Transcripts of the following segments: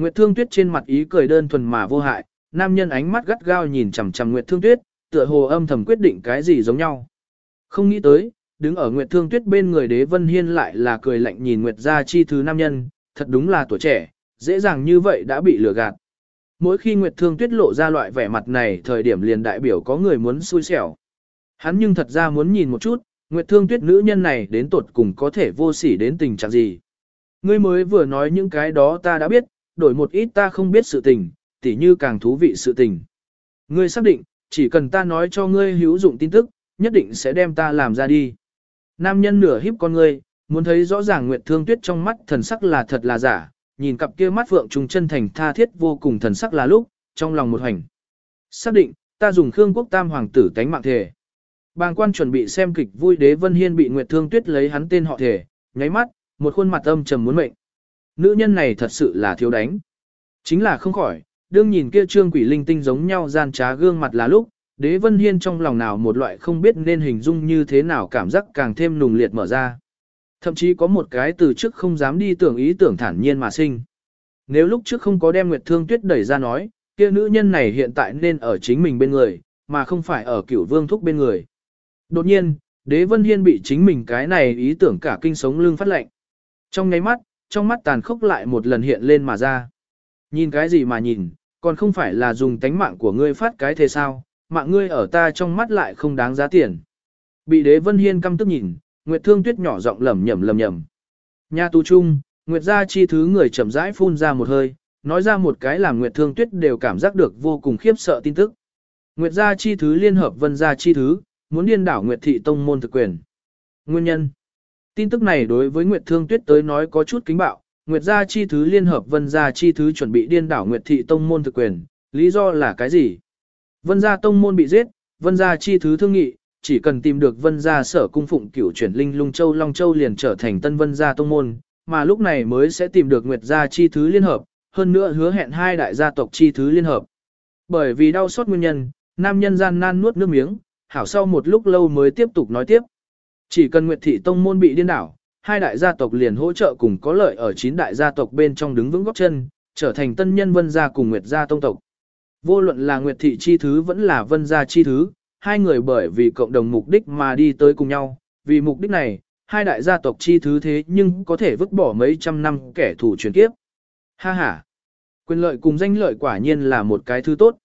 Nguyệt Thương Tuyết trên mặt ý cười đơn thuần mà vô hại, nam nhân ánh mắt gắt gao nhìn chằm chằm Nguyệt Thương Tuyết, tựa hồ âm thầm quyết định cái gì giống nhau. Không nghĩ tới, đứng ở Nguyệt Thương Tuyết bên người Đế Vân Hiên lại là cười lạnh nhìn Nguyệt gia chi thứ nam nhân, thật đúng là tuổi trẻ, dễ dàng như vậy đã bị lừa gạt. Mỗi khi Nguyệt Thương Tuyết lộ ra loại vẻ mặt này thời điểm liền đại biểu có người muốn xui xẻo. Hắn nhưng thật ra muốn nhìn một chút, Nguyệt Thương Tuyết nữ nhân này đến tột cùng có thể vô sỉ đến tình trạng gì. Ngươi mới vừa nói những cái đó ta đã biết, đổi một ít ta không biết sự tình, tỉ như càng thú vị sự tình. Ngươi xác định, chỉ cần ta nói cho ngươi hữu dụng tin tức, nhất định sẽ đem ta làm ra đi. Nam nhân nửa híp con ngươi, muốn thấy rõ ràng Nguyệt Thương Tuyết trong mắt thần sắc là thật là giả, nhìn cặp kia mắt vượng trùng chân thành tha thiết vô cùng thần sắc là lúc, trong lòng một hành. Xác định, ta dùng Khương Quốc Tam hoàng tử tánh mạng thể. Bàng quan chuẩn bị xem kịch vui đế Vân Hiên bị Nguyệt Thương Tuyết lấy hắn tên họ thể, nháy mắt, một khuôn mặt âm trầm muốn mệnh. Nữ nhân này thật sự là thiếu đánh. Chính là không khỏi, đương nhìn kia trương quỷ linh tinh giống nhau gian trá gương mặt là lúc, đế Vân Hiên trong lòng nào một loại không biết nên hình dung như thế nào cảm giác càng thêm nùng liệt mở ra. Thậm chí có một cái từ trước không dám đi tưởng ý tưởng thản nhiên mà sinh. Nếu lúc trước không có đem Nguyệt Thương Tuyết đẩy ra nói, kia nữ nhân này hiện tại nên ở chính mình bên người, mà không phải ở cửu vương thúc bên người. Đột nhiên, đế vân hiên bị chính mình cái này ý tưởng cả kinh sống lưng phát lệnh. Trong nháy mắt, trong mắt tàn khốc lại một lần hiện lên mà ra. Nhìn cái gì mà nhìn, còn không phải là dùng tánh mạng của ngươi phát cái thế sao, mạng ngươi ở ta trong mắt lại không đáng giá tiền. Bị đế vân hiên căm tức nhìn, Nguyệt Thương Tuyết nhỏ giọng lẩm nhẩm lẩm nhẩm. Nhà tù trung, Nguyệt gia chi thứ người chậm rãi phun ra một hơi, nói ra một cái làm Nguyệt Thương Tuyết đều cảm giác được vô cùng khiếp sợ tin tức. Nguyệt gia chi thứ liên hợp vân gia chi thứ, muốn điên đảo Nguyệt thị tông môn thực quyền. Nguyên nhân Tin tức này đối với Nguyệt Thương Tuyết tới nói có chút kính bạo, Nguyệt gia chi thứ liên hợp Vân gia chi thứ chuẩn bị điên đảo Nguyệt thị tông môn thực quyền, lý do là cái gì? Vân gia tông môn bị giết, Vân gia chi thứ thương nghị, chỉ cần tìm được Vân gia sở cung phụng cửu chuyển linh lung châu Long Châu liền trở thành tân Vân gia tông môn, mà lúc này mới sẽ tìm được Nguyệt gia chi thứ liên hợp, hơn nữa hứa hẹn hai đại gia tộc chi thứ liên hợp. Bởi vì đau xót nguyên nhân, nam nhân gian nan nuốt nước miếng, hảo sau một lúc lâu mới tiếp tục nói tiếp. Chỉ cần Nguyệt thị tông môn bị điên đảo, hai đại gia tộc liền hỗ trợ cùng có lợi ở chín đại gia tộc bên trong đứng vững góc chân, trở thành tân nhân vân gia cùng Nguyệt gia tông tộc. Vô luận là Nguyệt thị chi thứ vẫn là vân gia chi thứ, hai người bởi vì cộng đồng mục đích mà đi tới cùng nhau, vì mục đích này, hai đại gia tộc chi thứ thế nhưng có thể vứt bỏ mấy trăm năm kẻ thù truyền kiếp. Ha ha! Quyền lợi cùng danh lợi quả nhiên là một cái thứ tốt.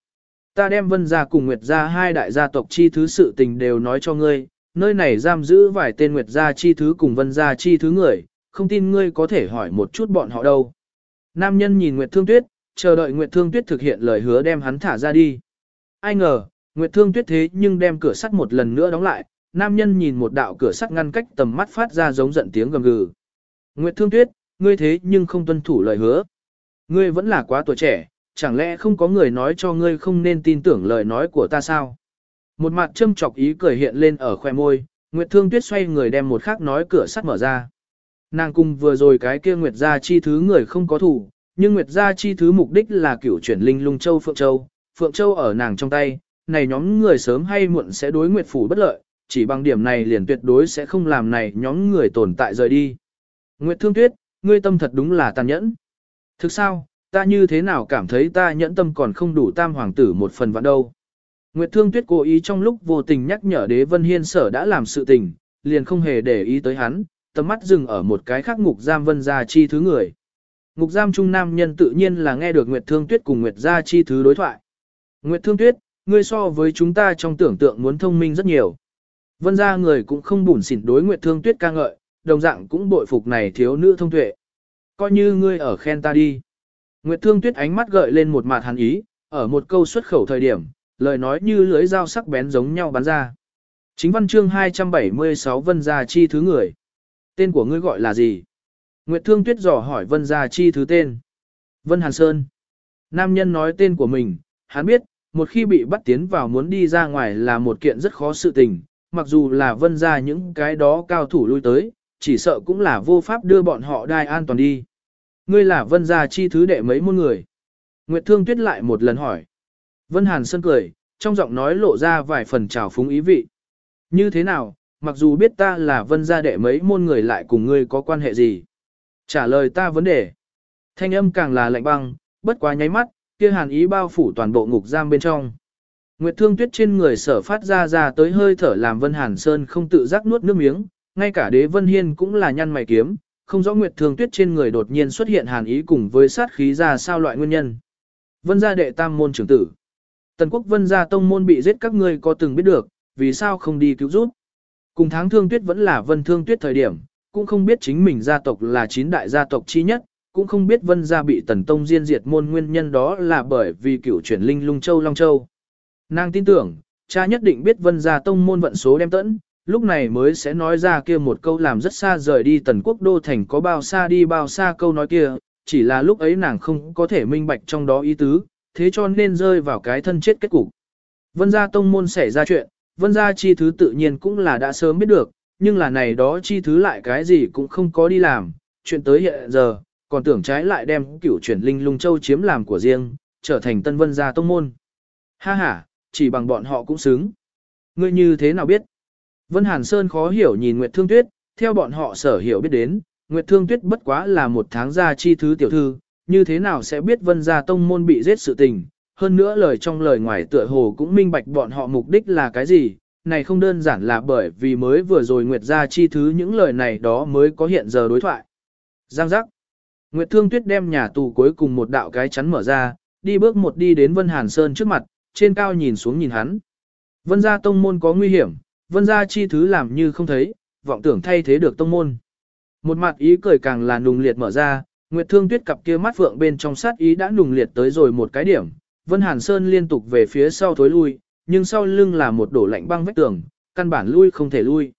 Ta đem vân gia cùng nguyệt gia hai đại gia tộc chi thứ sự tình đều nói cho ngươi, nơi này giam giữ vài tên nguyệt gia chi thứ cùng vân gia chi thứ người, không tin ngươi có thể hỏi một chút bọn họ đâu. Nam nhân nhìn Nguyệt Thương Tuyết, chờ đợi Nguyệt Thương Tuyết thực hiện lời hứa đem hắn thả ra đi. Ai ngờ, Nguyệt Thương Tuyết thế nhưng đem cửa sắt một lần nữa đóng lại, nam nhân nhìn một đạo cửa sắt ngăn cách tầm mắt phát ra giống giận tiếng gầm gừ. Nguyệt Thương Tuyết, ngươi thế nhưng không tuân thủ lời hứa. Ngươi vẫn là quá tuổi trẻ, chẳng lẽ không có người nói cho ngươi không nên tin tưởng lời nói của ta sao? Một mặt châm chọc ý cười hiện lên ở khoe môi, Nguyệt Thương Tuyết xoay người đem một khắc nói cửa sắt mở ra. Nàng cung vừa rồi cái kia Nguyệt gia chi thứ người không có thủ, nhưng Nguyệt gia chi thứ mục đích là cửu chuyển linh lung châu Phượng Châu, Phượng Châu ở nàng trong tay, này nhóm người sớm hay muộn sẽ đối Nguyệt phủ bất lợi, chỉ bằng điểm này liền tuyệt đối sẽ không làm này nhóm người tồn tại rời đi. Nguyệt Thương Tuyết, ngươi tâm thật đúng là tàn nhẫn. Thực sao, ta như thế nào cảm thấy ta nhẫn tâm còn không đủ tam hoàng tử một phần vạn đâu. Nguyệt Thương Tuyết cố ý trong lúc vô tình nhắc nhở Đế Vân Hiên sở đã làm sự tình, liền không hề để ý tới hắn, tầm mắt dừng ở một cái khác ngục giam Vân Gia Chi thứ người. Ngục giam trung nam nhân tự nhiên là nghe được Nguyệt Thương Tuyết cùng Nguyệt Gia Chi thứ đối thoại. Nguyệt Thương Tuyết, ngươi so với chúng ta trong tưởng tượng muốn thông minh rất nhiều. Vân Gia người cũng không bủn xỉn đối Nguyệt Thương Tuyết ca ngợi, đồng dạng cũng bội phục này thiếu nữ thông tuệ. Coi như ngươi ở khen ta đi. Nguyệt Thương Tuyết ánh mắt gợi lên một mặt hàn ý, ở một câu xuất khẩu thời điểm, lời nói như lưới dao sắc bén giống nhau bắn ra. Chính văn chương 276 Vân Gia Chi thứ người. Tên của ngươi gọi là gì? Nguyệt Thương Tuyết dò hỏi Vân Gia Chi thứ tên. Vân Hàn Sơn. Nam nhân nói tên của mình, hắn biết, một khi bị bắt tiến vào muốn đi ra ngoài là một kiện rất khó sự tình, mặc dù là Vân Gia những cái đó cao thủ lui tới, chỉ sợ cũng là vô pháp đưa bọn họ đai an toàn đi. Ngươi là Vân Gia Chi thứ đệ mấy môn người? Nguyệt Thương Tuyết lại một lần hỏi. Vân Hàn Sơn cười, trong giọng nói lộ ra vài phần trào phúng ý vị. Như thế nào, mặc dù biết ta là vân gia đệ mấy môn người lại cùng ngươi có quan hệ gì? Trả lời ta vấn đề. Thanh âm càng là lạnh băng, bất quá nháy mắt, kia hàn ý bao phủ toàn bộ ngục giam bên trong. Nguyệt Thương Tuyết trên người sở phát ra ra tới hơi thở làm Vân Hàn Sơn không tự giác nuốt nước miếng, ngay cả Đế Vân Hiên cũng là nhăn mày kiếm, không rõ Nguyệt Thương Tuyết trên người đột nhiên xuất hiện hàn ý cùng với sát khí ra sao loại nguyên nhân. Vân gia đệ tam môn trưởng tử. Tần quốc Vân gia tông môn bị giết các ngươi có từng biết được, vì sao không đi cứu giúp? Cùng tháng Thương Tuyết vẫn là Vân Thương Tuyết thời điểm, cũng không biết chính mình gia tộc là chín đại gia tộc chi nhất, cũng không biết Vân gia bị Tần Tông diên diệt môn nguyên nhân đó là bởi vì cửu chuyển linh lung châu Long Châu. Nàng tin tưởng, cha nhất định biết Vân gia tông môn vận số đem tẫn, lúc này mới sẽ nói ra kia một câu làm rất xa rời đi Tần quốc đô thành có bao xa đi bao xa câu nói kia, chỉ là lúc ấy nàng không có thể minh bạch trong đó ý tứ, thế cho nên rơi vào cái thân chết kết cục. Vân gia tông môn xảy ra chuyện, vân gia chi thứ tự nhiên cũng là đã sớm biết được, nhưng là này đó chi thứ lại cái gì cũng không có đi làm, chuyện tới hiện giờ, còn tưởng trái lại đem cửu chuyển linh lung châu chiếm làm của riêng, trở thành tân vân gia tông môn. Ha ha, chỉ bằng bọn họ cũng xứng. Ngươi như thế nào biết? Vân Hàn Sơn khó hiểu nhìn Nguyệt Thương Tuyết, theo bọn họ sở hiểu biết đến, Nguyệt Thương Tuyết bất quá là một tháng gia chi thứ tiểu thư, như thế nào sẽ biết Vân gia tông môn bị giết sự tình, hơn nữa lời trong lời ngoài tựa hồ cũng minh bạch bọn họ mục đích là cái gì, này không đơn giản là bởi vì mới vừa rồi Nguyệt gia chi thứ những lời này đó mới có hiện giờ đối thoại. Giang giác. Nguyệt Thương Tuyết đem nhà tù cuối cùng một đạo cái chắn mở ra, đi bước một đi đến Vân Hàn Sơn trước mặt, trên cao nhìn xuống nhìn hắn. Vân gia tông môn có nguy hiểm, vân gia chi thứ làm như không thấy, vọng tưởng thay thế được tông môn. Một mặt ý cười càng là nùng liệt mở ra, Nguyệt Thương Tuyết cặp kia mắt phượng bên trong sát ý đã nùng liệt tới rồi một cái điểm, Vân Hàn Sơn liên tục về phía sau thối lui, nhưng sau lưng là một đổ lạnh băng vách tường, căn bản lui không thể lui.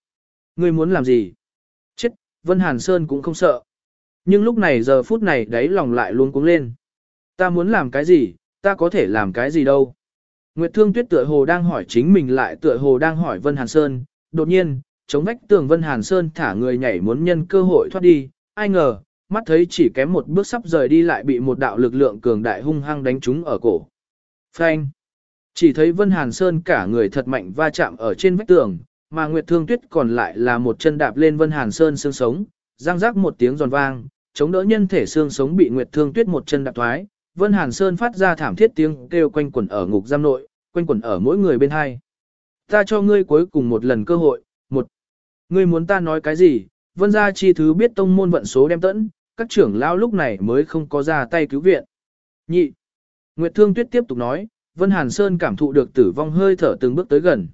Ngươi muốn làm gì? Chết, Vân Hàn Sơn cũng không sợ. Nhưng lúc này giờ phút này đáy lòng lại luôn cuống lên. Ta muốn làm cái gì, ta có thể làm cái gì đâu. Nguyệt Thương Tuyết tựa hồ đang hỏi chính mình lại tựa hồ đang hỏi Vân Hàn Sơn, đột nhiên, chống vách tường Vân Hàn Sơn thả người nhảy muốn nhân cơ hội thoát đi, ai ngờ, mắt thấy chỉ kém một bước sắp rời đi lại bị một đạo lực lượng cường đại hung hăng đánh trúng ở cổ. Phanh! Chỉ thấy Vân Hàn Sơn cả người thật mạnh va chạm ở trên vách tường, mà Nguyệt Thương Tuyết còn lại là một chân đạp lên Vân Hàn Sơn xương sống, răng rác một tiếng giòn vang, chống đỡ nhân thể xương sống bị Nguyệt Thương Tuyết một chân đạp thoái, Vân Hàn Sơn phát ra thảm thiết tiếng kêu quanh quẩn ở ngục giam nội, quanh quẩn ở mỗi người bên hai. Ta cho ngươi cuối cùng một lần cơ hội, một. Ngươi muốn ta nói cái gì, vân gia chi thứ biết tông môn vận số đem tẫn, các trưởng lão lúc này mới không có ra tay cứu viện. Nhị. Nguyệt Thương Tuyết tiếp tục nói, Vân Hàn Sơn cảm thụ được tử vong hơi thở từng bước tới gần.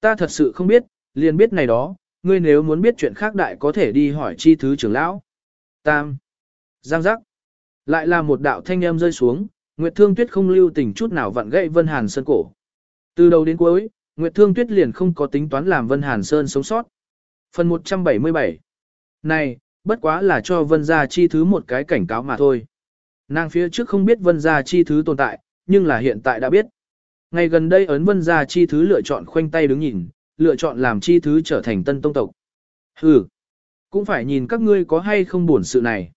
Ta thật sự không biết, liền biết này đó, ngươi nếu muốn biết chuyện khác đại có thể đi hỏi chi thứ trưởng lão. Tam. Giang giác. Lại là một đạo thanh âm rơi xuống, Nguyệt Thương Tuyết không lưu tình chút nào vặn gãy Vân Hàn Sơn cổ. Từ đầu đến cuối, Nguyệt Thương Tuyết liền không có tính toán làm Vân Hàn Sơn sống sót. Phần 177 Này, bất quá là cho Vân Gia chi thứ một cái cảnh cáo mà thôi. Nàng phía trước không biết Vân Gia chi thứ tồn tại, nhưng là hiện tại đã biết. Ngày gần đây ấn Vân Gia chi thứ lựa chọn khoanh tay đứng nhìn, lựa chọn làm chi thứ trở thành tân tông tộc. Hừ, cũng phải nhìn các ngươi có hay không buồn sự này.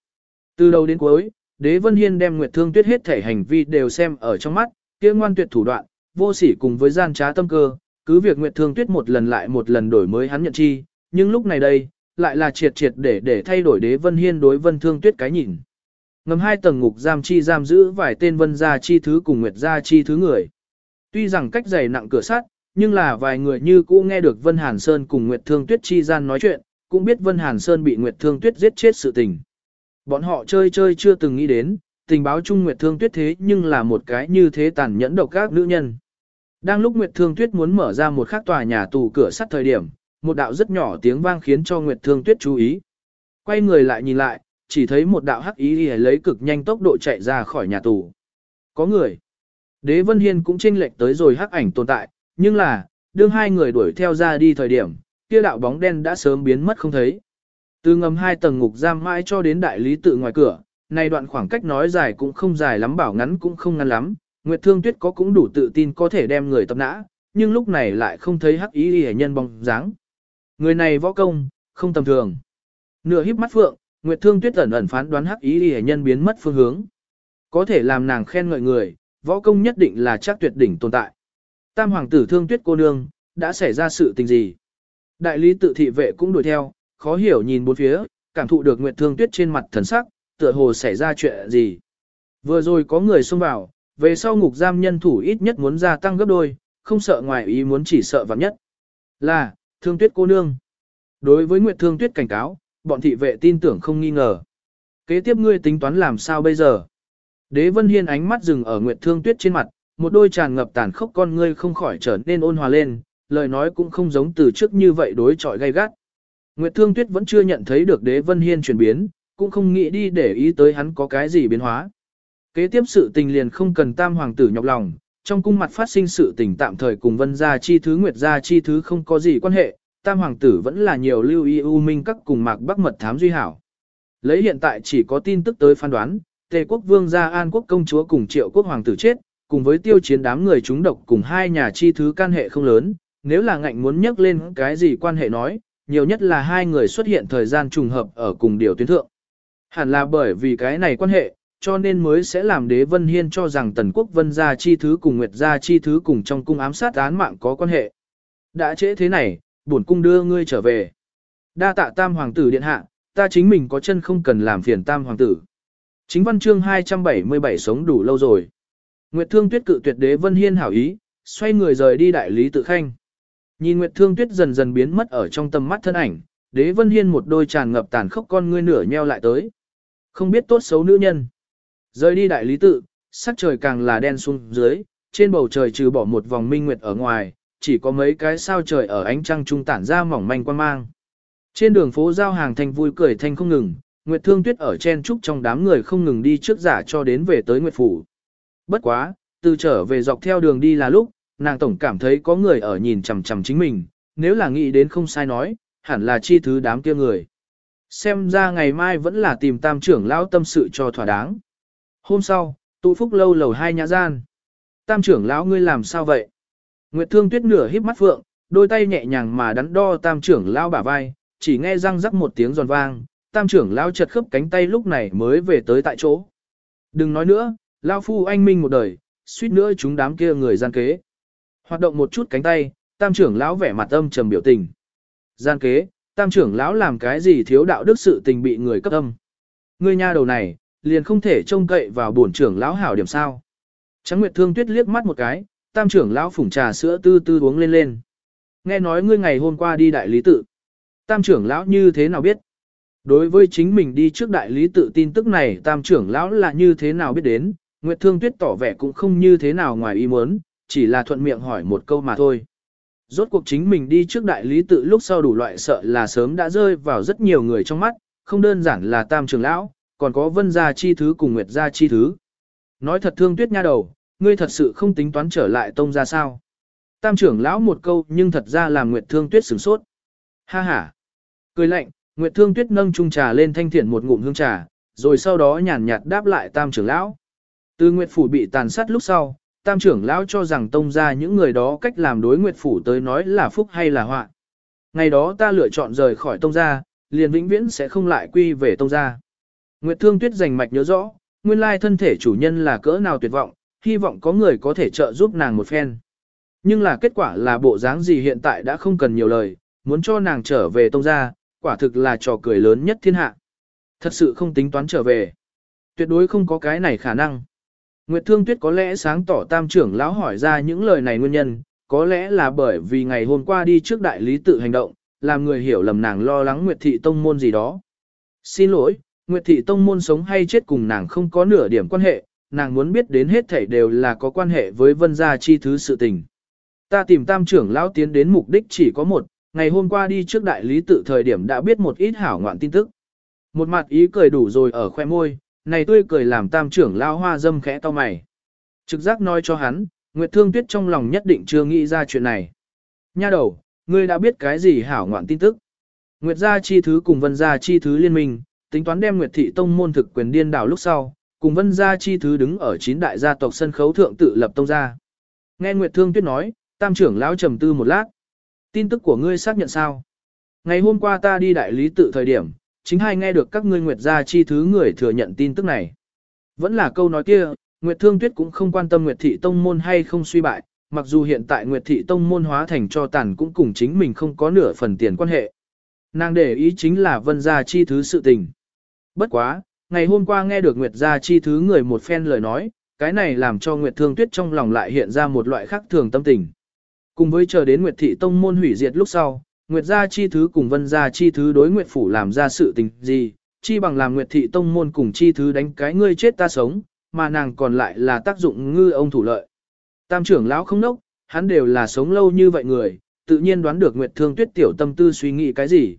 Từ đầu đến cuối, Đế Vân Hiên đem Nguyệt Thương Tuyết hết thể hành vi đều xem ở trong mắt, kia ngoan tuyệt thủ đoạn, vô sỉ cùng với gian trá tâm cơ, cứ việc Nguyệt Thương Tuyết một lần lại một lần đổi mới hắn nhận chi, nhưng lúc này đây, lại là triệt triệt để để thay đổi Đế Vân Hiên đối Vân Thương Tuyết cái nhìn. Ngầm hai tầng ngục giam chi giam giữ vài tên Vân gia chi thứ cùng Nguyệt gia chi thứ người. Tuy rằng cách dày nặng cửa sắt, nhưng là vài người như cũ nghe được Vân Hàn Sơn cùng Nguyệt Thương Tuyết chi gian nói chuyện, cũng biết Vân Hàn Sơn bị Nguyệt Thương Tuyết giết chết sự tình. Bọn họ chơi chơi chưa từng nghĩ đến, tình báo Trung Nguyệt Thương Tuyết thế nhưng là một cái như thế tàn nhẫn độc các nữ nhân. Đang lúc Nguyệt Thương Tuyết muốn mở ra một khắc tòa nhà tù cửa sắt thời điểm, một đạo rất nhỏ tiếng vang khiến cho Nguyệt Thương Tuyết chú ý. Quay người lại nhìn lại, chỉ thấy một đạo hắc ý lấy cực nhanh tốc độ chạy ra khỏi nhà tù. Có người. Đế Vân Hiên cũng chênh lệch tới rồi hắc ảnh tồn tại, nhưng là, đương hai người đuổi theo ra đi thời điểm, kia đạo bóng đen đã sớm biến mất không thấy. Từ ngầm hai tầng ngục giam mãi cho đến đại lý tự ngoài cửa, này đoạn khoảng cách nói dài cũng không dài lắm bảo ngắn cũng không ngắn lắm, Nguyệt Thương Tuyết có cũng đủ tự tin có thể đem người tập nã, nhưng lúc này lại không thấy hắc ý hề nhân bóng dáng. Người này võ công, không tầm thường. Nửa híp mắt phượng, Nguyệt Thương Tuyết ẩn ẩn phán đoán hắc ý y nhân biến mất phương hướng. Có thể làm nàng khen ngợi người, võ công nhất định là chắc tuyệt đỉnh tồn tại. Tam hoàng tử Thương Tuyết cô nương, đã xảy ra sự tình gì? Đại lý tự thị vệ cũng đuổi theo, khó hiểu nhìn bốn phía, cảm thụ được Nguyệt Thương Tuyết trên mặt thần sắc, tựa hồ xảy ra chuyện gì. Vừa rồi có người xông vào, về sau ngục giam nhân thủ ít nhất muốn gia tăng gấp đôi, không sợ ngoài ý muốn chỉ sợ vạn nhất. Là, thương tuyết cô nương. Đối với Nguyệt Thương Tuyết cảnh cáo, bọn thị vệ tin tưởng không nghi ngờ. Kế tiếp ngươi tính toán làm sao bây giờ? Đế Vân Hiên ánh mắt dừng ở Nguyệt Thương Tuyết trên mặt, một đôi tràn ngập tàn khốc con ngươi không khỏi trở nên ôn hòa lên, lời nói cũng không giống từ trước như vậy đối chọi gay gắt. Nguyệt Thương Tuyết vẫn chưa nhận thấy được Đế Vân Hiên chuyển biến, cũng không nghĩ đi để ý tới hắn có cái gì biến hóa. Kế tiếp sự tình liền không cần tam hoàng tử nhọc lòng, trong cung mặt phát sinh sự tình tạm thời cùng vân gia chi thứ nguyệt gia chi thứ không có gì quan hệ, tam hoàng tử vẫn là nhiều lưu ý ưu minh các cùng mạc bắc mật thám duy hảo. Lấy hiện tại chỉ có tin tức tới phán đoán, tề quốc vương gia an quốc công chúa cùng triệu quốc hoàng tử chết, cùng với tiêu chiến đám người chúng độc cùng hai nhà chi thứ can hệ không lớn, nếu là ngạnh muốn nhắc lên cái gì quan hệ nói, nhiều nhất là hai người xuất hiện thời gian trùng hợp ở cùng điều tuyến thượng. Hẳn là bởi vì cái này quan hệ, cho nên mới sẽ làm đế vân hiên cho rằng tần quốc vân gia chi thứ cùng nguyệt gia chi thứ cùng trong cung ám sát án mạng có quan hệ. Đã trễ thế này, bổn cung đưa ngươi trở về. Đa tạ tam hoàng tử điện hạ, ta chính mình có chân không cần làm phiền tam hoàng tử. Chính văn chương 277 sống đủ lâu rồi. Nguyệt Thương Tuyết cự tuyệt đế Vân Hiên hảo ý, xoay người rời đi đại lý tự khanh. Nhìn Nguyệt Thương Tuyết dần dần biến mất ở trong tầm mắt thân ảnh, đế Vân Hiên một đôi tràn ngập tàn khốc con ngươi nửa nheo lại tới. Không biết tốt xấu nữ nhân. Rời đi đại lý tự, sắc trời càng là đen xuống dưới, trên bầu trời trừ bỏ một vòng minh nguyệt ở ngoài, chỉ có mấy cái sao trời ở ánh trăng trung tản ra mỏng manh quan mang. Trên đường phố giao hàng thanh vui cười thanh không ngừng, Nguyệt Thương Tuyết ở chen trúc trong đám người không ngừng đi trước giả cho đến về tới Nguyệt Phủ. Bất quá, từ trở về dọc theo đường đi là lúc, nàng tổng cảm thấy có người ở nhìn chằm chằm chính mình, nếu là nghĩ đến không sai nói, hẳn là chi thứ đám kia người. Xem ra ngày mai vẫn là tìm tam trưởng lão tâm sự cho thỏa đáng. Hôm sau, tụ phúc lâu lầu hai nhã gian. Tam trưởng lão ngươi làm sao vậy? Nguyệt Thương Tuyết nửa híp mắt phượng, đôi tay nhẹ nhàng mà đắn đo tam trưởng lão bả vai, chỉ nghe răng rắc một tiếng giòn vang, tam trưởng lão chật khớp cánh tay lúc này mới về tới tại chỗ. Đừng nói nữa, lão phu anh minh một đời, suýt nữa chúng đám kia người gian kế. Hoạt động một chút cánh tay, tam trưởng lão vẻ mặt âm trầm biểu tình. Gian kế, tam trưởng lão làm cái gì thiếu đạo đức sự tình bị người cấp âm. Ngươi nha đầu này, liền không thể trông cậy vào bổn trưởng lão hảo điểm sao. Trắng Nguyệt Thương Tuyết liếc mắt một cái, tam trưởng lão phủng trà sữa tư tư uống lên lên. Nghe nói ngươi ngày hôm qua đi đại lý tự. Tam trưởng lão như thế nào biết? Đối với chính mình đi trước đại lý tự tin tức này tam trưởng lão là như thế nào biết đến, Nguyệt Thương Tuyết tỏ vẻ cũng không như thế nào ngoài ý muốn, chỉ là thuận miệng hỏi một câu mà thôi. Rốt cuộc chính mình đi trước đại lý tự lúc sau đủ loại sợ là sớm đã rơi vào rất nhiều người trong mắt, không đơn giản là tam trưởng lão, còn có vân gia chi thứ cùng nguyệt gia chi thứ. Nói thật thương tuyết nha đầu, ngươi thật sự không tính toán trở lại tông ra sao. Tam trưởng lão một câu nhưng thật ra làm nguyệt thương tuyết sửng sốt. Ha ha. Cười lạnh, nguyệt thương tuyết nâng chung trà lên thanh thiện một ngụm hương trà, rồi sau đó nhàn nhạt đáp lại tam trưởng lão. Từ nguyệt phủ bị tàn sát lúc sau, tam trưởng lão cho rằng tông ra những người đó cách làm đối nguyệt phủ tới nói là phúc hay là họa. Ngày đó ta lựa chọn rời khỏi tông gia, liền vĩnh viễn sẽ không lại quy về tông gia. Nguyệt Thương Tuyết dành mạch nhớ rõ, nguyên lai thân thể chủ nhân là cỡ nào tuyệt vọng, hy vọng có người có thể trợ giúp nàng một phen. Nhưng là kết quả là bộ dáng gì hiện tại đã không cần nhiều lời, muốn cho nàng trở về tông gia, quả thực là trò cười lớn nhất thiên hạ. Thật sự không tính toán trở về. Tuyệt đối không có cái này khả năng. Nguyệt Thương Tuyết có lẽ sáng tỏ tam trưởng lão hỏi ra những lời này nguyên nhân, có lẽ là bởi vì ngày hôm qua đi trước đại lý tự hành động, làm người hiểu lầm nàng lo lắng Nguyệt Thị Tông môn gì đó. Xin lỗi, Nguyệt Thị Tông môn sống hay chết cùng nàng không có nửa điểm quan hệ, nàng muốn biết đến hết thảy đều là có quan hệ với vân gia chi thứ sự tình. Ta tìm tam trưởng lão tiến đến mục đích chỉ có một, ngày hôm qua đi trước đại lý tự thời điểm đã biết một ít hảo ngoạn tin tức. Một mặt ý cười đủ rồi ở khoe môi, này tươi cười làm tam trưởng lão hoa dâm khẽ to mày. Trực giác nói cho hắn, Nguyệt Thương Tuyết trong lòng nhất định chưa nghĩ ra chuyện này. Nha đầu, ngươi đã biết cái gì hảo ngoạn tin tức. Nguyệt gia chi thứ cùng vân gia chi thứ liên minh, tính toán đem Nguyệt thị tông môn thực quyền điên đảo lúc sau, cùng vân gia chi thứ đứng ở chín đại gia tộc sân khấu thượng tự lập tông gia. Nghe Nguyệt Thương Tuyết nói, tam trưởng lão trầm tư một lát. Tin tức của ngươi xác nhận sao? Ngày hôm qua ta đi đại lý tự thời điểm, chính hai nghe được các ngươi Nguyệt gia chi thứ người thừa nhận tin tức này. Vẫn là câu nói kia, Nguyệt Thương Tuyết cũng không quan tâm Nguyệt thị tông môn hay không suy bại, mặc dù hiện tại Nguyệt thị tông môn hóa thành cho tàn cũng cùng chính mình không có nửa phần tiền quan hệ. Nàng để ý chính là vân gia chi thứ sự tình. Bất quá, ngày hôm qua nghe được Nguyệt gia chi thứ người một phen lời nói, cái này làm cho Nguyệt Thương Tuyết trong lòng lại hiện ra một loại khác thường tâm tình. Cùng với chờ đến Nguyệt Thị Tông môn hủy diệt lúc sau, Nguyệt gia chi thứ cùng Vân gia chi thứ đối Nguyệt phủ làm ra sự tình gì, chi bằng làm Nguyệt Thị Tông môn cùng chi thứ đánh cái ngươi chết ta sống, mà nàng còn lại là tác dụng ngư ông thủ lợi. Tam trưởng lão không nốc, hắn đều là sống lâu như vậy người, tự nhiên đoán được Nguyệt Thương Tuyết tiểu tâm tư suy nghĩ cái gì.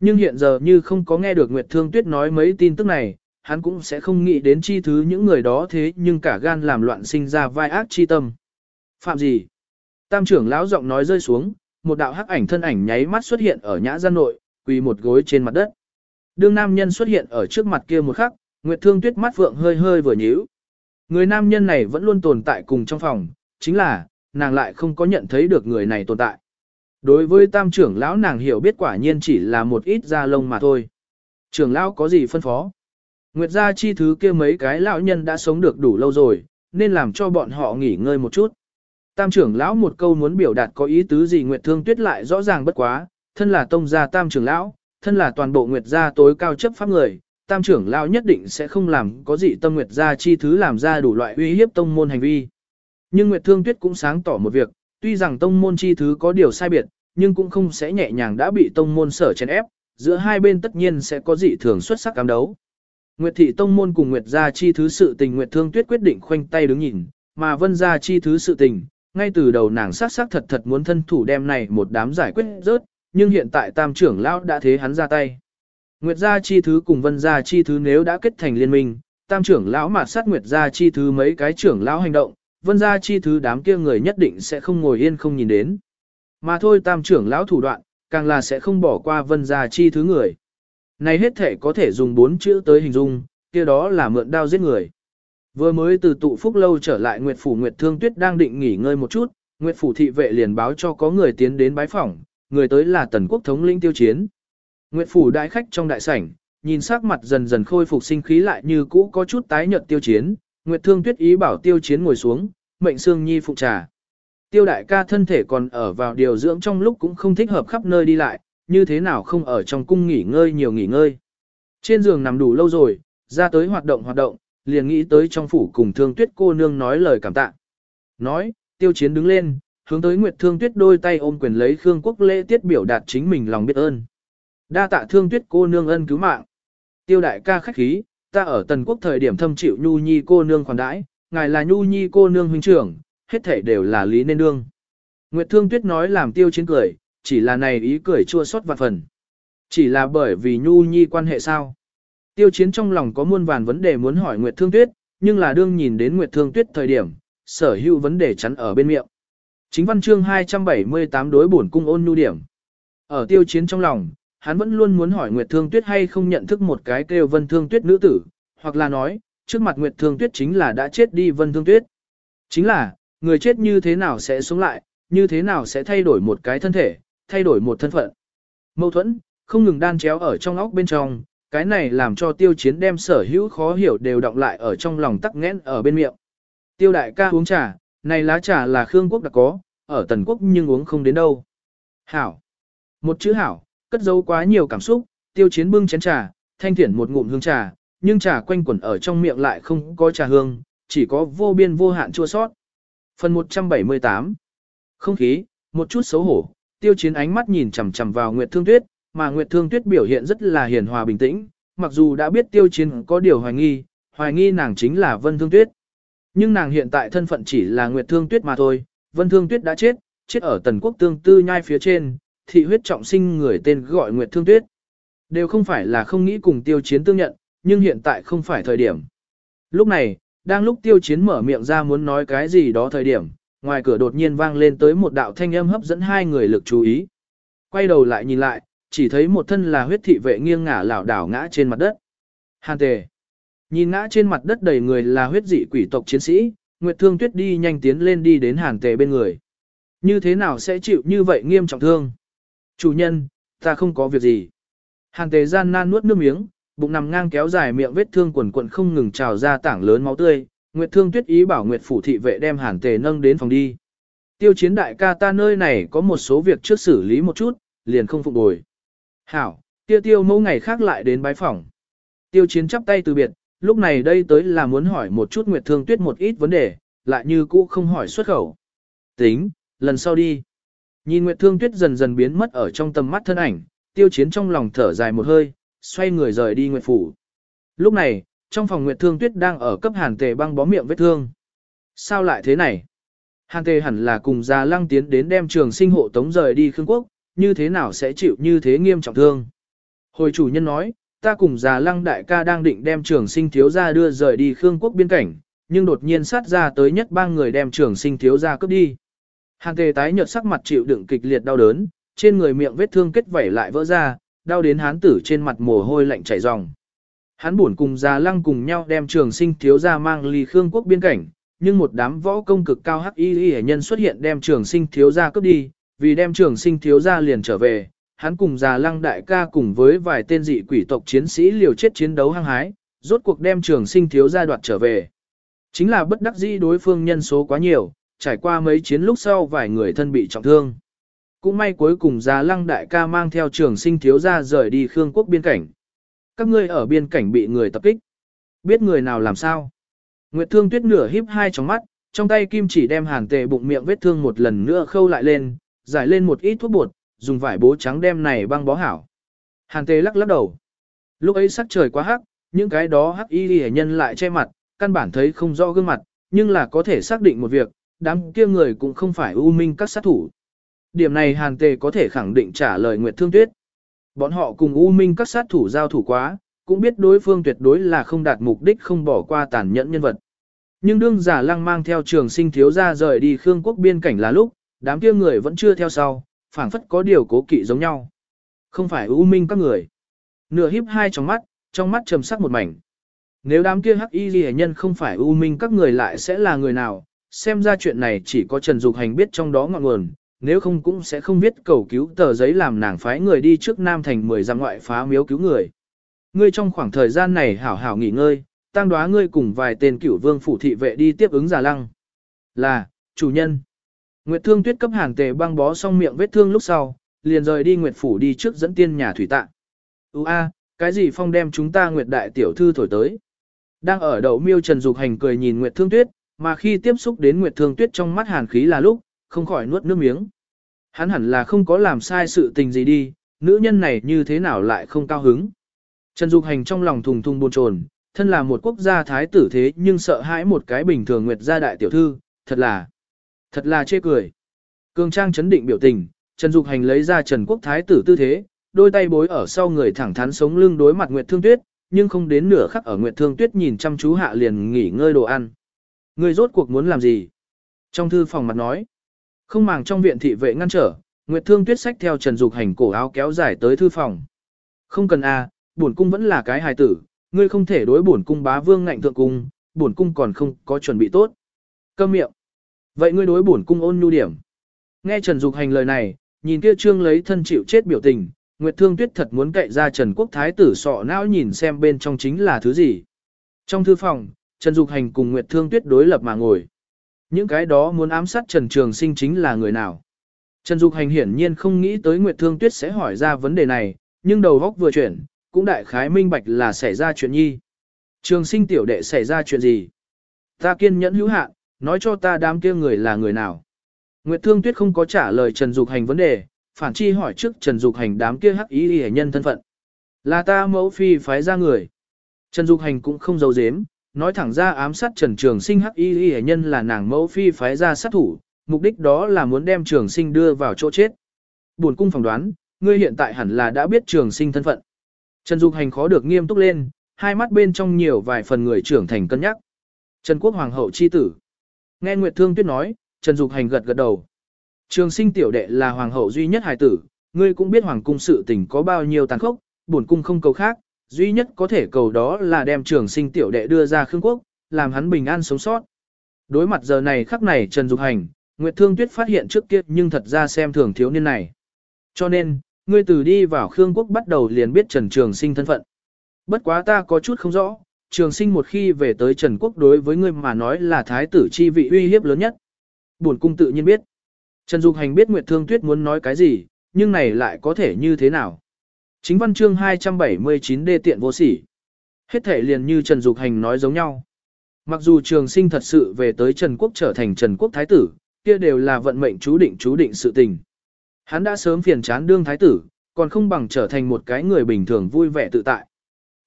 Nhưng hiện giờ như không có nghe được Nguyệt Thương Tuyết nói mấy tin tức này, hắn cũng sẽ không nghĩ đến chi thứ những người đó thế nhưng cả gan làm loạn sinh ra vai ác chi tâm. Phạm gì? Tam trưởng lão giọng nói rơi xuống, một đạo hắc ảnh thân ảnh nháy mắt xuất hiện ở nhã gian nội, quỳ một gối trên mặt đất. Đương nam nhân xuất hiện ở trước mặt kia một khắc, Nguyệt Thương Tuyết mắt vượng hơi hơi vừa nhíu. Người nam nhân này vẫn luôn tồn tại cùng trong phòng, chính là, nàng lại không có nhận thấy được người này tồn tại. Đối với tam trưởng lão nàng hiểu biết quả nhiên chỉ là một ít da lông mà thôi. Trưởng lão có gì phân phó? Nguyệt gia chi thứ kia mấy cái lão nhân đã sống được đủ lâu rồi, nên làm cho bọn họ nghỉ ngơi một chút. Tam trưởng lão một câu muốn biểu đạt có ý tứ gì Nguyệt Thương Tuyết lại rõ ràng bất quá, thân là tông gia tam trưởng lão, thân là toàn bộ Nguyệt gia tối cao chấp pháp người, tam trưởng lão nhất định sẽ không làm có gì tâm Nguyệt gia chi thứ làm ra đủ loại uy hiếp tông môn hành vi. Nhưng Nguyệt Thương Tuyết cũng sáng tỏ một việc, tuy rằng tông môn chi thứ có điều sai biệt, nhưng cũng không sẽ nhẹ nhàng đã bị tông môn sở chèn ép, giữa hai bên tất nhiên sẽ có dị thường xuất sắc cám đấu. Nguyệt thị tông môn cùng Nguyệt gia chi thứ sự tình Nguyệt Thương Tuyết quyết định khoanh tay đứng nhìn, mà Vân gia chi thứ sự tình, ngay từ đầu nàng sát sát thật thật muốn thân thủ đem này một đám giải quyết rớt, nhưng hiện tại tam trưởng lão đã thế hắn ra tay. Nguyệt gia chi thứ cùng Vân gia chi thứ nếu đã kết thành liên minh, tam trưởng lão mà sát Nguyệt gia chi thứ mấy cái trưởng lão hành động, Vân gia chi thứ đám kia người nhất định sẽ không ngồi yên không nhìn đến. Mà thôi tam trưởng lão thủ đoạn, càng là sẽ không bỏ qua Vân gia chi thứ người. Này hết thể có thể dùng bốn chữ tới hình dung, kia đó là mượn đao giết người. Vừa mới từ tụ phúc lâu trở lại Nguyệt Phủ Nguyệt Thương Tuyết đang định nghỉ ngơi một chút, Nguyệt Phủ thị vệ liền báo cho có người tiến đến bái phỏng, người tới là tần quốc thống lĩnh tiêu chiến. Nguyệt Phủ đại khách trong đại sảnh, nhìn sắc mặt dần dần khôi phục sinh khí lại như cũ có chút tái nhợt tiêu chiến, Nguyệt Thương Tuyết ý bảo tiêu chiến ngồi xuống, mệnh Sương Nhi phụ trà. Tiêu đại ca thân thể còn ở vào điều dưỡng trong lúc cũng không thích hợp khắp nơi đi lại, như thế nào không ở trong cung nghỉ ngơi nhiều nghỉ ngơi. Trên giường nằm đủ lâu rồi, ra tới hoạt động hoạt động, liền nghĩ tới trong phủ cùng thương tuyết cô nương nói lời cảm tạ. Nói, tiêu chiến đứng lên, hướng tới Nguyệt Thương Tuyết đôi tay ôm quyền lấy Khương Quốc lễ tiết biểu đạt chính mình lòng biết ơn. Đa tạ Thương Tuyết cô nương ân cứu mạng. Tiêu đại ca khách khí, ta ở Tần Quốc thời điểm thâm chịu Nhu Nhi cô nương khoản đãi, ngài là Nhu Nhi cô nương huynh trưởng, hết thể đều là lý nên đương. Nguyệt Thương Tuyết nói làm tiêu chiến cười, chỉ là này ý cười chua xót vạn phần. Chỉ là bởi vì Nhu Nhi quan hệ sao? Tiêu chiến trong lòng có muôn vàn vấn đề muốn hỏi Nguyệt Thương Tuyết, nhưng là đương nhìn đến Nguyệt Thương Tuyết thời điểm, sở hữu vấn đề chắn ở bên miệng. Chính văn chương 278 đối bổn cung ôn nhu điểm. Ở tiêu chiến trong lòng, hắn vẫn luôn muốn hỏi Nguyệt Thương Tuyết hay không nhận thức một cái kêu Vân Thương Tuyết nữ tử, hoặc là nói, trước mặt Nguyệt Thương Tuyết chính là đã chết đi Vân Thương Tuyết. Chính là, người chết như thế nào sẽ sống lại, như thế nào sẽ thay đổi một cái thân thể, thay đổi một thân phận. Mâu thuẫn, không ngừng đan chéo ở trong óc bên trong, cái này làm cho tiêu chiến đem sở hữu khó hiểu đều động lại ở trong lòng tắc nghẽn ở bên miệng. Tiêu đại ca uống trà, này lá trà là Khương quốc đã có, ở Tần quốc nhưng uống không đến đâu. Hảo. Một chữ hảo, cất dấu quá nhiều cảm xúc, tiêu chiến bưng chén trà, thanh thiển một ngụm hương trà, nhưng trà quanh quẩn ở trong miệng lại không có trà hương, chỉ có vô biên vô hạn chua sót. Phần 178 Không khí, một chút xấu hổ, tiêu chiến ánh mắt nhìn chằm chằm vào Nguyệt Thương Tuyết, mà Nguyệt Thương Tuyết biểu hiện rất là hiền hòa bình tĩnh, mặc dù đã biết tiêu chiến có điều hoài nghi, hoài nghi nàng chính là Vân Thương Tuyết. Nhưng nàng hiện tại thân phận chỉ là Nguyệt Thương Tuyết mà thôi, Vân Thương Tuyết đã chết, chết ở tần quốc tương tư nhai phía trên, thị huyết trọng sinh người tên gọi Nguyệt Thương Tuyết. Đều không phải là không nghĩ cùng tiêu chiến tương nhận, nhưng hiện tại không phải thời điểm. Lúc này, đang lúc tiêu chiến mở miệng ra muốn nói cái gì đó thời điểm, ngoài cửa đột nhiên vang lên tới một đạo thanh âm hấp dẫn hai người lực chú ý. Quay đầu lại nhìn lại, chỉ thấy một thân là huyết thị vệ nghiêng ngả lảo đảo ngã trên mặt đất. Hàn tề. Nhìn ngã trên mặt đất đầy người là huyết dị quỷ tộc chiến sĩ, Nguyệt Thương Tuyết đi nhanh tiến lên đi đến hàn tề bên người. Như thế nào sẽ chịu như vậy nghiêm trọng thương? Chủ nhân, ta không có việc gì. Hàn tề gian nan nuốt nước miếng, bụng nằm ngang kéo dài miệng vết thương quần quận không ngừng trào ra tảng lớn máu tươi. Nguyệt Thương Tuyết ý bảo Nguyệt phủ thị vệ đem hàn tề nâng đến phòng đi. Tiêu chiến đại ca ta nơi này có một số việc trước xử lý một chút, liền không phục bồi. Hảo, tiêu tiêu mẫu ngày khác lại đến bái phòng. Tiêu chiến chắp tay từ biệt, lúc này đây tới là muốn hỏi một chút Nguyệt Thương Tuyết một ít vấn đề, lại như cũ không hỏi xuất khẩu. Tính, lần sau đi. Nhìn Nguyệt Thương Tuyết dần dần biến mất ở trong tầm mắt thân ảnh, tiêu chiến trong lòng thở dài một hơi, xoay người rời đi Nguyệt Phủ. Lúc này, trong phòng Nguyệt Thương Tuyết đang ở cấp hàn tề băng bó miệng vết thương. Sao lại thế này? Hàn tề hẳn là cùng già lăng tiến đến đem trường sinh hộ tống rời đi Khương Quốc, như thế nào sẽ chịu như thế nghiêm trọng thương? Hồi chủ nhân nói, ta cùng già lăng đại ca đang định đem trường sinh thiếu gia đưa rời đi Khương Quốc biên cảnh, nhưng đột nhiên sát ra tới nhất ba người đem trường sinh thiếu gia cướp đi. Hàn tề tái nhợt sắc mặt chịu đựng kịch liệt đau đớn, trên người miệng vết thương kết vảy lại vỡ ra, đau đến hán tử trên mặt mồ hôi lạnh chảy ròng. Hắn buồn cùng già lăng cùng nhau đem trường sinh thiếu gia mang ly Khương Quốc biên cảnh, nhưng một đám võ công cực cao hắc y y nhân xuất hiện đem trường sinh thiếu gia cướp đi, vì đem trường sinh thiếu gia liền trở về, hắn cùng già lăng đại ca cùng với vài tên dị quỷ tộc chiến sĩ liều chết chiến đấu hăng hái, rốt cuộc đem trường sinh thiếu gia đoạt trở về. Chính là bất đắc dĩ đối phương nhân số quá nhiều, trải qua mấy chiến lúc sau vài người thân bị trọng thương. Cũng may cuối cùng già lăng đại ca mang theo trường sinh thiếu gia rời đi Khương quốc biên cảnh. Các ngươi ở biên cảnh bị người tập kích. Biết người nào làm sao? Nguyệt thương tuyết nửa híp hai tròng mắt, trong tay kim chỉ đem hàn tề bụng miệng vết thương một lần nữa khâu lại lên, giải lên một ít thuốc bột, dùng vải bố trắng đem này băng bó hảo. Hàn tề lắc lắc đầu. Lúc ấy sắc trời quá hắc, những cái đó hắc y hệ nhân lại che mặt, căn bản thấy không rõ gương mặt, nhưng là có thể xác định một việc, đám kia người cũng không phải ưu minh các sát thủ. Điểm này hàn tề có thể khẳng định trả lời Nguyệt Thương Tuyết. Bọn họ cùng ưu minh các sát thủ giao thủ quá, cũng biết đối phương tuyệt đối là không đạt mục đích không bỏ qua tàn nhẫn nhân vật. Nhưng đương giả lăng mang theo trường sinh thiếu ra rời đi Khương quốc biên cảnh là lúc, đám kia người vẫn chưa theo sau, phảng phất có điều cố kỵ giống nhau. Không phải ưu minh các người. Nửa híp hai trong mắt, trong mắt trầm sắc một mảnh. Nếu đám kia hắc y ghi nhân không phải ưu minh các người lại sẽ là người nào, xem ra chuyện này chỉ có Trần Dục Hành biết trong đó ngọn nguồn, nếu không cũng sẽ không biết cầu cứu tờ giấy làm nàng phái người đi trước Nam Thành mười ra ngoại phá miếu cứu người. Ngươi trong khoảng thời gian này hảo hảo nghỉ ngơi, tăng đoá ngươi cùng vài tên cửu vương phủ thị vệ đi tiếp ứng giả lăng. Là, chủ nhân. Nguyệt Thương Tuyết cấp hàng tề băng bó xong miệng vết thương lúc sau, liền rời đi Nguyệt phủ đi trước dẫn tiên nhà thủy tạ. Ú a, cái gì phong đem chúng ta Nguyệt đại tiểu thư thổi tới. Đang ở đầu miêu Trần Dục Hành cười nhìn Nguyệt Thương Tuyết, mà khi tiếp xúc đến Nguyệt Thương Tuyết trong mắt hàn khí là lúc, không khỏi nuốt nước miếng. Hắn hẳn là không có làm sai sự tình gì đi, nữ nhân này như thế nào lại không cao hứng. Trần Dục Hành trong lòng thùng thùng buồn chồn, thân là một quốc gia thái tử thế nhưng sợ hãi một cái bình thường Nguyệt gia đại tiểu thư, thật là, thật là chê cười. Cương Trang chấn định biểu tình, Trần Dục Hành lấy ra Trần Quốc thái tử tư thế, đôi tay bối ở sau người thẳng thắn sống lưng đối mặt Nguyệt Thương Tuyết, nhưng không đến nửa khắc ở Nguyệt Thương Tuyết nhìn chăm chú hạ liền nghỉ ngơi đồ ăn. Người rốt cuộc muốn làm gì? Trong thư phòng mặt nói, không màng trong viện thị vệ ngăn trở, Nguyệt Thương Tuyết sách theo Trần Dục Hành cổ áo kéo dài tới thư phòng. Không cần a, à, bổn cung vẫn là cái hài tử, ngươi không thể đối bổn cung bá vương ngạnh thượng cung, bổn cung còn không có chuẩn bị tốt. Câm miệng. Vậy ngươi đối bổn cung ôn nhu điểm. Nghe Trần Dục Hành lời này, nhìn kia trương lấy thân chịu chết biểu tình, Nguyệt Thương Tuyết thật muốn cậy ra Trần Quốc Thái tử sọ não nhìn xem bên trong chính là thứ gì. Trong thư phòng, Trần Dục Hành cùng Nguyệt Thương Tuyết đối lập mà ngồi. Những cái đó muốn ám sát Trần Trường Sinh chính là người nào? Trần Dục Hành hiển nhiên không nghĩ tới Nguyệt Thương Tuyết sẽ hỏi ra vấn đề này, nhưng đầu góc vừa chuyển, cũng đại khái minh bạch là xảy ra chuyện nhi. Trường Sinh tiểu đệ xảy ra chuyện gì? Ta kiên nhẫn hữu hạn, nói cho ta đám kia người là người nào? Nguyệt Thương Tuyết không có trả lời Trần Dục Hành vấn đề, phản chi hỏi trước Trần Dục Hành đám kia hắc ý hệ nhân thân phận. Là ta mẫu phi phái ra người. Trần Dục Hành cũng không giấu giếm, nói thẳng ra ám sát Trần Trường Sinh hắc y hệ nhân là nàng mẫu phi phái ra sát thủ, mục đích đó là muốn đem Trường Sinh đưa vào chỗ chết. Buồn cung phỏng đoán, ngươi hiện tại hẳn là đã biết Trường Sinh thân phận. Trần Dục Hành khó được nghiêm túc lên, hai mắt bên trong nhiều vài phần người trưởng thành cân nhắc. Trần Quốc Hoàng hậu chi tử. Nghe Nguyệt Thương Tuyết nói, Trần Dục Hành gật gật đầu. Trường sinh tiểu đệ là hoàng hậu duy nhất hài tử, ngươi cũng biết hoàng cung sự tình có bao nhiêu tàn khốc, bổn cung không cầu khác, duy nhất có thể cầu đó là đem trường sinh tiểu đệ đưa ra Khương Quốc, làm hắn bình an sống sót. Đối mặt giờ này khắc này Trần Dục Hành, Nguyệt Thương Tuyết phát hiện trước kia nhưng thật ra xem thường thiếu niên này. Cho nên, ngươi từ đi vào Khương Quốc bắt đầu liền biết Trần Trường Sinh thân phận. Bất quá ta có chút không rõ, Trường Sinh một khi về tới Trần Quốc đối với ngươi mà nói là thái tử chi vị uy hiếp lớn nhất. Bổn cung tự nhiên biết. Trần Dục Hành biết Nguyệt Thương Tuyết muốn nói cái gì, nhưng này lại có thể như thế nào? Chính văn chương 279 đê tiện vô sỉ. Hết thể liền như Trần Dục Hành nói giống nhau. Mặc dù trường sinh thật sự về tới Trần Quốc trở thành Trần Quốc Thái tử, kia đều là vận mệnh chú định chú định sự tình. Hắn đã sớm phiền chán đương Thái tử, còn không bằng trở thành một cái người bình thường vui vẻ tự tại.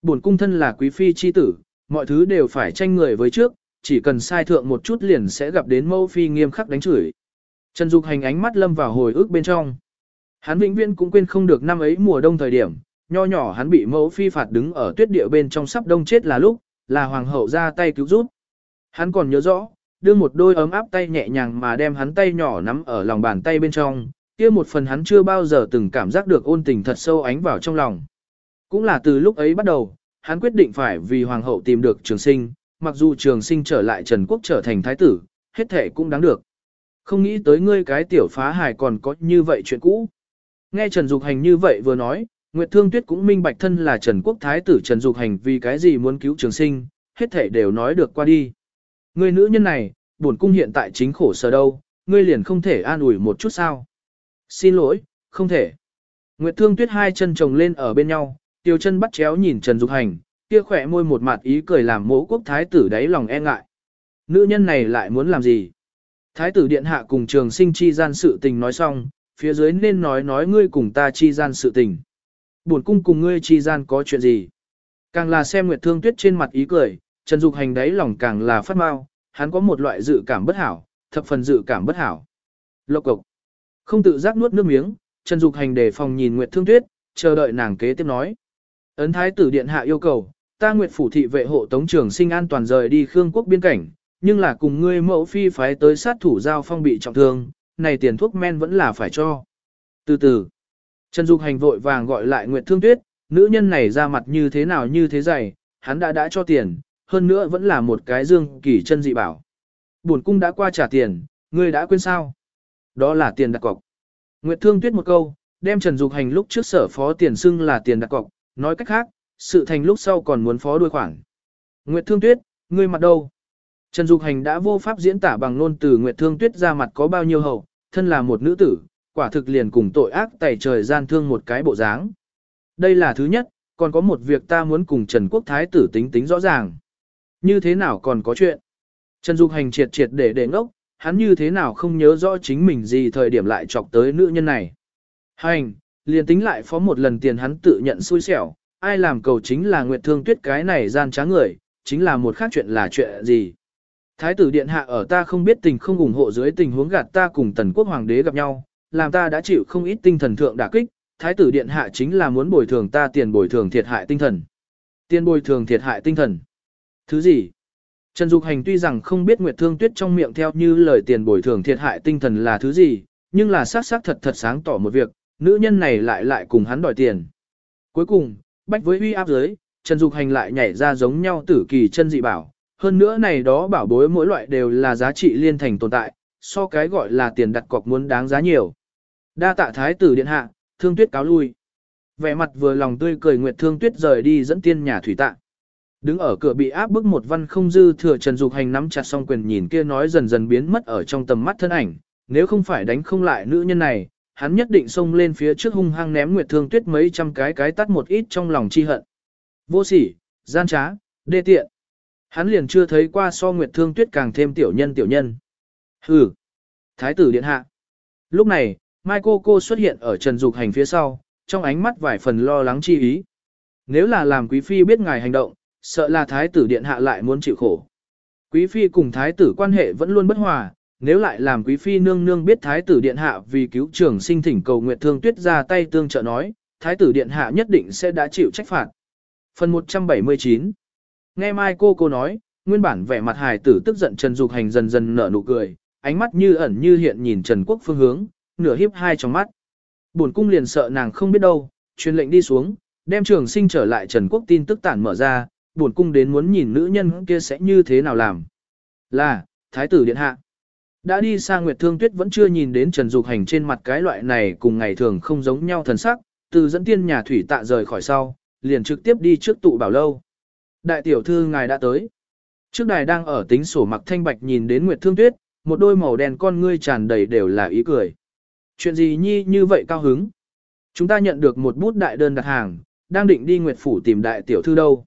Bổn cung thân là quý phi chi tử, mọi thứ đều phải tranh người với trước, chỉ cần sai thượng một chút liền sẽ gặp đến mâu phi nghiêm khắc đánh chửi. Trần Dục Hành ánh mắt lâm vào hồi ức bên trong. Hắn vĩnh viễn cũng quên không được năm ấy mùa đông thời điểm, nho nhỏ hắn bị mẫu phi phạt đứng ở tuyết địa bên trong sắp đông chết là lúc, là hoàng hậu ra tay cứu giúp. Hắn còn nhớ rõ, đưa một đôi ấm áp tay nhẹ nhàng mà đem hắn tay nhỏ nắm ở lòng bàn tay bên trong, kia một phần hắn chưa bao giờ từng cảm giác được ôn tình thật sâu ánh vào trong lòng. Cũng là từ lúc ấy bắt đầu, hắn quyết định phải vì hoàng hậu tìm được trường sinh, mặc dù trường sinh trở lại Trần Quốc trở thành thái tử, hết thể cũng đáng được. Không nghĩ tới ngươi cái tiểu phá hài còn có như vậy chuyện cũ. Nghe Trần Dục Hành như vậy vừa nói, Nguyệt Thương Tuyết cũng minh bạch thân là Trần Quốc Thái tử Trần Dục Hành vì cái gì muốn cứu trường sinh, hết thể đều nói được qua đi. Người nữ nhân này, buồn cung hiện tại chính khổ sở đâu, ngươi liền không thể an ủi một chút sao. Xin lỗi, không thể. Nguyệt Thương Tuyết hai chân chồng lên ở bên nhau, tiêu chân bắt chéo nhìn Trần Dục Hành, kia khỏe môi một mặt ý cười làm mỗ quốc thái tử đáy lòng e ngại. Nữ nhân này lại muốn làm gì? Thái tử điện hạ cùng trường sinh chi gian sự tình nói xong, phía dưới nên nói nói ngươi cùng ta chi gian sự tình. Buồn cung cùng ngươi chi gian có chuyện gì? Càng là xem Nguyệt Thương Tuyết trên mặt ý cười, Trần Dục Hành đáy lòng càng là phát mau, hắn có một loại dự cảm bất hảo, thập phần dự cảm bất hảo. Lộc cục. Không tự giác nuốt nước miếng, Trần Dục Hành đề phòng nhìn Nguyệt Thương Tuyết, chờ đợi nàng kế tiếp nói. Ấn Thái tử điện hạ yêu cầu, ta Nguyệt phủ thị vệ hộ tống trường sinh an toàn rời đi Khương quốc biên cảnh, nhưng là cùng ngươi mẫu phi phái tới sát thủ giao phong bị trọng thương, này tiền thuốc men vẫn là phải cho. Từ từ, Trần Dục Hành vội vàng gọi lại Nguyệt Thương Tuyết, nữ nhân này ra mặt như thế nào như thế dày, hắn đã đã cho tiền, hơn nữa vẫn là một cái dương kỳ chân dị bảo. Bổn cung đã qua trả tiền, ngươi đã quên sao? Đó là tiền đặt cọc. Nguyệt Thương Tuyết một câu, đem Trần Dục Hành lúc trước sở phó tiền xưng là tiền đặt cọc, nói cách khác, sự thành lúc sau còn muốn phó đuôi khoản. Nguyệt Thương Tuyết, ngươi mặt đâu? Trần Dục Hành đã vô pháp diễn tả bằng ngôn từ Nguyệt Thương Tuyết ra mặt có bao nhiêu hậu, thân là một nữ tử, quả thực liền cùng tội ác tẩy trời gian thương một cái bộ dáng. Đây là thứ nhất, còn có một việc ta muốn cùng Trần Quốc Thái tử tính tính rõ ràng. Như thế nào còn có chuyện? Trần Dục Hành triệt triệt để để ngốc, hắn như thế nào không nhớ rõ chính mình gì thời điểm lại chọc tới nữ nhân này. Hành, liền tính lại phó một lần tiền hắn tự nhận xui xẻo, ai làm cầu chính là Nguyệt Thương Tuyết cái này gian trá người, chính là một khác chuyện là chuyện gì. Thái tử điện hạ ở ta không biết tình không ủng hộ dưới tình huống gạt ta cùng tần quốc hoàng đế gặp nhau, làm ta đã chịu không ít tinh thần thượng đả kích, thái tử điện hạ chính là muốn bồi thường ta tiền bồi thường thiệt hại tinh thần. Tiền bồi thường thiệt hại tinh thần. Thứ gì? Trần Dục Hành tuy rằng không biết Nguyệt Thương Tuyết trong miệng theo như lời tiền bồi thường thiệt hại tinh thần là thứ gì, nhưng là xác xác thật thật sáng tỏ một việc, nữ nhân này lại lại cùng hắn đòi tiền. Cuối cùng, bách với uy áp giới, Trần Dục Hành lại nhảy ra giống nhau tử kỳ chân dị bảo, hơn nữa này đó bảo bối mỗi loại đều là giá trị liên thành tồn tại, so cái gọi là tiền đặt cọc muốn đáng giá nhiều. Đa tạ thái tử điện hạ, thương tuyết cáo lui. Vẻ mặt vừa lòng tươi cười Nguyệt Thương Tuyết rời đi dẫn tiên nhà thủy tạ. Đứng ở cửa bị áp bức một văn không dư thừa Trần Dục Hành nắm chặt song quyền nhìn kia nói dần dần biến mất ở trong tầm mắt thân ảnh, nếu không phải đánh không lại nữ nhân này, hắn nhất định xông lên phía trước hung hăng ném Nguyệt Thương Tuyết mấy trăm cái cái tắt một ít trong lòng chi hận. Vô sỉ, gian trá, đê tiện. Hắn liền chưa thấy qua so Nguyệt Thương Tuyết càng thêm tiểu nhân tiểu nhân. Hừ. Thái tử điện hạ. Lúc này, Mai cô cô xuất hiện ở Trần Dục Hành phía sau, trong ánh mắt vài phần lo lắng chi ý. Nếu là làm quý phi biết ngài hành động, sợ là thái tử điện hạ lại muốn chịu khổ. Quý phi cùng thái tử quan hệ vẫn luôn bất hòa, nếu lại làm quý phi nương nương biết thái tử điện hạ vì cứu trường sinh thỉnh cầu Nguyệt Thương Tuyết ra tay tương trợ nói, thái tử điện hạ nhất định sẽ đã chịu trách phạt. Phần 179 Nghe Mai cô cô nói, nguyên bản vẻ mặt hài tử tức giận Trần Dục Hành dần dần nở nụ cười, ánh mắt như ẩn như hiện nhìn Trần Quốc phương hướng, nửa hiếp hai trong mắt. Bổn cung liền sợ nàng không biết đâu, truyền lệnh đi xuống, đem trường sinh trở lại Trần Quốc tin tức tản mở ra, bổn cung đến muốn nhìn nữ nhân kia sẽ như thế nào làm. Là, Thái tử Điện Hạ. Đã đi xa Nguyệt Thương Tuyết vẫn chưa nhìn đến Trần Dục Hành trên mặt cái loại này cùng ngày thường không giống nhau thần sắc, từ dẫn tiên nhà thủy tạ rời khỏi sau, liền trực tiếp đi trước tụ bảo lâu. Đại tiểu thư ngài đã tới. Trước đài đang ở tính sổ mặc thanh bạch nhìn đến Nguyệt Thương Tuyết, một đôi màu đen con ngươi tràn đầy đều là ý cười. Chuyện gì nhi như vậy cao hứng? Chúng ta nhận được một bút đại đơn đặt hàng, đang định đi Nguyệt Phủ tìm đại tiểu thư đâu.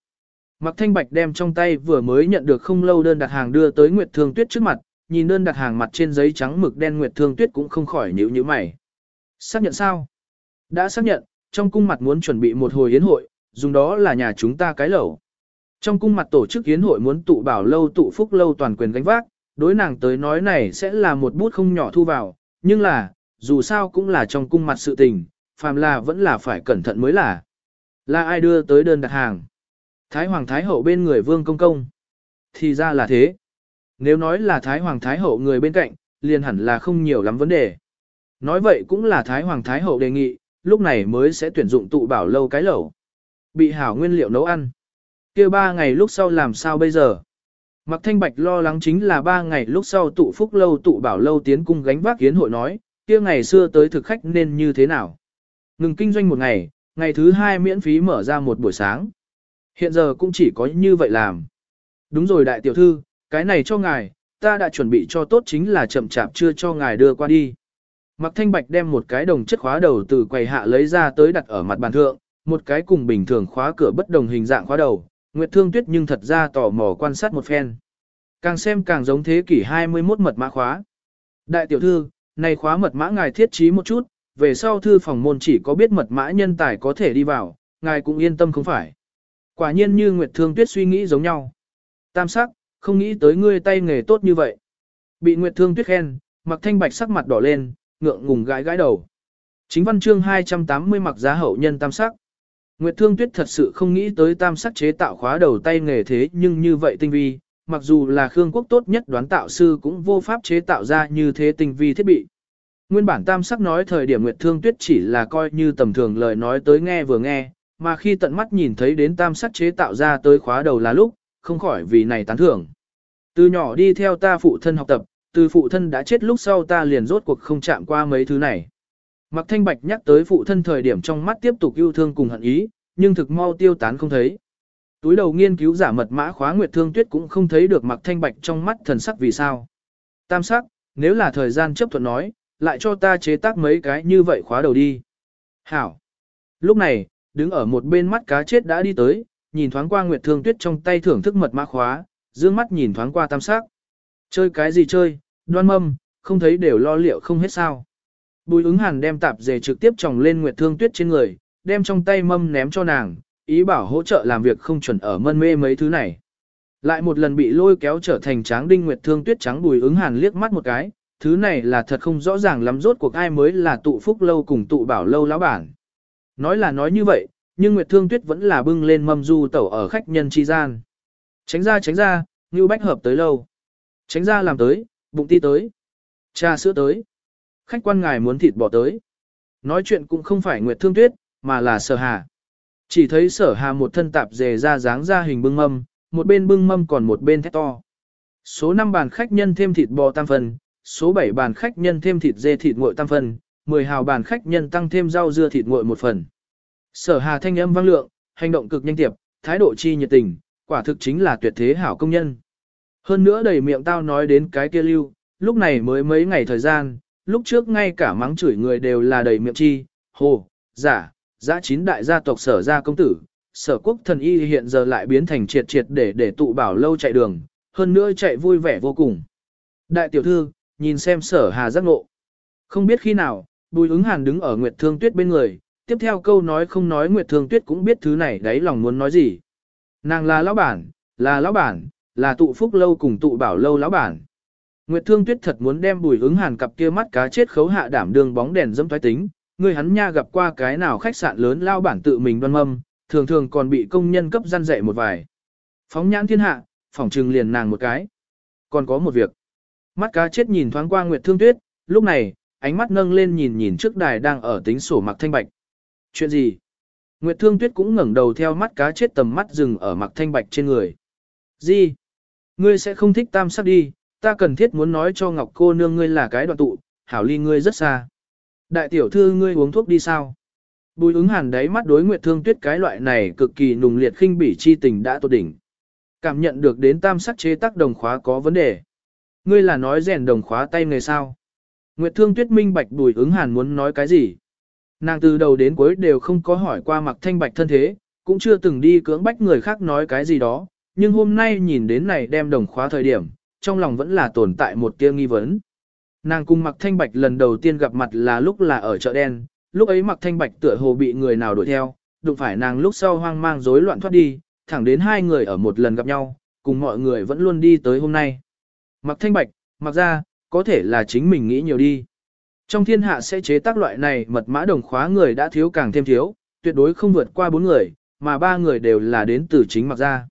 Mặc Thanh Bạch đem trong tay vừa mới nhận được không lâu đơn đặt hàng đưa tới Nguyệt Thương Tuyết trước mặt, nhìn đơn đặt hàng mặt trên giấy trắng mực đen Nguyệt Thương Tuyết cũng không khỏi nhíu nhíu mày. Xác nhận sao? Đã xác nhận, trong cung mặt muốn chuẩn bị một hồi yến hội, dùng đó là nhà chúng ta cái lẩu. Trong cung mặt tổ chức kiến hội muốn tụ bảo lâu tụ phúc lâu toàn quyền gánh vác, đối nàng tới nói này sẽ là một bút không nhỏ thu vào, nhưng là, dù sao cũng là trong cung mặt sự tình, phàm là vẫn là phải cẩn thận mới là. Là ai đưa tới đơn đặt hàng? Thái Hoàng Thái Hậu bên người Vương Công Công. Thì ra là thế. Nếu nói là Thái Hoàng Thái Hậu người bên cạnh, liền hẳn là không nhiều lắm vấn đề. Nói vậy cũng là Thái Hoàng Thái Hậu đề nghị, lúc này mới sẽ tuyển dụng tụ bảo lâu cái lẩu. Bị hảo nguyên liệu nấu ăn kia ba ngày lúc sau làm sao bây giờ? Mặc thanh bạch lo lắng chính là ba ngày lúc sau tụ phúc lâu tụ bảo lâu tiến cung gánh vác kiến hội nói, kia ngày xưa tới thực khách nên như thế nào? Ngừng kinh doanh một ngày, ngày thứ hai miễn phí mở ra một buổi sáng. Hiện giờ cũng chỉ có như vậy làm. Đúng rồi đại tiểu thư, cái này cho ngài, ta đã chuẩn bị cho tốt chính là chậm chạp chưa cho ngài đưa qua đi. Mặc thanh bạch đem một cái đồng chất khóa đầu từ quầy hạ lấy ra tới đặt ở mặt bàn thượng, một cái cùng bình thường khóa cửa bất đồng hình dạng khóa đầu, Nguyệt Thương Tuyết nhưng thật ra tò mò quan sát một phen. Càng xem càng giống thế kỷ 21 mật mã khóa. Đại tiểu thư, này khóa mật mã ngài thiết trí một chút, về sau thư phòng môn chỉ có biết mật mã nhân tài có thể đi vào, ngài cũng yên tâm không phải. Quả nhiên như Nguyệt Thương Tuyết suy nghĩ giống nhau. Tam sắc, không nghĩ tới ngươi tay nghề tốt như vậy. Bị Nguyệt Thương Tuyết khen, mặc thanh bạch sắc mặt đỏ lên, ngượng ngùng gãi gãi đầu. Chính văn chương 280 mặc giá hậu nhân tam sắc. Nguyệt Thương Tuyết thật sự không nghĩ tới tam sắc chế tạo khóa đầu tay nghề thế nhưng như vậy tinh vi, mặc dù là Khương Quốc tốt nhất đoán tạo sư cũng vô pháp chế tạo ra như thế tinh vi thiết bị. Nguyên bản tam sắc nói thời điểm Nguyệt Thương Tuyết chỉ là coi như tầm thường lời nói tới nghe vừa nghe, mà khi tận mắt nhìn thấy đến tam sắc chế tạo ra tới khóa đầu là lúc, không khỏi vì này tán thưởng. Từ nhỏ đi theo ta phụ thân học tập, từ phụ thân đã chết lúc sau ta liền rốt cuộc không chạm qua mấy thứ này. Mạc Thanh Bạch nhắc tới phụ thân thời điểm trong mắt tiếp tục yêu thương cùng hận ý, nhưng thực mau tiêu tán không thấy. Túi đầu nghiên cứu giả mật mã khóa Nguyệt Thương Tuyết cũng không thấy được Mạc Thanh Bạch trong mắt thần sắc vì sao. Tam sắc, nếu là thời gian chấp thuận nói, lại cho ta chế tác mấy cái như vậy khóa đầu đi. Hảo. Lúc này, đứng ở một bên mắt cá chết đã đi tới, nhìn thoáng qua Nguyệt Thương Tuyết trong tay thưởng thức mật mã khóa, dương mắt nhìn thoáng qua tam sắc. Chơi cái gì chơi, đoan mâm, không thấy đều lo liệu không hết sao. Bùi ứng hàn đem tạp dề trực tiếp tròng lên Nguyệt Thương Tuyết trên người, đem trong tay mâm ném cho nàng, ý bảo hỗ trợ làm việc không chuẩn ở mân mê mấy thứ này. Lại một lần bị lôi kéo trở thành tráng đinh Nguyệt Thương Tuyết trắng bùi ứng hàn liếc mắt một cái, thứ này là thật không rõ ràng lắm rốt cuộc ai mới là tụ phúc lâu cùng tụ bảo lâu lão bản. Nói là nói như vậy, nhưng Nguyệt Thương Tuyết vẫn là bưng lên mâm du tẩu ở khách nhân chi gian. Tránh ra tránh ra, như bách hợp tới lâu. Tránh ra làm tới, bụng ti tới. Trà sữa tới. Khách quan ngài muốn thịt bò tới. Nói chuyện cũng không phải Nguyệt Thương Tuyết, mà là sở hà. Chỉ thấy sở hà một thân tạp dề ra dáng ra hình bưng mâm, một bên bưng mâm còn một bên thét to. Số 5 bàn khách nhân thêm thịt bò tam phần, số 7 bàn khách nhân thêm thịt dê thịt nguội tam phần, 10 hào bàn khách nhân tăng thêm rau dưa thịt nguội một phần. Sở hà thanh âm vang lượng, hành động cực nhanh tiệp, thái độ chi nhiệt tình, quả thực chính là tuyệt thế hảo công nhân. Hơn nữa đầy miệng tao nói đến cái kia lưu, lúc này mới mấy ngày thời gian, lúc trước ngay cả mắng chửi người đều là đầy miệng chi, hồ, giả, giã chín đại gia tộc sở gia công tử, sở quốc thần y hiện giờ lại biến thành triệt triệt để để tụ bảo lâu chạy đường, hơn nữa chạy vui vẻ vô cùng. Đại tiểu thư, nhìn xem sở hà giác ngộ. Không biết khi nào, bùi ứng hàn đứng ở Nguyệt Thương Tuyết bên người, tiếp theo câu nói không nói Nguyệt Thương Tuyết cũng biết thứ này đấy lòng muốn nói gì. Nàng là lão bản, là lão bản, là tụ phúc lâu cùng tụ bảo lâu lão bản. Nguyệt Thương Tuyết thật muốn đem bùi ứng hàn cặp kia mắt cá chết khấu hạ đảm đường bóng đèn dẫm thoái tính, người hắn nha gặp qua cái nào khách sạn lớn lao bản tự mình đoan mâm, thường thường còn bị công nhân cấp gian dạy một vài. Phóng nhãn thiên hạ, phỏng trừng liền nàng một cái. Còn có một việc. Mắt cá chết nhìn thoáng qua Nguyệt Thương Tuyết, lúc này, ánh mắt nâng lên nhìn nhìn trước đài đang ở tính sổ mặc thanh bạch. Chuyện gì? Nguyệt Thương Tuyết cũng ngẩng đầu theo mắt cá chết tầm mắt dừng ở mặc thanh bạch trên người. Gì? Ngươi sẽ không thích tam sắc đi, ta cần thiết muốn nói cho Ngọc cô nương ngươi là cái đoạn tụ, hảo ly ngươi rất xa. Đại tiểu thư ngươi uống thuốc đi sao? Bùi ứng hàn đáy mắt đối Nguyệt Thương Tuyết cái loại này cực kỳ nùng liệt khinh bỉ chi tình đã tột đỉnh. Cảm nhận được đến tam sắc chế tác đồng khóa có vấn đề. Ngươi là nói rèn đồng khóa tay người sao? Nguyệt Thương Tuyết minh bạch bùi ứng hàn muốn nói cái gì? Nàng từ đầu đến cuối đều không có hỏi qua mặc thanh bạch thân thế, cũng chưa từng đi cưỡng bách người khác nói cái gì đó, nhưng hôm nay nhìn đến này đem đồng khóa thời điểm, trong lòng vẫn là tồn tại một tia nghi vấn. Nàng cùng Mạc Thanh Bạch lần đầu tiên gặp mặt là lúc là ở chợ đen, lúc ấy Mạc Thanh Bạch tựa hồ bị người nào đuổi theo, đụng phải nàng lúc sau hoang mang rối loạn thoát đi, thẳng đến hai người ở một lần gặp nhau, cùng mọi người vẫn luôn đi tới hôm nay. Mạc Thanh Bạch, mặc ra, có thể là chính mình nghĩ nhiều đi. Trong thiên hạ sẽ chế tác loại này mật mã đồng khóa người đã thiếu càng thêm thiếu, tuyệt đối không vượt qua bốn người, mà ba người đều là đến từ chính mặc gia.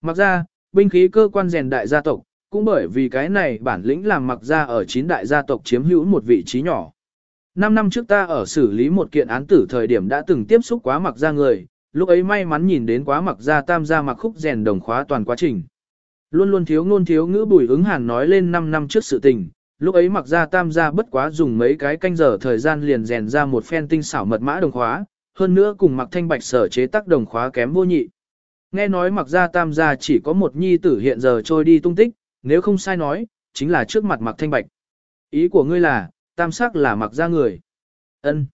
Mặc gia, binh khí cơ quan rèn đại gia tộc, cũng bởi vì cái này bản lĩnh làm mặc gia ở chín đại gia tộc chiếm hữu một vị trí nhỏ. Năm năm trước ta ở xử lý một kiện án tử thời điểm đã từng tiếp xúc quá mặc gia người, lúc ấy may mắn nhìn đến quá mặc gia tam gia mặc khúc rèn đồng khóa toàn quá trình. Luôn luôn thiếu ngôn thiếu ngữ bùi ứng hàn nói lên 5 năm trước sự tình, lúc ấy mặc gia tam gia bất quá dùng mấy cái canh giờ thời gian liền rèn ra một phen tinh xảo mật mã đồng khóa, hơn nữa cùng mặc thanh bạch sở chế tác đồng khóa kém vô nhị. Nghe nói mặc gia tam gia chỉ có một nhi tử hiện giờ trôi đi tung tích, nếu không sai nói, chính là trước mặt mặc thanh bạch. Ý của ngươi là, tam sắc là mặc gia người. ân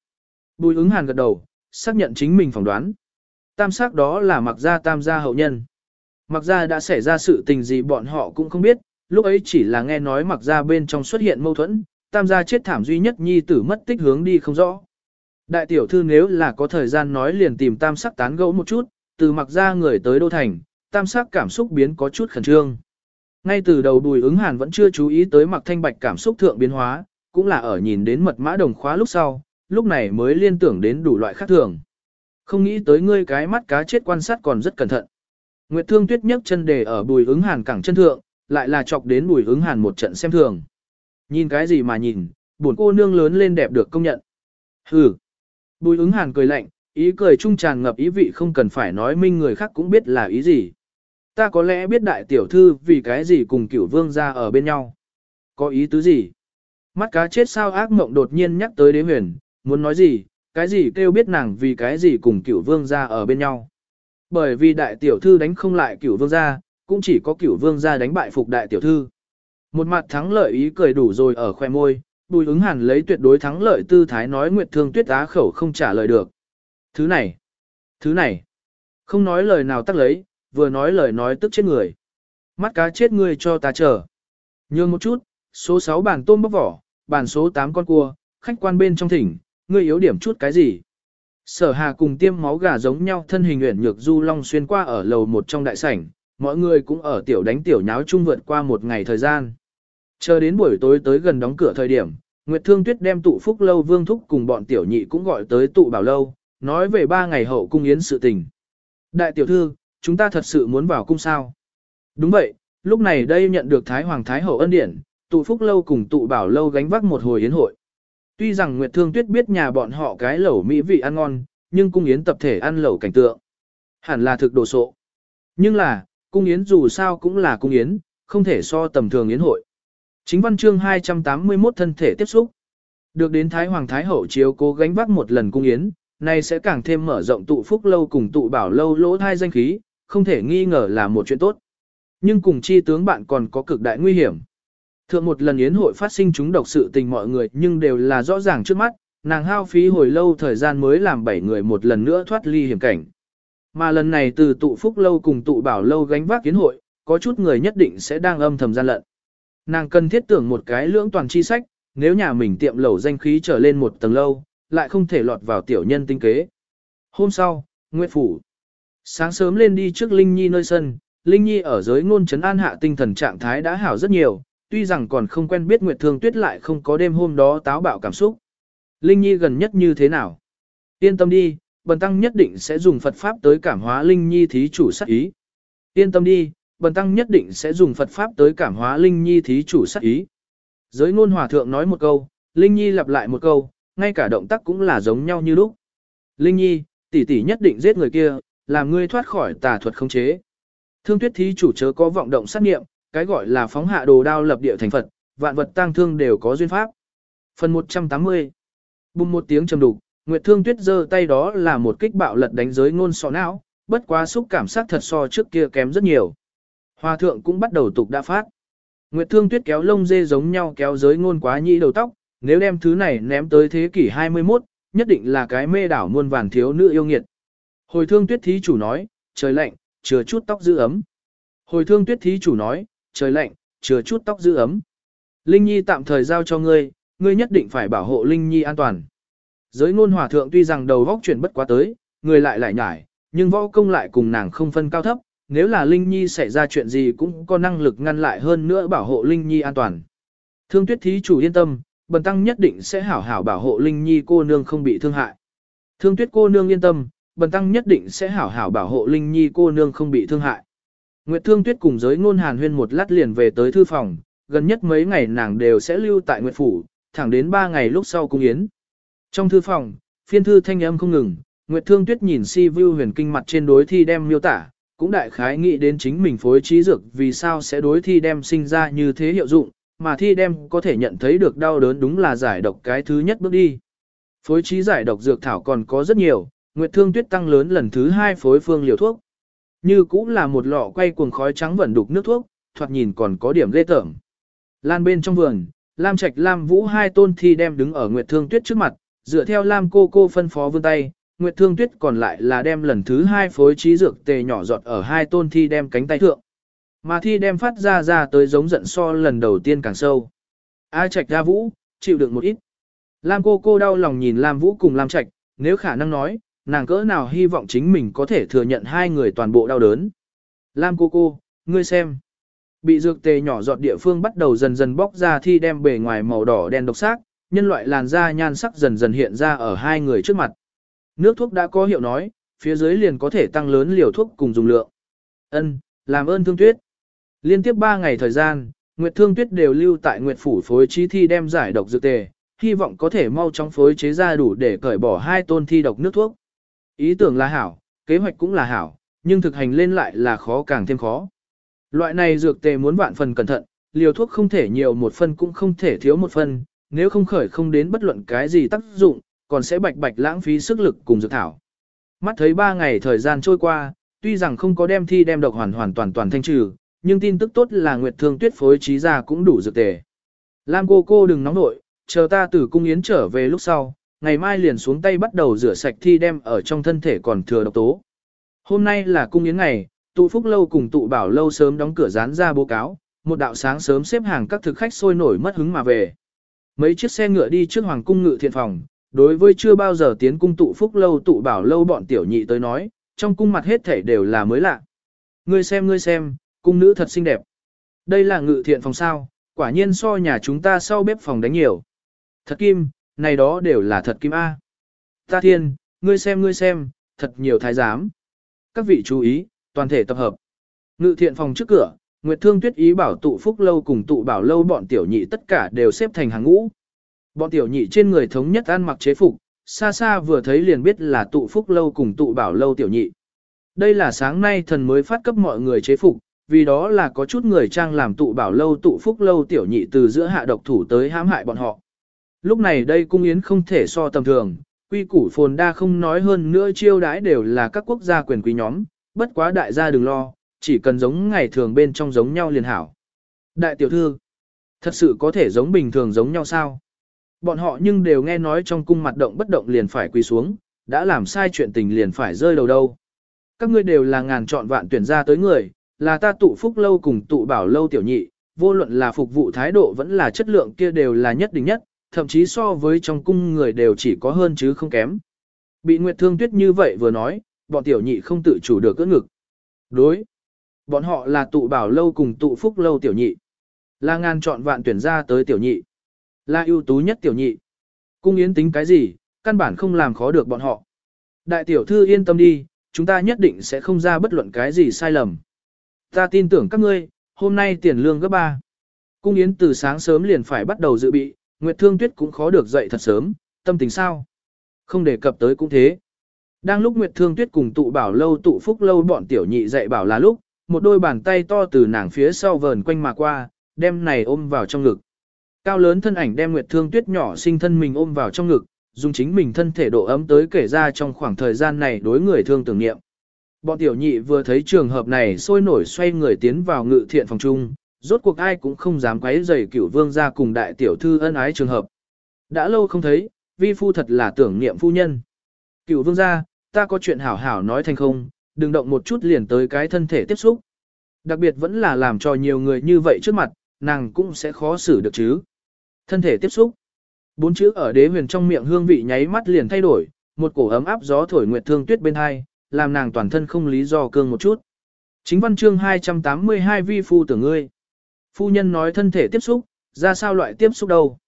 Bùi ứng hàn gật đầu, xác nhận chính mình phỏng đoán. Tam sắc đó là mặc gia tam gia hậu nhân. Mặc gia đã xảy ra sự tình gì bọn họ cũng không biết, lúc ấy chỉ là nghe nói mặc gia bên trong xuất hiện mâu thuẫn, tam gia chết thảm duy nhất nhi tử mất tích hướng đi không rõ. Đại tiểu thư nếu là có thời gian nói liền tìm tam sắc tán gẫu một chút, từ mặc gia người tới đô thành, tam sắc cảm xúc biến có chút khẩn trương. Ngay từ đầu đùi ứng hàn vẫn chưa chú ý tới mặc thanh bạch cảm xúc thượng biến hóa, cũng là ở nhìn đến mật mã đồng khóa lúc sau, lúc này mới liên tưởng đến đủ loại khác thường. Không nghĩ tới ngươi cái mắt cá chết quan sát còn rất cẩn thận. Nguyệt Thương Tuyết nhấc chân để ở bùi ứng hàn cẳng chân thượng, lại là chọc đến bùi ứng hàn một trận xem thường. Nhìn cái gì mà nhìn, buồn cô nương lớn lên đẹp được công nhận. Hừ. Bùi ứng hàn cười lạnh, ý cười trung tràn ngập ý vị không cần phải nói minh người khác cũng biết là ý gì. Ta có lẽ biết đại tiểu thư vì cái gì cùng cửu vương ra ở bên nhau. Có ý tứ gì? Mắt cá chết sao ác mộng đột nhiên nhắc tới đế huyền, muốn nói gì, cái gì kêu biết nàng vì cái gì cùng cửu vương ra ở bên nhau. Bởi vì đại tiểu thư đánh không lại cửu vương gia, cũng chỉ có cửu vương gia đánh bại phục đại tiểu thư. Một mặt thắng lợi ý cười đủ rồi ở khoe môi, bùi ứng hàn lấy tuyệt đối thắng lợi tư thái nói Nguyệt Thương Tuyết á khẩu không trả lời được. Thứ này, thứ này, không nói lời nào tắc lấy, vừa nói lời nói tức chết người. Mắt cá chết người cho ta chờ. Nhường một chút, số 6 bàn tôm bóc vỏ, bàn số 8 con cua, khách quan bên trong thỉnh, ngươi yếu điểm chút cái gì. Sở hà cùng tiêm máu gà giống nhau thân hình nguyện nhược du long xuyên qua ở lầu một trong đại sảnh, mọi người cũng ở tiểu đánh tiểu nháo chung vượt qua một ngày thời gian. Chờ đến buổi tối tới gần đóng cửa thời điểm, Nguyệt Thương Tuyết đem tụ phúc lâu vương thúc cùng bọn tiểu nhị cũng gọi tới tụ bảo lâu, nói về ba ngày hậu cung yến sự tình. Đại tiểu thư, chúng ta thật sự muốn vào cung sao? Đúng vậy, lúc này đây nhận được Thái Hoàng Thái Hậu ân điển, tụ phúc lâu cùng tụ bảo lâu gánh vác một hồi yến hội. Tuy rằng Nguyệt Thương Tuyết biết nhà bọn họ cái lẩu mỹ vị ăn ngon, nhưng cung yến tập thể ăn lẩu cảnh tượng. Hẳn là thực đồ sộ. Nhưng là, cung yến dù sao cũng là cung yến, không thể so tầm thường yến hội. Chính văn chương 281 thân thể tiếp xúc. Được đến Thái Hoàng Thái Hậu chiếu cố gánh vác một lần cung yến, nay sẽ càng thêm mở rộng tụ phúc lâu cùng tụ bảo lâu lỗ thai danh khí, không thể nghi ngờ là một chuyện tốt. Nhưng cùng chi tướng bạn còn có cực đại nguy hiểm. Thượng một lần yến hội phát sinh chúng độc sự tình mọi người nhưng đều là rõ ràng trước mắt, nàng hao phí hồi lâu thời gian mới làm bảy người một lần nữa thoát ly hiểm cảnh. Mà lần này từ tụ phúc lâu cùng tụ bảo lâu gánh vác yến hội, có chút người nhất định sẽ đang âm thầm gian lận. Nàng cần thiết tưởng một cái lưỡng toàn chi sách, nếu nhà mình tiệm lẩu danh khí trở lên một tầng lâu, lại không thể lọt vào tiểu nhân tinh kế. Hôm sau, Nguyệt Phủ. Sáng sớm lên đi trước Linh Nhi nơi sân, Linh Nhi ở giới ngôn trấn an hạ tinh thần trạng thái đã hảo rất nhiều, tuy rằng còn không quen biết Nguyệt Thương Tuyết lại không có đêm hôm đó táo bạo cảm xúc. Linh Nhi gần nhất như thế nào? Yên tâm đi, Bần Tăng nhất định sẽ dùng Phật Pháp tới cảm hóa Linh Nhi thí chủ sát ý. Yên tâm đi, Bần Tăng nhất định sẽ dùng Phật Pháp tới cảm hóa Linh Nhi thí chủ sát ý. Giới ngôn hòa thượng nói một câu, Linh Nhi lặp lại một câu, ngay cả động tác cũng là giống nhau như lúc. Linh Nhi, tỷ tỷ nhất định giết người kia, làm ngươi thoát khỏi tà thuật không chế. Thương tuyết thí chủ chớ có vọng động sát nghiệm, cái gọi là phóng hạ đồ đao lập địa thành Phật, vạn vật tang thương đều có duyên pháp. Phần 180 Bùng một tiếng trầm đục, Nguyệt Thương Tuyết giơ tay đó là một kích bạo lật đánh giới ngôn sọ não, bất quá xúc cảm giác thật so trước kia kém rất nhiều. Hòa thượng cũng bắt đầu tục đã phát. Nguyệt Thương Tuyết kéo lông dê giống nhau kéo giới ngôn quá nhĩ đầu tóc, nếu đem thứ này ném tới thế kỷ 21, nhất định là cái mê đảo muôn vàn thiếu nữ yêu nghiệt. Hồi thương tuyết thí chủ nói, trời lạnh, chừa chút tóc giữ ấm. Hồi thương tuyết thí chủ nói, trời lạnh, chừa chút tóc giữ ấm. Linh Nhi tạm thời giao cho ngươi, ngươi nhất định phải bảo hộ Linh Nhi an toàn. Giới ngôn hòa thượng tuy rằng đầu vóc chuyển bất quá tới, người lại lại nhải, nhưng võ công lại cùng nàng không phân cao thấp, nếu là Linh Nhi xảy ra chuyện gì cũng có năng lực ngăn lại hơn nữa bảo hộ Linh Nhi an toàn. Thương tuyết thí chủ yên tâm, bần tăng nhất định sẽ hảo hảo bảo hộ Linh Nhi cô nương không bị thương hại. Thương tuyết cô nương yên tâm, bần tăng nhất định sẽ hảo hảo bảo hộ Linh Nhi cô nương không bị thương hại. Nguyệt Thương Tuyết cùng giới ngôn hàn huyên một lát liền về tới thư phòng, gần nhất mấy ngày nàng đều sẽ lưu tại Nguyệt Phủ, thẳng đến 3 ngày lúc sau cung yến. Trong thư phòng, phiên thư thanh âm không ngừng, Nguyệt Thương Tuyết nhìn si view huyền kinh mặt trên đối thi đem miêu tả, cũng đại khái nghĩ đến chính mình phối trí dược vì sao sẽ đối thi đem sinh ra như thế hiệu dụng, mà thi đem có thể nhận thấy được đau đớn đúng là giải độc cái thứ nhất bước đi. Phối trí giải độc dược thảo còn có rất nhiều, Nguyệt Thương Tuyết tăng lớn lần thứ hai phối phương liều thuốc. Như cũng là một lọ quay cuồng khói trắng vẩn đục nước thuốc, thoạt nhìn còn có điểm ghê tởm. Lan bên trong vườn, Lam Trạch Lam Vũ hai tôn thi đem đứng ở Nguyệt Thương Tuyết trước mặt, dựa theo Lam cô cô phân phó vươn tay, Nguyệt Thương Tuyết còn lại là đem lần thứ hai phối trí dược tề nhỏ giọt ở hai tôn thi đem cánh tay thượng. Mà thi đem phát ra ra tới giống giận so lần đầu tiên càng sâu. A Trạch ra Vũ, chịu đựng một ít. Lam cô cô đau lòng nhìn Lam Vũ cùng Lam Trạch, nếu khả năng nói, nàng cỡ nào hy vọng chính mình có thể thừa nhận hai người toàn bộ đau đớn. Lam cô cô, ngươi xem. Bị dược tề nhỏ giọt địa phương bắt đầu dần dần bóc ra thi đem bề ngoài màu đỏ đen độc xác, nhân loại làn da nhan sắc dần dần hiện ra ở hai người trước mặt. Nước thuốc đã có hiệu nói, phía dưới liền có thể tăng lớn liều thuốc cùng dùng lượng. Ân, làm ơn thương tuyết. Liên tiếp 3 ngày thời gian, Nguyệt Thương Tuyết đều lưu tại Nguyệt Phủ phối trí thi đem giải độc dược tề, hy vọng có thể mau chóng phối chế ra đủ để cởi bỏ hai tôn thi độc nước thuốc. Ý tưởng là hảo, kế hoạch cũng là hảo, nhưng thực hành lên lại là khó càng thêm khó. Loại này dược tề muốn vạn phần cẩn thận, liều thuốc không thể nhiều một phân cũng không thể thiếu một phân, nếu không khởi không đến bất luận cái gì tác dụng, còn sẽ bạch bạch lãng phí sức lực cùng dược thảo. Mắt thấy 3 ngày thời gian trôi qua, tuy rằng không có đem thi đem độc hoàn hoàn toàn toàn thanh trừ, nhưng tin tức tốt là Nguyệt Thương Tuyết phối trí ra cũng đủ dược tề. Lam cô cô đừng nóng nội, chờ ta từ cung yến trở về lúc sau, ngày mai liền xuống tay bắt đầu rửa sạch thi đem ở trong thân thể còn thừa độc tố. Hôm nay là cung yến ngày, tụ phúc lâu cùng tụ bảo lâu sớm đóng cửa dán ra báo cáo, một đạo sáng sớm xếp hàng các thực khách sôi nổi mất hứng mà về. Mấy chiếc xe ngựa đi trước hoàng cung ngự thiện phòng, đối với chưa bao giờ tiến cung tụ phúc lâu tụ bảo lâu bọn tiểu nhị tới nói, trong cung mặt hết thảy đều là mới lạ. Ngươi xem ngươi xem, cung nữ thật xinh đẹp. Đây là ngự thiện phòng sao, quả nhiên so nhà chúng ta sau bếp phòng đánh nhiều. Thật kim, này đó đều là thật kim A. Ta thiên, ngươi xem ngươi xem, thật nhiều thái giám. Các vị chú ý, toàn thể tập hợp. Ngự thiện phòng trước cửa, Nguyệt Thương Tuyết ý bảo tụ phúc lâu cùng tụ bảo lâu bọn tiểu nhị tất cả đều xếp thành hàng ngũ. Bọn tiểu nhị trên người thống nhất ăn mặc chế phục, xa xa vừa thấy liền biết là tụ phúc lâu cùng tụ bảo lâu tiểu nhị. Đây là sáng nay thần mới phát cấp mọi người chế phục, vì đó là có chút người trang làm tụ bảo lâu tụ phúc lâu tiểu nhị từ giữa hạ độc thủ tới hãm hại bọn họ. Lúc này đây cung yến không thể so tầm thường, quy củ phồn đa không nói hơn nữa chiêu đãi đều là các quốc gia quyền quý nhóm, bất quá đại gia đừng lo, chỉ cần giống ngày thường bên trong giống nhau liền hảo. Đại tiểu thư, thật sự có thể giống bình thường giống nhau sao? Bọn họ nhưng đều nghe nói trong cung mặt động bất động liền phải quỳ xuống, đã làm sai chuyện tình liền phải rơi đầu đâu. Các ngươi đều là ngàn chọn vạn tuyển ra tới người, là ta tụ phúc lâu cùng tụ bảo lâu tiểu nhị, vô luận là phục vụ thái độ vẫn là chất lượng kia đều là nhất định nhất, thậm chí so với trong cung người đều chỉ có hơn chứ không kém. Bị Nguyệt Thương Tuyết như vậy vừa nói, bọn tiểu nhị không tự chủ được cỡ ngực. Đối. Bọn họ là tụ bảo lâu cùng tụ phúc lâu tiểu nhị. Là ngàn chọn vạn tuyển ra tới tiểu nhị. Là ưu tú nhất tiểu nhị. Cung yến tính cái gì, căn bản không làm khó được bọn họ. Đại tiểu thư yên tâm đi, chúng ta nhất định sẽ không ra bất luận cái gì sai lầm. Ta tin tưởng các ngươi, hôm nay tiền lương gấp ba. Cung yến từ sáng sớm liền phải bắt đầu dự bị, Nguyệt Thương Tuyết cũng khó được dậy thật sớm, tâm tình sao? Không đề cập tới cũng thế. Đang lúc Nguyệt Thương Tuyết cùng tụ bảo lâu tụ phúc lâu bọn tiểu nhị dạy bảo là lúc, một đôi bàn tay to từ nàng phía sau vờn quanh mà qua, đem này ôm vào trong ngực. Cao lớn thân ảnh đem Nguyệt Thương Tuyết nhỏ sinh thân mình ôm vào trong ngực, dùng chính mình thân thể độ ấm tới kể ra trong khoảng thời gian này đối người thương tưởng niệm. Bọn tiểu nhị vừa thấy trường hợp này sôi nổi xoay người tiến vào ngự thiện phòng chung, rốt cuộc ai cũng không dám quấy rầy cửu vương ra cùng đại tiểu thư ân ái trường hợp. Đã lâu không thấy, vi phu thật là tưởng niệm phu nhân. Cửu vương gia, ta có chuyện hảo hảo nói thành không, đừng động một chút liền tới cái thân thể tiếp xúc. Đặc biệt vẫn là làm cho nhiều người như vậy trước mặt, nàng cũng sẽ khó xử được chứ. Thân thể tiếp xúc. Bốn chữ ở đế huyền trong miệng hương vị nháy mắt liền thay đổi, một cổ ấm áp gió thổi nguyệt thương tuyết bên hai, làm nàng toàn thân không lý do cương một chút. Chính văn chương 282 vi phu tưởng ngươi. Phu nhân nói thân thể tiếp xúc, ra sao loại tiếp xúc đâu?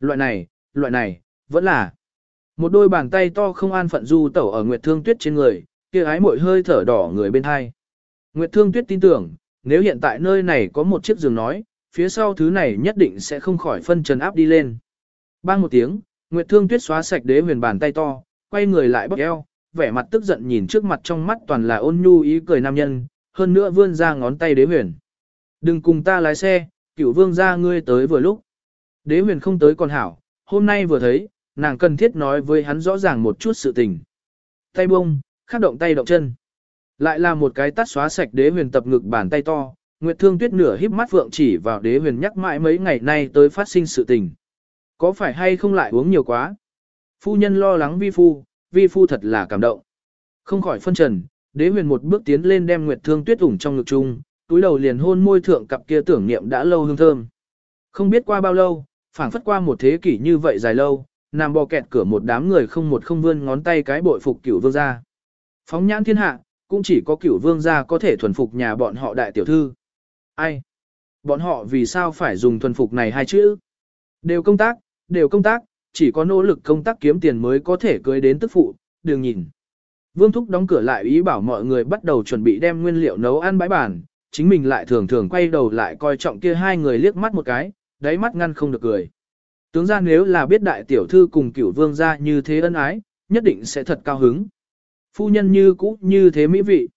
Loại này, loại này, vẫn là. Một đôi bàn tay to không an phận du tẩu ở Nguyệt Thương Tuyết trên người, kia ái mội hơi thở đỏ người bên hai. Nguyệt Thương Tuyết tin tưởng, nếu hiện tại nơi này có một chiếc giường nói, phía sau thứ này nhất định sẽ không khỏi phân trần áp đi lên. Bang một tiếng, Nguyệt Thương Tuyết xóa sạch đế huyền bàn tay to, quay người lại bóc eo, vẻ mặt tức giận nhìn trước mặt trong mắt toàn là ôn nhu ý cười nam nhân, hơn nữa vươn ra ngón tay đế huyền. Đừng cùng ta lái xe, cửu vương ra ngươi tới vừa lúc. Đế huyền không tới còn hảo, hôm nay vừa thấy, nàng cần thiết nói với hắn rõ ràng một chút sự tình. Tay bông, khắc động tay động chân. Lại là một cái tắt xóa sạch đế huyền tập ngực bàn tay to, Nguyệt Thương Tuyết nửa híp mắt vượng chỉ vào đế huyền nhắc mãi mấy ngày nay tới phát sinh sự tình. Có phải hay không lại uống nhiều quá? Phu nhân lo lắng vi phu, vi phu thật là cảm động. Không khỏi phân trần, đế huyền một bước tiến lên đem Nguyệt Thương Tuyết ủng trong ngực chung, túi đầu liền hôn môi thượng cặp kia tưởng niệm đã lâu hương thơm. Không biết qua bao lâu, phảng phất qua một thế kỷ như vậy dài lâu, nằm bò kẹt cửa một đám người không một không vươn ngón tay cái bội phục cửu vương gia. Phóng nhãn thiên hạ, cũng chỉ có cửu vương gia có thể thuần phục nhà bọn họ đại tiểu thư. Ai? Bọn họ vì sao phải dùng thuần phục này hai chữ? Đều công tác, đều công tác, chỉ có nỗ lực công tác kiếm tiền mới có thể cưới đến tức phụ, đừng nhìn. Vương Thúc đóng cửa lại ý bảo mọi người bắt đầu chuẩn bị đem nguyên liệu nấu ăn bãi bản, chính mình lại thường thường quay đầu lại coi trọng kia hai người liếc mắt một cái, đáy mắt ngăn không được cười. Tướng ra nếu là biết đại tiểu thư cùng cửu vương gia như thế ân ái, nhất định sẽ thật cao hứng. Phu nhân như cũ như thế mỹ vị.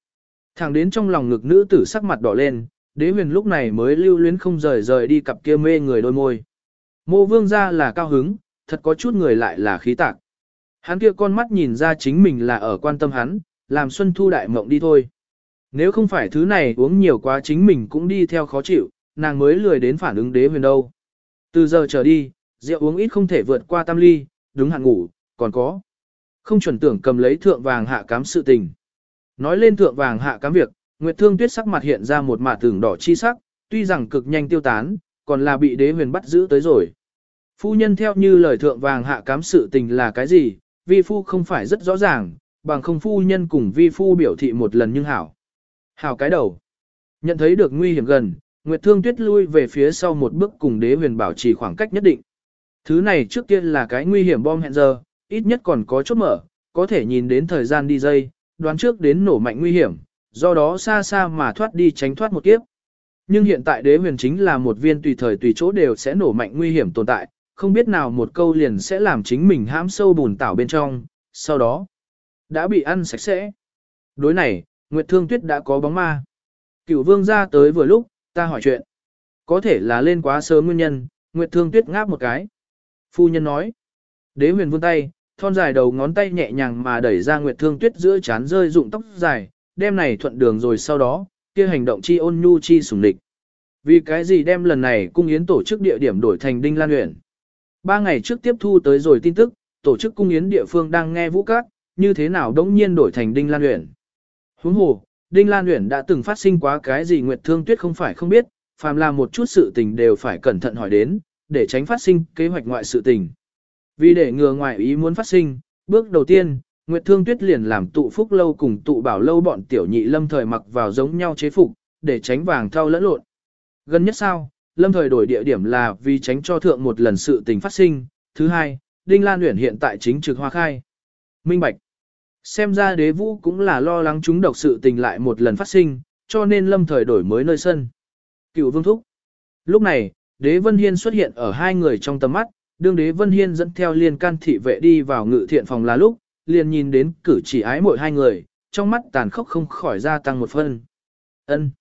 Thẳng đến trong lòng ngực nữ tử sắc mặt đỏ lên, đế huyền lúc này mới lưu luyến không rời rời đi cặp kia mê người đôi môi. Mô vương gia là cao hứng, thật có chút người lại là khí tạc. Hắn kia con mắt nhìn ra chính mình là ở quan tâm hắn, làm xuân thu đại mộng đi thôi. Nếu không phải thứ này uống nhiều quá chính mình cũng đi theo khó chịu, nàng mới lười đến phản ứng đế huyền đâu. Từ giờ trở đi, rượu uống ít không thể vượt qua tam ly, đúng hạn ngủ, còn có. Không chuẩn tưởng cầm lấy thượng vàng hạ cám sự tình. Nói lên thượng vàng hạ cám việc, Nguyệt Thương Tuyết sắc mặt hiện ra một mạ tường đỏ chi sắc, tuy rằng cực nhanh tiêu tán, còn là bị đế huyền bắt giữ tới rồi. Phu nhân theo như lời thượng vàng hạ cám sự tình là cái gì, vi phu không phải rất rõ ràng, bằng không phu nhân cùng vi phu biểu thị một lần nhưng hảo. Hảo cái đầu. Nhận thấy được nguy hiểm gần, Nguyệt Thương Tuyết lui về phía sau một bước cùng đế huyền bảo trì khoảng cách nhất định. Thứ này trước tiên là cái nguy hiểm bom hẹn giờ, ít nhất còn có chốt mở, có thể nhìn đến thời gian đi dây, đoán trước đến nổ mạnh nguy hiểm, do đó xa xa mà thoát đi tránh thoát một kiếp. Nhưng hiện tại đế huyền chính là một viên tùy thời tùy chỗ đều sẽ nổ mạnh nguy hiểm tồn tại, không biết nào một câu liền sẽ làm chính mình hãm sâu bùn tảo bên trong, sau đó đã bị ăn sạch sẽ. Đối này, Nguyệt Thương Tuyết đã có bóng ma. Cửu vương ra tới vừa lúc, ta hỏi chuyện. Có thể là lên quá sớm nguyên nhân, Nguyệt Thương Tuyết ngáp một cái. Phu nhân nói. Đế huyền vươn tay, thon dài đầu ngón tay nhẹ nhàng mà đẩy ra Nguyệt Thương Tuyết giữa chán rơi rụng tóc dài, đem này thuận đường rồi sau đó, kia hành động chi ôn nhu chi sủng địch. Vì cái gì đem lần này cung yến tổ chức địa điểm đổi thành Đinh Lan huyện? Ba ngày trước tiếp thu tới rồi tin tức, tổ chức cung yến địa phương đang nghe vũ cát, như thế nào đống nhiên đổi thành Đinh Lan huyện. Huống hồ, Đinh Lan Uyển đã từng phát sinh quá cái gì Nguyệt Thương Tuyết không phải không biết, phàm là một chút sự tình đều phải cẩn thận hỏi đến, để tránh phát sinh kế hoạch ngoại sự tình. Vì để ngừa ngoại ý muốn phát sinh, bước đầu tiên, Nguyệt Thương Tuyết liền làm tụ phúc lâu cùng tụ bảo lâu bọn tiểu nhị lâm thời mặc vào giống nhau chế phục, để tránh vàng thao lẫn lộn. Gần nhất sao, lâm thời đổi địa điểm là vì tránh cho thượng một lần sự tình phát sinh. Thứ hai, Đinh Lan Uyển hiện tại chính trực hoa khai. Minh Bạch. Xem ra đế vũ cũng là lo lắng chúng độc sự tình lại một lần phát sinh, cho nên lâm thời đổi mới nơi sân. Cựu vương thúc. Lúc này, đế Vân Hiên xuất hiện ở hai người trong tầm mắt, đương đế Vân Hiên dẫn theo liên can thị vệ đi vào ngự thiện phòng là lúc, liền nhìn đến cử chỉ ái mội hai người, trong mắt tàn khốc không khỏi gia tăng một phân. ân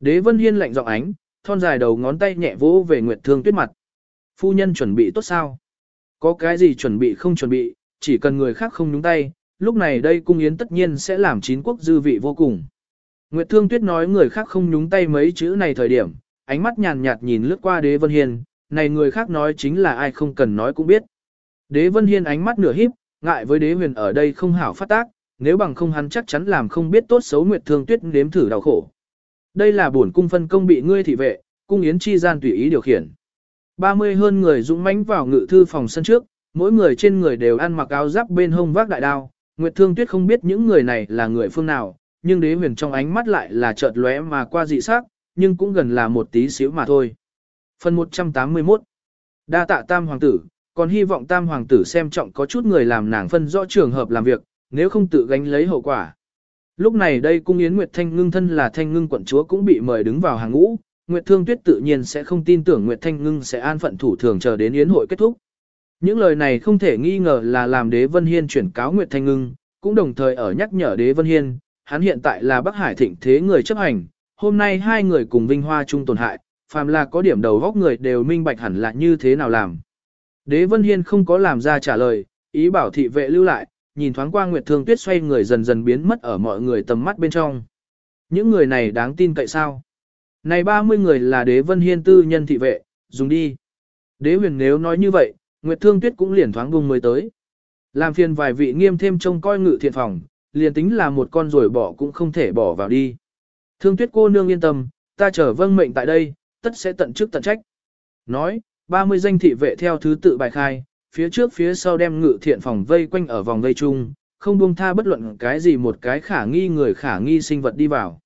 Đế Vân Hiên lạnh giọng ánh, thon dài đầu ngón tay nhẹ vỗ về Nguyệt Thương Tuyết mặt. Phu nhân chuẩn bị tốt sao? Có cái gì chuẩn bị không chuẩn bị, chỉ cần người khác không nhúng tay, lúc này đây cung yến tất nhiên sẽ làm chín quốc dư vị vô cùng. Nguyệt Thương Tuyết nói người khác không nhúng tay mấy chữ này thời điểm, ánh mắt nhàn nhạt nhìn lướt qua Đế Vân Hiên, này người khác nói chính là ai không cần nói cũng biết. Đế Vân Hiên ánh mắt nửa híp, ngại với Đế Huyền ở đây không hảo phát tác, nếu bằng không hắn chắc chắn làm không biết tốt xấu Nguyệt Thương Tuyết nếm thử đau khổ. Đây là bổn cung phân công bị ngươi thị vệ, cung yến chi gian tùy ý điều khiển. 30 hơn người dũng mãnh vào ngự thư phòng sân trước, mỗi người trên người đều ăn mặc áo giáp bên hông vác đại đao. Nguyệt Thương Tuyết không biết những người này là người phương nào, nhưng đế huyền trong ánh mắt lại là chợt lóe mà qua dị sắc, nhưng cũng gần là một tí xíu mà thôi. Phần 181 Đa tạ tam hoàng tử, còn hy vọng tam hoàng tử xem trọng có chút người làm nàng phân rõ trường hợp làm việc, nếu không tự gánh lấy hậu quả. Lúc này đây cung yến Nguyệt Thanh Ngưng thân là Thanh Ngưng quận chúa cũng bị mời đứng vào hàng ngũ, Nguyệt Thương Tuyết tự nhiên sẽ không tin tưởng Nguyệt Thanh Ngưng sẽ an phận thủ thường chờ đến yến hội kết thúc. Những lời này không thể nghi ngờ là làm Đế Vân Hiên chuyển cáo Nguyệt Thanh Ngưng, cũng đồng thời ở nhắc nhở Đế Vân Hiên, hắn hiện tại là Bắc Hải thịnh thế người chấp hành, hôm nay hai người cùng Vinh Hoa chung tổn hại, phàm là có điểm đầu góc người đều minh bạch hẳn là như thế nào làm. Đế Vân Hiên không có làm ra trả lời, ý bảo thị vệ lưu lại, nhìn thoáng qua Nguyệt Thương Tuyết xoay người dần dần biến mất ở mọi người tầm mắt bên trong. Những người này đáng tin cậy sao? Này 30 người là Đế Vân Hiên tư nhân thị vệ, dùng đi. Đế huyền nếu nói như vậy, Nguyệt Thương Tuyết cũng liền thoáng vùng mới tới. Làm phiền vài vị nghiêm thêm trông coi ngự thiện phòng, liền tính là một con rồi bỏ cũng không thể bỏ vào đi. Thương Tuyết cô nương yên tâm, ta chờ vâng mệnh tại đây, tất sẽ tận chức tận trách. Nói, 30 danh thị vệ theo thứ tự bài khai, phía trước phía sau đem ngự thiện phòng vây quanh ở vòng vây chung, không buông tha bất luận cái gì một cái khả nghi người khả nghi sinh vật đi vào.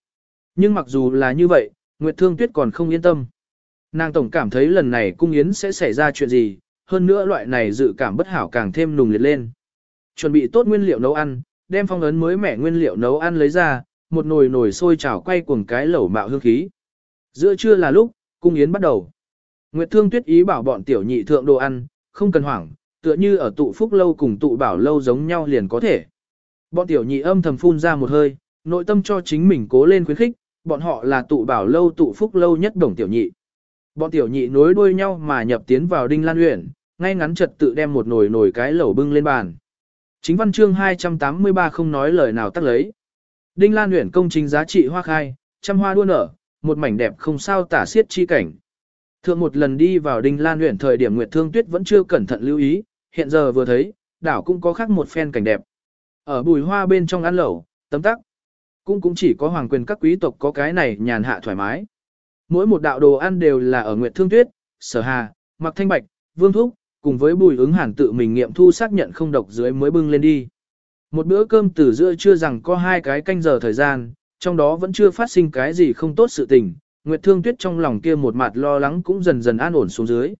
Nhưng mặc dù là như vậy, Nguyệt Thương Tuyết còn không yên tâm. Nàng tổng cảm thấy lần này cung yến sẽ xảy ra chuyện gì, hơn nữa loại này dự cảm bất hảo càng thêm nùng liệt lên. Chuẩn bị tốt nguyên liệu nấu ăn, đem phong ấn mới mẻ nguyên liệu nấu ăn lấy ra, một nồi nồi sôi chảo quay cuồng cái lẩu mạo hương khí. Giữa trưa là lúc, cung yến bắt đầu. Nguyệt Thương Tuyết ý bảo bọn tiểu nhị thượng đồ ăn, không cần hoảng, tựa như ở tụ phúc lâu cùng tụ bảo lâu giống nhau liền có thể. Bọn tiểu nhị âm thầm phun ra một hơi, nội tâm cho chính mình cố lên khuyến khích, bọn họ là tụ bảo lâu tụ phúc lâu nhất đồng tiểu nhị. Bọn tiểu nhị nối đuôi nhau mà nhập tiến vào đinh lan uyển, ngay ngắn trật tự đem một nồi nồi cái lẩu bưng lên bàn. Chính văn chương 283 không nói lời nào tắt lấy. Đinh Lan Uyển công trình giá trị hoa khai, trăm hoa đua nở, một mảnh đẹp không sao tả xiết chi cảnh. Thượng một lần đi vào Đinh Lan Uyển thời điểm Nguyệt Thương Tuyết vẫn chưa cẩn thận lưu ý, hiện giờ vừa thấy, đảo cũng có khác một phen cảnh đẹp. Ở bùi hoa bên trong ăn lẩu, tấm tắc. Cũng cũng chỉ có hoàng quyền các quý tộc có cái này nhàn hạ thoải mái. Mỗi một đạo đồ ăn đều là ở Nguyệt Thương Tuyết, Sở Hà, Mặc Thanh Bạch, Vương Thúc, cùng với bùi ứng hàn tự mình nghiệm thu xác nhận không độc dưới mới bưng lên đi. Một bữa cơm từ giữa chưa rằng có hai cái canh giờ thời gian, trong đó vẫn chưa phát sinh cái gì không tốt sự tình, Nguyệt Thương Tuyết trong lòng kia một mặt lo lắng cũng dần dần an ổn xuống dưới.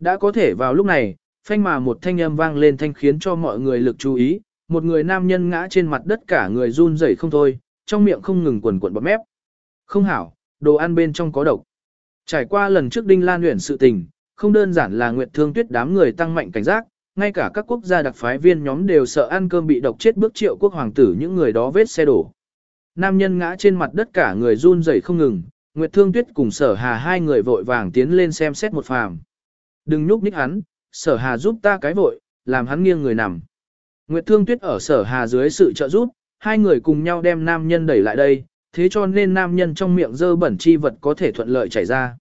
Đã có thể vào lúc này, phanh mà một thanh âm vang lên thanh khiến cho mọi người lực chú ý, một người nam nhân ngã trên mặt đất cả người run rẩy không thôi, trong miệng không ngừng quần quần bọt mép. Không hảo, đồ ăn bên trong có độc. Trải qua lần trước Đinh Lan Uyển sự tình, không đơn giản là Nguyệt Thương Tuyết đám người tăng mạnh cảnh giác, ngay cả các quốc gia đặc phái viên nhóm đều sợ ăn cơm bị độc chết bước triệu quốc hoàng tử những người đó vết xe đổ. Nam nhân ngã trên mặt đất cả người run rẩy không ngừng, Nguyệt Thương Tuyết cùng Sở Hà hai người vội vàng tiến lên xem xét một phàm. Đừng nhúc nhích hắn, Sở Hà giúp ta cái vội, làm hắn nghiêng người nằm. Nguyệt Thương Tuyết ở Sở Hà dưới sự trợ giúp, hai người cùng nhau đem nam nhân đẩy lại đây, thế cho nên nam nhân trong miệng dơ bẩn chi vật có thể thuận lợi chảy ra.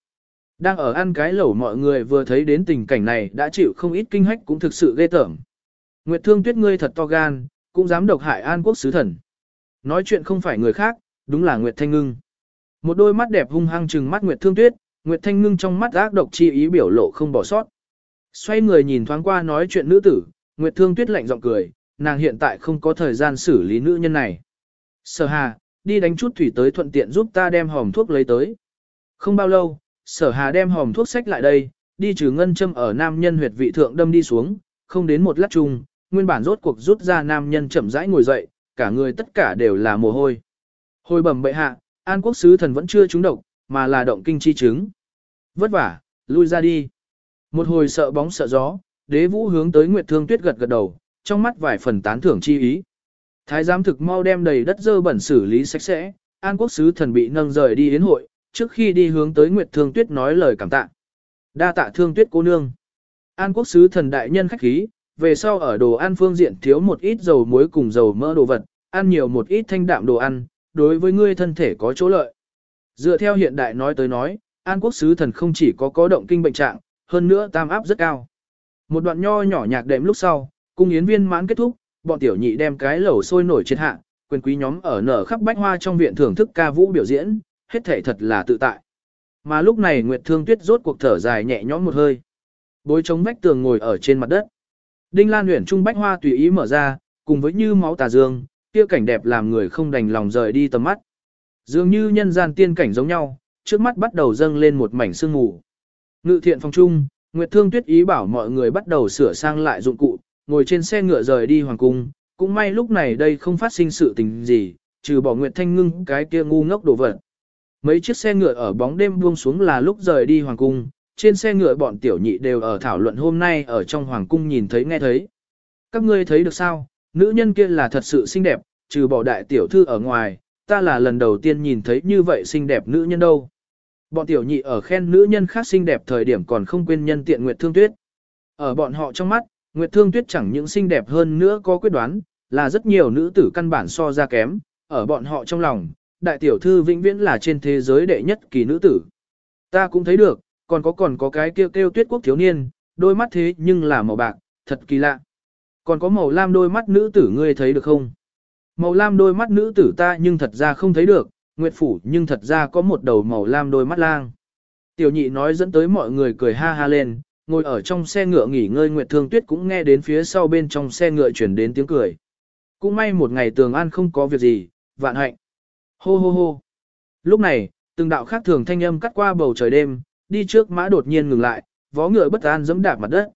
Đang ở ăn cái lẩu mọi người vừa thấy đến tình cảnh này đã chịu không ít kinh hách cũng thực sự ghê tởm. Nguyệt Thương Tuyết ngươi thật to gan, cũng dám độc hại an quốc sứ thần. Nói chuyện không phải người khác, đúng là Nguyệt Thanh Ngưng. Một đôi mắt đẹp hung hăng trừng mắt Nguyệt Thương Tuyết, Nguyệt Thanh Ngưng trong mắt ác độc chi ý biểu lộ không bỏ sót. Xoay người nhìn thoáng qua nói chuyện nữ tử, Nguyệt Thương Tuyết lạnh giọng cười, nàng hiện tại không có thời gian xử lý nữ nhân này. Sở Hà, đi đánh chút thủy tới thuận tiện giúp ta đem hòm thuốc lấy tới. Không bao lâu, Sở Hà đem hòm thuốc sách lại đây, đi trừ ngân châm ở nam nhân huyệt vị thượng đâm đi xuống, không đến một lát chung, nguyên bản rốt cuộc rút ra nam nhân chậm rãi ngồi dậy, cả người tất cả đều là mồ hôi. Hồi bẩm bệ hạ, An quốc sứ thần vẫn chưa trúng độc, mà là động kinh chi chứng. Vất vả, lui ra đi. Một hồi sợ bóng sợ gió, đế vũ hướng tới Nguyệt Thương Tuyết gật gật đầu, trong mắt vài phần tán thưởng chi ý. Thái giám thực mau đem đầy đất dơ bẩn xử lý sạch sẽ, An quốc sứ thần bị nâng rời đi yến hội, trước khi đi hướng tới Nguyệt Thương Tuyết nói lời cảm tạ. Đa tạ Thương Tuyết cô nương. An quốc sứ thần đại nhân khách khí, về sau ở đồ ăn phương diện thiếu một ít dầu muối cùng dầu mỡ đồ vật, ăn nhiều một ít thanh đạm đồ ăn, đối với ngươi thân thể có chỗ lợi. Dựa theo hiện đại nói tới nói, An quốc sứ thần không chỉ có có động kinh bệnh trạng, hơn nữa tam áp rất cao. Một đoạn nho nhỏ nhạc đệm lúc sau, cung yến viên mãn kết thúc, bọn tiểu nhị đem cái lẩu sôi nổi trên hạ, quyền quý nhóm ở nở khắp bách hoa trong viện thưởng thức ca vũ biểu diễn, hết thể thật là tự tại. Mà lúc này Nguyệt Thương Tuyết rốt cuộc thở dài nhẹ nhõm một hơi. Bối chống vách tường ngồi ở trên mặt đất. Đinh Lan Uyển trung bách hoa tùy ý mở ra, cùng với như máu tà dương, kia cảnh đẹp làm người không đành lòng rời đi tầm mắt. Dường như nhân gian tiên cảnh giống nhau, trước mắt bắt đầu dâng lên một mảnh sương mù. Ngự thiện phòng trung, Nguyệt Thương Tuyết ý bảo mọi người bắt đầu sửa sang lại dụng cụ, ngồi trên xe ngựa rời đi hoàng cung, cũng may lúc này đây không phát sinh sự tình gì, trừ bỏ Nguyệt Thanh Ngưng cái kia ngu ngốc đồ vật. Mấy chiếc xe ngựa ở bóng đêm buông xuống là lúc rời đi hoàng cung, trên xe ngựa bọn tiểu nhị đều ở thảo luận hôm nay ở trong hoàng cung nhìn thấy nghe thấy. Các ngươi thấy được sao, nữ nhân kia là thật sự xinh đẹp, trừ bỏ đại tiểu thư ở ngoài, ta là lần đầu tiên nhìn thấy như vậy xinh đẹp nữ nhân đâu. Bọn tiểu nhị ở khen nữ nhân khác xinh đẹp thời điểm còn không quên nhân tiện Nguyệt Thương Tuyết. Ở bọn họ trong mắt, Nguyệt Thương Tuyết chẳng những xinh đẹp hơn nữa có quyết đoán, là rất nhiều nữ tử căn bản so ra kém, ở bọn họ trong lòng, đại tiểu thư vĩnh viễn là trên thế giới đệ nhất kỳ nữ tử. Ta cũng thấy được, còn có còn có cái kêu kêu tuyết quốc thiếu niên, đôi mắt thế nhưng là màu bạc, thật kỳ lạ. Còn có màu lam đôi mắt nữ tử ngươi thấy được không? Màu lam đôi mắt nữ tử ta nhưng thật ra không thấy được, Nguyệt Phủ nhưng thật ra có một đầu màu lam đôi mắt lang. Tiểu nhị nói dẫn tới mọi người cười ha ha lên, ngồi ở trong xe ngựa nghỉ ngơi Nguyệt Thương Tuyết cũng nghe đến phía sau bên trong xe ngựa chuyển đến tiếng cười. Cũng may một ngày tường an không có việc gì, vạn hạnh. Hô hô hô. Lúc này, từng đạo khác thường thanh âm cắt qua bầu trời đêm, đi trước mã đột nhiên ngừng lại, vó ngựa bất an giẫm đạp mặt đất.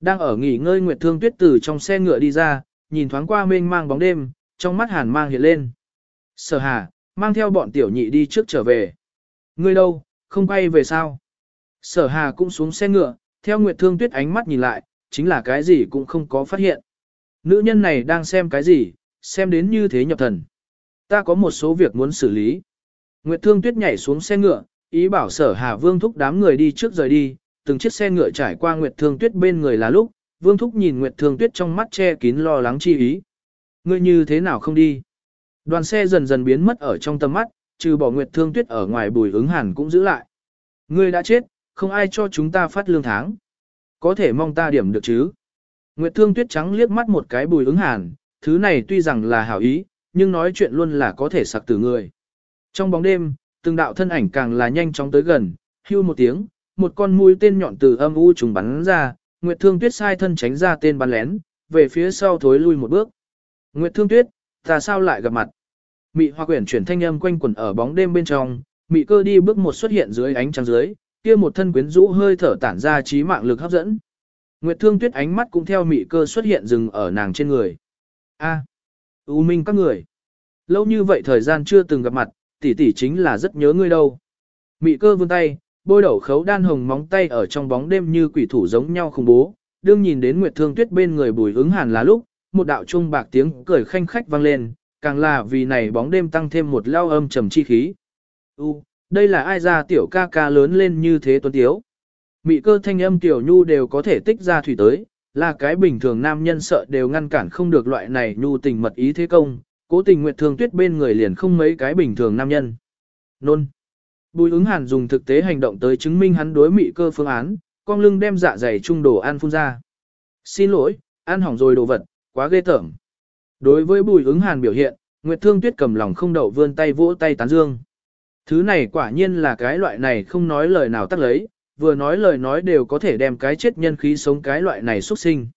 Đang ở nghỉ ngơi Nguyệt Thương Tuyết từ trong xe ngựa đi ra, nhìn thoáng qua mênh mang bóng đêm, trong mắt hàn mang hiện lên. Sở Hà, mang theo bọn tiểu nhị đi trước trở về. Ngươi đâu, không quay về sao? Sở Hà cũng xuống xe ngựa, theo Nguyệt Thương Tuyết ánh mắt nhìn lại, chính là cái gì cũng không có phát hiện. Nữ nhân này đang xem cái gì, xem đến như thế nhập thần. Ta có một số việc muốn xử lý. Nguyệt Thương Tuyết nhảy xuống xe ngựa, ý bảo sở Hà Vương Thúc đám người đi trước rời đi, từng chiếc xe ngựa trải qua Nguyệt Thương Tuyết bên người là lúc, Vương Thúc nhìn Nguyệt Thương Tuyết trong mắt che kín lo lắng chi ý. Ngươi như thế nào không đi? Đoàn xe dần dần biến mất ở trong tầm mắt, trừ bỏ Nguyệt Thương Tuyết ở ngoài bùi ứng hàn cũng giữ lại. Ngươi đã chết, không ai cho chúng ta phát lương tháng. Có thể mong ta điểm được chứ? Nguyệt Thương Tuyết trắng liếc mắt một cái bùi ứng hàn, thứ này tuy rằng là hảo ý, nhưng nói chuyện luôn là có thể sặc từ người. Trong bóng đêm, từng đạo thân ảnh càng là nhanh chóng tới gần, hưu một tiếng, một con mũi tên nhọn từ âm u trùng bắn ra, Nguyệt Thương Tuyết sai thân tránh ra tên bắn lén, về phía sau thối lui một bước. Nguyệt Thương Tuyết, ta sao lại gặp mặt? Mị Hoa Quyển chuyển thanh âm quanh quẩn ở bóng đêm bên trong, Mị Cơ đi bước một xuất hiện dưới ánh trăng dưới, kia một thân quyến rũ hơi thở tản ra trí mạng lực hấp dẫn. Nguyệt Thương Tuyết ánh mắt cũng theo Mị Cơ xuất hiện dừng ở nàng trên người. A, U Minh các người. Lâu như vậy thời gian chưa từng gặp mặt, tỷ tỷ chính là rất nhớ ngươi đâu. Mị Cơ vươn tay, bôi đậu khấu đan hồng móng tay ở trong bóng đêm như quỷ thủ giống nhau khủng bố, đương nhìn đến Nguyệt Thương Tuyết bên người Bùi Ứng Hàn là lúc, một đạo trung bạc tiếng cười khanh khách vang lên, càng là vì này bóng đêm tăng thêm một lao âm trầm chi khí. U, đây là ai ra tiểu ca ca lớn lên như thế tuấn tiếu. Mị cơ thanh âm tiểu nhu đều có thể tích ra thủy tới, là cái bình thường nam nhân sợ đều ngăn cản không được loại này nhu tình mật ý thế công, cố tình nguyệt thường tuyết bên người liền không mấy cái bình thường nam nhân. Nôn. Bùi ứng hàn dùng thực tế hành động tới chứng minh hắn đối mị cơ phương án, con lưng đem dạ dày trung đồ ăn phun ra. Xin lỗi, ăn hỏng rồi đồ vật, quá ghê tởm. Đối với bùi ứng hàn biểu hiện, Nguyệt Thương Tuyết cầm lòng không đậu vươn tay vỗ tay tán dương. Thứ này quả nhiên là cái loại này không nói lời nào tắt lấy, vừa nói lời nói đều có thể đem cái chết nhân khí sống cái loại này xuất sinh.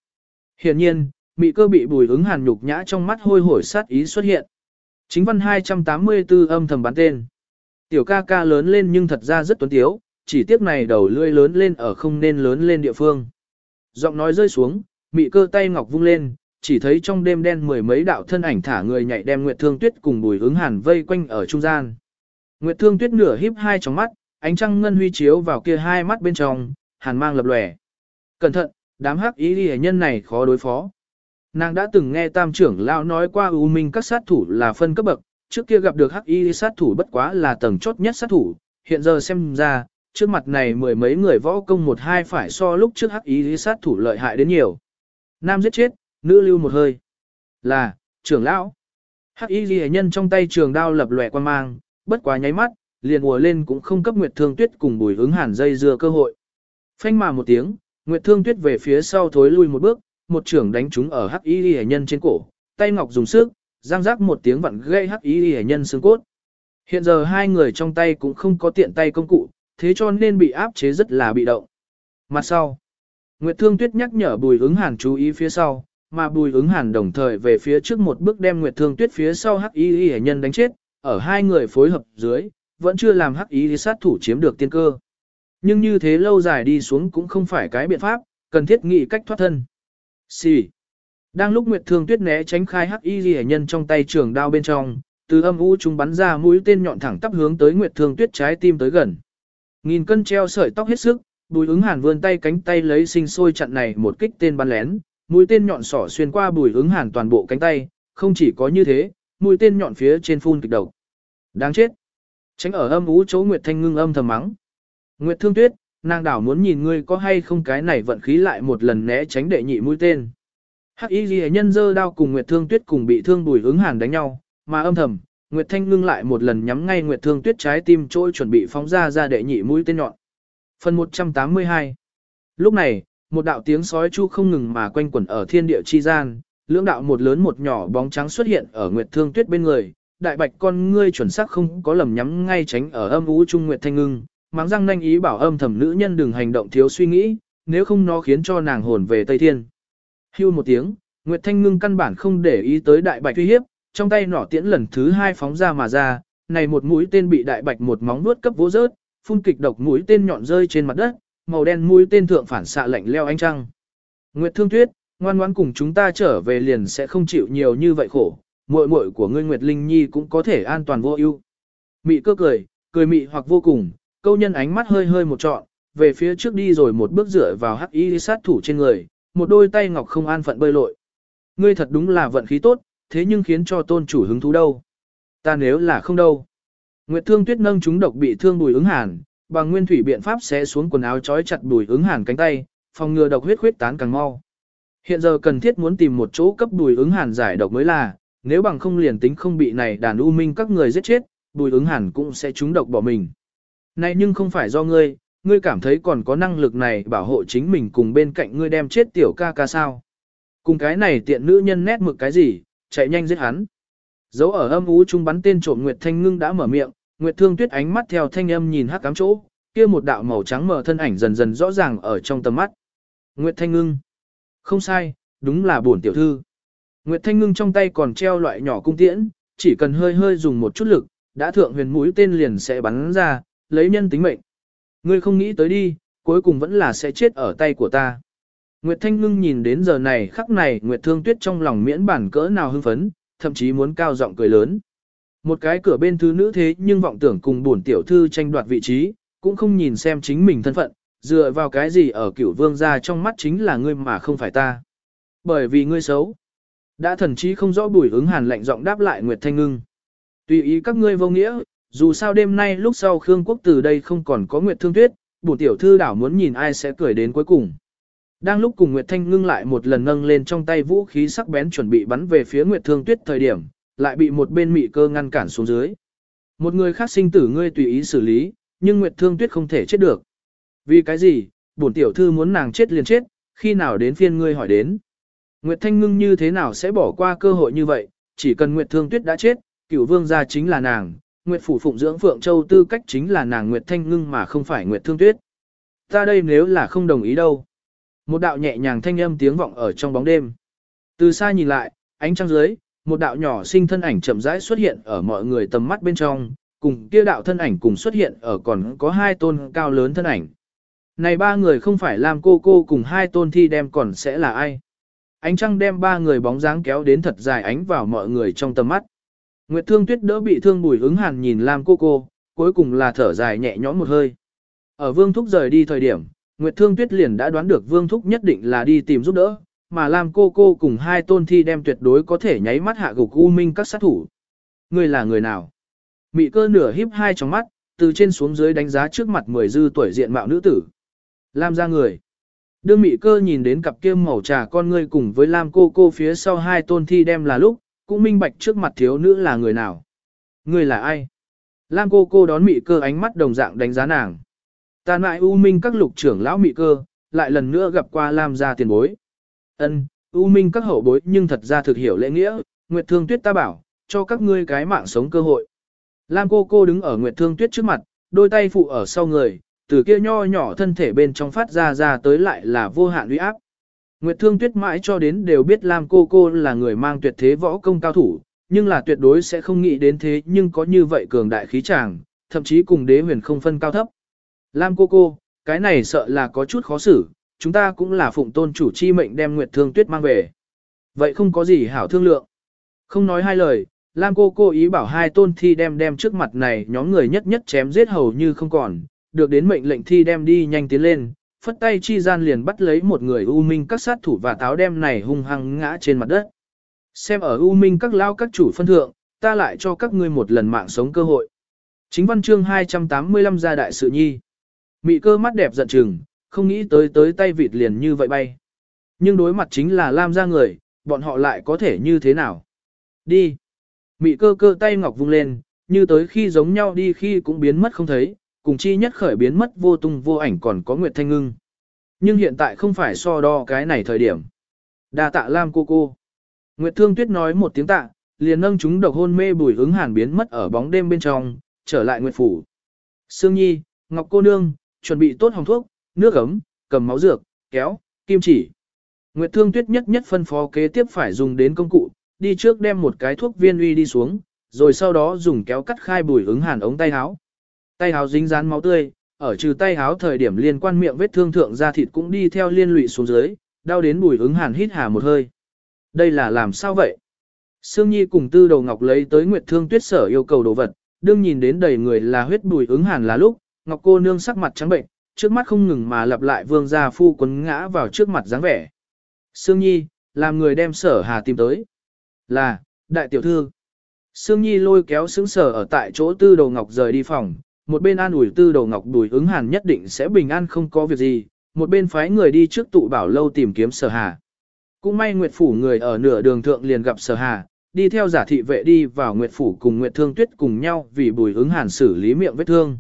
Hiện nhiên, mị cơ bị bùi ứng hàn nhục nhã trong mắt hôi hổi sát ý xuất hiện. Chính văn 284 âm thầm bán tên. Tiểu ca ca lớn lên nhưng thật ra rất tuấn tiếu, chỉ tiếc này đầu lươi lớn lên ở không nên lớn lên địa phương. Giọng nói rơi xuống, mị cơ tay ngọc vung lên, chỉ thấy trong đêm đen mười mấy đạo thân ảnh thả người nhảy đem Nguyệt Thương Tuyết cùng Bùi Ứng Hàn vây quanh ở trung gian. Nguyệt Thương Tuyết nửa híp hai tròng mắt, ánh trăng ngân huy chiếu vào kia hai mắt bên trong, hàn mang lập lòe. Cẩn thận, đám hắc ý liễu nhân này khó đối phó. Nàng đã từng nghe Tam trưởng lão nói qua U Minh các sát thủ là phân cấp bậc, trước kia gặp được hắc y sát thủ bất quá là tầng chốt nhất sát thủ, hiện giờ xem ra, trước mặt này mười mấy người võ công một hai phải so lúc trước hắc y sát thủ lợi hại đến nhiều. Nam giết chết, nữ lưu một hơi. Là, trưởng lão. Hắc y ghi nhân trong tay trường đao lập lòe quan mang, bất quá nháy mắt, liền ùa lên cũng không cấp Nguyệt Thương Tuyết cùng bùi Hứng hàn dây dưa cơ hội. Phanh mà một tiếng, Nguyệt Thương Tuyết về phía sau thối lui một bước, một trưởng đánh trúng ở hắc y Lệ nhân trên cổ, tay ngọc dùng sức, giang rắc một tiếng vặn gây hắc y Lệ nhân xương cốt. Hiện giờ hai người trong tay cũng không có tiện tay công cụ, thế cho nên bị áp chế rất là bị động. Mặt sau, Nguyệt Thương Tuyết nhắc nhở Bùi Hứng hàn chú ý phía sau, mà Bùi ứng hàn đồng thời về phía trước một bước đem Nguyệt Thương Tuyết phía sau hắc y hệ nhân đánh chết, ở hai người phối hợp dưới, vẫn chưa làm hắc y sát thủ chiếm được tiên cơ. Nhưng như thế lâu dài đi xuống cũng không phải cái biện pháp, cần thiết nghĩ cách thoát thân. Xì. Đang lúc Nguyệt Thương Tuyết né tránh khai hắc y liễu nhân trong tay trường đao bên trong, từ âm u chúng bắn ra mũi tên nhọn thẳng tắp hướng tới Nguyệt Thương Tuyết trái tim tới gần. Nghìn cân treo sợi tóc hết sức, Bùi ứng hàn vươn tay cánh tay lấy sinh sôi chặn này một kích tên bắn lén, mũi tên nhọn sỏ xuyên qua bùi ứng hàn toàn bộ cánh tay, không chỉ có như thế, mũi tên nhọn phía trên phun kịch độc. Đáng chết. Tránh ở âm ú chỗ Nguyệt Thanh ngưng âm thầm mắng. Nguyệt Thương Tuyết, nàng đảo muốn nhìn ngươi có hay không cái này vận khí lại một lần né tránh đệ nhị mũi tên. Hắc Y Ghi nhân dơ đao cùng Nguyệt Thương Tuyết cùng bị thương Bùi Ứng Hàn đánh nhau, mà âm thầm, Nguyệt Thanh ngưng lại một lần nhắm ngay Nguyệt Thương Tuyết trái tim trôi chuẩn bị phóng ra ra đệ nhị mũi tên nhọn. Phần 182. Lúc này, một đạo tiếng sói chu không ngừng mà quanh quẩn ở thiên địa chi gian, lưỡng đạo một lớn một nhỏ bóng trắng xuất hiện ở Nguyệt Thương Tuyết bên người, đại bạch con ngươi chuẩn xác không có lầm nhắm ngay tránh ở âm u trung Nguyệt Thanh ngưng, mắng răng nanh ý bảo âm thầm nữ nhân đừng hành động thiếu suy nghĩ, nếu không nó khiến cho nàng hồn về Tây Thiên. Hưu một tiếng, Nguyệt Thanh Ngưng căn bản không để ý tới đại bạch uy hiếp, trong tay nỏ tiễn lần thứ hai phóng ra mà ra, này một mũi tên bị đại bạch một móng vuốt cấp vỗ rớt, phun kịch độc mũi tên nhọn rơi trên mặt đất, màu đen mũi tên thượng phản xạ lạnh leo ánh trăng. Nguyệt Thương Tuyết, ngoan ngoãn cùng chúng ta trở về liền sẽ không chịu nhiều như vậy khổ, muội muội của ngươi Nguyệt Linh Nhi cũng có thể an toàn vô ưu. Mị cơ cười, cười mị hoặc vô cùng, câu nhân ánh mắt hơi hơi một trọn, về phía trước đi rồi một bước dựa vào hắc y sát thủ trên người, một đôi tay ngọc không an phận bơi lội. Ngươi thật đúng là vận khí tốt, thế nhưng khiến cho tôn chủ hứng thú đâu. Ta nếu là không đâu. Nguyệt Thương Tuyết nâng chúng độc bị thương bùi ứng hàn, bằng nguyên thủy biện pháp sẽ xuống quần áo trói chặt bùi ứng hàn cánh tay, phòng ngừa độc huyết huyết tán càng mau. Hiện giờ cần thiết muốn tìm một chỗ cấp đùi ứng hàn giải độc mới là, nếu bằng không liền tính không bị này đàn u minh các người giết chết, đùi ứng hàn cũng sẽ trúng độc bỏ mình. Này nhưng không phải do ngươi, ngươi cảm thấy còn có năng lực này bảo hộ chính mình cùng bên cạnh ngươi đem chết tiểu ca ca sao. Cùng cái này tiện nữ nhân nét mực cái gì, chạy nhanh giết hắn. Dấu ở âm ú trung bắn tên trộm Nguyệt Thanh Ngưng đã mở miệng, Nguyệt Thương Tuyết ánh mắt theo thanh âm nhìn hắc cám chỗ, kia một đạo màu trắng mở thân ảnh dần dần rõ ràng ở trong tầm mắt. Nguyệt Thanh Ngưng. Không sai, đúng là bổn tiểu thư. Nguyệt Thanh Ngưng trong tay còn treo loại nhỏ cung tiễn, chỉ cần hơi hơi dùng một chút lực, đã thượng huyền mũi tên liền sẽ bắn ra, lấy nhân tính mệnh. Ngươi không nghĩ tới đi, cuối cùng vẫn là sẽ chết ở tay của ta. Nguyệt Thanh Ngưng nhìn đến giờ này khắc này Nguyệt Thương Tuyết trong lòng miễn bản cỡ nào hưng phấn, thậm chí muốn cao giọng cười lớn. Một cái cửa bên thứ nữ thế nhưng vọng tưởng cùng bổn tiểu thư tranh đoạt vị trí, cũng không nhìn xem chính mình thân phận, dựa vào cái gì ở cửu vương gia trong mắt chính là ngươi mà không phải ta. Bởi vì ngươi xấu. Đã thần chí không rõ bùi ứng hàn lạnh giọng đáp lại Nguyệt Thanh Ngưng. Tùy ý các ngươi vô nghĩa, dù sao đêm nay lúc sau Khương Quốc từ đây không còn có Nguyệt Thương Tuyết, bổ tiểu thư đảo muốn nhìn ai sẽ cười đến cuối cùng. Đang lúc cùng Nguyệt Thanh ngưng lại một lần nâng lên trong tay vũ khí sắc bén chuẩn bị bắn về phía Nguyệt Thương Tuyết thời điểm, lại bị một bên mị cơ ngăn cản xuống dưới. Một người khác sinh tử ngươi tùy ý xử lý, nhưng Nguyệt Thương Tuyết không thể chết được. Vì cái gì, bổn tiểu thư muốn nàng chết liền chết, khi nào đến phiên ngươi hỏi đến. Nguyệt Thanh ngưng như thế nào sẽ bỏ qua cơ hội như vậy, chỉ cần Nguyệt Thương Tuyết đã chết, cửu vương gia chính là nàng, Nguyệt phủ phụng dưỡng Phượng Châu tư cách chính là nàng Nguyệt Thanh ngưng mà không phải Nguyệt Thương Tuyết. Ta đây nếu là không đồng ý đâu. Một đạo nhẹ nhàng thanh âm tiếng vọng ở trong bóng đêm. Từ xa nhìn lại, ánh trăng dưới, một đạo nhỏ sinh thân ảnh chậm rãi xuất hiện ở mọi người tầm mắt bên trong, cùng kia đạo thân ảnh cùng xuất hiện ở còn có hai tôn cao lớn thân ảnh. Này ba người không phải làm cô cô cùng hai tôn thi đem còn sẽ là ai. Ánh trăng đem ba người bóng dáng kéo đến thật dài ánh vào mọi người trong tầm mắt. Nguyệt Thương Tuyết đỡ bị thương Bùi Ứng Hàn nhìn Lam cô cô, cuối cùng là thở dài nhẹ nhõm một hơi. Ở Vương Thúc rời đi thời điểm, Nguyệt Thương Tuyết liền đã đoán được Vương Thúc nhất định là đi tìm giúp đỡ, mà Lam cô cô cùng hai tôn thi đem tuyệt đối có thể nháy mắt hạ gục U Minh các sát thủ. Người là người nào? Mị cơ nửa híp hai trong mắt, từ trên xuống dưới đánh giá trước mặt mười dư tuổi diện mạo nữ tử. Lam ra người. Đương mị cơ nhìn đến cặp kia màu trà con ngươi cùng với Lam cô cô phía sau hai tôn thi đem là lúc, cũng minh bạch trước mặt thiếu nữ là người nào. Người là ai? Lam cô cô đón mị cơ ánh mắt đồng dạng đánh giá nàng. Tàn lại u minh các lục trưởng lão mị cơ, lại lần nữa gặp qua Lam gia tiền bối. Ân, U Minh các hậu bối nhưng thật ra thực hiểu lễ nghĩa, Nguyệt Thương Tuyết ta bảo, cho các ngươi cái mạng sống cơ hội. Lam cô cô đứng ở Nguyệt Thương Tuyết trước mặt, đôi tay phụ ở sau người, từ kia nho nhỏ thân thể bên trong phát ra ra tới lại là vô hạn uy áp. Nguyệt Thương Tuyết mãi cho đến đều biết Lam cô cô là người mang tuyệt thế võ công cao thủ, nhưng là tuyệt đối sẽ không nghĩ đến thế nhưng có như vậy cường đại khí tràng, thậm chí cùng đế huyền không phân cao thấp. Lam cô cô, cái này sợ là có chút khó xử, chúng ta cũng là phụng tôn chủ chi mệnh đem Nguyệt Thương Tuyết mang về. Vậy không có gì hảo thương lượng. Không nói hai lời, Lam cô cô ý bảo hai tôn thi đem đem trước mặt này nhóm người nhất nhất chém giết hầu như không còn, được đến mệnh lệnh thi đem đi nhanh tiến lên, phất tay chi gian liền bắt lấy một người u minh các sát thủ và táo đem này hung hăng ngã trên mặt đất. Xem ở u minh các lao các chủ phân thượng, ta lại cho các ngươi một lần mạng sống cơ hội. Chính văn chương 285 gia đại sự nhi. Mị cơ mắt đẹp giận chừng, không nghĩ tới tới tay vịt liền như vậy bay. Nhưng đối mặt chính là Lam ra người, bọn họ lại có thể như thế nào? Đi. Mị cơ cơ tay ngọc vung lên, như tới khi giống nhau đi khi cũng biến mất không thấy, cùng chi nhất khởi biến mất vô tung vô ảnh còn có Nguyệt Thanh Ngưng. Nhưng hiện tại không phải so đo cái này thời điểm. Đa tạ Lam cô cô. Nguyệt Thương Tuyết nói một tiếng tạ, liền nâng chúng độc hôn mê bùi ứng hàn biến mất ở bóng đêm bên trong, trở lại Nguyệt Phủ. Sương Nhi, Ngọc cô nương, chuẩn bị tốt hồng thuốc, nước ấm, cầm máu dược, kéo, kim chỉ. Nguyệt Thương Tuyết nhất nhất phân phó kế tiếp phải dùng đến công cụ, đi trước đem một cái thuốc viên uy đi xuống, rồi sau đó dùng kéo cắt khai bùi ứng hàn ống tay áo. Tay háo dính dán máu tươi, ở trừ tay háo thời điểm liên quan miệng vết thương thượng da thịt cũng đi theo liên lụy xuống dưới, đau đến bùi ứng hàn hít hà một hơi. Đây là làm sao vậy? Sương Nhi cùng Tư Đầu Ngọc lấy tới Nguyệt Thương Tuyết sở yêu cầu đồ vật, đương nhìn đến đầy người là huyết bùi ứng hàn là lúc, Ngọc cô nương sắc mặt trắng bệnh, trước mắt không ngừng mà lặp lại vương gia phu quấn ngã vào trước mặt dáng vẻ. Sương Nhi, làm người đem sở hà tìm tới. Là, đại tiểu thư. Sương Nhi lôi kéo xứng sở ở tại chỗ Tư Đầu Ngọc rời đi phòng, một bên an ủi Tư Đầu Ngọc đùi ứng hàn nhất định sẽ bình an không có việc gì, một bên phái người đi trước tụ bảo lâu tìm kiếm sở hà. Cũng may Nguyệt Phủ người ở nửa đường thượng liền gặp sở hà, đi theo giả thị vệ đi vào Nguyệt Phủ cùng Nguyệt Thương Tuyết cùng nhau vì bùi ứng hàn xử lý miệng vết thương.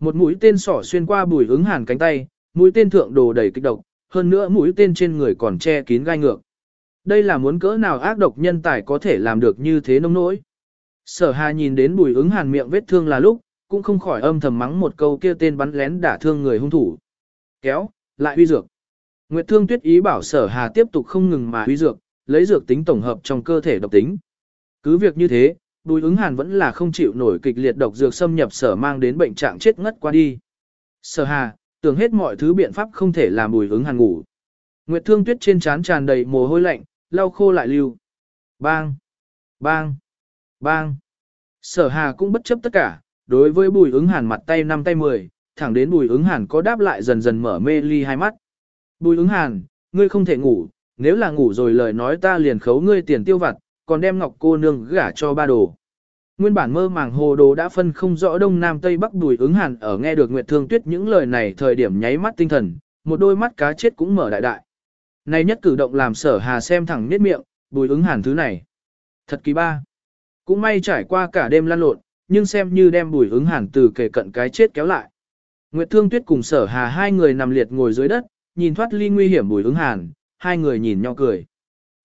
Một mũi tên sỏ xuyên qua bùi ứng hàn cánh tay, mũi tên thượng đồ đầy kích độc, hơn nữa mũi tên trên người còn che kín gai ngược. Đây là muốn cỡ nào ác độc nhân tài có thể làm được như thế nông nỗi. Sở hà nhìn đến bùi ứng hàn miệng vết thương là lúc, cũng không khỏi âm thầm mắng một câu kia tên bắn lén đả thương người hung thủ. Kéo, lại huy dược. Nguyệt Thương Tuyết ý bảo Sở Hà tiếp tục không ngừng mà huy dược, lấy dược tính tổng hợp trong cơ thể độc tính. Cứ việc như thế, Bùi ứng hàn vẫn là không chịu nổi kịch liệt độc dược xâm nhập sở mang đến bệnh trạng chết ngất qua đi. Sở hà, tưởng hết mọi thứ biện pháp không thể làm bùi ứng hàn ngủ. Nguyệt thương tuyết trên trán tràn đầy mồ hôi lạnh, lau khô lại lưu. Bang! Bang! Bang! Sở hà cũng bất chấp tất cả, đối với bùi ứng hàn mặt tay năm tay mười, thẳng đến bùi ứng hàn có đáp lại dần dần mở mê ly hai mắt. Bùi ứng hàn, ngươi không thể ngủ, nếu là ngủ rồi lời nói ta liền khấu ngươi tiền tiêu vặt, còn đem ngọc cô nương gả cho ba đồ. Nguyên bản mơ màng hồ đồ đã phân không rõ đông nam tây bắc Bùi ứng hàn ở nghe được Nguyệt Thương Tuyết những lời này thời điểm nháy mắt tinh thần, một đôi mắt cá chết cũng mở đại đại. Này nhất cử động làm sở hà xem thẳng niết miệng, bùi ứng hàn thứ này. Thật kỳ ba. Cũng may trải qua cả đêm lăn lộn, nhưng xem như đem bùi ứng hàn từ kề cận cái chết kéo lại. Nguyệt Thương Tuyết cùng sở hà hai người nằm liệt ngồi dưới đất, nhìn thoát ly nguy hiểm bùi ứng hàn, hai người nhìn nhau cười.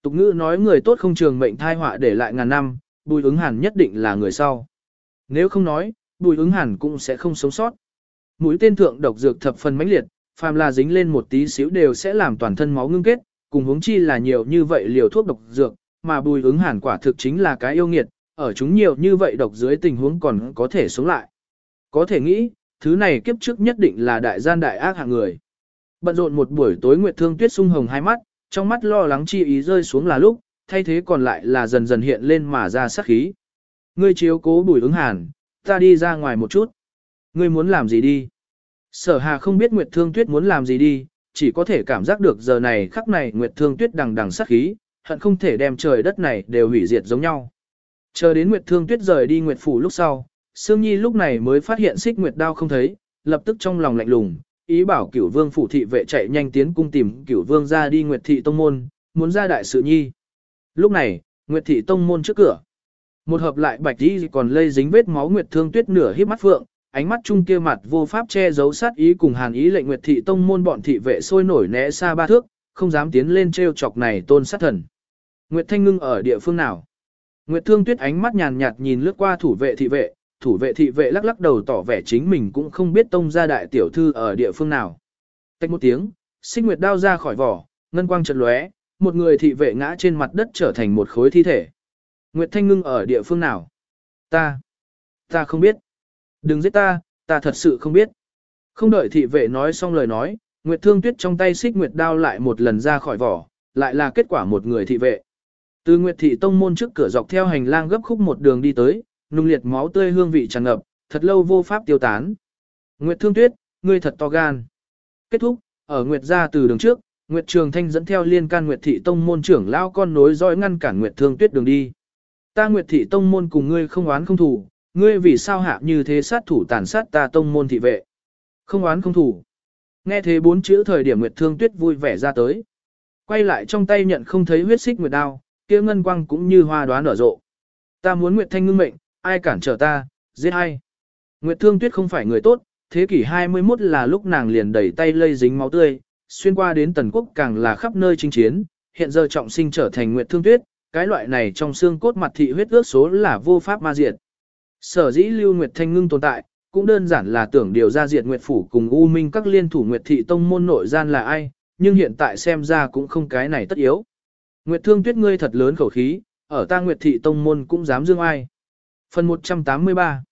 Tục ngữ nói người tốt không trường mệnh thai họa để lại ngàn năm, bùi ứng hàn nhất định là người sau. Nếu không nói, bùi ứng hàn cũng sẽ không sống sót. Mũi tên thượng độc dược thập phần mãnh liệt, phàm là dính lên một tí xíu đều sẽ làm toàn thân máu ngưng kết, cùng huống chi là nhiều như vậy liều thuốc độc dược, mà bùi ứng hàn quả thực chính là cái yêu nghiệt, ở chúng nhiều như vậy độc dưới tình huống còn có thể sống lại. Có thể nghĩ, thứ này kiếp trước nhất định là đại gian đại ác hạng người. Bận rộn một buổi tối Nguyệt Thương Tuyết sung hồng hai mắt, trong mắt lo lắng chi ý rơi xuống là lúc, thay thế còn lại là dần dần hiện lên mà ra sát khí. Ngươi chiếu cố bùi ứng hàn, ta đi ra ngoài một chút. Ngươi muốn làm gì đi? Sở hà không biết Nguyệt Thương Tuyết muốn làm gì đi, chỉ có thể cảm giác được giờ này khắc này Nguyệt Thương Tuyết đằng đằng sát khí, hận không thể đem trời đất này đều hủy diệt giống nhau. Chờ đến Nguyệt Thương Tuyết rời đi Nguyệt Phủ lúc sau, Sương Nhi lúc này mới phát hiện xích Nguyệt đao không thấy, lập tức trong lòng lạnh lùng, ý bảo cửu vương phủ thị vệ chạy nhanh tiến cung tìm cửu vương ra đi Nguyệt Thị Tông Môn, muốn ra đại sự nhi. Lúc này, Nguyệt Thị Tông Môn trước cửa. Một hợp lại bạch đi còn lây dính vết máu Nguyệt Thương Tuyết nửa híp mắt phượng, ánh mắt trung kia mặt vô pháp che giấu sát ý cùng hàn ý lệnh Nguyệt Thị Tông Môn bọn thị vệ sôi nổi né xa ba thước, không dám tiến lên treo chọc này tôn sát thần. Nguyệt Thanh Ngưng ở địa phương nào? Nguyệt Thương Tuyết ánh mắt nhàn nhạt nhìn lướt qua thủ vệ thị vệ, thủ vệ thị vệ lắc lắc đầu tỏ vẻ chính mình cũng không biết tông gia đại tiểu thư ở địa phương nào. Tách một tiếng, xích nguyệt đao ra khỏi vỏ, ngân quang chợt lóe, một người thị vệ ngã trên mặt đất trở thành một khối thi thể. Nguyệt Thanh Ngưng ở địa phương nào? Ta, ta không biết. Đừng giết ta, ta thật sự không biết. Không đợi thị vệ nói xong lời nói, Nguyệt Thương Tuyết trong tay xích Nguyệt đao lại một lần ra khỏi vỏ, lại là kết quả một người thị vệ. Từ Nguyệt thị tông môn trước cửa dọc theo hành lang gấp khúc một đường đi tới, nung liệt máu tươi hương vị tràn ngập, thật lâu vô pháp tiêu tán. Nguyệt Thương Tuyết, ngươi thật to gan. Kết thúc, ở Nguyệt gia từ đường trước, Nguyệt Trường Thanh dẫn theo liên can Nguyệt thị tông môn trưởng lão con nối dõi ngăn cản Nguyệt Thương Tuyết đường đi. Ta Nguyệt thị tông môn cùng ngươi không oán không thù, ngươi vì sao hạ như thế sát thủ tàn sát ta tông môn thị vệ? Không oán không thù. Nghe thế bốn chữ thời điểm Nguyệt Thương Tuyết vui vẻ ra tới. Quay lại trong tay nhận không thấy huyết xích nguyệt đao, kia ngân quang cũng như hoa đoán nở rộ. Ta muốn Nguyệt Thanh ngưng mệnh, ai cản trở ta, giết ai. Nguyệt Thương Tuyết không phải người tốt, thế kỷ 21 là lúc nàng liền đẩy tay lây dính máu tươi, xuyên qua đến tần quốc càng là khắp nơi chinh chiến, hiện giờ trọng sinh trở thành Nguyệt Thương Tuyết, cái loại này trong xương cốt mặt thị huyết ước số là vô pháp ma diệt. Sở dĩ Lưu Nguyệt Thanh ngưng tồn tại, cũng đơn giản là tưởng điều ra diệt Nguyệt Phủ cùng U Minh các liên thủ Nguyệt Thị Tông môn nội gian là ai, nhưng hiện tại xem ra cũng không cái này tất yếu. Nguyệt Thương Tuyết ngươi thật lớn khẩu khí, ở ta Nguyệt Thị Tông môn cũng dám dương ai. Phần 183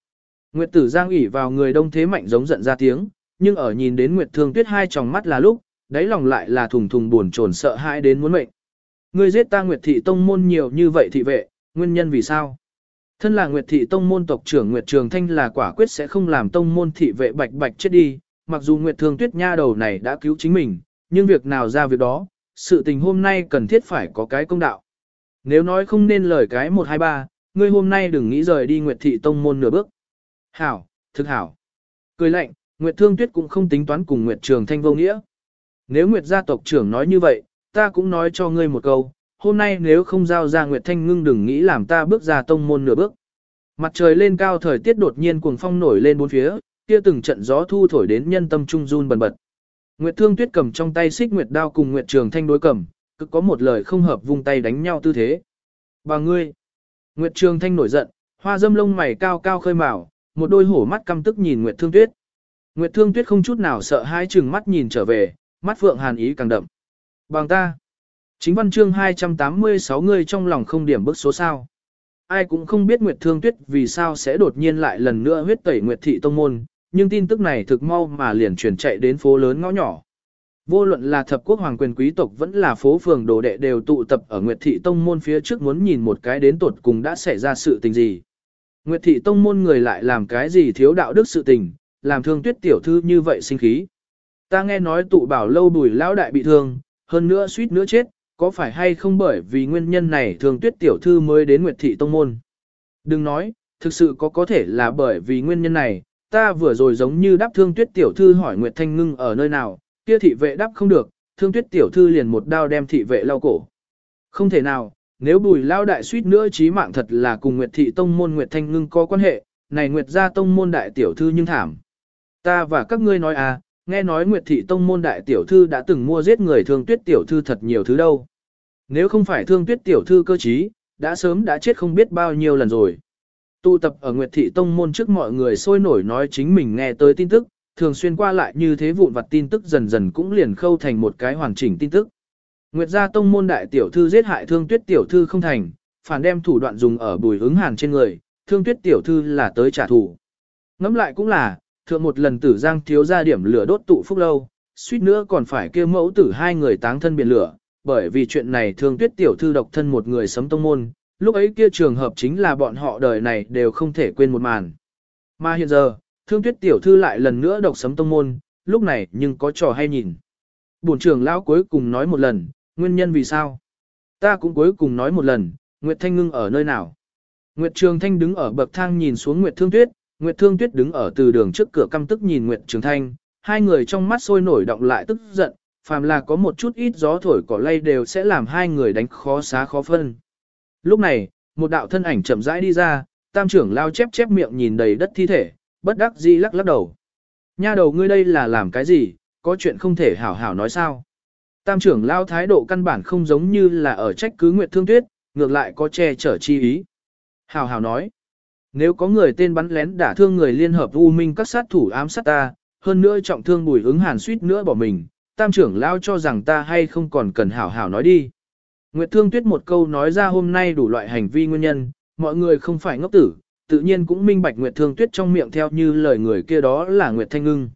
Nguyệt Tử Giang ủy vào người đông thế mạnh giống giận ra tiếng, nhưng ở nhìn đến Nguyệt Thương Tuyết hai tròng mắt là lúc, đáy lòng lại là thùng thùng buồn chồn sợ hãi đến muốn mệnh. Ngươi giết ta Nguyệt Thị Tông môn nhiều như vậy thị vệ, nguyên nhân vì sao? Thân là Nguyệt Thị Tông môn tộc trưởng Nguyệt Trường Thanh là quả quyết sẽ không làm tông môn thị vệ bạch bạch chết đi, mặc dù Nguyệt Thương Tuyết nha đầu này đã cứu chính mình, nhưng việc nào ra việc đó, sự tình hôm nay cần thiết phải có cái công đạo. Nếu nói không nên lời cái 123, ngươi hôm nay đừng nghĩ rời đi Nguyệt Thị Tông môn nửa bước. Hảo, thực hảo. Cười lạnh, Nguyệt Thương Tuyết cũng không tính toán cùng Nguyệt Trường Thanh vô nghĩa. Nếu Nguyệt gia tộc trưởng nói như vậy, ta cũng nói cho ngươi một câu, hôm nay nếu không giao ra Nguyệt Thanh ngưng đừng nghĩ làm ta bước ra tông môn nửa bước. Mặt trời lên cao thời tiết đột nhiên cuồng phong nổi lên bốn phía, kia từng trận gió thu thổi đến nhân tâm trung run bần bật. Nguyệt Thương Tuyết cầm trong tay xích Nguyệt đao cùng Nguyệt Trường Thanh đối cầm, cứ có một lời không hợp vung tay đánh nhau tư thế. Bà ngươi! Nguyệt Trường Thanh nổi giận, hoa dâm lông mày cao cao khơi mào, một đôi hổ mắt căm tức nhìn Nguyệt Thương Tuyết. Nguyệt Thương Tuyết không chút nào sợ hai chừng mắt nhìn trở về, mắt phượng hàn ý càng đậm. Bằng ta! Chính văn chương 286 người trong lòng không điểm bức số sao. Ai cũng không biết Nguyệt Thương Tuyết vì sao sẽ đột nhiên lại lần nữa huyết tẩy Nguyệt Thị Tông Môn, nhưng tin tức này thực mau mà liền chuyển chạy đến phố lớn ngõ nhỏ. Vô luận là thập quốc hoàng quyền quý tộc vẫn là phố phường đồ đệ đều tụ tập ở Nguyệt Thị Tông Môn phía trước muốn nhìn một cái đến tột cùng đã xảy ra sự tình gì. Nguyệt Thị Tông Môn người lại làm cái gì thiếu đạo đức sự tình, làm thương tuyết tiểu thư như vậy sinh khí. Ta nghe nói tụ bảo lâu bùi lão đại bị thương, hơn nữa suýt nữa chết, có phải hay không bởi vì nguyên nhân này thường tuyết tiểu thư mới đến Nguyệt Thị Tông Môn. Đừng nói, thực sự có có thể là bởi vì nguyên nhân này, ta vừa rồi giống như đáp thương tuyết tiểu thư hỏi Nguyệt Thanh Ngưng ở nơi nào, kia thị vệ đáp không được, thương tuyết tiểu thư liền một đao đem thị vệ lau cổ. Không thể nào, nếu bùi lao đại suýt nữa chí mạng thật là cùng Nguyệt Thị Tông Môn Nguyệt Thanh Ngưng có quan hệ, này Nguyệt gia Tông Môn đại tiểu thư nhưng thảm. Ta và các ngươi nói à, nghe nói Nguyệt Thị Tông Môn đại tiểu thư đã từng mua giết người thương tuyết tiểu thư thật nhiều thứ đâu. Nếu không phải thương tuyết tiểu thư cơ trí, đã sớm đã chết không biết bao nhiêu lần rồi. Tụ tập ở Nguyệt Thị Tông môn trước mọi người sôi nổi nói chính mình nghe tới tin tức, thường xuyên qua lại như thế vụn vặt tin tức dần dần cũng liền khâu thành một cái hoàn chỉnh tin tức. Nguyệt gia tông môn đại tiểu thư giết hại thương tuyết tiểu thư không thành, phản đem thủ đoạn dùng ở bùi ứng hàn trên người, thương tuyết tiểu thư là tới trả thù. Ngẫm lại cũng là, thượng một lần tử giang thiếu ra điểm lửa đốt tụ phúc lâu, suýt nữa còn phải kêu mẫu tử hai người táng thân biển lửa, bởi vì chuyện này thương tuyết tiểu thư độc thân một người sấm tông môn, lúc ấy kia trường hợp chính là bọn họ đời này đều không thể quên một màn. Mà hiện giờ, thương tuyết tiểu thư lại lần nữa độc sấm tông môn, lúc này nhưng có trò hay nhìn. Bổn trưởng lão cuối cùng nói một lần, nguyên nhân vì sao? Ta cũng cuối cùng nói một lần, Nguyệt Thanh Ngưng ở nơi nào? Nguyệt Trường Thanh đứng ở bậc thang nhìn xuống Nguyệt Thương Tuyết, Nguyệt Thương Tuyết đứng ở từ đường trước cửa căm tức nhìn Nguyệt Trường Thanh, hai người trong mắt sôi nổi động lại tức giận, phàm là có một chút ít gió thổi cỏ lay đều sẽ làm hai người đánh khó xá khó phân. Lúc này, một đạo thân ảnh chậm rãi đi ra, tam trưởng lao chép chép miệng nhìn đầy đất thi thể, bất đắc dĩ lắc lắc đầu. Nha đầu ngươi đây là làm cái gì, có chuyện không thể hảo hảo nói sao. Tam trưởng lao thái độ căn bản không giống như là ở trách cứ Nguyệt Thương Tuyết, ngược lại có che chở chi ý. Hảo hảo nói, nếu có người tên bắn lén đả thương người liên hợp U Minh các sát thủ ám sát ta, hơn nữa trọng thương bùi ứng hàn suýt nữa bỏ mình, tam trưởng lao cho rằng ta hay không còn cần hảo hảo nói đi. Nguyệt Thương Tuyết một câu nói ra hôm nay đủ loại hành vi nguyên nhân, mọi người không phải ngốc tử, tự nhiên cũng minh bạch Nguyệt Thương Tuyết trong miệng theo như lời người kia đó là Nguyệt Thanh Ngưng.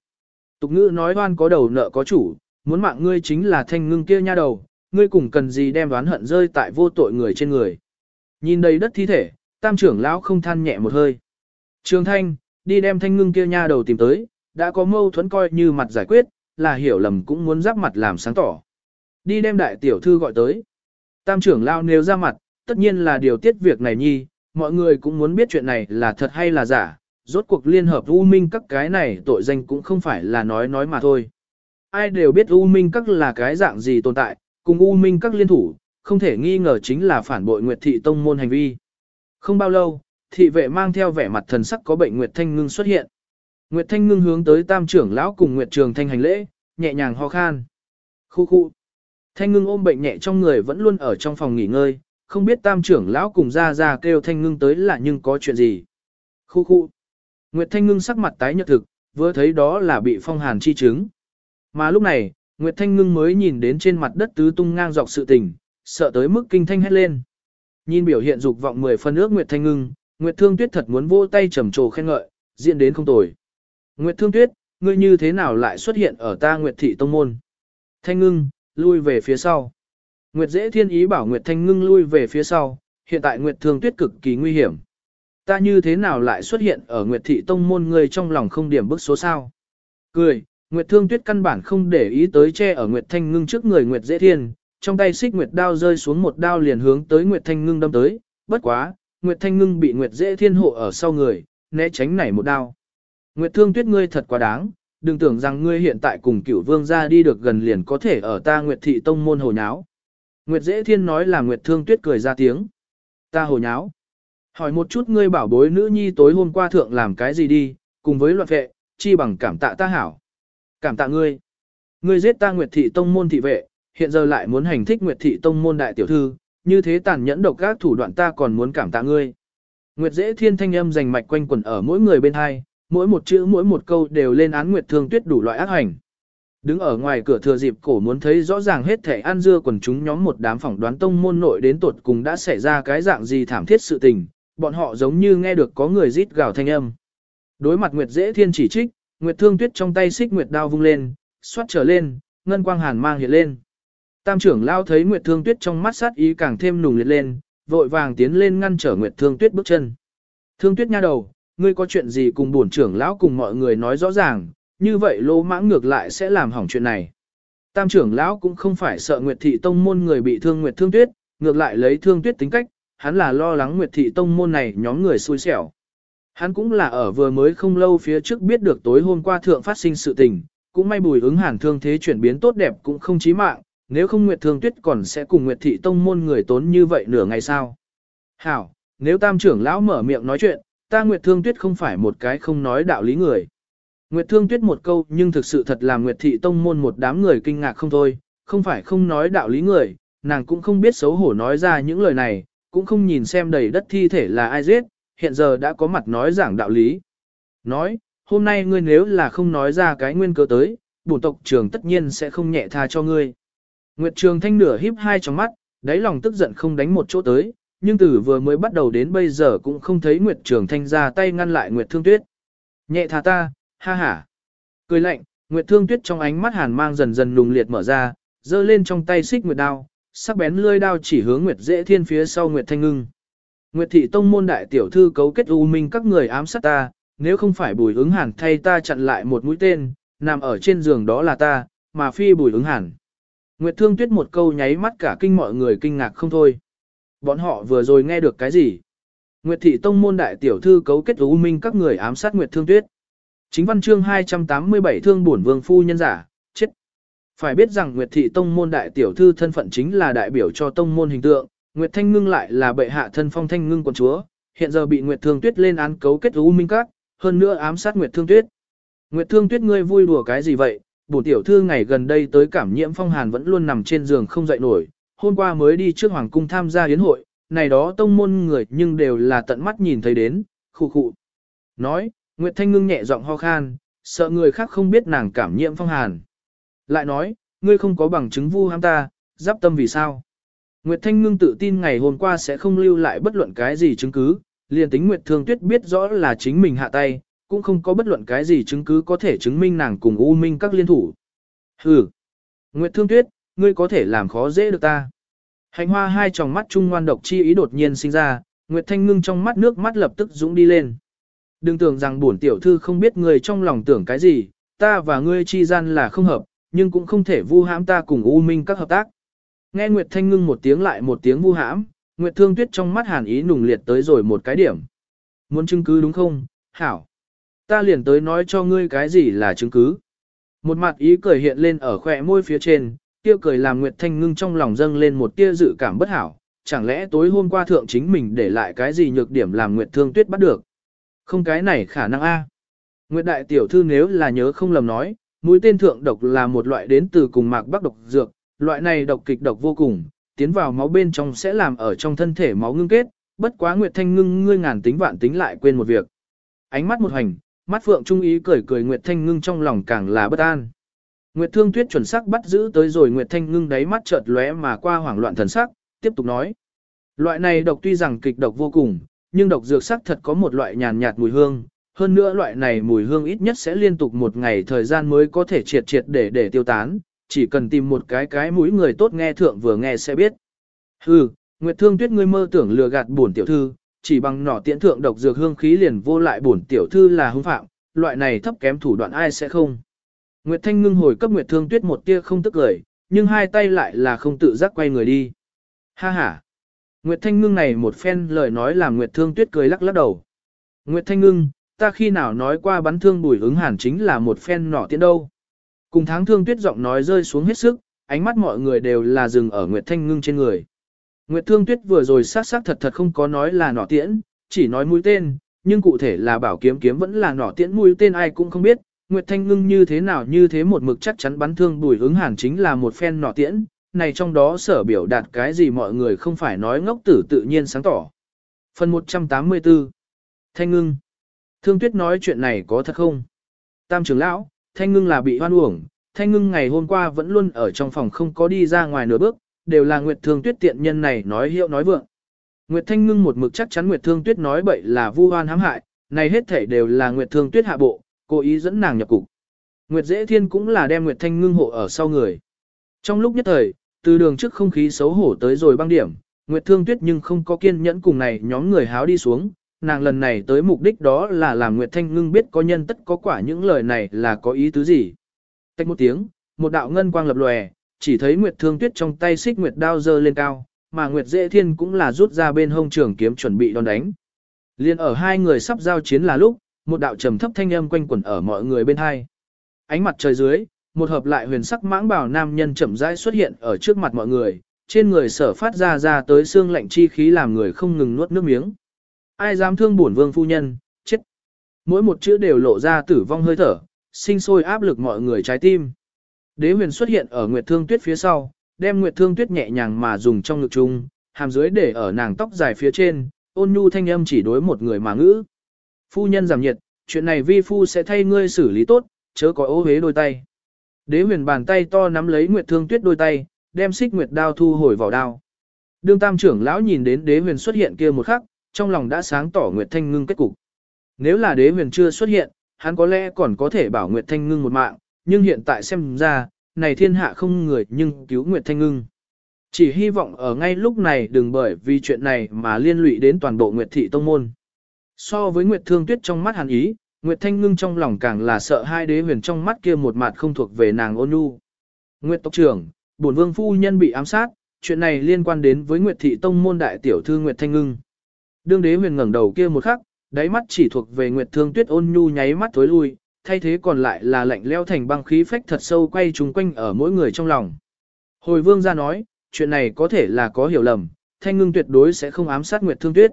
Tục ngữ nói oan có đầu nợ có chủ, muốn mạng ngươi chính là Thanh Ngưng kia nha đầu, ngươi cùng cần gì đem đoán hận rơi tại vô tội người trên người. Nhìn đầy đất thi thể, tam trưởng lão không than nhẹ một hơi. Trường Thanh, đi đem Thanh Ngưng kia nha đầu tìm tới, đã có mâu thuẫn coi như mặt giải quyết, là hiểu lầm cũng muốn giáp mặt làm sáng tỏ. Đi đem đại tiểu thư gọi tới. Tam trưởng lao nêu ra mặt, tất nhiên là điều tiết việc này nhi, mọi người cũng muốn biết chuyện này là thật hay là giả, rốt cuộc liên hợp U Minh các cái này tội danh cũng không phải là nói nói mà thôi. Ai đều biết U Minh các là cái dạng gì tồn tại, cùng U Minh các liên thủ, không thể nghi ngờ chính là phản bội Nguyệt Thị Tông môn hành vi. Không bao lâu, thị vệ mang theo vẻ mặt thần sắc có bệnh Nguyệt Thanh Ngưng xuất hiện. Nguyệt Thanh Ngưng hướng tới tam trưởng lão cùng Nguyệt Trường Thanh hành lễ, nhẹ nhàng ho khan. Khu khu. Thanh Ngưng ôm bệnh nhẹ trong người vẫn luôn ở trong phòng nghỉ ngơi, không biết tam trưởng lão cùng ra ra kêu Thanh Ngưng tới là nhưng có chuyện gì. Khu khu. Nguyệt Thanh Ngưng sắc mặt tái nhợt thực, vừa thấy đó là bị phong hàn chi chứng. Mà lúc này, Nguyệt Thanh Ngưng mới nhìn đến trên mặt đất tứ tung ngang dọc sự tình, sợ tới mức kinh thanh hét lên. Nhìn biểu hiện dục vọng mười phân ước Nguyệt Thanh Ngưng, Nguyệt Thương Tuyết thật muốn vỗ tay trầm trồ khen ngợi, diện đến không tồi. Nguyệt Thương Tuyết, ngươi như thế nào lại xuất hiện ở ta Nguyệt Thị Tông Môn? Thanh Ngưng, lui về phía sau. Nguyệt Dễ Thiên ý bảo Nguyệt Thanh Ngưng lui về phía sau, hiện tại Nguyệt Thương Tuyết cực kỳ nguy hiểm. Ta như thế nào lại xuất hiện ở Nguyệt Thị Tông Môn người trong lòng không điểm bức số sao? Cười, Nguyệt Thương Tuyết căn bản không để ý tới che ở Nguyệt Thanh Ngưng trước người Nguyệt Dễ Thiên, trong tay xích Nguyệt đao rơi xuống một đao liền hướng tới Nguyệt Thanh Ngưng đâm tới, bất quá, Nguyệt Thanh Ngưng bị Nguyệt Dễ Thiên hộ ở sau người, né tránh nảy một đao. Nguyệt Thương Tuyết ngươi thật quá đáng, đừng tưởng rằng ngươi hiện tại cùng cửu vương ra đi được gần liền có thể ở ta Nguyệt Thị Tông môn hồ nháo. Nguyệt Dễ Thiên nói là Nguyệt Thương Tuyết cười ra tiếng. Ta hồ nháo. Hỏi một chút ngươi bảo bối nữ nhi tối hôm qua thượng làm cái gì đi, cùng với loạn vệ, chi bằng cảm tạ ta hảo. Cảm tạ ngươi. Ngươi giết ta Nguyệt Thị Tông môn thị vệ, hiện giờ lại muốn hành thích Nguyệt Thị Tông môn đại tiểu thư, như thế tàn nhẫn độc các thủ đoạn ta còn muốn cảm tạ ngươi. Nguyệt Dễ Thiên thanh âm rành mạch quanh quẩn ở mỗi người bên hai, mỗi một chữ mỗi một câu đều lên án Nguyệt Thương Tuyết đủ loại ác hành. Đứng ở ngoài cửa thừa dịp cổ muốn thấy rõ ràng hết thể ăn dưa quần chúng nhóm một đám phỏng đoán tông môn nội đến tột cùng đã xảy ra cái dạng gì thảm thiết sự tình, bọn họ giống như nghe được có người rít gào thanh âm. Đối mặt Nguyệt Dễ Thiên chỉ trích, Nguyệt Thương Tuyết trong tay xích Nguyệt đao vung lên, xoát trở lên, ngân quang hàn mang hiện lên. Tam trưởng lao thấy Nguyệt Thương Tuyết trong mắt sát ý càng thêm nùng liệt lên, vội vàng tiến lên ngăn trở Nguyệt Thương Tuyết bước chân. Thương Tuyết nha đầu, ngươi có chuyện gì cùng bổn trưởng lão cùng mọi người nói rõ ràng, như vậy lô mãng ngược lại sẽ làm hỏng chuyện này. Tam trưởng lão cũng không phải sợ Nguyệt Thị Tông môn người bị thương Nguyệt Thương Tuyết, ngược lại lấy Thương Tuyết tính cách, hắn là lo lắng Nguyệt Thị Tông môn này nhóm người xui xẻo. Hắn cũng là ở vừa mới không lâu phía trước biết được tối hôm qua thượng phát sinh sự tình, cũng may bùi ứng hàn thương thế chuyển biến tốt đẹp cũng không chí mạng, nếu không Nguyệt Thương Tuyết còn sẽ cùng Nguyệt Thị Tông môn người tốn như vậy nửa ngày sao. Hảo, nếu tam trưởng lão mở miệng nói chuyện, ta Nguyệt Thương Tuyết không phải một cái không nói đạo lý người. Nguyệt Thương Tuyết một câu nhưng thực sự thật là Nguyệt Thị Tông môn một đám người kinh ngạc không thôi, không phải không nói đạo lý người, nàng cũng không biết xấu hổ nói ra những lời này, cũng không nhìn xem đầy đất thi thể là ai giết, hiện giờ đã có mặt nói giảng đạo lý. Nói, hôm nay ngươi nếu là không nói ra cái nguyên cớ tới, bổn tộc trưởng tất nhiên sẽ không nhẹ tha cho ngươi. Nguyệt Trường Thanh nửa híp hai trong mắt, đáy lòng tức giận không đánh một chỗ tới, nhưng từ vừa mới bắt đầu đến bây giờ cũng không thấy Nguyệt Trường Thanh ra tay ngăn lại Nguyệt Thương Tuyết. Nhẹ thả ta, ha ha. Cười lạnh, Nguyệt Thương Tuyết trong ánh mắt hàn mang dần dần lùng liệt mở ra, giơ lên trong tay xích nguyệt đao, sắc bén lưỡi đao chỉ hướng Nguyệt Dễ Thiên phía sau Nguyệt Thanh Ngưng. Nguyệt thị tông môn đại tiểu thư cấu kết u minh các người ám sát ta, nếu không phải Bùi Ứng Hàn thay ta chặn lại một mũi tên, nằm ở trên giường đó là ta, mà phi Bùi Ứng Hàn. Nguyệt Thương Tuyết một câu nháy mắt cả kinh mọi người kinh ngạc không thôi. Bọn họ vừa rồi nghe được cái gì? Nguyệt thị tông môn đại tiểu thư cấu kết u minh các người ám sát Nguyệt Thương Tuyết. Chính văn chương 287 thương bổn vương phu nhân giả, chết. Phải biết rằng Nguyệt thị tông môn đại tiểu thư thân phận chính là đại biểu cho tông môn hình tượng, Nguyệt Thanh Ngưng lại là bệ hạ thân phong Thanh Ngưng quận chúa, hiện giờ bị Nguyệt Thương Tuyết lên án cấu kết u minh các, hơn nữa ám sát Nguyệt Thương Tuyết. Nguyệt Thương Tuyết ngươi vui đùa cái gì vậy, bổn tiểu thư ngày gần đây tới cảm nhiễm phong hàn vẫn luôn nằm trên giường không dậy nổi, hôm qua mới đi trước hoàng cung tham gia yến hội, này đó tông môn người nhưng đều là tận mắt nhìn thấy đến, Khụ khụ. Nói, Nguyệt Thanh ngưng nhẹ giọng ho khan, sợ người khác không biết nàng cảm nhiễm phong hàn. Lại nói, ngươi không có bằng chứng vu ham ta, giáp tâm vì sao? Nguyệt Thanh ngưng tự tin ngày hôm qua sẽ không lưu lại bất luận cái gì chứng cứ, liền tính Nguyệt Thương Tuyết biết rõ là chính mình hạ tay, cũng không có bất luận cái gì chứng cứ có thể chứng minh nàng cùng U Minh các liên thủ. Hừ. Nguyệt Thương Tuyết, ngươi có thể làm khó dễ được ta. Hành hoa hai tròng mắt trung ngoan độc chi ý đột nhiên sinh ra, Nguyệt Thanh ngưng trong mắt nước mắt lập tức dũng đi lên. Đừng tưởng rằng bổn tiểu thư không biết người trong lòng tưởng cái gì, ta và ngươi chi gian là không hợp, nhưng cũng không thể vu hãm ta cùng U Minh các hợp tác. Nghe Nguyệt Thanh ngưng một tiếng lại một tiếng vu hãm, Nguyệt Thương Tuyết trong mắt hàn ý nùng liệt tới rồi một cái điểm. Muốn chứng cứ đúng không? Hảo. Ta liền tới nói cho ngươi cái gì là chứng cứ. Một mặt ý cười hiện lên ở khỏe môi phía trên, tiêu cười làm Nguyệt Thanh ngưng trong lòng dâng lên một tia dự cảm bất hảo. Chẳng lẽ tối hôm qua thượng chính mình để lại cái gì nhược điểm làm Nguyệt Thương Tuyết bắt được? Không cái này khả năng a. Nguyệt Đại Tiểu Thư nếu là nhớ không lầm nói, mũi tên thượng độc là một loại đến từ cùng mạc bắc độc dược, loại này độc kịch độc vô cùng, tiến vào máu bên trong sẽ làm ở trong thân thể máu ngưng kết, bất quá Nguyệt Thanh ngưng ngươi ngàn tính vạn tính lại quên một việc. Ánh mắt một hành, mắt phượng trung ý cười cười Nguyệt Thanh ngưng trong lòng càng là bất an. Nguyệt Thương Tuyết chuẩn xác bắt giữ tới rồi Nguyệt Thanh ngưng đáy mắt chợt lóe mà qua hoảng loạn thần sắc, tiếp tục nói: Loại này độc tuy rằng kịch độc vô cùng, nhưng độc dược sắc thật có một loại nhàn nhạt mùi hương, hơn nữa loại này mùi hương ít nhất sẽ liên tục một ngày thời gian mới có thể triệt triệt để để tiêu tán, chỉ cần tìm một cái cái mũi người tốt nghe thượng vừa nghe sẽ biết. Hừ, Nguyệt Thương Tuyết ngươi mơ tưởng lừa gạt bổn tiểu thư, chỉ bằng nỏ tiễn thượng độc dược hương khí liền vô lại bổn tiểu thư là hung phạm, loại này thấp kém thủ đoạn ai sẽ không. Nguyệt Thanh ngưng hồi cấp Nguyệt Thương Tuyết một tia không tức lời, nhưng hai tay lại là không tự giác quay người đi. Ha ha. Nguyệt Thanh ngưng này một phen lời nói làm Nguyệt Thương Tuyết cười lắc lắc đầu. Nguyệt Thanh ngưng, ta khi nào nói qua bắn thương bùi ứng hàn chính là một phen nỏ tiễn đâu. Cùng tháng thương tuyết giọng nói rơi xuống hết sức, ánh mắt mọi người đều là dừng ở Nguyệt Thanh ngưng trên người. Nguyệt Thương Tuyết vừa rồi sát sát thật thật không có nói là nỏ tiễn, chỉ nói mũi tên, nhưng cụ thể là bảo kiếm kiếm vẫn là nỏ tiễn mũi tên ai cũng không biết. Nguyệt Thanh ngưng như thế nào như thế một mực chắc chắn bắn thương bùi ứng hàn chính là một phen nỏ tiễn, này trong đó sở biểu đạt cái gì mọi người không phải nói ngốc tử tự nhiên sáng tỏ. Phần 184 Thanh ngưng Thương Tuyết nói chuyện này có thật không? Tam trưởng lão, Thanh ngưng là bị hoan uổng, Thanh ngưng ngày hôm qua vẫn luôn ở trong phòng không có đi ra ngoài nửa bước, đều là Nguyệt Thương Tuyết tiện nhân này nói hiệu nói vượng. Nguyệt Thanh ngưng một mực chắc chắn Nguyệt Thương Tuyết nói bậy là vu oan hãm hại, này hết thể đều là Nguyệt Thương Tuyết hạ bộ, cố ý dẫn nàng nhập cục. Nguyệt Dễ Thiên cũng là đem Nguyệt Thanh ngưng hộ ở sau người. Trong lúc nhất thời, từ đường trước không khí xấu hổ tới rồi băng điểm, Nguyệt Thương Tuyết nhưng không có kiên nhẫn cùng này nhóm người háo đi xuống, nàng lần này tới mục đích đó là làm Nguyệt Thanh Ngưng biết có nhân tất có quả những lời này là có ý tứ gì. Tách một tiếng, một đạo ngân quang lập lòe, chỉ thấy Nguyệt Thương Tuyết trong tay xích Nguyệt đao giơ lên cao, mà Nguyệt Dễ Thiên cũng là rút ra bên hông trường kiếm chuẩn bị đón đánh. Liên ở hai người sắp giao chiến là lúc, một đạo trầm thấp thanh âm quanh quẩn ở mọi người bên hai. Ánh mặt trời dưới, một hợp lại huyền sắc mãng bảo nam nhân chậm rãi xuất hiện ở trước mặt mọi người, trên người sở phát ra ra tới xương lạnh chi khí làm người không ngừng nuốt nước miếng. Ai dám thương bổn vương phu nhân, chết. Mỗi một chữ đều lộ ra tử vong hơi thở, sinh sôi áp lực mọi người trái tim. Đế huyền xuất hiện ở Nguyệt Thương Tuyết phía sau, đem Nguyệt Thương Tuyết nhẹ nhàng mà dùng trong ngực chung, hàm dưới để ở nàng tóc dài phía trên, ôn nhu thanh âm chỉ đối một người mà ngữ. Phu nhân giảm nhiệt, chuyện này vi phu sẽ thay ngươi xử lý tốt, chớ có ô hế đôi tay. Đế huyền bàn tay to nắm lấy Nguyệt Thương Tuyết đôi tay, đem xích Nguyệt đao thu hồi vào đao. Đương tam trưởng lão nhìn đến đế huyền xuất hiện kia một khắc, trong lòng đã sáng tỏ Nguyệt Thanh Ngưng kết cục. Nếu là đế huyền chưa xuất hiện, hắn có lẽ còn có thể bảo Nguyệt Thanh Ngưng một mạng, nhưng hiện tại xem ra, này thiên hạ không người nhưng cứu Nguyệt Thanh Ngưng. Chỉ hy vọng ở ngay lúc này đừng bởi vì chuyện này mà liên lụy đến toàn bộ Nguyệt Thị Tông Môn. So với Nguyệt Thương Tuyết trong mắt hàn ý, Nguyệt Thanh Ngưng trong lòng càng là sợ hai đế huyền trong mắt kia một mặt không thuộc về nàng ôn nhu. Nguyệt Tộc trưởng, bổn vương phu nhân bị ám sát, chuyện này liên quan đến với Nguyệt Thị Tông Môn đại tiểu thư Nguyệt Thanh Ngưng. Đương đế huyền ngẩng đầu kia một khắc, đáy mắt chỉ thuộc về Nguyệt Thương Tuyết ôn nhu nháy mắt tối lui, thay thế còn lại là lạnh leo thành băng khí phách thật sâu quay trùng quanh ở mỗi người trong lòng. Hồi vương ra nói, chuyện này có thể là có hiểu lầm, thanh ngưng tuyệt đối sẽ không ám sát Nguyệt Thương Tuyết.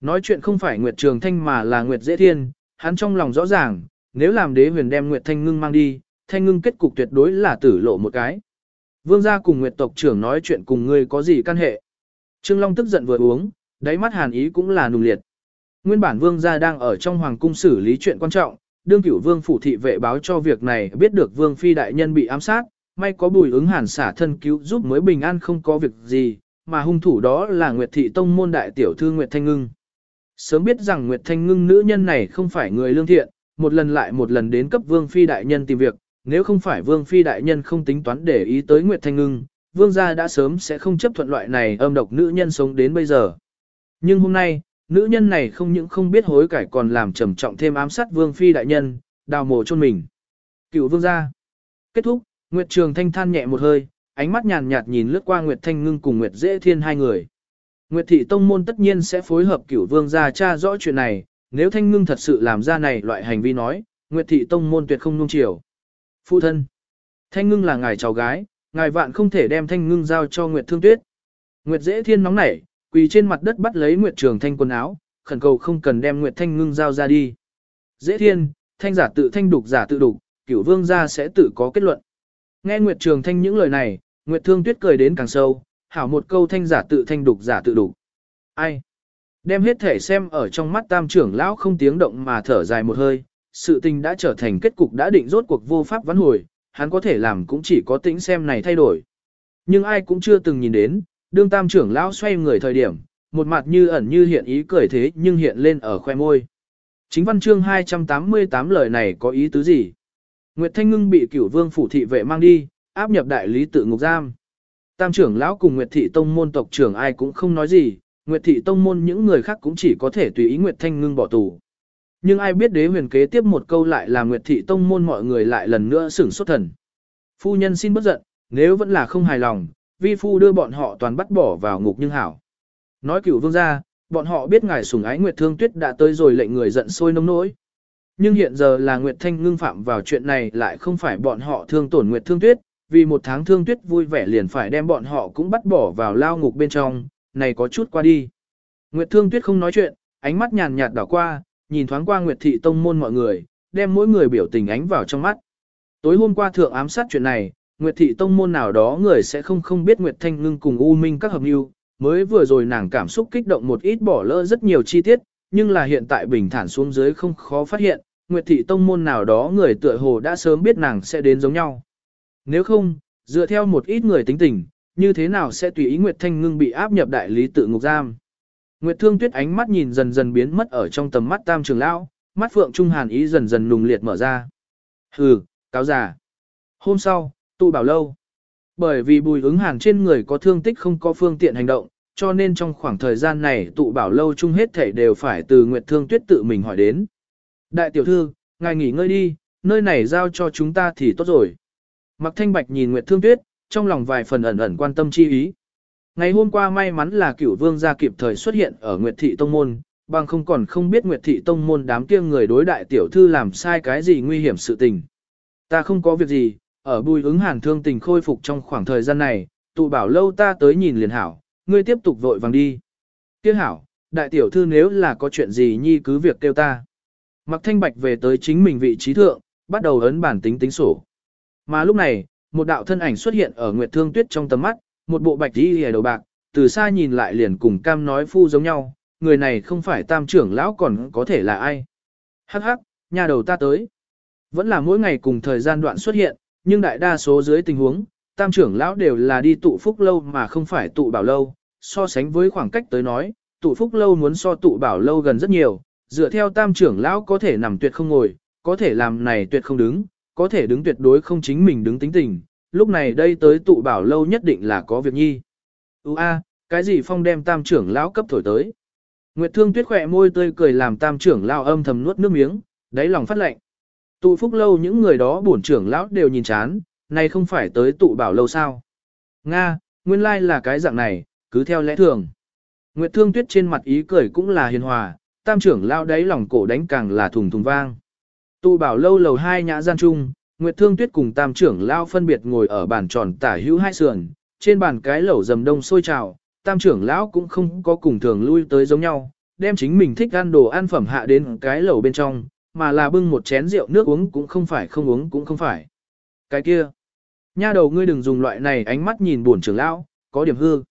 Nói chuyện không phải Nguyệt Trường Thanh mà là Nguyệt Dễ Thiên, hắn trong lòng rõ ràng, nếu làm đế huyền đem Nguyệt Thanh ngưng mang đi, thanh ngưng kết cục tuyệt đối là tử lộ một cái. Vương gia cùng Nguyệt tộc trưởng nói chuyện cùng ngươi có gì căn hệ. Trương Long tức giận vừa uống, đáy mắt hàn ý cũng là nùng liệt. Nguyên bản vương gia đang ở trong hoàng cung xử lý chuyện quan trọng, đương cửu vương phủ thị vệ báo cho việc này biết được vương phi đại nhân bị ám sát, may có bùi ứng hàn xả thân cứu giúp mới bình an không có việc gì, mà hung thủ đó là Nguyệt thị tông môn đại tiểu thư Nguyệt Thanh Ngưng. Sớm biết rằng Nguyệt Thanh Ngưng nữ nhân này không phải người lương thiện, một lần lại một lần đến cấp vương phi đại nhân tìm việc, nếu không phải vương phi đại nhân không tính toán để ý tới Nguyệt Thanh Ngưng, vương gia đã sớm sẽ không chấp thuận loại này âm độc nữ nhân sống đến bây giờ. Nhưng hôm nay, nữ nhân này không những không biết hối cải còn làm trầm trọng thêm ám sát vương phi đại nhân, đào mồ chôn mình. Cựu vương gia. Kết thúc, Nguyệt Trường Thanh than nhẹ một hơi, ánh mắt nhàn nhạt nhìn lướt qua Nguyệt Thanh Ngưng cùng Nguyệt Dễ Thiên hai người. Nguyệt Thị Tông Môn tất nhiên sẽ phối hợp cửu vương gia tra rõ chuyện này, nếu Thanh Ngưng thật sự làm ra này loại hành vi nói, Nguyệt Thị Tông Môn tuyệt không nung chiều. Phụ thân. Thanh Ngưng là ngài cháu gái, ngài vạn không thể đem Thanh Ngưng giao cho Nguyệt Thương Tuyết. Nguyệt Dễ Thiên nóng nảy, quỳ trên mặt đất bắt lấy Nguyệt Trường Thanh quần áo, khẩn cầu không cần đem Nguyệt Thanh Ngưng giao ra đi. Dễ Thiên, thanh giả tự thanh đục giả tự đục, cửu vương gia sẽ tự có kết luận. Nghe Nguyệt Trường Thanh những lời này, Nguyệt Thương Tuyết cười đến càng sâu, hảo một câu thanh giả tự thanh đục giả tự đục. Ai? Đem hết thể xem ở trong mắt tam trưởng lão không tiếng động mà thở dài một hơi, sự tình đã trở thành kết cục đã định rốt cuộc vô pháp vãn hồi, hắn có thể làm cũng chỉ có tĩnh xem này thay đổi. Nhưng ai cũng chưa từng nhìn đến, đương tam trưởng lão xoay người thời điểm, một mặt như ẩn như hiện ý cười thế nhưng hiện lên ở khoe môi. Chính văn chương 288 lời này có ý tứ gì? Nguyệt Thanh Ngưng bị cửu vương phủ thị vệ mang đi, áp nhập đại lý tự ngục giam. Tam trưởng lão cùng Nguyệt Thị Tông môn tộc trưởng ai cũng không nói gì, Nguyệt Thị Tông môn những người khác cũng chỉ có thể tùy ý Nguyệt Thanh Ngưng bỏ tù. Nhưng ai biết đế huyền kế tiếp một câu lại là Nguyệt Thị Tông môn mọi người lại lần nữa sửng sốt thần. Phu nhân xin bất giận, nếu vẫn là không hài lòng, vi phu đưa bọn họ toàn bắt bỏ vào ngục nhưng hảo. Nói cửu vương gia, bọn họ biết ngài sủng ái Nguyệt Thương Tuyết đã tới rồi lệnh người giận sôi nông nỗi. Nhưng hiện giờ là Nguyệt Thanh ngưng phạm vào chuyện này lại không phải bọn họ thương tổn Nguyệt Thương Tuyết, vì một tháng thương tuyết vui vẻ liền phải đem bọn họ cũng bắt bỏ vào lao ngục bên trong, này có chút qua đi. Nguyệt Thương Tuyết không nói chuyện, ánh mắt nhàn nhạt đảo qua, nhìn thoáng qua Nguyệt Thị Tông môn mọi người, đem mỗi người biểu tình ánh vào trong mắt. Tối hôm qua thượng ám sát chuyện này, Nguyệt Thị Tông môn nào đó người sẽ không không biết Nguyệt Thanh Ngưng cùng U Minh các hợp lưu, mới vừa rồi nàng cảm xúc kích động một ít bỏ lỡ rất nhiều chi tiết, nhưng là hiện tại bình thản xuống dưới không khó phát hiện, Nguyệt Thị Tông môn nào đó người tựa hồ đã sớm biết nàng sẽ đến giống nhau. Nếu không, dựa theo một ít người tính tình, như thế nào sẽ tùy ý Nguyệt Thanh Ngưng bị áp nhập đại lý tự ngục giam. Nguyệt Thương Tuyết ánh mắt nhìn dần dần biến mất ở trong tầm mắt Tam Trường Lão, mắt Phượng Trung Hàn ý dần dần nùng liệt mở ra. Hừ, cáo giả. Hôm sau, tụ bảo lâu. Bởi vì bùi ứng hàn trên người có thương tích không có phương tiện hành động, cho nên trong khoảng thời gian này tụ bảo lâu chung hết thể đều phải từ Nguyệt Thương Tuyết tự mình hỏi đến. Đại tiểu thư, ngài nghỉ ngơi đi, nơi này giao cho chúng ta thì tốt rồi. Mặc thanh bạch nhìn Nguyệt Thương Tuyết, trong lòng vài phần ẩn ẩn quan tâm chi ý. Ngày hôm qua may mắn là cửu vương gia kịp thời xuất hiện ở Nguyệt Thị Tông Môn, bằng không còn không biết Nguyệt Thị Tông Môn đám kia người đối đại tiểu thư làm sai cái gì nguy hiểm sự tình. Ta không có việc gì, ở bùi ứng hàn thương tình khôi phục trong khoảng thời gian này, tụ bảo lâu ta tới nhìn liền hảo, ngươi tiếp tục vội vàng đi. Tiếc hảo, đại tiểu thư nếu là có chuyện gì nhi cứ việc kêu ta. Mặc thanh bạch về tới chính mình vị trí thượng, bắt đầu ấn bản tính tính sổ. Mà lúc này, một đạo thân ảnh xuất hiện ở Nguyệt Thương Tuyết trong tầm mắt, một bộ bạch y hề đầu bạc, từ xa nhìn lại liền cùng cam nói phu giống nhau, người này không phải tam trưởng lão còn có thể là ai. Hắc hắc, nhà đầu ta tới. Vẫn là mỗi ngày cùng thời gian đoạn xuất hiện, nhưng đại đa số dưới tình huống, tam trưởng lão đều là đi tụ phúc lâu mà không phải tụ bảo lâu, so sánh với khoảng cách tới nói, tụ phúc lâu muốn so tụ bảo lâu gần rất nhiều, dựa theo tam trưởng lão có thể nằm tuyệt không ngồi, có thể làm này tuyệt không đứng, có thể đứng tuyệt đối không chính mình đứng tính tình, lúc này đây tới tụ bảo lâu nhất định là có việc nhi. Ú a, cái gì phong đem tam trưởng lão cấp thổi tới. Nguyệt Thương Tuyết khỏe môi tươi cười làm tam trưởng lão âm thầm nuốt nước miếng, đáy lòng phát lệnh. Tụ phúc lâu những người đó bổn trưởng lão đều nhìn chán, này không phải tới tụ bảo lâu sao. Nga, nguyên lai là cái dạng này, cứ theo lẽ thường. Nguyệt Thương Tuyết trên mặt ý cười cũng là hiền hòa, tam trưởng lão đáy lòng cổ đánh càng là thùng thùng vang. Tụ bảo lâu lầu hai nhã gian trung, Nguyệt Thương Tuyết cùng tam trưởng lão phân biệt ngồi ở bàn tròn tả hữu hai sườn, trên bàn cái lẩu dầm đông sôi trào, tam trưởng lão cũng không có cùng thường lui tới giống nhau, đem chính mình thích ăn đồ ăn phẩm hạ đến cái lẩu bên trong, mà là bưng một chén rượu nước uống cũng không phải không uống cũng không phải. cái kia. Nha đầu ngươi đừng dùng loại này ánh mắt nhìn buồn trưởng lão, có điểm hư.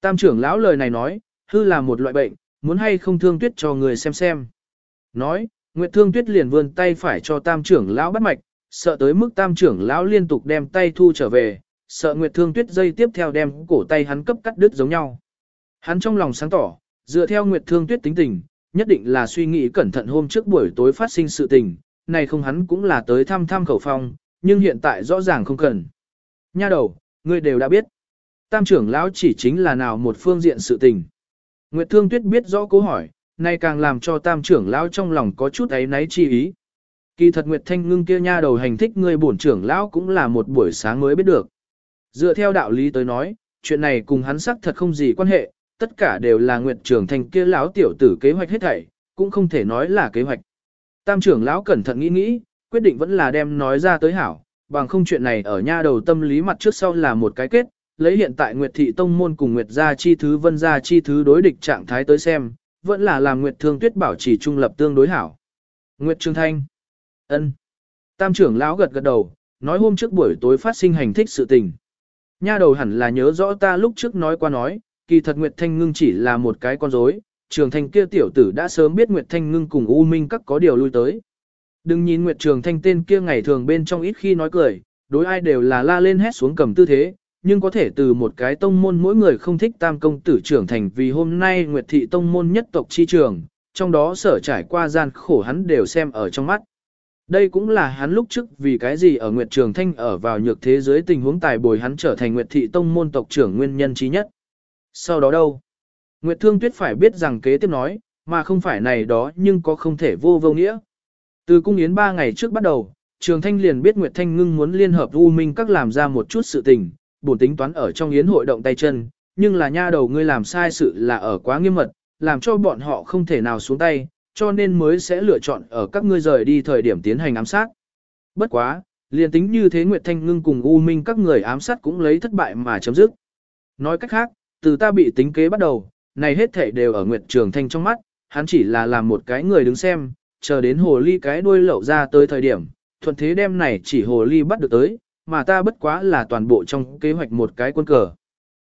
Tam trưởng lão lời này nói, hư là một loại bệnh, muốn hay không thương tuyết cho người xem xem. Nói, Nguyệt Thương Tuyết liền vươn tay phải cho tam trưởng lão bắt mạch, sợ tới mức tam trưởng lão liên tục đem tay thu trở về, sợ Nguyệt Thương Tuyết dây tiếp theo đem cổ tay hắn cấp cắt đứt giống nhau. Hắn trong lòng sáng tỏ, dựa theo Nguyệt Thương Tuyết tính tình, nhất định là suy nghĩ cẩn thận hôm trước buổi tối phát sinh sự tình, này không hắn cũng là tới thăm thăm khẩu phong, nhưng hiện tại rõ ràng không cần. Nha đầu, ngươi đều đã biết. Tam trưởng lão chỉ chính là nào một phương diện sự tình. Nguyệt Thương Tuyết biết rõ câu hỏi, nay càng làm cho tam trưởng lão trong lòng có chút ấy náy chi ý. Kỳ thật Nguyệt Thanh ngưng kia nha đầu hành thích người bổn trưởng lão cũng là một buổi sáng mới biết được. Dựa theo đạo lý tới nói, chuyện này cùng hắn sắc thật không gì quan hệ, tất cả đều là Nguyệt trưởng thành kia lão tiểu tử kế hoạch hết thảy, cũng không thể nói là kế hoạch. Tam trưởng lão cẩn thận nghĩ nghĩ, quyết định vẫn là đem nói ra tới hảo, bằng không chuyện này ở nha đầu tâm lý mặt trước sau là một cái kết, lấy hiện tại Nguyệt thị tông môn cùng Nguyệt gia chi thứ vân gia chi thứ đối địch trạng thái tới xem, vẫn là làm Nguyệt Thương Tuyết bảo trì trung lập tương đối hảo. Nguyệt Trương Thanh. ân. Tam trưởng lão gật gật đầu, nói hôm trước buổi tối phát sinh hành thích sự tình. Nha đầu hẳn là nhớ rõ ta lúc trước nói qua nói, kỳ thật Nguyệt Thanh Ngưng chỉ là một cái con rối, Trường Thanh kia tiểu tử đã sớm biết Nguyệt Thanh Ngưng cùng U Minh các có điều lui tới. Đừng nhìn Nguyệt Trường Thanh tên kia ngày thường bên trong ít khi nói cười, đối ai đều là la lên hét xuống cầm tư thế, nhưng có thể từ một cái tông môn mỗi người không thích tam công tử trưởng thành vì hôm nay Nguyệt thị tông môn nhất tộc chi trường, trong đó sở trải qua gian khổ hắn đều xem ở trong mắt. Đây cũng là hắn lúc trước vì cái gì ở Nguyệt Trường Thanh ở vào nhược thế giới tình huống tài bồi hắn trở thành Nguyệt thị tông môn tộc trưởng nguyên nhân trí nhất. Sau đó đâu? Nguyệt Thương Tuyết phải biết rằng kế tiếp nói, mà không phải này đó nhưng có không thể vô vô nghĩa. Từ cung yến ba ngày trước bắt đầu, Trường Thanh liền biết Nguyệt Thanh Ngưng muốn liên hợp U Minh các làm ra một chút sự tình, bổn tính toán ở trong yến hội động tay chân, nhưng là nha đầu ngươi làm sai sự là ở quá nghiêm mật, làm cho bọn họ không thể nào xuống tay, cho nên mới sẽ lựa chọn ở các ngươi rời đi thời điểm tiến hành ám sát. Bất quá, liền tính như thế Nguyệt Thanh Ngưng cùng U Minh các người ám sát cũng lấy thất bại mà chấm dứt. Nói cách khác, từ ta bị tính kế bắt đầu, này hết thể đều ở Nguyệt Trường Thanh trong mắt, hắn chỉ là làm một cái người đứng xem, chờ đến hồ ly cái đuôi lẩu ra tới thời điểm, thuận thế đem này chỉ hồ ly bắt được tới, mà ta bất quá là toàn bộ trong kế hoạch một cái quân cờ.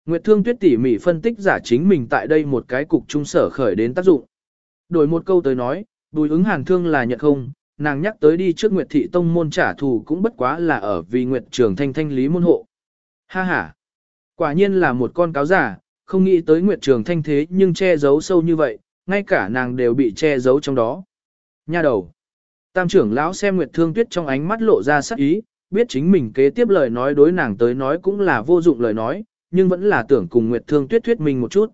Nguyệt Thương Tuyết tỉ mỉ phân tích giả chính mình tại đây một cái cục trung sở khởi đến tác dụng. Đổi một câu tới nói, đùi ứng hàn thương là nhận không, nàng nhắc tới đi trước Nguyệt Thị Tông môn trả thù cũng bất quá là ở vì Nguyệt Trường Thanh thanh lý môn hộ. Ha ha! Quả nhiên là một con cáo giả, không nghĩ tới Nguyệt Trường Thanh thế nhưng che giấu sâu như vậy, ngay cả nàng đều bị che giấu trong đó. Nha đầu! Tam trưởng lão xem Nguyệt Thương Tuyết trong ánh mắt lộ ra sắc ý, biết chính mình kế tiếp lời nói đối nàng tới nói cũng là vô dụng lời nói, nhưng vẫn là tưởng cùng Nguyệt Thương Tuyết thuyết mình một chút.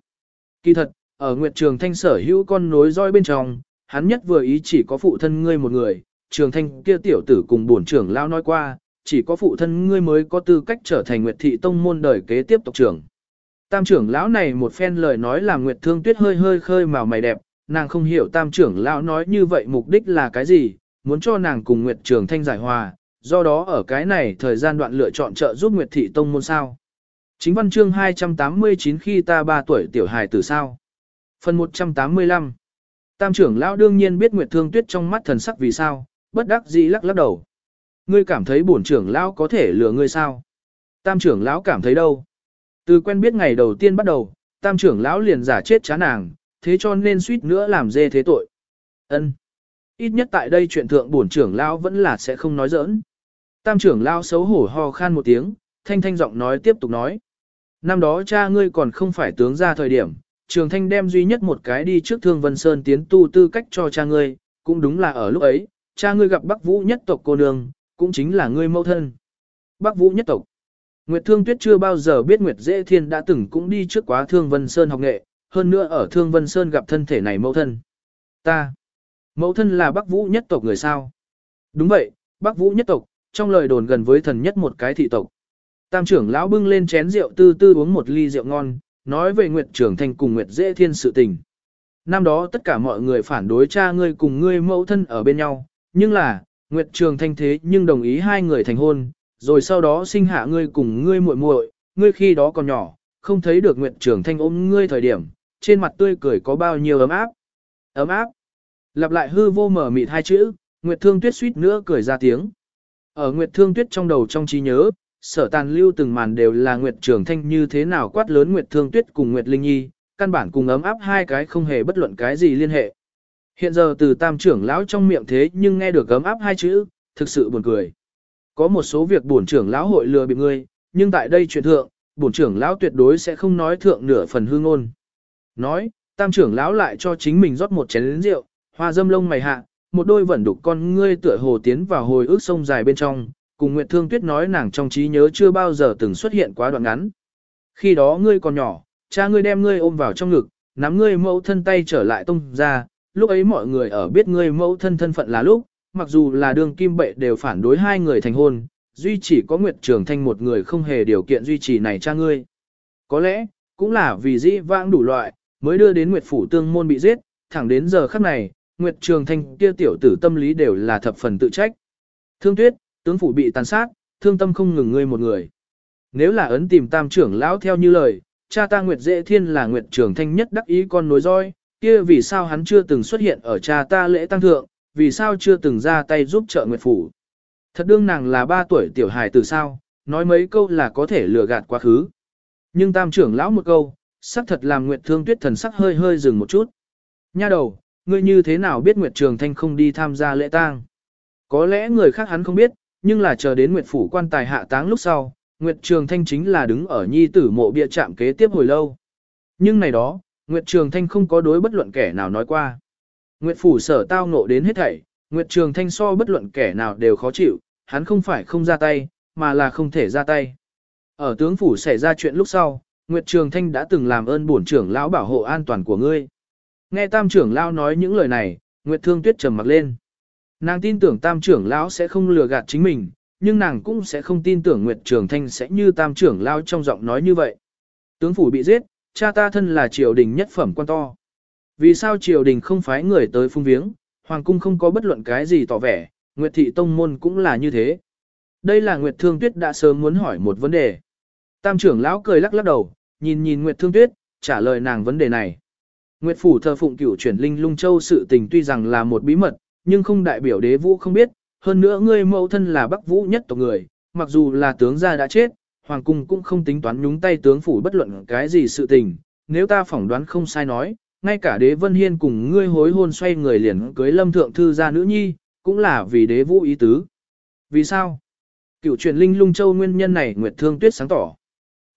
Kỳ thật, ở Nguyệt Trường Thanh sở hữu con nối roi bên trong, hắn nhất vừa ý chỉ có phụ thân ngươi một người, Trường Thanh kia tiểu tử cùng bổn trưởng lão nói qua, chỉ có phụ thân ngươi mới có tư cách trở thành Nguyệt thị tông môn đời kế tiếp tộc trưởng. Tam trưởng lão này một phen lời nói làm Nguyệt Thương Tuyết hơi hơi khơi màu mày đẹp, nàng không hiểu tam trưởng lão nói như vậy mục đích là cái gì, muốn cho nàng cùng Nguyệt Trường Thanh giải hòa, do đó ở cái này thời gian đoạn lựa chọn trợ giúp Nguyệt Thị Tông môn sao. Chính văn chương 289 khi ta 3 tuổi tiểu hài tử sao. Phần 185 Tam trưởng lão đương nhiên biết Nguyệt Thương Tuyết trong mắt thần sắc vì sao, bất đắc dĩ lắc lắc đầu. Ngươi cảm thấy bổn trưởng lão có thể lừa ngươi sao? Tam trưởng lão cảm thấy đâu? Từ quen biết ngày đầu tiên bắt đầu, tam trưởng lão liền giả chết chán nàng, thế cho nên suýt nữa làm dê thế tội. Ân. Ít nhất tại đây chuyện thượng bổn trưởng lão vẫn là sẽ không nói giỡn. Tam trưởng lao xấu hổ ho khan một tiếng, thanh thanh giọng nói tiếp tục nói. Năm đó cha ngươi còn không phải tướng ra thời điểm, trường thanh đem duy nhất một cái đi trước thương vân sơn tiến tu tư cách cho cha ngươi, cũng đúng là ở lúc ấy, cha ngươi gặp Bắc Vũ nhất tộc cô nương, cũng chính là ngươi mẫu thân. Bắc Vũ nhất tộc. Nguyệt Thương Tuyết chưa bao giờ biết Nguyệt Dễ Thiên đã từng cũng đi trước quá Thương Vân Sơn học nghệ, hơn nữa ở Thương Vân Sơn gặp thân thể này mẫu thân. Ta. Mẫu thân là Bắc Vũ nhất tộc người sao? Đúng vậy, Bắc Vũ nhất tộc, trong lời đồn gần với thần nhất một cái thị tộc. Tam trưởng lão bưng lên chén rượu tư tư uống một ly rượu ngon, nói về Nguyệt trưởng thành cùng Nguyệt dễ thiên sự tình. Năm đó tất cả mọi người phản đối cha ngươi cùng ngươi mẫu thân ở bên nhau, nhưng là, Nguyệt trường thanh thế nhưng đồng ý hai người thành hôn, rồi sau đó sinh hạ ngươi cùng ngươi muội muội, ngươi khi đó còn nhỏ, không thấy được Nguyệt trường thanh ôm ngươi thời điểm, trên mặt tươi cười có bao nhiêu ấm áp. Ấm áp. Lặp lại hư vô mở mịt hai chữ, Nguyệt thương tuyết suýt nữa cười ra tiếng. Ở Nguyệt Thương Tuyết trong đầu trong trí nhớ, sở tàn lưu từng màn đều là Nguyệt Trường Thanh như thế nào quát lớn Nguyệt Thương Tuyết cùng Nguyệt Linh Nhi, căn bản cùng ấm áp hai cái không hề bất luận cái gì liên hệ. Hiện giờ từ tam trưởng lão trong miệng thế nhưng nghe được ấm áp hai chữ, thực sự buồn cười. Có một số việc bổn trưởng lão hội lừa bị ngươi, nhưng tại đây chuyện thượng, bổn trưởng lão tuyệt đối sẽ không nói thượng nửa phần hư ngôn. Nói, tam trưởng lão lại cho chính mình rót một chén rượu, hoa dâm lông mày hạ, một đôi vẫn đục con ngươi tựa hồ tiến vào hồi ức sông dài bên trong, cùng Nguyệt Thương Tuyết nói nàng trong trí nhớ chưa bao giờ từng xuất hiện quá đoạn ngắn. Khi đó ngươi còn nhỏ, cha ngươi đem ngươi ôm vào trong ngực, nắm ngươi mẫu thân tay trở lại tung ra, lúc ấy mọi người ở biết ngươi mẫu thân thân phận là lúc, mặc dù là đường kim bệ đều phản đối hai người thành hôn, duy chỉ có Nguyệt Trường Thanh một người không hề điều kiện duy trì này cha ngươi. Có lẽ, cũng là vì dĩ vãng đủ loại, mới đưa đến Nguyệt Phủ Tương Môn bị giết, thẳng đến giờ khắc này, Nguyệt Trường Thanh kia tiểu tử tâm lý đều là thập phần tự trách. Thương Tuyết, tướng phủ bị tàn sát, thương tâm không ngừng ngươi một người. Nếu là ấn tìm tam trưởng lão theo như lời, cha ta Nguyệt Dễ Thiên là Nguyệt Trường Thanh nhất đắc ý con nối roi, kia vì sao hắn chưa từng xuất hiện ở cha ta lễ tăng thượng, vì sao chưa từng ra tay giúp trợ Nguyệt Phủ. Thật đương nàng là ba tuổi tiểu hài từ sao, nói mấy câu là có thể lừa gạt quá khứ. Nhưng tam trưởng lão một câu, sắc thật làm Nguyệt Thương Tuyết thần sắc hơi hơi dừng một chút. Nha đầu, ngươi như thế nào biết Nguyệt Trường Thanh không đi tham gia lễ tang? Có lẽ người khác hắn không biết, nhưng là chờ đến Nguyệt phủ quan tài hạ táng lúc sau, Nguyệt Trường Thanh chính là đứng ở nhi tử mộ bia chạm kế tiếp hồi lâu. Nhưng này đó, Nguyệt Trường Thanh không có đối bất luận kẻ nào nói qua. Nguyệt phủ sở tao ngộ đến hết thảy, Nguyệt Trường Thanh so bất luận kẻ nào đều khó chịu, hắn không phải không ra tay, mà là không thể ra tay. Ở tướng phủ xảy ra chuyện lúc sau, Nguyệt Trường Thanh đã từng làm ơn bổn trưởng lão bảo hộ an toàn của ngươi. Nghe tam trưởng lão nói những lời này, Nguyệt Thương Tuyết trầm mặt lên. Nàng tin tưởng tam trưởng lão sẽ không lừa gạt chính mình, nhưng nàng cũng sẽ không tin tưởng Nguyệt Trường Thanh sẽ như tam trưởng lão trong giọng nói như vậy. Tướng phủ bị giết, cha ta thân là triều đình nhất phẩm quan to. Vì sao triều đình không phái người tới phung viếng, hoàng cung không có bất luận cái gì tỏ vẻ, Nguyệt thị tông môn cũng là như thế. Đây là Nguyệt Thương Tuyết đã sớm muốn hỏi một vấn đề. Tam trưởng lão cười lắc lắc đầu, nhìn nhìn Nguyệt Thương Tuyết, trả lời nàng vấn đề này. Nguyệt phủ thờ phụng cửu chuyển linh lung châu sự tình tuy rằng là một bí mật, nhưng không đại biểu đế vũ không biết, hơn nữa ngươi mẫu thân là bắc vũ nhất tộc người, mặc dù là tướng gia đã chết, hoàng cung cũng không tính toán nhúng tay tướng phủ bất luận cái gì sự tình, nếu ta phỏng đoán không sai nói, ngay cả đế vân hiên cùng ngươi hối hôn xoay người liền cưới lâm thượng thư gia nữ nhi, cũng là vì đế vũ ý tứ. Vì sao? Cựu truyền linh lung châu nguyên nhân này Nguyệt Thương Tuyết sáng tỏ.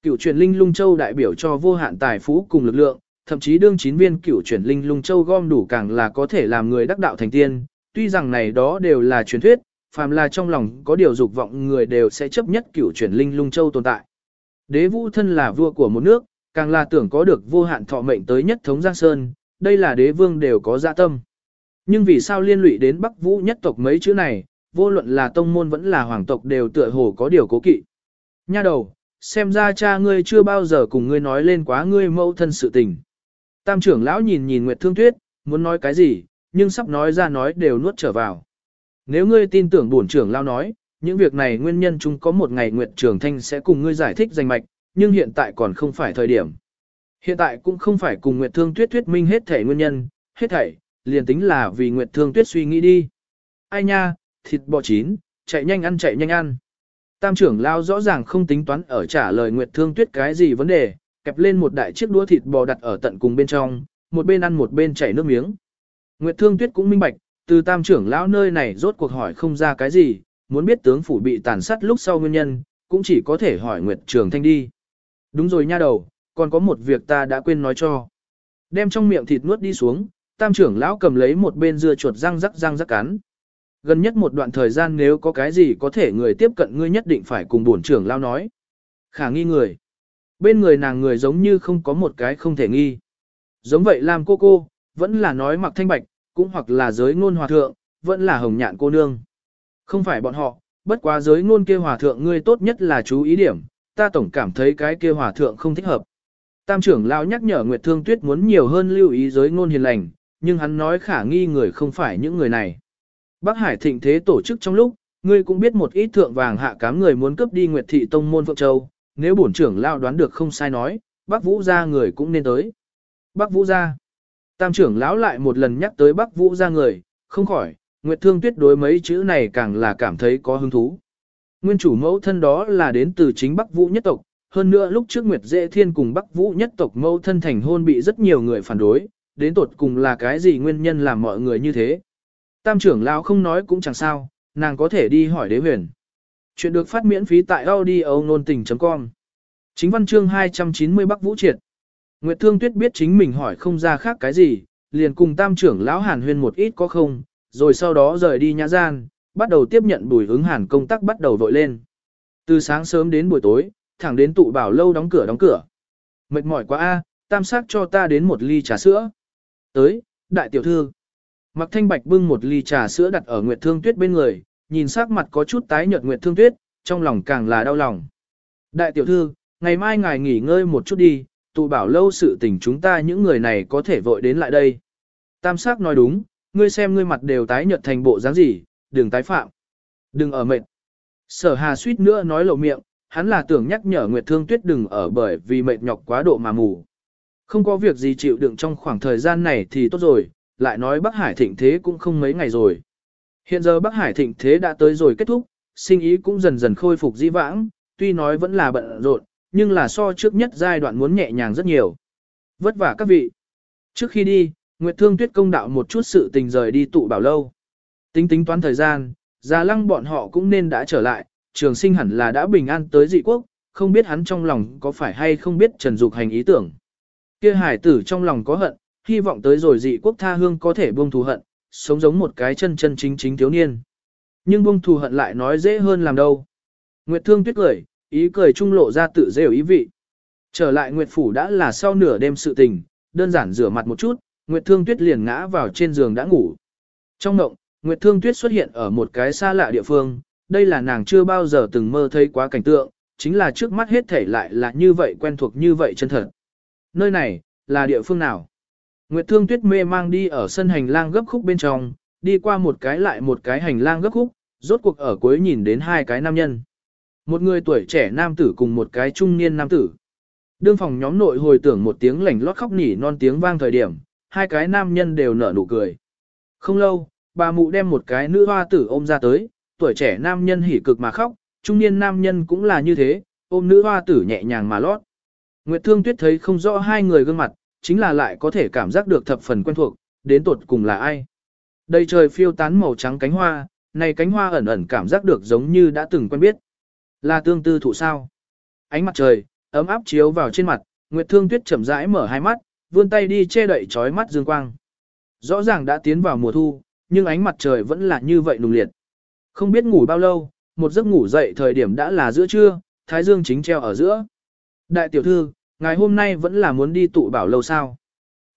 Cựu truyền linh lung châu đại biểu cho vô hạn tài phú cùng lực lượng, thậm chí đương chín viên cựu chuyển linh lung châu gom đủ càng là có thể làm người đắc đạo thành tiên, tuy rằng này đó đều là truyền thuyết, phàm là trong lòng có điều dục vọng người đều sẽ chấp nhất cửu chuyển linh lung châu tồn tại. Đế vũ thân là vua của một nước, càng là tưởng có được vô hạn thọ mệnh tới nhất thống Giang Sơn, đây là đế vương đều có dạ tâm. Nhưng vì sao liên lụy đến Bắc Vũ nhất tộc mấy chữ này, vô luận là tông môn vẫn là hoàng tộc đều tựa hồ có điều cố kỵ. Nha đầu, xem ra cha ngươi chưa bao giờ cùng ngươi nói lên quá ngươi mẫu thân sự tình. Tam trưởng lão nhìn nhìn Nguyệt Thương Tuyết, muốn nói cái gì, nhưng sắp nói ra nói đều nuốt trở vào. Nếu ngươi tin tưởng bổn trưởng lão nói, những việc này nguyên nhân chúng có một ngày Nguyệt Trường Thanh sẽ cùng ngươi giải thích danh mạch, nhưng hiện tại còn không phải thời điểm. Hiện tại cũng không phải cùng Nguyệt Thương Tuyết thuyết minh hết thể nguyên nhân, hết thảy, liền tính là vì Nguyệt Thương Tuyết suy nghĩ đi. Ai nha, thịt bò chín, chạy nhanh ăn chạy nhanh ăn. Tam trưởng lão rõ ràng không tính toán ở trả lời Nguyệt Thương Tuyết cái gì vấn đề, kẹp lên một đại chiếc đũa thịt bò đặt ở tận cùng bên trong, một bên ăn một bên chảy nước miếng. Nguyệt Thương Tuyết cũng minh bạch, từ tam trưởng lão nơi này rốt cuộc hỏi không ra cái gì, muốn biết tướng phủ bị tàn sát lúc sau nguyên nhân, cũng chỉ có thể hỏi Nguyệt Trường Thanh đi. Đúng rồi nha đầu, còn có một việc ta đã quên nói cho. Đem trong miệng thịt nuốt đi xuống, tam trưởng lão cầm lấy một bên dưa chuột răng rắc răng rắc cắn. Gần nhất một đoạn thời gian nếu có cái gì có thể người tiếp cận ngươi nhất định phải cùng bổn trưởng lão nói. Khả nghi người. Bên người nàng người giống như không có một cái không thể nghi. Giống vậy làm cô cô, vẫn là nói mặc thanh bạch, cũng hoặc là giới ngôn hòa thượng, vẫn là hồng nhạn cô nương. Không phải bọn họ, bất quá giới ngôn kia hòa thượng ngươi tốt nhất là chú ý điểm, ta tổng cảm thấy cái kia hòa thượng không thích hợp. Tam trưởng lão nhắc nhở Nguyệt Thương Tuyết muốn nhiều hơn lưu ý giới ngôn hiền lành, nhưng hắn nói khả nghi người không phải những người này. Bắc Hải thịnh thế tổ chức trong lúc, ngươi cũng biết một ít thượng vàng hạ cám người muốn cướp đi Nguyệt thị tông môn Phượng Châu, nếu bổn trưởng lao đoán được không sai nói, Bắc Vũ gia người cũng nên tới. Bắc Vũ gia Tam trưởng lão lại một lần nhắc tới Bắc Vũ ra người, không khỏi, Nguyệt Thương Tuyết đối mấy chữ này càng là cảm thấy có hứng thú. Nguyên chủ mẫu thân đó là đến từ chính Bắc Vũ nhất tộc, hơn nữa lúc trước Nguyệt Dễ Thiên cùng Bắc Vũ nhất tộc mẫu thân thành hôn bị rất nhiều người phản đối, đến tột cùng là cái gì nguyên nhân làm mọi người như thế. Tam trưởng lão không nói cũng chẳng sao, nàng có thể đi hỏi đế huyền. Chuyện được phát miễn phí tại audio nôn tình.com Chính văn chương 290 Bắc Vũ Triệt Nguyệt Thương Tuyết biết chính mình hỏi không ra khác cái gì, liền cùng tam trưởng lão hàn huyên một ít có không, rồi sau đó rời đi nhã gian, bắt đầu tiếp nhận bùi ứng hàn công tác bắt đầu vội lên. Từ sáng sớm đến buổi tối, thẳng đến tụ bảo lâu đóng cửa đóng cửa. Mệt mỏi quá a, tam sắc cho ta đến một ly trà sữa. Tới, đại tiểu thư. Mặc thanh bạch bưng một ly trà sữa đặt ở Nguyệt Thương Tuyết bên người, nhìn sắc mặt có chút tái nhợt Nguyệt Thương Tuyết, trong lòng càng là đau lòng. Đại tiểu thư, ngày mai ngài nghỉ ngơi một chút đi, tụ bảo lâu sự tình chúng ta những người này có thể vội đến lại đây. Tam sắc nói đúng, ngươi xem ngươi mặt đều tái nhợt thành bộ dáng gì, đừng tái phạm. Đừng ở mệt. Sở hà suýt nữa nói lộ miệng, hắn là tưởng nhắc nhở Nguyệt Thương Tuyết đừng ở bởi vì mệt nhọc quá độ mà mù. Không có việc gì chịu đựng trong khoảng thời gian này thì tốt rồi, lại nói Bắc Hải thịnh thế cũng không mấy ngày rồi. Hiện giờ Bắc Hải thịnh thế đã tới rồi kết thúc, sinh ý cũng dần dần khôi phục di vãng, tuy nói vẫn là bận rộn, nhưng là so trước nhất giai đoạn muốn nhẹ nhàng rất nhiều. Vất vả các vị. Trước khi đi, Nguyệt Thương Tuyết công đạo một chút sự tình rời đi tụ bảo lâu. Tính tính toán thời gian, Già Lăng bọn họ cũng nên đã trở lại, trường sinh hẳn là đã bình an tới dị quốc, không biết hắn trong lòng có phải hay không biết Trần Dục hành ý tưởng. Kia hải tử trong lòng có hận, hy vọng tới rồi dị quốc tha hương có thể buông thù hận, sống giống một cái chân chân chính chính thiếu niên. Nhưng buông thù hận lại nói dễ hơn làm đâu. Nguyệt Thương Tuyết cười, ý cười trung lộ ra tự dễ ý vị. Trở lại Nguyệt Phủ đã là sau nửa đêm sự tình, đơn giản rửa mặt một chút, Nguyệt Thương Tuyết liền ngã vào trên giường đã ngủ. Trong mộng, Nguyệt Thương Tuyết xuất hiện ở một cái xa lạ địa phương, đây là nàng chưa bao giờ từng mơ thấy quá cảnh tượng, chính là trước mắt hết thể lại là như vậy quen thuộc như vậy chân thật. Nơi này, là địa phương nào? Nguyệt Thương Tuyết mê mang đi ở sân hành lang gấp khúc bên trong, đi qua một cái lại một cái hành lang gấp khúc, rốt cuộc ở cuối nhìn đến hai cái nam nhân. Một người tuổi trẻ nam tử cùng một cái trung niên nam tử. Đương phòng nhóm nội hồi tưởng một tiếng lảnh lót khóc nỉ non tiếng vang thời điểm, hai cái nam nhân đều nở nụ cười. Không lâu, bà mụ đem một cái nữ hoa tử ôm ra tới, tuổi trẻ nam nhân hỉ cực mà khóc, trung niên nam nhân cũng là như thế, ôm nữ hoa tử nhẹ nhàng mà lót. Nguyệt Thương Tuyết thấy không rõ hai người gương mặt, chính là lại có thể cảm giác được thập phần quen thuộc, đến tột cùng là ai. Đây trời phiêu tán màu trắng cánh hoa, này cánh hoa ẩn ẩn cảm giác được giống như đã từng quen biết. Là tương tư thụ sao. Ánh mặt trời, ấm áp chiếu vào trên mặt, Nguyệt Thương Tuyết chậm rãi mở hai mắt, vươn tay đi che đậy trói mắt dương quang. Rõ ràng đã tiến vào mùa thu, nhưng ánh mặt trời vẫn là như vậy nùng liệt. Không biết ngủ bao lâu, một giấc ngủ dậy thời điểm đã là giữa trưa, thái dương chính treo ở giữa. Đại tiểu thư, ngày hôm nay vẫn là muốn đi tụ bảo lâu sao?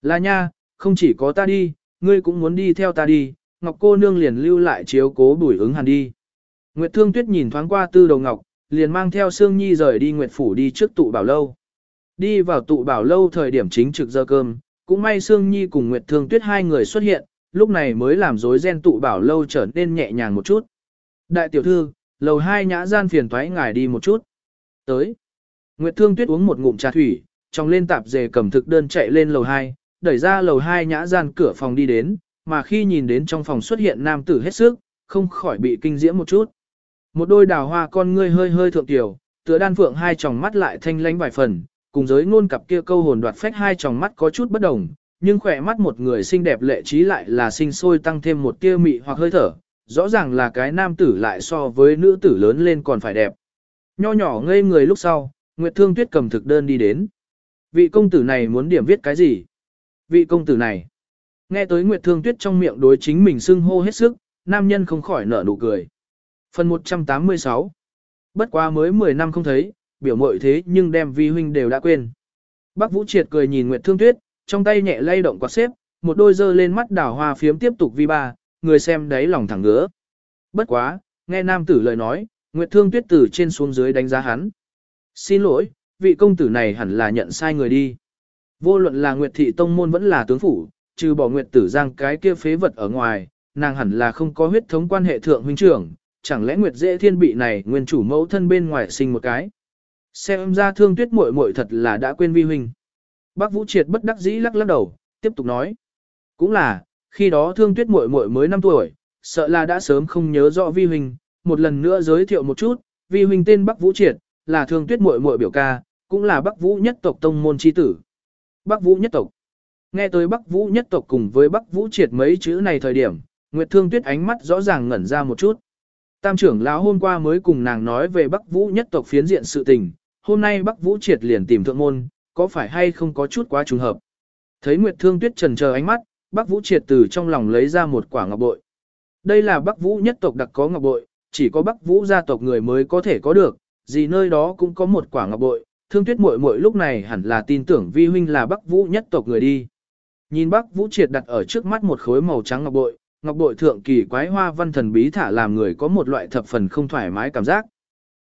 Là nha, không chỉ có ta đi, ngươi cũng muốn đi theo ta đi, Ngọc cô nương liền lưu lại chiếu cố bùi ứng hàn đi. Nguyệt Thương Tuyết nhìn thoáng qua tư đầu Ngọc, liền mang theo Sương Nhi rời đi Nguyệt Phủ đi trước tụ bảo lâu. Đi vào tụ bảo lâu thời điểm chính trực giờ cơm, cũng may Sương Nhi cùng Nguyệt Thương Tuyết hai người xuất hiện, lúc này mới làm rối ren tụ bảo lâu trở nên nhẹ nhàng một chút. Đại tiểu thư, lầu hai nhã gian phiền thoái ngài đi một chút. Tới. Nguyệt Thương Tuyết uống một ngụm trà thủy, trong lên tạp dề cầm thực đơn chạy lên lầu hai, đẩy ra lầu hai nhã gian cửa phòng đi đến, mà khi nhìn đến trong phòng xuất hiện nam tử hết sức, không khỏi bị kinh diễm một chút. Một đôi đào hoa con ngươi hơi hơi thượng tiểu, tựa đan phượng hai tròng mắt lại thanh lánh vài phần, cùng giới ngôn cặp kia câu hồn đoạt phách hai tròng mắt có chút bất đồng, nhưng khỏe mắt một người xinh đẹp lệ trí lại là sinh sôi tăng thêm một tia mị hoặc hơi thở, rõ ràng là cái nam tử lại so với nữ tử lớn lên còn phải đẹp. Nho nhỏ ngây người lúc sau, Nguyệt Thương Tuyết cầm thực đơn đi đến. Vị công tử này muốn điểm viết cái gì? Vị công tử này. Nghe tới Nguyệt Thương Tuyết trong miệng đối chính mình xưng hô hết sức, nam nhân không khỏi nở nụ cười. Phần 186 Bất quá mới 10 năm không thấy, biểu mội thế nhưng đem vi huynh đều đã quên. Bác Vũ Triệt cười nhìn Nguyệt Thương Tuyết, trong tay nhẹ lay động quạt xếp, một đôi dơ lên mắt đảo hoa phiếm tiếp tục vi ba, người xem đáy lòng thẳng ngứa. Bất quá, nghe nam tử lời nói, Nguyệt Thương Tuyết từ trên xuống dưới đánh giá hắn. Xin lỗi, vị công tử này hẳn là nhận sai người đi. Vô luận là Nguyệt Thị Tông Môn vẫn là tướng phủ, trừ bỏ Nguyệt Tử Giang cái kia phế vật ở ngoài, nàng hẳn là không có huyết thống quan hệ thượng huynh trưởng, chẳng lẽ Nguyệt Dễ Thiên bị này nguyên chủ mẫu thân bên ngoài sinh một cái. Xem ra thương tuyết muội muội thật là đã quên vi huynh. Bác Vũ Triệt bất đắc dĩ lắc lắc đầu, tiếp tục nói. Cũng là, khi đó thương tuyết muội muội mới 5 tuổi, sợ là đã sớm không nhớ rõ vi huynh, một lần nữa giới thiệu một chút, vi huynh tên Bắc Vũ Triệt, là thương tuyết muội muội biểu ca, cũng là Bắc Vũ nhất tộc tông môn chi tử. Bắc Vũ nhất tộc. Nghe tới Bắc Vũ nhất tộc cùng với Bắc Vũ Triệt mấy chữ này thời điểm, Nguyệt Thương Tuyết ánh mắt rõ ràng ngẩn ra một chút. Tam trưởng lão hôm qua mới cùng nàng nói về Bắc Vũ nhất tộc phiến diện sự tình, hôm nay Bắc Vũ Triệt liền tìm thượng môn, có phải hay không có chút quá trùng hợp. Thấy Nguyệt Thương Tuyết trần chờ ánh mắt, Bắc Vũ Triệt từ trong lòng lấy ra một quả ngọc bội. Đây là Bắc Vũ nhất tộc đặc có ngọc bội, chỉ có Bắc Vũ gia tộc người mới có thể có được, gì nơi đó cũng có một quả ngọc bội, Thương Tuyết muội muội lúc này hẳn là tin tưởng vi huynh là Bắc Vũ nhất tộc người đi. Nhìn Bắc Vũ Triệt đặt ở trước mắt một khối màu trắng ngọc bội, ngọc bội thượng kỳ quái hoa văn thần bí thả làm người có một loại thập phần không thoải mái cảm giác.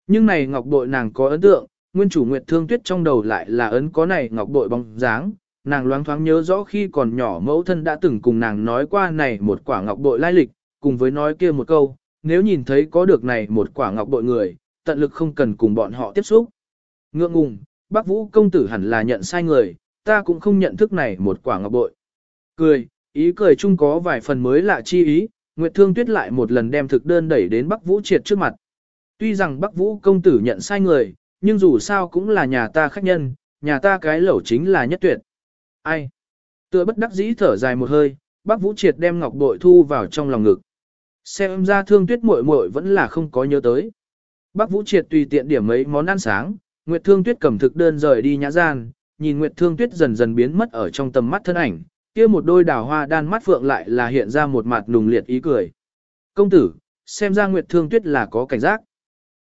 Nhưng này ngọc bội nàng có ấn tượng, nguyên chủ Nguyệt Thương Tuyết trong đầu lại là ấn có này ngọc bội bóng dáng, nàng loáng thoáng nhớ rõ khi còn nhỏ mẫu thân đã từng cùng nàng nói qua này một quả ngọc bội lai lịch, cùng với nói kia một câu, nếu nhìn thấy có được này một quả ngọc bội người, tận lực không cần cùng bọn họ tiếp xúc. Ngượng ngùng, bác Vũ công tử hẳn là nhận sai người, ta cũng không nhận thức này một quả ngọc bội. Cười, ý cười chung có vài phần mới lạ chi ý, Nguyệt Thương Tuyết lại một lần đem thực đơn đẩy đến Bắc Vũ Triệt trước mặt. Tuy rằng Bắc Vũ công tử nhận sai người, nhưng dù sao cũng là nhà ta khách nhân, nhà ta cái lẩu chính là nhất tuyệt. Ai? Tựa bất đắc dĩ thở dài một hơi, Bắc Vũ Triệt đem ngọc bội thu vào trong lòng ngực. Xem ra thương tuyết muội muội vẫn là không có nhớ tới. Bắc Vũ Triệt tùy tiện điểm mấy món ăn sáng, Nguyệt Thương Tuyết cầm thực đơn rời đi nhã gian, nhìn Nguyệt Thương Tuyết dần dần biến mất ở trong tầm mắt thân ảnh, kia một đôi đào hoa đan mắt phượng lại là hiện ra một mặt nùng liệt ý cười. Công tử, xem ra Nguyệt Thương Tuyết là có cảnh giác.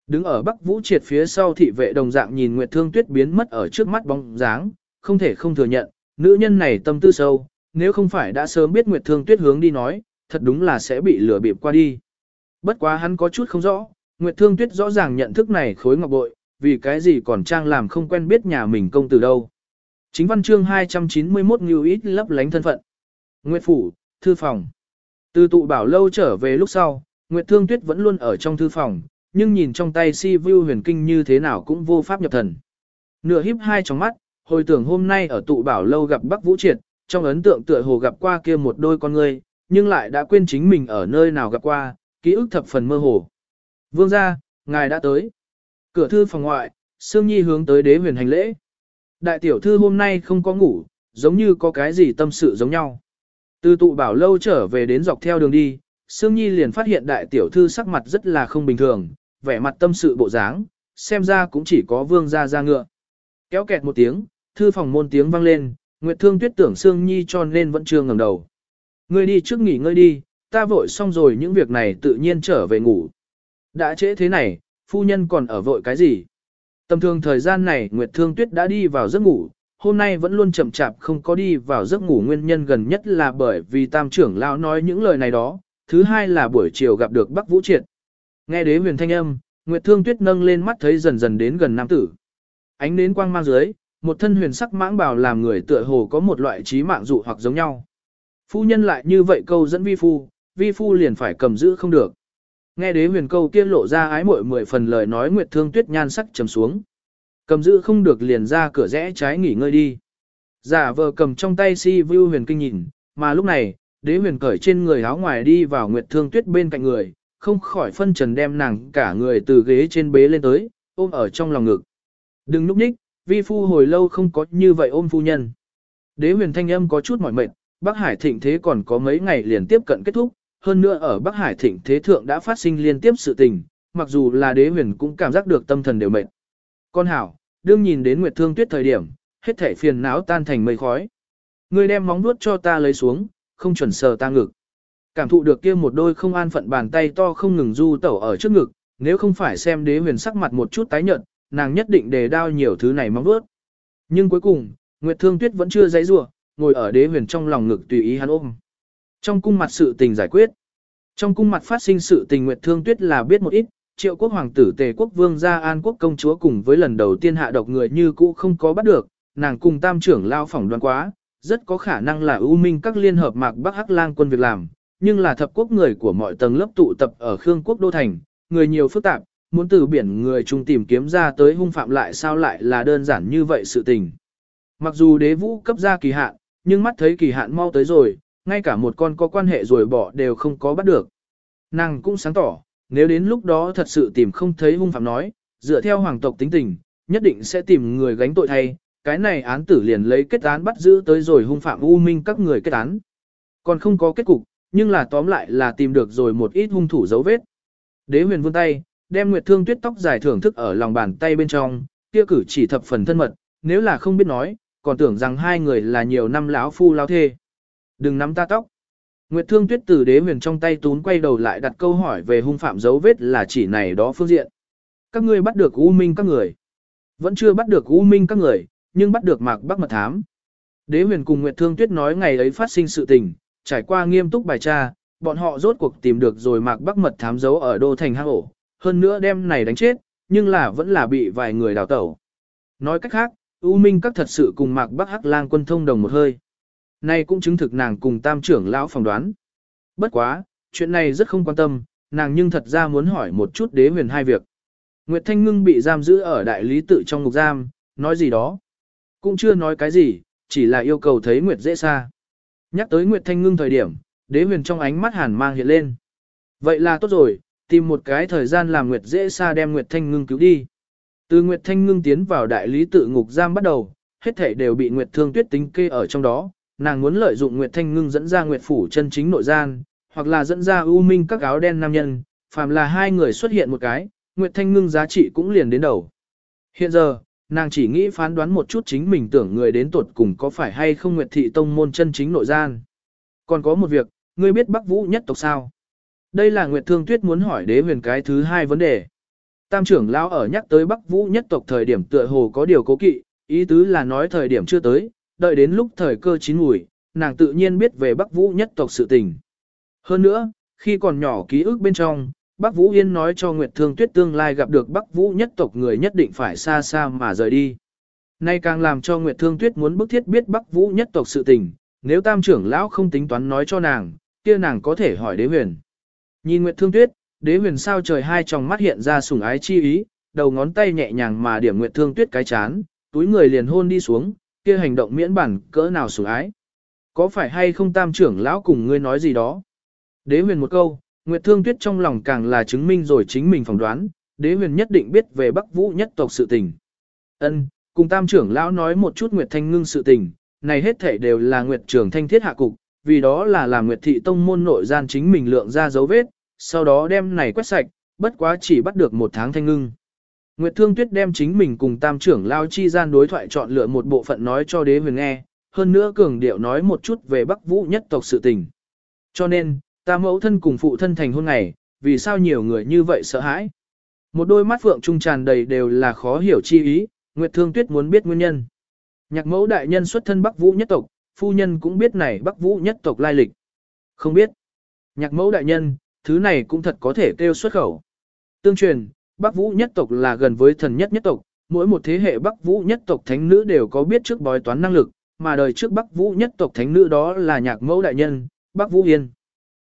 Đứng ở Bắc Vũ Triệt phía sau thị vệ đồng dạng nhìn Nguyệt Thương Tuyết biến mất ở trước mắt bóng dáng, không thể không thừa nhận, nữ nhân này tâm tư sâu, nếu không phải đã sớm biết Nguyệt Thương Tuyết hướng đi nói, thật đúng là sẽ bị lừa bịp qua đi. Bất quá hắn có chút không rõ, Nguyệt Thương Tuyết rõ ràng nhận thức này khối ngọc bội, vì cái gì còn trang làm không quen biết nhà mình công tử đâu. Chính văn chương 291 Ngưu ít lấp lánh thân phận. Nguyệt Phủ, Thư Phòng. Từ tụ bảo lâu trở về lúc sau, Nguyệt Thương Tuyết vẫn luôn ở trong thư phòng, nhưng nhìn trong tay si view huyền kinh như thế nào cũng vô pháp nhập thần. Nửa híp hai trong mắt, hồi tưởng hôm nay ở tụ bảo lâu gặp Bắc Vũ Triệt, trong ấn tượng tựa hồ gặp qua kia một đôi con người, nhưng lại đã quên chính mình ở nơi nào gặp qua, ký ức thập phần mơ hồ. Vương gia, ngài đã tới. Cửa thư phòng ngoại, Sương Nhi hướng tới đế huyền hành lễ. Đại tiểu thư hôm nay không có ngủ, giống như có cái gì tâm sự giống nhau. Từ tụ bảo lâu trở về đến dọc theo đường đi, Sương Nhi liền phát hiện đại tiểu thư sắc mặt rất là không bình thường, vẻ mặt tâm sự bộ dáng, xem ra cũng chỉ có vương gia ra ngựa. Kéo kẹt một tiếng, thư phòng môn tiếng vang lên, Nguyệt Thương Tuyết tưởng Sương Nhi cho nên vẫn chưa ngẩng đầu. Ngươi đi trước nghỉ ngơi đi, ta vội xong rồi những việc này tự nhiên trở về ngủ. Đã trễ thế này, phu nhân còn ở vội cái gì? Tầm thường thời gian này Nguyệt Thương Tuyết đã đi vào giấc ngủ, hôm nay vẫn luôn chậm chạp không có đi vào giấc ngủ nguyên nhân gần nhất là bởi vì tam trưởng lão nói những lời này đó, thứ hai là buổi chiều gặp được Bắc Vũ Triệt. Nghe đế huyền thanh âm, Nguyệt Thương Tuyết nâng lên mắt thấy dần dần đến gần nam tử. Ánh nến quang mang dưới, một thân huyền sắc mãng bào làm người tựa hồ có một loại trí mạng dụ hoặc giống nhau. Phu nhân lại như vậy câu dẫn vi phu, vi phu liền phải cầm giữ không được. Nghe đế huyền câu kia lộ ra ái muội mười phần lời nói Nguyệt Thương Tuyết nhan sắc trầm xuống. Cầm giữ không được liền ra cửa rẽ trái nghỉ ngơi đi. Giả vờ cầm trong tay si view huyền kinh nhìn, mà lúc này, đế huyền cởi trên người áo ngoài đi vào Nguyệt Thương Tuyết bên cạnh người, không khỏi phân trần đem nàng cả người từ ghế trên bế lên tới, ôm ở trong lòng ngực. Đừng núp ních, vi phu hồi lâu không có như vậy ôm phu nhân. Đế huyền thanh âm có chút mỏi mệt, Bắc Hải thịnh thế còn có mấy ngày liền tiếp cận kết thúc, hơn nữa ở Bắc Hải thịnh thế thượng đã phát sinh liên tiếp sự tình, mặc dù là đế huyền cũng cảm giác được tâm thần đều mệt. Con hảo, đương nhìn đến Nguyệt Thương Tuyết thời điểm, hết thể phiền não tan thành mây khói. Người đem móng vuốt cho ta lấy xuống, không chuẩn sờ ta ngực. Cảm thụ được kia một đôi không an phận bàn tay to không ngừng du tẩu ở trước ngực, nếu không phải xem đế huyền sắc mặt một chút tái nhợt, nàng nhất định đề đao nhiều thứ này móng vuốt. Nhưng cuối cùng, Nguyệt Thương Tuyết vẫn chưa dãy rủa, ngồi ở đế huyền trong lòng ngực tùy ý hắn ôm. Trong cung mặt sự tình giải quyết. Trong cung mặt phát sinh sự tình Nguyệt Thương Tuyết là biết một ít, triệu quốc hoàng tử tề quốc vương gia an quốc công chúa cùng với lần đầu tiên hạ độc người như cũ không có bắt được, nàng cùng tam trưởng lao phỏng đoán quá, rất có khả năng là ưu minh các liên hợp mạc Bắc Hắc Lang quân việc làm, nhưng là thập quốc người của mọi tầng lớp tụ tập ở Khương quốc đô thành, người nhiều phức tạp, muốn từ biển người chung tìm kiếm ra tới hung phạm lại sao lại là đơn giản như vậy sự tình. Mặc dù đế vũ cấp ra kỳ hạn, nhưng mắt thấy kỳ hạn mau tới rồi, ngay cả một con có quan hệ rồi bỏ đều không có bắt được. Nàng cũng sáng tỏ, nếu đến lúc đó thật sự tìm không thấy hung phạm nói, dựa theo hoàng tộc tính tình, nhất định sẽ tìm người gánh tội thay, cái này án tử liền lấy kết án bắt giữ tới rồi hung phạm u minh các người kết án. Còn không có kết cục, nhưng là tóm lại là tìm được rồi một ít hung thủ dấu vết. Đế huyền vươn tay, đem Nguyệt Thương Tuyết tóc dài thưởng thức ở lòng bàn tay bên trong, kia cử chỉ thập phần thân mật, nếu là không biết nói, còn tưởng rằng hai người là nhiều năm lão phu lão thê. Đừng nắm ta tóc. Nguyệt Thương Tuyết từ đế huyền trong tay tún quay đầu lại đặt câu hỏi về hung phạm dấu vết là chỉ này đó phương diện. Các ngươi bắt được U Minh các người. Vẫn chưa bắt được U Minh các người, nhưng bắt được Mạc Bắc Mật Thám. Đế huyền cùng Nguyệt Thương Tuyết nói ngày ấy phát sinh sự tình, trải qua nghiêm túc bài tra, bọn họ rốt cuộc tìm được rồi Mạc Bắc Mật Thám giấu ở đô thành hang ổ, hơn nữa đem này đánh chết, nhưng là vẫn là bị vài người đào tẩu. Nói cách khác, U Minh các thật sự cùng Mạc Bắc Hắc Lang quân thông đồng một hơi. Này cũng chứng thực nàng cùng tam trưởng lão phỏng đoán. Bất quá, chuyện này rất không quan tâm, nàng nhưng thật ra muốn hỏi một chút đế huyền hai việc. Nguyệt Thanh Ngưng bị giam giữ ở đại lý tự trong ngục giam, nói gì đó. Cũng chưa nói cái gì, chỉ là yêu cầu thấy Nguyệt dễ xa. Nhắc tới Nguyệt Thanh Ngưng thời điểm, đế huyền trong ánh mắt hàn mang hiện lên. Vậy là tốt rồi, tìm một cái thời gian làm Nguyệt dễ xa đem Nguyệt Thanh Ngưng cứu đi. Từ Nguyệt Thanh Ngưng tiến vào đại lý tự ngục giam bắt đầu, hết thảy đều bị Nguyệt Thương Tuyết tính kê ở trong đó, nàng muốn lợi dụng Nguyệt Thanh Ngưng dẫn ra Nguyệt phủ chân chính nội gian, hoặc là dẫn ra ưu minh các áo đen nam nhân, phàm là hai người xuất hiện một cái, Nguyệt Thanh Ngưng giá trị cũng liền đến đầu. Hiện giờ, nàng chỉ nghĩ phán đoán một chút chính mình tưởng người đến tuột cùng có phải hay không Nguyệt thị tông môn chân chính nội gian. Còn có một việc, ngươi biết Bắc Vũ nhất tộc sao? Đây là Nguyệt Thương Tuyết muốn hỏi đế huyền cái thứ hai vấn đề. Tam trưởng lão ở nhắc tới Bắc Vũ nhất tộc thời điểm tựa hồ có điều cố kỵ, ý tứ là nói thời điểm chưa tới, đợi đến lúc thời cơ chín mùi, nàng tự nhiên biết về Bắc Vũ nhất tộc sự tình. Hơn nữa, khi còn nhỏ ký ức bên trong, Bắc Vũ Yên nói cho Nguyệt Thương Tuyết tương lai gặp được Bắc Vũ nhất tộc người nhất định phải xa xa mà rời đi. Nay càng làm cho Nguyệt Thương Tuyết muốn bức thiết biết Bắc Vũ nhất tộc sự tình, nếu tam trưởng lão không tính toán nói cho nàng, kia nàng có thể hỏi đế huyền. Nhìn Nguyệt Thương Tuyết, đế huyền sao trời hai tròng mắt hiện ra sủng ái chi ý, đầu ngón tay nhẹ nhàng mà điểm Nguyệt Thương Tuyết cái chán, túi người liền hôn đi xuống, kia hành động miễn bản cỡ nào sủng ái. Có phải hay không tam trưởng lão cùng ngươi nói gì đó? Đế huyền một câu, Nguyệt Thương Tuyết trong lòng càng là chứng minh rồi chính mình phỏng đoán, đế huyền nhất định biết về Bắc Vũ nhất tộc sự tình. Ân, cùng tam trưởng lão nói một chút Nguyệt Thanh Ngưng sự tình, này hết thể đều là Nguyệt trưởng thanh thiết hạ cục, vì đó là làm Nguyệt thị tông môn nội gian chính mình lượng ra dấu vết, sau đó đem này quét sạch, bất quá chỉ bắt được một tháng thanh ngưng. Nguyệt Thương Tuyết đem chính mình cùng tam trưởng lao chi gian đối thoại chọn lựa một bộ phận nói cho đế huyền nghe, hơn nữa cường điệu nói một chút về Bắc Vũ nhất tộc sự tình. Cho nên, ta mẫu thân cùng phụ thân thành hôn ngày, vì sao nhiều người như vậy sợ hãi? Một đôi mắt phượng trung tràn đầy đều là khó hiểu chi ý, Nguyệt Thương Tuyết muốn biết nguyên nhân. Nhạc mẫu đại nhân xuất thân Bắc Vũ nhất tộc, phu nhân cũng biết này Bắc Vũ nhất tộc lai lịch. Không biết. Nhạc mẫu đại nhân, thứ này cũng thật có thể kêu xuất khẩu. Tương truyền, Bắc Vũ nhất tộc là gần với thần nhất nhất tộc, mỗi một thế hệ Bắc Vũ nhất tộc thánh nữ đều có biết trước bói toán năng lực, mà đời trước Bắc Vũ nhất tộc thánh nữ đó là nhạc mẫu đại nhân, Bắc Vũ Yên.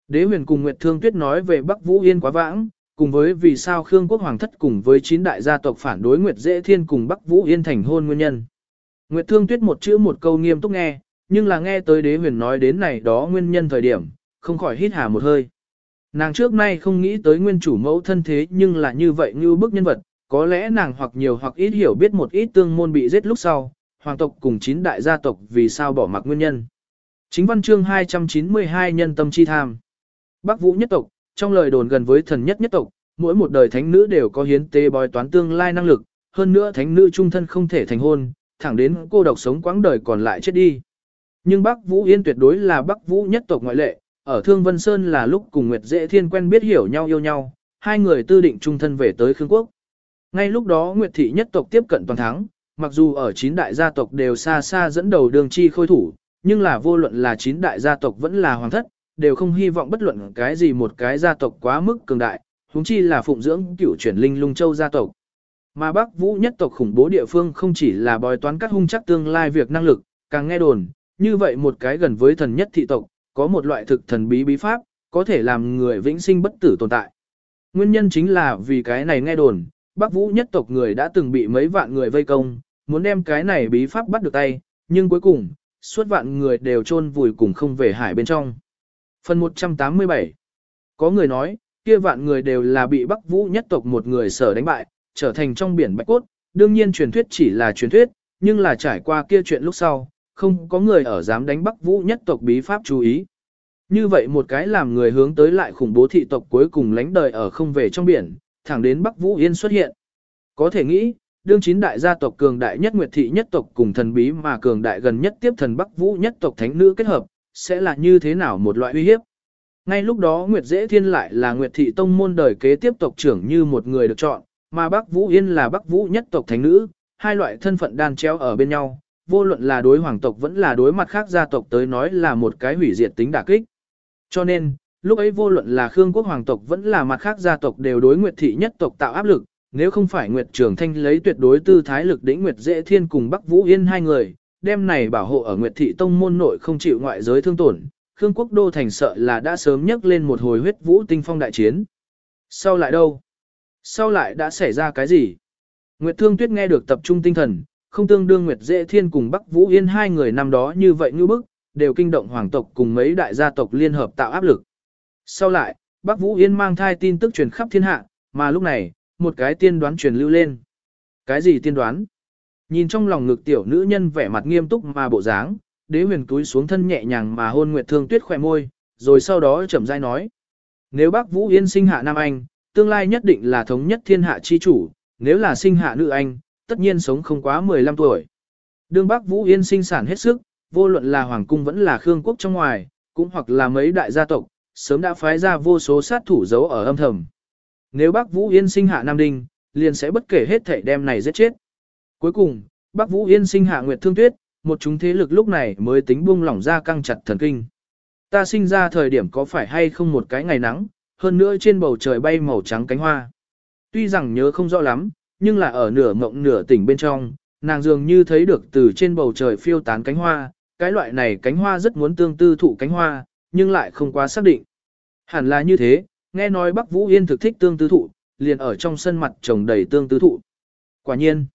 Đế huyền cùng Nguyệt Thương Tuyết nói về Bắc Vũ Yên quá vãng, cùng với vì sao Khương Quốc Hoàng thất cùng với chín đại gia tộc phản đối Nguyệt Dễ Thiên cùng Bắc Vũ Yên thành hôn nguyên nhân. Nguyệt Thương Tuyết một chữ một câu nghiêm túc nghe, nhưng là nghe tới đế huyền nói đến này đó nguyên nhân thời điểm, không khỏi hít hà một hơi. Nàng trước nay không nghĩ tới nguyên chủ mẫu thân thế nhưng là như vậy như bức nhân vật, có lẽ nàng hoặc nhiều hoặc ít hiểu biết một ít tương môn bị giết lúc sau, hoàng tộc cùng chín đại gia tộc vì sao bỏ mặc nguyên nhân. Chính văn chương 292 nhân tâm chi tham. Bắc Vũ nhất tộc, trong lời đồn gần với thần nhất nhất tộc, mỗi một đời thánh nữ đều có hiến tế bói toán tương lai năng lực, hơn nữa thánh nữ trung thân không thể thành hôn, thẳng đến cô độc sống quãng đời còn lại chết đi. Nhưng Bắc Vũ Yên tuyệt đối là Bắc Vũ nhất tộc ngoại lệ, ở Thương Vân Sơn là lúc cùng Nguyệt Dễ Thiên quen biết hiểu nhau yêu nhau, hai người tư định trung thân về tới Khương Quốc. Ngay lúc đó Nguyệt Thị nhất tộc tiếp cận toàn thắng, mặc dù ở chín đại gia tộc đều xa xa dẫn đầu đường chi khôi thủ, nhưng là vô luận là chín đại gia tộc vẫn là hoàng thất, đều không hy vọng bất luận cái gì một cái gia tộc quá mức cường đại, huống chi là phụng dưỡng cửu chuyển linh lung châu gia tộc. Mà Bắc Vũ nhất tộc khủng bố địa phương không chỉ là bói toán các hung chắc tương lai việc năng lực, càng nghe đồn, như vậy một cái gần với thần nhất thị tộc, có một loại thực thần bí bí pháp, có thể làm người vĩnh sinh bất tử tồn tại. Nguyên nhân chính là vì cái này nghe đồn, Bắc Vũ nhất tộc người đã từng bị mấy vạn người vây công, muốn đem cái này bí pháp bắt được tay, nhưng cuối cùng, suốt vạn người đều chôn vùi cùng không về hải bên trong. Phần 187 Có người nói, kia vạn người đều là bị Bắc Vũ nhất tộc một người sở đánh bại, trở thành trong biển bạch cốt, đương nhiên truyền thuyết chỉ là truyền thuyết, nhưng là trải qua kia chuyện lúc sau, không có người ở dám đánh Bắc Vũ nhất tộc bí pháp chú ý. Như vậy một cái làm người hướng tới lại khủng bố thị tộc cuối cùng lánh đời ở không về trong biển, thẳng đến Bắc Vũ Yên xuất hiện. Có thể nghĩ, đương chín đại gia tộc cường đại nhất Nguyệt thị nhất tộc cùng thần bí mà cường đại gần nhất tiếp thần Bắc Vũ nhất tộc thánh nữ kết hợp, sẽ là như thế nào một loại uy hiếp. Ngay lúc đó Nguyệt Dễ Thiên lại là Nguyệt thị tông môn đời kế tiếp tộc trưởng như một người được chọn, mà Bắc Vũ Yên là Bắc Vũ nhất tộc thánh nữ, hai loại thân phận đan chéo ở bên nhau, vô luận là đối hoàng tộc vẫn là đối mặt khác gia tộc tới nói là một cái hủy diệt tính đả kích. Cho nên, lúc ấy vô luận là Khương quốc hoàng tộc vẫn là mặt khác gia tộc đều đối Nguyệt thị nhất tộc tạo áp lực, nếu không phải Nguyệt Trường Thanh lấy tuyệt đối tư thái lực đỉnh Nguyệt Dễ Thiên cùng Bắc Vũ Yên hai người, đem này bảo hộ ở Nguyệt thị tông môn nội không chịu ngoại giới thương tổn, Khương quốc đô thành sợ là đã sớm nhấc lên một hồi huyết vũ tinh phong đại chiến. Sau lại đâu? Sau lại đã xảy ra cái gì? Nguyệt Thương Tuyết nghe được tập trung tinh thần, không tương đương Nguyệt Dễ Thiên cùng Bắc Vũ Yên hai người năm đó như vậy như bức, đều kinh động hoàng tộc cùng mấy đại gia tộc liên hợp tạo áp lực. Sau lại, Bắc Vũ Yên mang thai tin tức truyền khắp thiên hạ, mà lúc này, một cái tiên đoán truyền lưu lên. Cái gì tiên đoán? Nhìn trong lòng ngực tiểu nữ nhân vẻ mặt nghiêm túc mà bộ dáng, đế huyền túi xuống thân nhẹ nhàng mà hôn Nguyệt Thương Tuyết khỏe môi, rồi sau đó chậm rãi nói. Nếu Bắc Vũ Yên sinh hạ Nam Anh, tương lai nhất định là thống nhất thiên hạ chi chủ, nếu là sinh hạ nữ Anh, tất nhiên sống không quá 15 tuổi. Đương Bắc Vũ Yên sinh sản hết sức, vô luận là Hoàng Cung vẫn là Khương Quốc trong ngoài, cũng hoặc là mấy đại gia tộc, sớm đã phái ra vô số sát thủ giấu ở âm thầm. Nếu Bắc Vũ Yên sinh hạ Nam Đinh, liền sẽ bất kể hết thể đem này giết chết. Cuối cùng, Bắc Vũ Yên sinh hạ Nguyệt Thương Tuyết, một chúng thế lực lúc này mới tính buông lỏng ra căng chặt thần kinh. Ta sinh ra thời điểm có phải hay không một cái ngày nắng, hơn nữa trên bầu trời bay màu trắng cánh hoa. Tuy rằng nhớ không rõ lắm, nhưng là ở nửa mộng nửa tỉnh bên trong, nàng dường như thấy được từ trên bầu trời phiêu tán cánh hoa, cái loại này cánh hoa rất muốn tương tư thụ cánh hoa, nhưng lại không quá xác định. Hẳn là như thế, nghe nói Bắc Vũ Yên thực thích tương tư thụ, liền ở trong sân mặt trồng đầy tương tư thụ. Quả nhiên,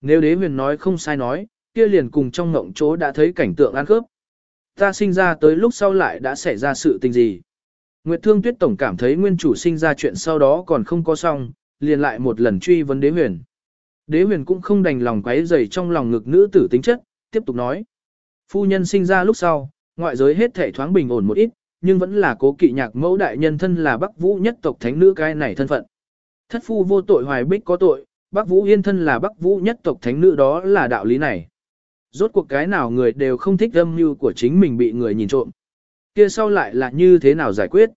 nếu đế huyền nói không sai nói, kia liền cùng trong ngộng chỗ đã thấy cảnh tượng ăn khớp. Ta sinh ra tới lúc sau lại đã xảy ra sự tình gì. Nguyệt Thương Tuyết Tổng cảm thấy nguyên chủ sinh ra chuyện sau đó còn không có xong, liền lại một lần truy vấn đế huyền. Đế huyền cũng không đành lòng quấy rầy trong lòng ngực nữ tử tính chất, tiếp tục nói. Phu nhân sinh ra lúc sau, ngoại giới hết thể thoáng bình ổn một ít, nhưng vẫn là cố kỵ nhạc mẫu đại nhân thân là Bắc Vũ nhất tộc thánh nữ cái này thân phận. Thất phu vô tội hoài bích có tội, Bắc Vũ yên thân là Bắc Vũ nhất tộc thánh nữ đó là đạo lý này. Rốt cuộc cái nào người đều không thích âm mưu của chính mình bị người nhìn trộm. Kia sau lại là như thế nào giải quyết?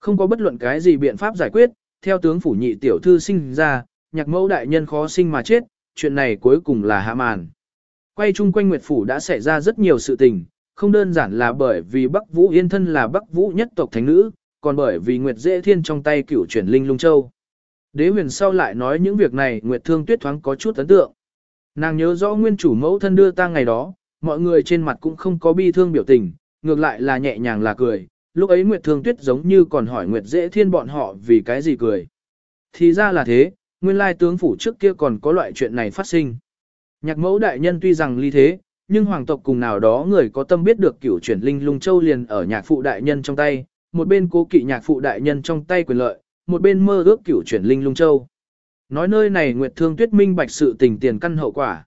Không có bất luận cái gì biện pháp giải quyết, theo tướng phủ nhị tiểu thư sinh ra, nhạc mẫu đại nhân khó sinh mà chết, chuyện này cuối cùng là hạ màn. Quay chung quanh Nguyệt Phủ đã xảy ra rất nhiều sự tình, không đơn giản là bởi vì Bắc Vũ Yên thân là Bắc Vũ nhất tộc thánh nữ, còn bởi vì Nguyệt Dễ Thiên trong tay cửu chuyển linh lung châu. Đế huyền sau lại nói những việc này Nguyệt Thương Tuyết thoáng có chút ấn tượng. Nàng nhớ rõ nguyên chủ mẫu thân đưa ta ngày đó, mọi người trên mặt cũng không có bi thương biểu tình, ngược lại là nhẹ nhàng là cười, lúc ấy Nguyệt Thương Tuyết giống như còn hỏi Nguyệt Dễ Thiên bọn họ vì cái gì cười. Thì ra là thế, nguyên lai tướng phủ trước kia còn có loại chuyện này phát sinh. Nhạc mẫu đại nhân tuy rằng ly thế, nhưng hoàng tộc cùng nào đó người có tâm biết được cửu chuyển linh lung châu liền ở nhạc phụ đại nhân trong tay, một bên cố kỵ nhạc phụ đại nhân trong tay quyền lợi, một bên mơ ước cửu chuyển linh lung châu. Nói nơi này Nguyệt Thương Tuyết minh bạch sự tình tiền căn hậu quả.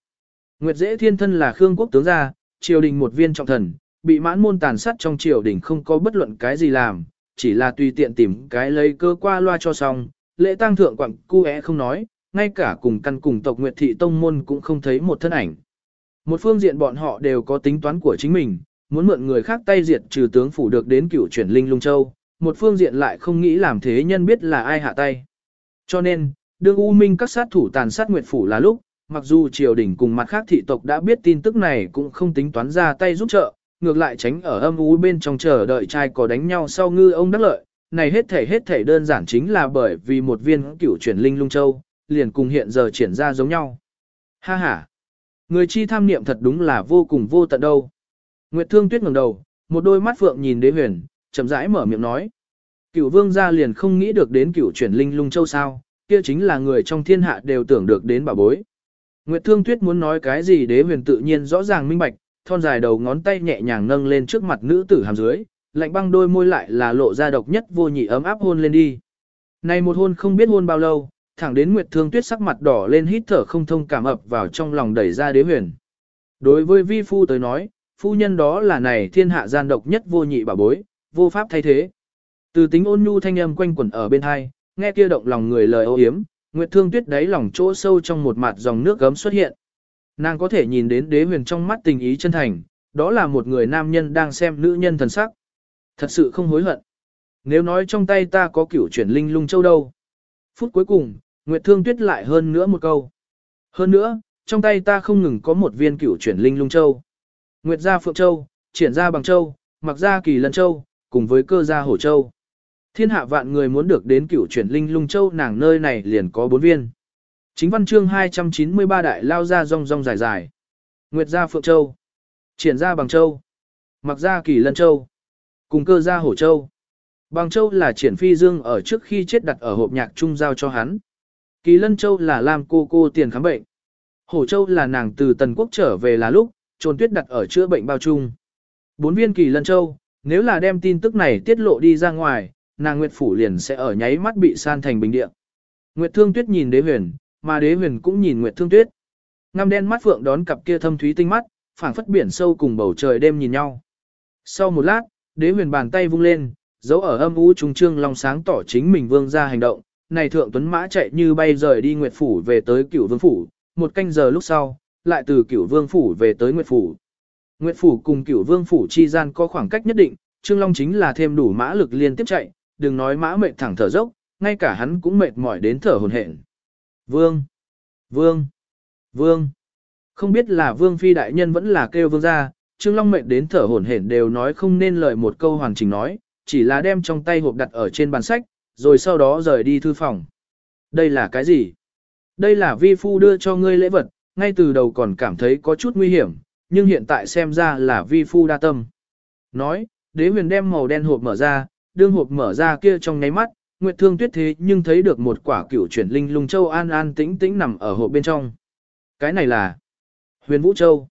Nguyệt Dễ Thiên thân là Khương quốc tướng gia, triều đình một viên trọng thần, bị mãn môn tàn sát trong triều đình không có bất luận cái gì làm, chỉ là tùy tiện tìm cái lấy cơ qua loa cho xong, lễ tang thượng quặng cu é không nói, ngay cả cùng căn cùng tộc Nguyệt Thị Tông Môn cũng không thấy một thân ảnh. Một phương diện bọn họ đều có tính toán của chính mình, muốn mượn người khác tay diệt trừ tướng phủ được đến cửu chuyển linh lung châu, một phương diện lại không nghĩ làm thế nhân biết là ai hạ tay. Cho nên, đương U Minh các sát thủ tàn sát Nguyệt phủ là lúc, mặc dù triều đình cùng mặt khác thị tộc đã biết tin tức này cũng không tính toán ra tay giúp trợ, ngược lại tránh ở âm u bên trong chờ đợi trai có đánh nhau sau ngư ông đắc lợi, này hết thể hết thể đơn giản chính là bởi vì một viên cửu chuyển linh lung châu, liền cùng hiện giờ triển ra giống nhau. Ha ha! Người chi tham niệm thật đúng là vô cùng vô tận đâu. Nguyệt Thương Tuyết ngẩng đầu, một đôi mắt phượng nhìn đế huyền, chậm rãi mở miệng nói. Cửu vương gia liền không nghĩ được đến cửu chuyển linh lung châu sao, kia chính là người trong thiên hạ đều tưởng được đến bảo bối. Nguyệt Thương Tuyết muốn nói cái gì đế huyền tự nhiên rõ ràng minh bạch, thon dài đầu ngón tay nhẹ nhàng nâng lên trước mặt nữ tử hàm dưới, lạnh băng đôi môi lại là lộ ra độc nhất vô nhị ấm áp hôn lên đi. Này một hôn không biết hôn bao lâu, thẳng đến Nguyệt Thương Tuyết sắc mặt đỏ lên hít thở không thông cảm ập vào trong lòng đẩy ra đế huyền. Đối với vi phu tới nói, phu nhân đó là này thiên hạ gian độc nhất vô nhị bảo bối, vô pháp thay thế. Từ tính ôn nhu thanh âm quanh quẩn ở bên hai, nghe kia động lòng người lời ô hiếm, Nguyệt Thương Tuyết đáy lòng chỗ sâu trong một mặt dòng nước gấm xuất hiện. Nàng có thể nhìn đến đế huyền trong mắt tình ý chân thành, đó là một người nam nhân đang xem nữ nhân thần sắc. Thật sự không hối hận. Nếu nói trong tay ta có cửu chuyển linh lung châu đâu. Phút cuối cùng, Nguyệt Thương Tuyết lại hơn nữa một câu. Hơn nữa, trong tay ta không ngừng có một viên cửu chuyển linh lung châu. Nguyệt gia Phượng Châu, triển gia Bằng Châu, mặc gia Kỳ Lân Châu, cùng với cơ gia Hổ Châu. Thiên hạ vạn người muốn được đến cửu chuyển linh lung châu nàng nơi này liền có bốn viên. Chính văn chương 293 đại lao ra rong rong dài dài. Nguyệt gia Phượng Châu, triển gia Bằng Châu, mặc gia Kỳ Lân Châu, cùng cơ gia Hổ Châu. Bằng Châu là triển phi dương ở trước khi chết đặt ở hộp nhạc trung giao cho hắn. Kỳ Lân Châu là làm cô cô tiền khám bệnh. Hổ Châu là nàng từ Tần Quốc trở về là lúc, trồn tuyết đặt ở chữa bệnh bao chung. Bốn viên Kỳ Lân Châu, nếu là đem tin tức này tiết lộ đi ra ngoài, nàng Nguyệt Phủ liền sẽ ở nháy mắt bị san thành bình địa. Nguyệt Thương Tuyết nhìn đế huyền, mà đế huyền cũng nhìn Nguyệt Thương Tuyết. Ngăm đen mắt phượng đón cặp kia thâm thúy tinh mắt, phảng phất biển sâu cùng bầu trời đêm nhìn nhau. Sau một lát, đế huyền bàn tay vung lên, dấu ở âm u trung trương long sáng tỏ chính mình vương ra hành động, này thượng tuấn mã chạy như bay rời đi Nguyệt phủ về tới Cửu Vương phủ, một canh giờ lúc sau, lại từ Cửu Vương phủ về tới Nguyệt phủ. Nguyệt phủ cùng Cửu Vương phủ chi gian có khoảng cách nhất định, Trương Long chính là thêm đủ mã lực liên tiếp chạy, đừng nói mã mệt thẳng thở dốc, ngay cả hắn cũng mệt mỏi đến thở hổn hển. Vương, Vương, Vương. Không biết là Vương phi đại nhân vẫn là kêu vương gia, Trương Long Mệnh đến thở hổn hển đều nói không nên lời một câu hoàn chỉnh nói, chỉ là đem trong tay hộp đặt ở trên bàn sách, rồi sau đó rời đi thư phòng. Đây là cái gì? Đây là vi phu đưa cho ngươi lễ vật, ngay từ đầu còn cảm thấy có chút nguy hiểm, nhưng hiện tại xem ra là vi phu đa tâm. Nói, đế huyền đem màu đen hộp mở ra, đương hộp mở ra kia trong nháy mắt, Nguyệt Thương Tuyết thế nhưng thấy được một quả cửu chuyển linh lung châu an an tĩnh tĩnh nằm ở hộp bên trong. Cái này là Huyền Vũ Châu.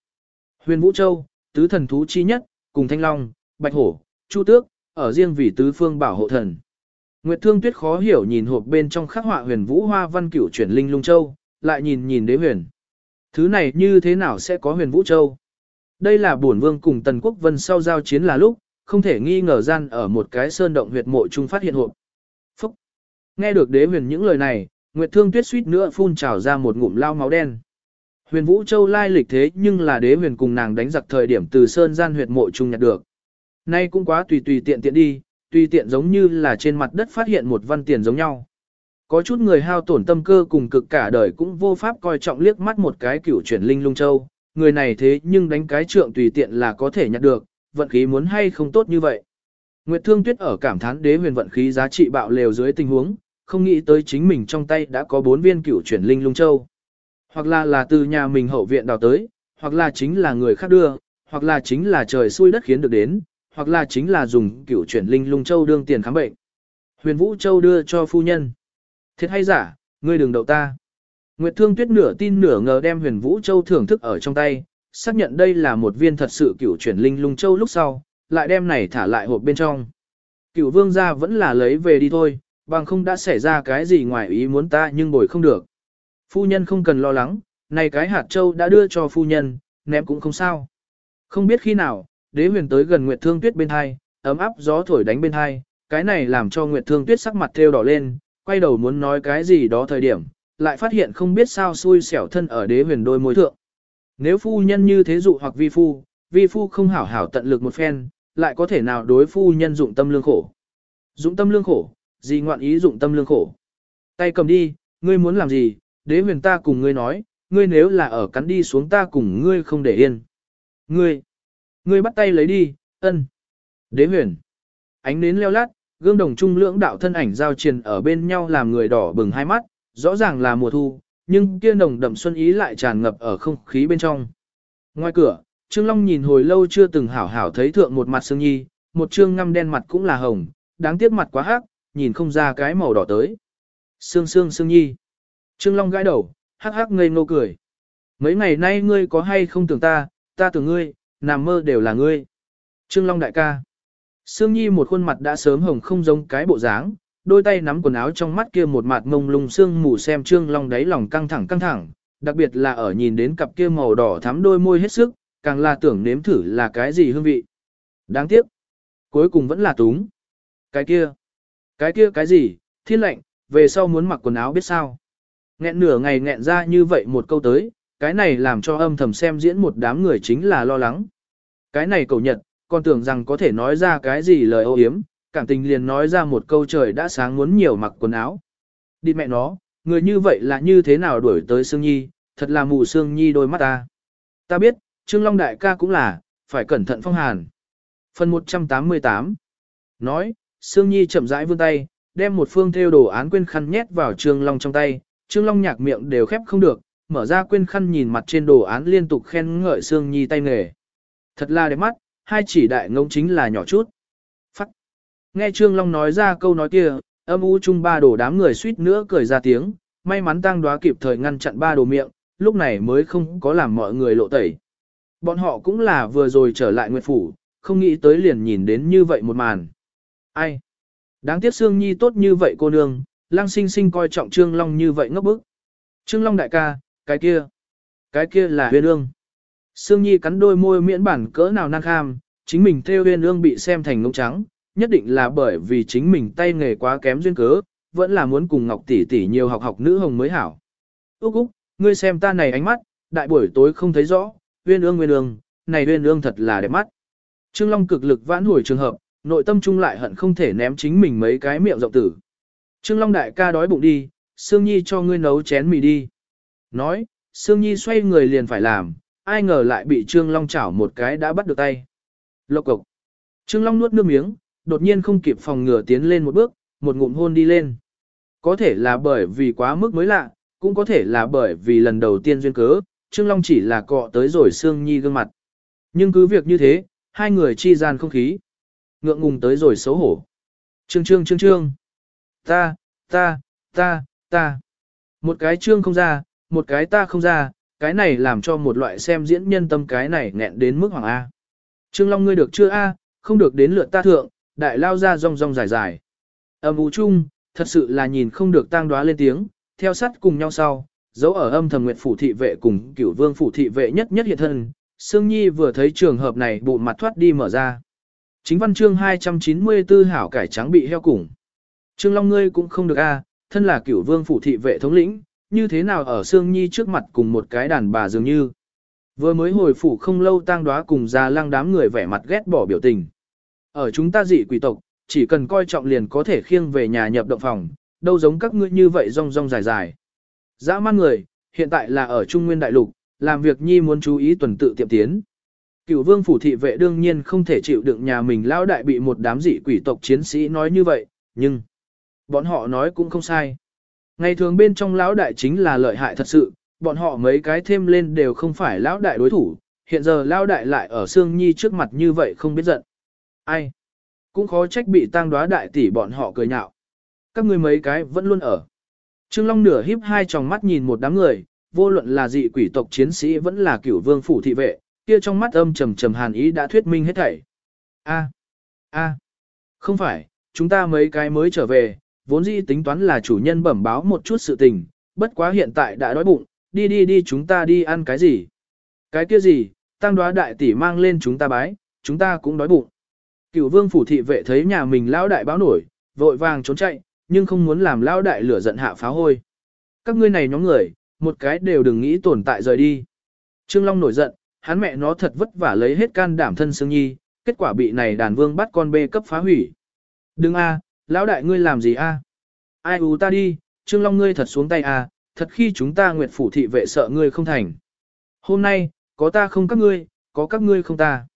Huyền Vũ Châu, tứ thần thú chi nhất, cùng Thanh Long, Bạch Hổ, Chu Tước, ở riêng vì tứ phương bảo hộ thần. Nguyệt Thương Tuyết khó hiểu nhìn hộp bên trong khắc họa huyền vũ hoa văn cửu chuyển linh lung châu, lại nhìn nhìn đế huyền. Thứ này như thế nào sẽ có huyền vũ châu? Đây là bổn vương cùng tần quốc vân sau giao chiến là lúc, không thể nghi ngờ gian ở một cái sơn động huyệt mộ trung phát hiện hộp. Nghe được đế huyền những lời này, Nguyệt Thương Tuyết suýt nữa phun trào ra một ngụm lao máu đen. Huyền Vũ Châu lai lịch thế nhưng là đế huyền cùng nàng đánh giặc thời điểm từ sơn gian huyệt mộ chung nhặt được. Nay cũng quá tùy tùy tiện tiện đi, tùy tiện giống như là trên mặt đất phát hiện một văn tiền giống nhau. Có chút người hao tổn tâm cơ cùng cực cả đời cũng vô pháp coi trọng liếc mắt một cái cửu chuyển linh lung châu, người này thế nhưng đánh cái trượng tùy tiện là có thể nhặt được, vận khí muốn hay không tốt như vậy. Nguyệt Thương Tuyết ở cảm thán đế huyền vận khí giá trị bạo lều dưới tình huống, không nghĩ tới chính mình trong tay đã có bốn viên cửu chuyển linh lung châu. Hoặc là là từ nhà mình hậu viện đào tới, hoặc là chính là người khác đưa, hoặc là chính là trời xui đất khiến được đến, hoặc là chính là dùng cửu chuyển linh lung châu đương tiền khám bệnh. Huyền Vũ Châu đưa cho phu nhân. Thiệt hay giả, ngươi đừng đậu ta. Nguyệt Thương Tuyết nửa tin nửa ngờ đem Huyền Vũ Châu thưởng thức ở trong tay, xác nhận đây là một viên thật sự cửu chuyển linh lung châu lúc sau, lại đem này thả lại hộp bên trong. Cửu vương gia vẫn là lấy về đi thôi, bằng không đã xảy ra cái gì ngoài ý muốn ta nhưng bồi không được. Phu nhân không cần lo lắng, này cái hạt châu đã đưa cho phu nhân, ném cũng không sao. Không biết khi nào, đế huyền tới gần Nguyệt Thương Tuyết bên hai, ấm áp gió thổi đánh bên hai, cái này làm cho Nguyệt Thương Tuyết sắc mặt thêu đỏ lên, quay đầu muốn nói cái gì đó thời điểm, lại phát hiện không biết sao xui xẻo thân ở đế huyền đôi môi thượng. Nếu phu nhân như thế dụ hoặc vi phu, vi phu không hảo hảo tận lực một phen, lại có thể nào đối phu nhân dụng tâm lương khổ. Dụng tâm lương khổ, gì ngoạn ý dụng tâm lương khổ. Tay cầm đi, ngươi muốn làm gì, đế huyền ta cùng ngươi nói, ngươi nếu là ở cắn đi xuống ta cùng ngươi không để yên. Ngươi, Ngươi bắt tay lấy đi, ân. Đế huyền. Ánh nến leo lát, gương đồng trung lưỡng đạo thân ảnh giao triền ở bên nhau làm người đỏ bừng hai mắt, rõ ràng là mùa thu, nhưng kia nồng đậm xuân ý lại tràn ngập ở không khí bên trong. Ngoài cửa, Trương Long nhìn hồi lâu chưa từng hảo hảo thấy thượng một mặt Sương Nhi, một trương ngăm đen mặt cũng là hồng, đáng tiếc mặt quá hắc, nhìn không ra cái màu đỏ tới. Sương Sương Sương Nhi. Trương Long gãi đầu, hắc hắc ngây ngô cười. Mấy ngày nay ngươi có hay không tưởng ta, ta tưởng ngươi, nằm mơ đều là ngươi. Trương Long đại ca. Sương Nhi một khuôn mặt đã sớm hồng không giống cái bộ dáng, đôi tay nắm quần áo trong mắt kia một mặt ngông lung sương mù xem Trương Long đáy lòng căng thẳng căng thẳng, đặc biệt là ở nhìn đến cặp kia màu đỏ thắm đôi môi hết sức, càng là tưởng nếm thử là cái gì hương vị. Đáng tiếc, cuối cùng vẫn là túng. Cái kia, cái kia cái gì, thiên lệnh, về sau muốn mặc quần áo biết sao. Nghẹn nửa ngày nghẹn ra như vậy một câu tới, cái này làm cho âm thầm xem diễn một đám người chính là lo lắng. Cái này cầu nhật, còn tưởng rằng có thể nói ra cái gì lời ô hiếm, cảm tình liền nói ra một câu trời đã sáng muốn nhiều mặc quần áo. Đi mẹ nó, người như vậy là như thế nào đuổi tới Sương Nhi, thật là mù Sương Nhi đôi mắt ta. Ta biết, Trương Long đại ca cũng là, phải cẩn thận phong hàn. Phần 188 Nói, Sương Nhi chậm rãi vươn tay, đem một phương theo đồ án quên khăn nhét vào Trương Long trong tay, Trương Long nhạc miệng đều khép không được, mở ra quên khăn nhìn mặt trên đồ án liên tục khen ngợi Sương Nhi tay nghề. Thật là đẹp mắt, hai chỉ đại ngông chính là nhỏ chút. Phắc. Nghe Trương Long nói ra câu nói kia, âm u chung ba đồ đám người suýt nữa cười ra tiếng, may mắn tăng đoá kịp thời ngăn chặn ba đồ miệng, lúc này mới không có làm mọi người lộ tẩy. Bọn họ cũng là vừa rồi trở lại Nguyệt Phủ, không nghĩ tới liền nhìn đến như vậy một màn. Ai? Đáng tiếc Sương Nhi tốt như vậy cô nương, lăng sinh sinh coi trọng Trương Long như vậy ngốc bức. Trương Long đại ca, cái kia, cái kia là huyền ương. Sương Nhi cắn đôi môi miễn bản cỡ nào năng kham, chính mình theo huyền ương bị xem thành ngông trắng, nhất định là bởi vì chính mình tay nghề quá kém duyên cớ, vẫn là muốn cùng Ngọc tỷ tỷ nhiều học học nữ hồng mới hảo. Úc Úc, ngươi xem ta này ánh mắt, đại buổi tối không thấy rõ, huyền ương huyền ương, này huyền ương thật là đẹp mắt. Trương Long cực lực vãn hồi trường hợp, nội tâm trung lại hận không thể ném chính mình mấy cái miệng rộng tử. Trương Long đại ca đói bụng đi, Sương Nhi cho ngươi nấu chén mì đi. Nói, Sương Nhi xoay người liền phải làm, ai ngờ lại bị Trương Long chảo một cái đã bắt được tay. Lộc cộc. Trương Long nuốt nước miếng, đột nhiên không kịp phòng ngừa tiến lên một bước, một ngụm hôn đi lên. Có thể là bởi vì quá mức mới lạ, cũng có thể là bởi vì lần đầu tiên duyên cớ, Trương Long chỉ là cọ tới rồi Sương Nhi gương mặt. Nhưng cứ việc như thế, hai người chi gian không khí. Ngượng ngùng tới rồi xấu hổ. Trương trương trương trương. Ta, ta, ta, ta. Một cái trương không ra, một cái ta không ra, cái này làm cho một loại xem diễn nhân tâm cái này nghẹn đến mức hoàng A. Trương Long ngươi được chưa A, không được đến lượt ta thượng, đại lao ra rong rong dài dài. Âm vũ chung, thật sự là nhìn không được tang đoá lên tiếng, theo sát cùng nhau sau, dấu ở âm thầm nguyệt phủ thị vệ cùng cửu vương phủ thị vệ nhất nhất hiện thân. Sương Nhi vừa thấy trường hợp này bộ mặt thoát đi mở ra. Chính văn chương 294 hảo cải trắng bị heo củng. Trương Long ngươi cũng không được a, thân là cửu vương phủ thị vệ thống lĩnh, như thế nào ở Sương Nhi trước mặt cùng một cái đàn bà dường như. Vừa mới hồi phủ không lâu tang đóa cùng già lăng đám người vẻ mặt ghét bỏ biểu tình. Ở chúng ta dị quỷ tộc, chỉ cần coi trọng liền có thể khiêng về nhà nhập động phòng, đâu giống các ngươi như vậy rong rong dài dài. Dã man người, hiện tại là ở Trung Nguyên Đại Lục, làm việc nhi muốn chú ý tuần tự tiệm tiến. Cửu vương phủ thị vệ đương nhiên không thể chịu đựng nhà mình lão đại bị một đám dị quỷ tộc chiến sĩ nói như vậy, nhưng bọn họ nói cũng không sai. Ngày thường bên trong lão đại chính là lợi hại thật sự, bọn họ mấy cái thêm lên đều không phải lão đại đối thủ, hiện giờ lão đại lại ở Sương Nhi trước mặt như vậy không biết giận. Ai? Cũng khó trách bị tang đoá đại tỷ bọn họ cười nhạo. Các ngươi mấy cái vẫn luôn ở. Trương Long nửa híp hai tròng mắt nhìn một đám người, vô luận là dị quỷ tộc chiến sĩ vẫn là cửu vương phủ thị vệ, kia trong mắt âm trầm trầm hàn ý đã thuyết minh hết thảy. A, a, không phải, chúng ta mấy cái mới trở về, vốn dĩ tính toán là chủ nhân bẩm báo một chút sự tình, bất quá hiện tại đã đói bụng, đi đi đi chúng ta đi ăn cái gì. Cái kia gì, tăng đoá đại tỷ mang lên chúng ta bái, chúng ta cũng đói bụng. Cựu vương phủ thị vệ thấy nhà mình lão đại báo nổi, vội vàng trốn chạy, nhưng không muốn làm lão đại lửa giận hạ pháo hôi. Các ngươi này nhóm người, một cái đều đừng nghĩ tồn tại rời đi. Trương Long nổi giận, hắn mẹ nó thật vất vả lấy hết can đảm thân xương nhi, kết quả bị này đàn vương bắt con bê cấp phá hủy. Đừng a, lão đại ngươi làm gì a? Ai u ta đi, Trương Long ngươi thật xuống tay a, thật khi chúng ta nguyệt phủ thị vệ sợ ngươi không thành. Hôm nay, có ta không các ngươi, có các ngươi không ta.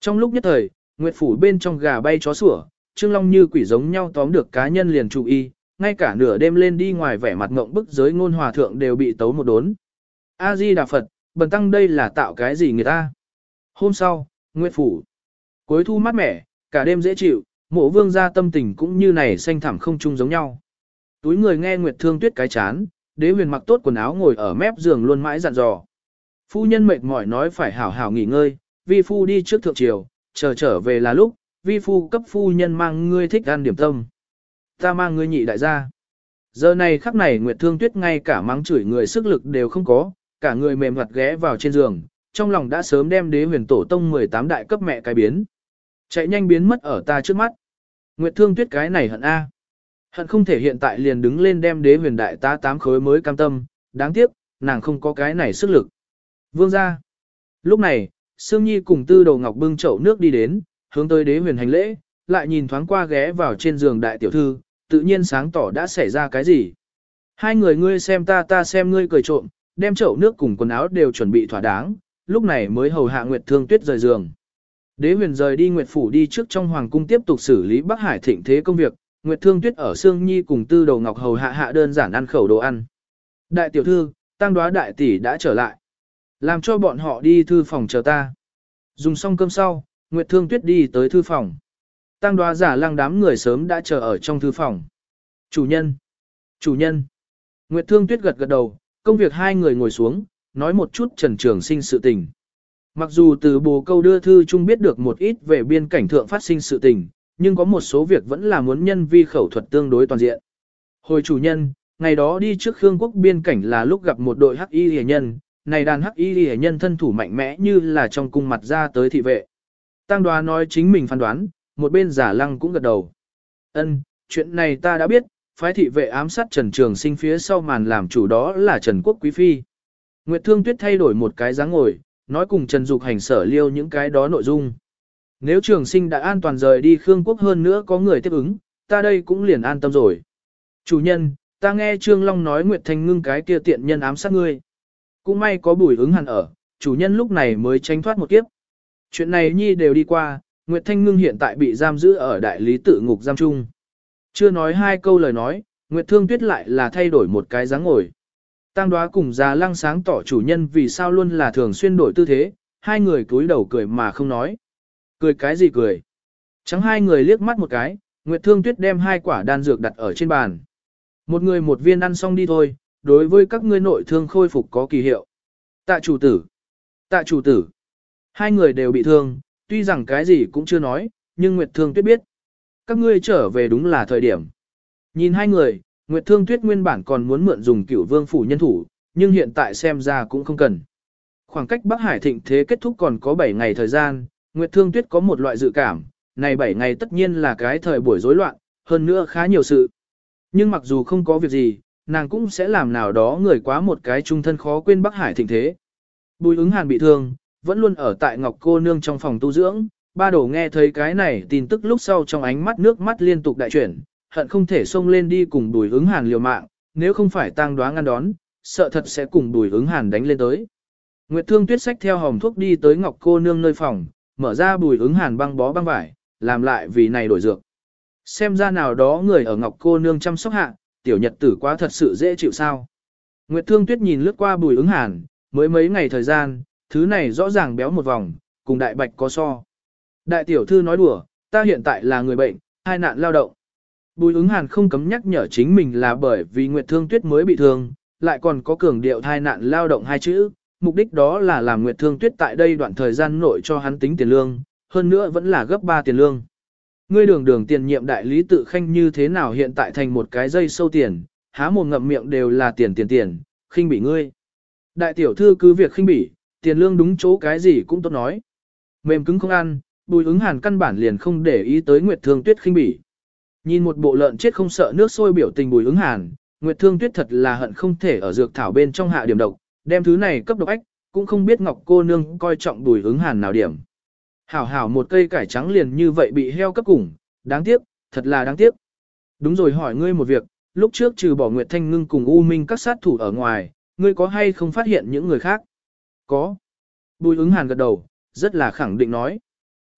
Trong lúc nhất thời, nguyệt phủ bên trong gà bay chó sủa, Trương Long như quỷ giống nhau tóm được cá nhân liền chú y ngay cả nửa đêm lên đi ngoài vẻ mặt ngộng bức giới ngôn hòa thượng đều bị tấu một đốn. A-di Đà Phật, bần tăng đây là tạo cái gì người ta? Hôm sau, Nguyệt Phủ. Cuối thu mát mẻ, cả đêm dễ chịu, mộ vương gia tâm tình cũng như này xanh thẳm không chung giống nhau. Túi người nghe Nguyệt Thương Tuyết cái chán, đế huyền mặc tốt quần áo ngồi ở mép giường luôn mãi dặn dò. Phu nhân mệt mỏi nói phải hảo hảo nghỉ ngơi, vi phu đi trước thượng triều, chờ trở về là lúc, vi phu cấp phu nhân mang ngươi thích ăn điểm tâm. Ta mang ngươi nhị đại gia. Giờ này khắc này Nguyệt Thương Tuyết ngay cả mắng chửi người sức lực đều không có, cả người mềm mặt ghé vào trên giường, trong lòng đã sớm đem đế huyền tổ tông 18 đại cấp mẹ cái biến. Chạy nhanh biến mất ở ta trước mắt. Nguyệt Thương Tuyết cái này hận A. Hận không thể hiện tại liền đứng lên đem đế huyền đại tá tám khối mới cam tâm, đáng tiếc, nàng không có cái này sức lực. Vương ra. Lúc này, Sương Nhi cùng tư đầu ngọc bưng chậu nước đi đến, hướng tới đế huyền hành lễ, lại nhìn thoáng qua ghé vào trên giường đại tiểu thư, tự nhiên sáng tỏ đã xảy ra cái gì. Hai người ngươi xem ta ta xem ngươi cười trộm, đem chậu nước cùng quần áo đều chuẩn bị thỏa đáng, lúc này mới hầu hạ Nguyệt Thương Tuyết rời giường. Đế huyền rời đi Nguyệt Phủ đi trước trong Hoàng Cung tiếp tục xử lý Bắc Hải thịnh thế công việc, Nguyệt Thương Tuyết ở Sương Nhi cùng Tư Đầu Ngọc hầu hạ hạ đơn giản ăn khẩu đồ ăn. Đại tiểu thư, tăng đoá đại tỷ đã trở lại. Làm cho bọn họ đi thư phòng chờ ta. Dùng xong cơm sau, Nguyệt Thương Tuyết đi tới thư phòng. Tăng đoá giả lăng đám người sớm đã chờ ở trong thư phòng. Chủ nhân! Chủ nhân! Nguyệt Thương Tuyết gật gật đầu, công việc hai người ngồi xuống, nói một chút trần trường sinh sự tình. Mặc dù từ bồ câu đưa thư chung biết được một ít về biên cảnh thượng phát sinh sự tình, nhưng có một số việc vẫn là muốn nhân vi khẩu thuật tương đối toàn diện. Hồi chủ nhân, ngày đó đi trước Khương quốc biên cảnh là lúc gặp một đội hắc y hề nhân, này đàn hắc y hề nhân thân thủ mạnh mẽ như là trong cung mặt ra tới thị vệ. Tăng đoá nói chính mình phán đoán, một bên giả lăng cũng gật đầu. Ân, chuyện này ta đã biết, phái thị vệ ám sát Trần Trường Sinh phía sau màn làm chủ đó là Trần Quốc Quý Phi. Nguyệt Thương Tuyết thay đổi một cái dáng ngồi, nói cùng Trần Dục hành sở liêu những cái đó nội dung. Nếu Trường Sinh đã an toàn rời đi Khương Quốc hơn nữa có người tiếp ứng, ta đây cũng liền an tâm rồi. Chủ nhân, ta nghe Trương Long nói Nguyệt Thanh ngưng cái kia tiện nhân ám sát ngươi. Cũng may có bùi ứng hẳn ở, chủ nhân lúc này mới tránh thoát một kiếp. Chuyện này nhi đều đi qua, Nguyệt Thanh Ngưng hiện tại bị giam giữ ở đại lý tự ngục giam trung. Chưa nói hai câu lời nói, Nguyệt Thương Tuyết lại là thay đổi một cái dáng ngồi. Tăng đoá cùng già lăng sáng tỏ chủ nhân vì sao luôn là thường xuyên đổi tư thế, hai người cúi đầu cười mà không nói. Cười cái gì cười? Chẳng hai người liếc mắt một cái, Nguyệt Thương Tuyết đem hai quả đan dược đặt ở trên bàn. Một người một viên ăn xong đi thôi, đối với các ngươi nội thương khôi phục có kỳ hiệu. Tạ chủ tử. Tạ chủ tử. Hai người đều bị thương, tuy rằng cái gì cũng chưa nói, nhưng Nguyệt Thương Tuyết biết. Các ngươi trở về đúng là thời điểm. Nhìn hai người, Nguyệt Thương Tuyết nguyên bản còn muốn mượn dùng cửu vương phủ nhân thủ, nhưng hiện tại xem ra cũng không cần. Khoảng cách Bắc Hải thịnh thế kết thúc còn có 7 ngày thời gian, Nguyệt Thương Tuyết có một loại dự cảm, này 7 ngày tất nhiên là cái thời buổi rối loạn, hơn nữa khá nhiều sự. Nhưng mặc dù không có việc gì, nàng cũng sẽ làm nào đó người quá một cái trung thân khó quên Bắc Hải thịnh thế. Bùi ứng hàn bị thương, vẫn luôn ở tại Ngọc cô nương trong phòng tu dưỡng, ba đổ nghe thấy cái này tin tức lúc sau trong ánh mắt nước mắt liên tục đại chuyển, hận không thể xông lên đi cùng đùi ứng hàn liều mạng, nếu không phải tang đoán ngăn đón, sợ thật sẽ cùng đùi ứng hàn đánh lên tới. Nguyệt thương tuyết sách theo hồng thuốc đi tới Ngọc cô nương nơi phòng, mở ra bùi ứng hàn băng bó băng vải, làm lại vì này đổi dược. Xem ra nào đó người ở Ngọc cô nương chăm sóc hạ, tiểu nhật tử quá thật sự dễ chịu sao. Nguyệt thương tuyết nhìn lướt qua bùi ứng hàn, mới mấy ngày thời gian, thứ này rõ ràng béo một vòng, cùng đại bạch có so. Đại tiểu thư nói đùa, ta hiện tại là người bệnh, hai nạn lao động. Bùi ứng hàn không cấm nhắc nhở chính mình là bởi vì Nguyệt Thương Tuyết mới bị thương, lại còn có cường điệu thai nạn lao động hai chữ, mục đích đó là làm Nguyệt Thương Tuyết tại đây đoạn thời gian nội cho hắn tính tiền lương, hơn nữa vẫn là gấp 3 tiền lương. Ngươi đường đường tiền nhiệm đại lý tự khanh như thế nào hiện tại thành một cái dây sâu tiền, há mồm ngậm miệng đều là tiền tiền tiền, khinh bị ngươi. Đại tiểu thư cứ việc khinh bỉ, tiền lương đúng chỗ cái gì cũng tốt nói. Mềm cứng không ăn, bùi ứng hàn căn bản liền không để ý tới Nguyệt Thương Tuyết khinh bỉ. Nhìn một bộ lợn chết không sợ nước sôi biểu tình bùi ứng hàn, Nguyệt Thương Tuyết thật là hận không thể ở dược thảo bên trong hạ điểm độc, đem thứ này cấp độc ách, cũng không biết Ngọc cô nương coi trọng bùi ứng hàn nào điểm. Hảo hảo một cây cải trắng liền như vậy bị heo cấp củng, đáng tiếc, thật là đáng tiếc. Đúng rồi hỏi ngươi một việc, lúc trước trừ bỏ Nguyệt Thanh Ngưng cùng U Minh các sát thủ ở ngoài, ngươi có hay không phát hiện những người khác? Có. Bùi ứng hàn gật đầu, rất là khẳng định nói.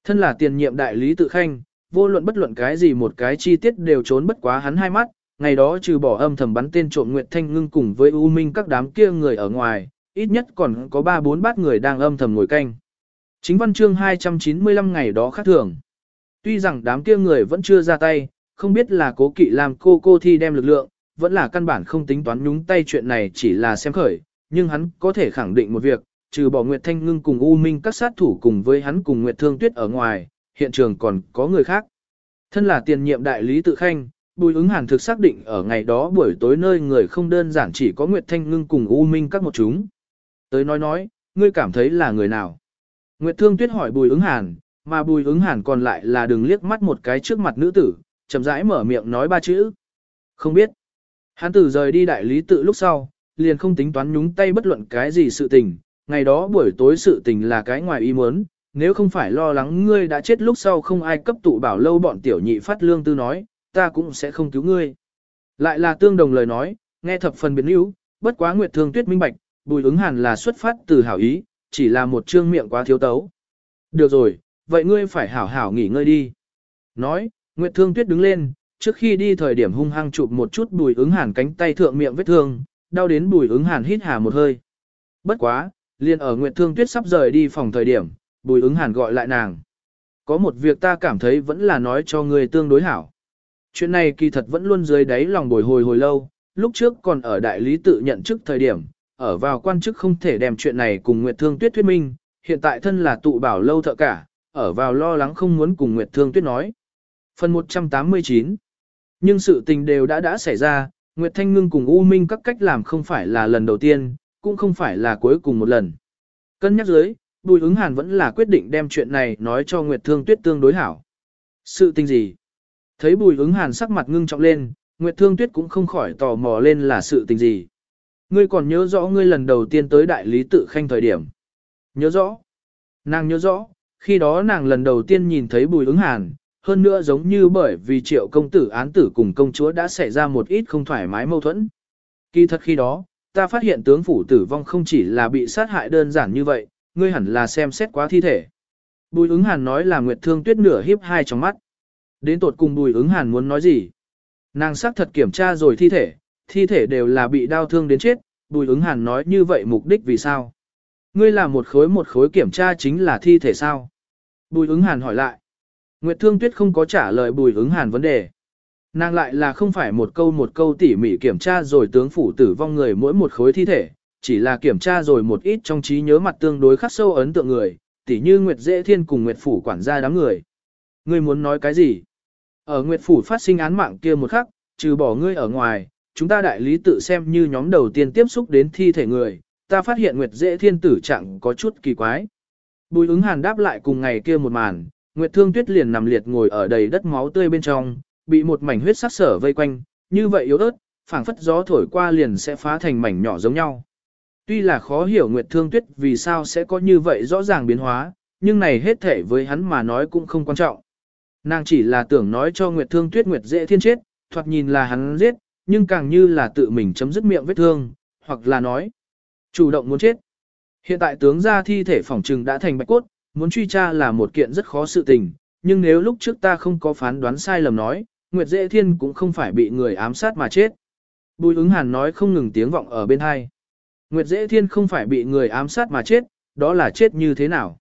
Thân là tiền nhiệm đại lý tự khanh, vô luận bất luận cái gì một cái chi tiết đều trốn bất quá hắn hai mắt, ngày đó trừ bỏ âm thầm bắn tên trộm Nguyệt Thanh ngưng cùng với U Minh các đám kia người ở ngoài, ít nhất còn có ba bốn bát người đang âm thầm ngồi canh. Chính văn chương 295 ngày đó khác thường. Tuy rằng đám kia người vẫn chưa ra tay, không biết là cố kỵ làm cô cô thi đem lực lượng, vẫn là căn bản không tính toán nhúng tay chuyện này chỉ là xem khởi, nhưng hắn có thể khẳng định một việc, trừ bỏ Nguyệt Thanh Ngưng cùng U Minh các sát thủ cùng với hắn cùng Nguyệt Thương Tuyết ở ngoài, hiện trường còn có người khác. Thân là tiền nhiệm đại lý tự khanh, Bùi ứng hàn thực xác định ở ngày đó buổi tối nơi người không đơn giản chỉ có Nguyệt Thanh Ngưng cùng U Minh các một chúng. Tới nói nói, ngươi cảm thấy là người nào? Nguyệt Thương Tuyết hỏi bùi ứng hàn, mà bùi ứng hàn còn lại là đừng liếc mắt một cái trước mặt nữ tử, chậm rãi mở miệng nói ba chữ. Không biết. Hắn tử rời đi đại lý tự lúc sau, liền không tính toán nhúng tay bất luận cái gì sự tình, ngày đó buổi tối sự tình là cái ngoài ý muốn, nếu không phải lo lắng ngươi đã chết lúc sau không ai cấp tụ bảo lâu bọn tiểu nhị phát lương tư nói, ta cũng sẽ không cứu ngươi. Lại là tương đồng lời nói, nghe thập phần biến yếu, bất quá Nguyệt Thương Tuyết minh bạch, bùi ứng hàn là xuất phát từ hảo ý, chỉ là một trương miệng quá thiếu tấu. Được rồi, vậy ngươi phải hảo hảo nghỉ ngơi đi. Nói, Nguyệt Thương Tuyết đứng lên, trước khi đi thời điểm hung hăng chụp một chút bùi ứng hàn cánh tay thượng miệng vết thương, đau đến bùi ứng hàn hít hà một hơi. Bất quá, liền ở Nguyệt Thương Tuyết sắp rời đi phòng thời điểm, bùi ứng hàn gọi lại nàng. Có một việc ta cảm thấy vẫn là nói cho ngươi tương đối hảo. Chuyện này kỳ thật vẫn luôn dưới đáy lòng bồi hồi hồi lâu, lúc trước còn ở đại lý tự nhận chức thời điểm, ở vào quan chức không thể đem chuyện này cùng Nguyệt Thương Tuyết thuyết minh, hiện tại thân là tụ bảo lâu thợ cả, ở vào lo lắng không muốn cùng Nguyệt Thương Tuyết nói. Phần 189 Nhưng sự tình đều đã đã xảy ra, Nguyệt Thanh Ngưng cùng U Minh các cách làm không phải là lần đầu tiên, cũng không phải là cuối cùng một lần. Cân nhắc dưới, Bùi ứng hàn vẫn là quyết định đem chuyện này nói cho Nguyệt Thương Tuyết tương đối hảo. Sự tình gì? Thấy bùi ứng hàn sắc mặt ngưng trọng lên, Nguyệt Thương Tuyết cũng không khỏi tò mò lên là sự tình gì. Ngươi còn nhớ rõ ngươi lần đầu tiên tới đại lý tự khanh thời điểm. Nhớ rõ. Nàng nhớ rõ, khi đó nàng lần đầu tiên nhìn thấy bùi ứng hàn, hơn nữa giống như bởi vì triệu công tử án tử cùng công chúa đã xảy ra một ít không thoải mái mâu thuẫn. Kỳ thật khi đó, ta phát hiện tướng phủ tử vong không chỉ là bị sát hại đơn giản như vậy, ngươi hẳn là xem xét quá thi thể. Bùi ứng hàn nói là Nguyệt Thương Tuyết nửa hiếp hai trong mắt. Đến tột cùng bùi ứng hàn muốn nói gì? Nàng xác thật kiểm tra rồi thi thể, thi thể đều là bị đau thương đến chết, bùi ứng hàn nói như vậy mục đích vì sao? Ngươi làm một khối một khối kiểm tra chính là thi thể sao? Bùi ứng hàn hỏi lại. Nguyệt Thương Tuyết không có trả lời bùi ứng hàn vấn đề. Nàng lại là không phải một câu một câu tỉ mỉ kiểm tra rồi tướng phủ tử vong người mỗi một khối thi thể, chỉ là kiểm tra rồi một ít trong trí nhớ mặt tương đối khắc sâu ấn tượng người, tỉ như Nguyệt Dễ Thiên cùng Nguyệt Phủ quản gia đám người. Ngươi muốn nói cái gì? Ở Nguyệt Phủ phát sinh án mạng kia một khắc, trừ bỏ ngươi ở ngoài, chúng ta đại lý tự xem như nhóm đầu tiên tiếp xúc đến thi thể người, ta phát hiện Nguyệt Dễ Thiên tử trạng có chút kỳ quái. Bùi ứng hàn đáp lại cùng ngày kia một màn, Nguyệt Thương Tuyết liền nằm liệt ngồi ở đầy đất máu tươi bên trong, bị một mảnh huyết sắc sở vây quanh, như vậy yếu ớt, phảng phất gió thổi qua liền sẽ phá thành mảnh nhỏ giống nhau. Tuy là khó hiểu Nguyệt Thương Tuyết vì sao sẽ có như vậy rõ ràng biến hóa, nhưng này hết thể với hắn mà nói cũng không quan trọng. Nàng chỉ là tưởng nói cho Nguyệt Thương Tuyết Nguyệt dễ thiên chết, thoạt nhìn là hắn giết, nhưng càng như là tự mình chấm dứt miệng vết thương, hoặc là nói chủ động muốn chết. Hiện tại tướng gia thi thể phỏng trừng đã thành bạch cốt, muốn truy tra là một kiện rất khó sự tình, nhưng nếu lúc trước ta không có phán đoán sai lầm nói, Nguyệt Dễ Thiên cũng không phải bị người ám sát mà chết. Bùi ứng hàn nói không ngừng tiếng vọng ở bên hai. Nguyệt Dễ Thiên không phải bị người ám sát mà chết, đó là chết như thế nào?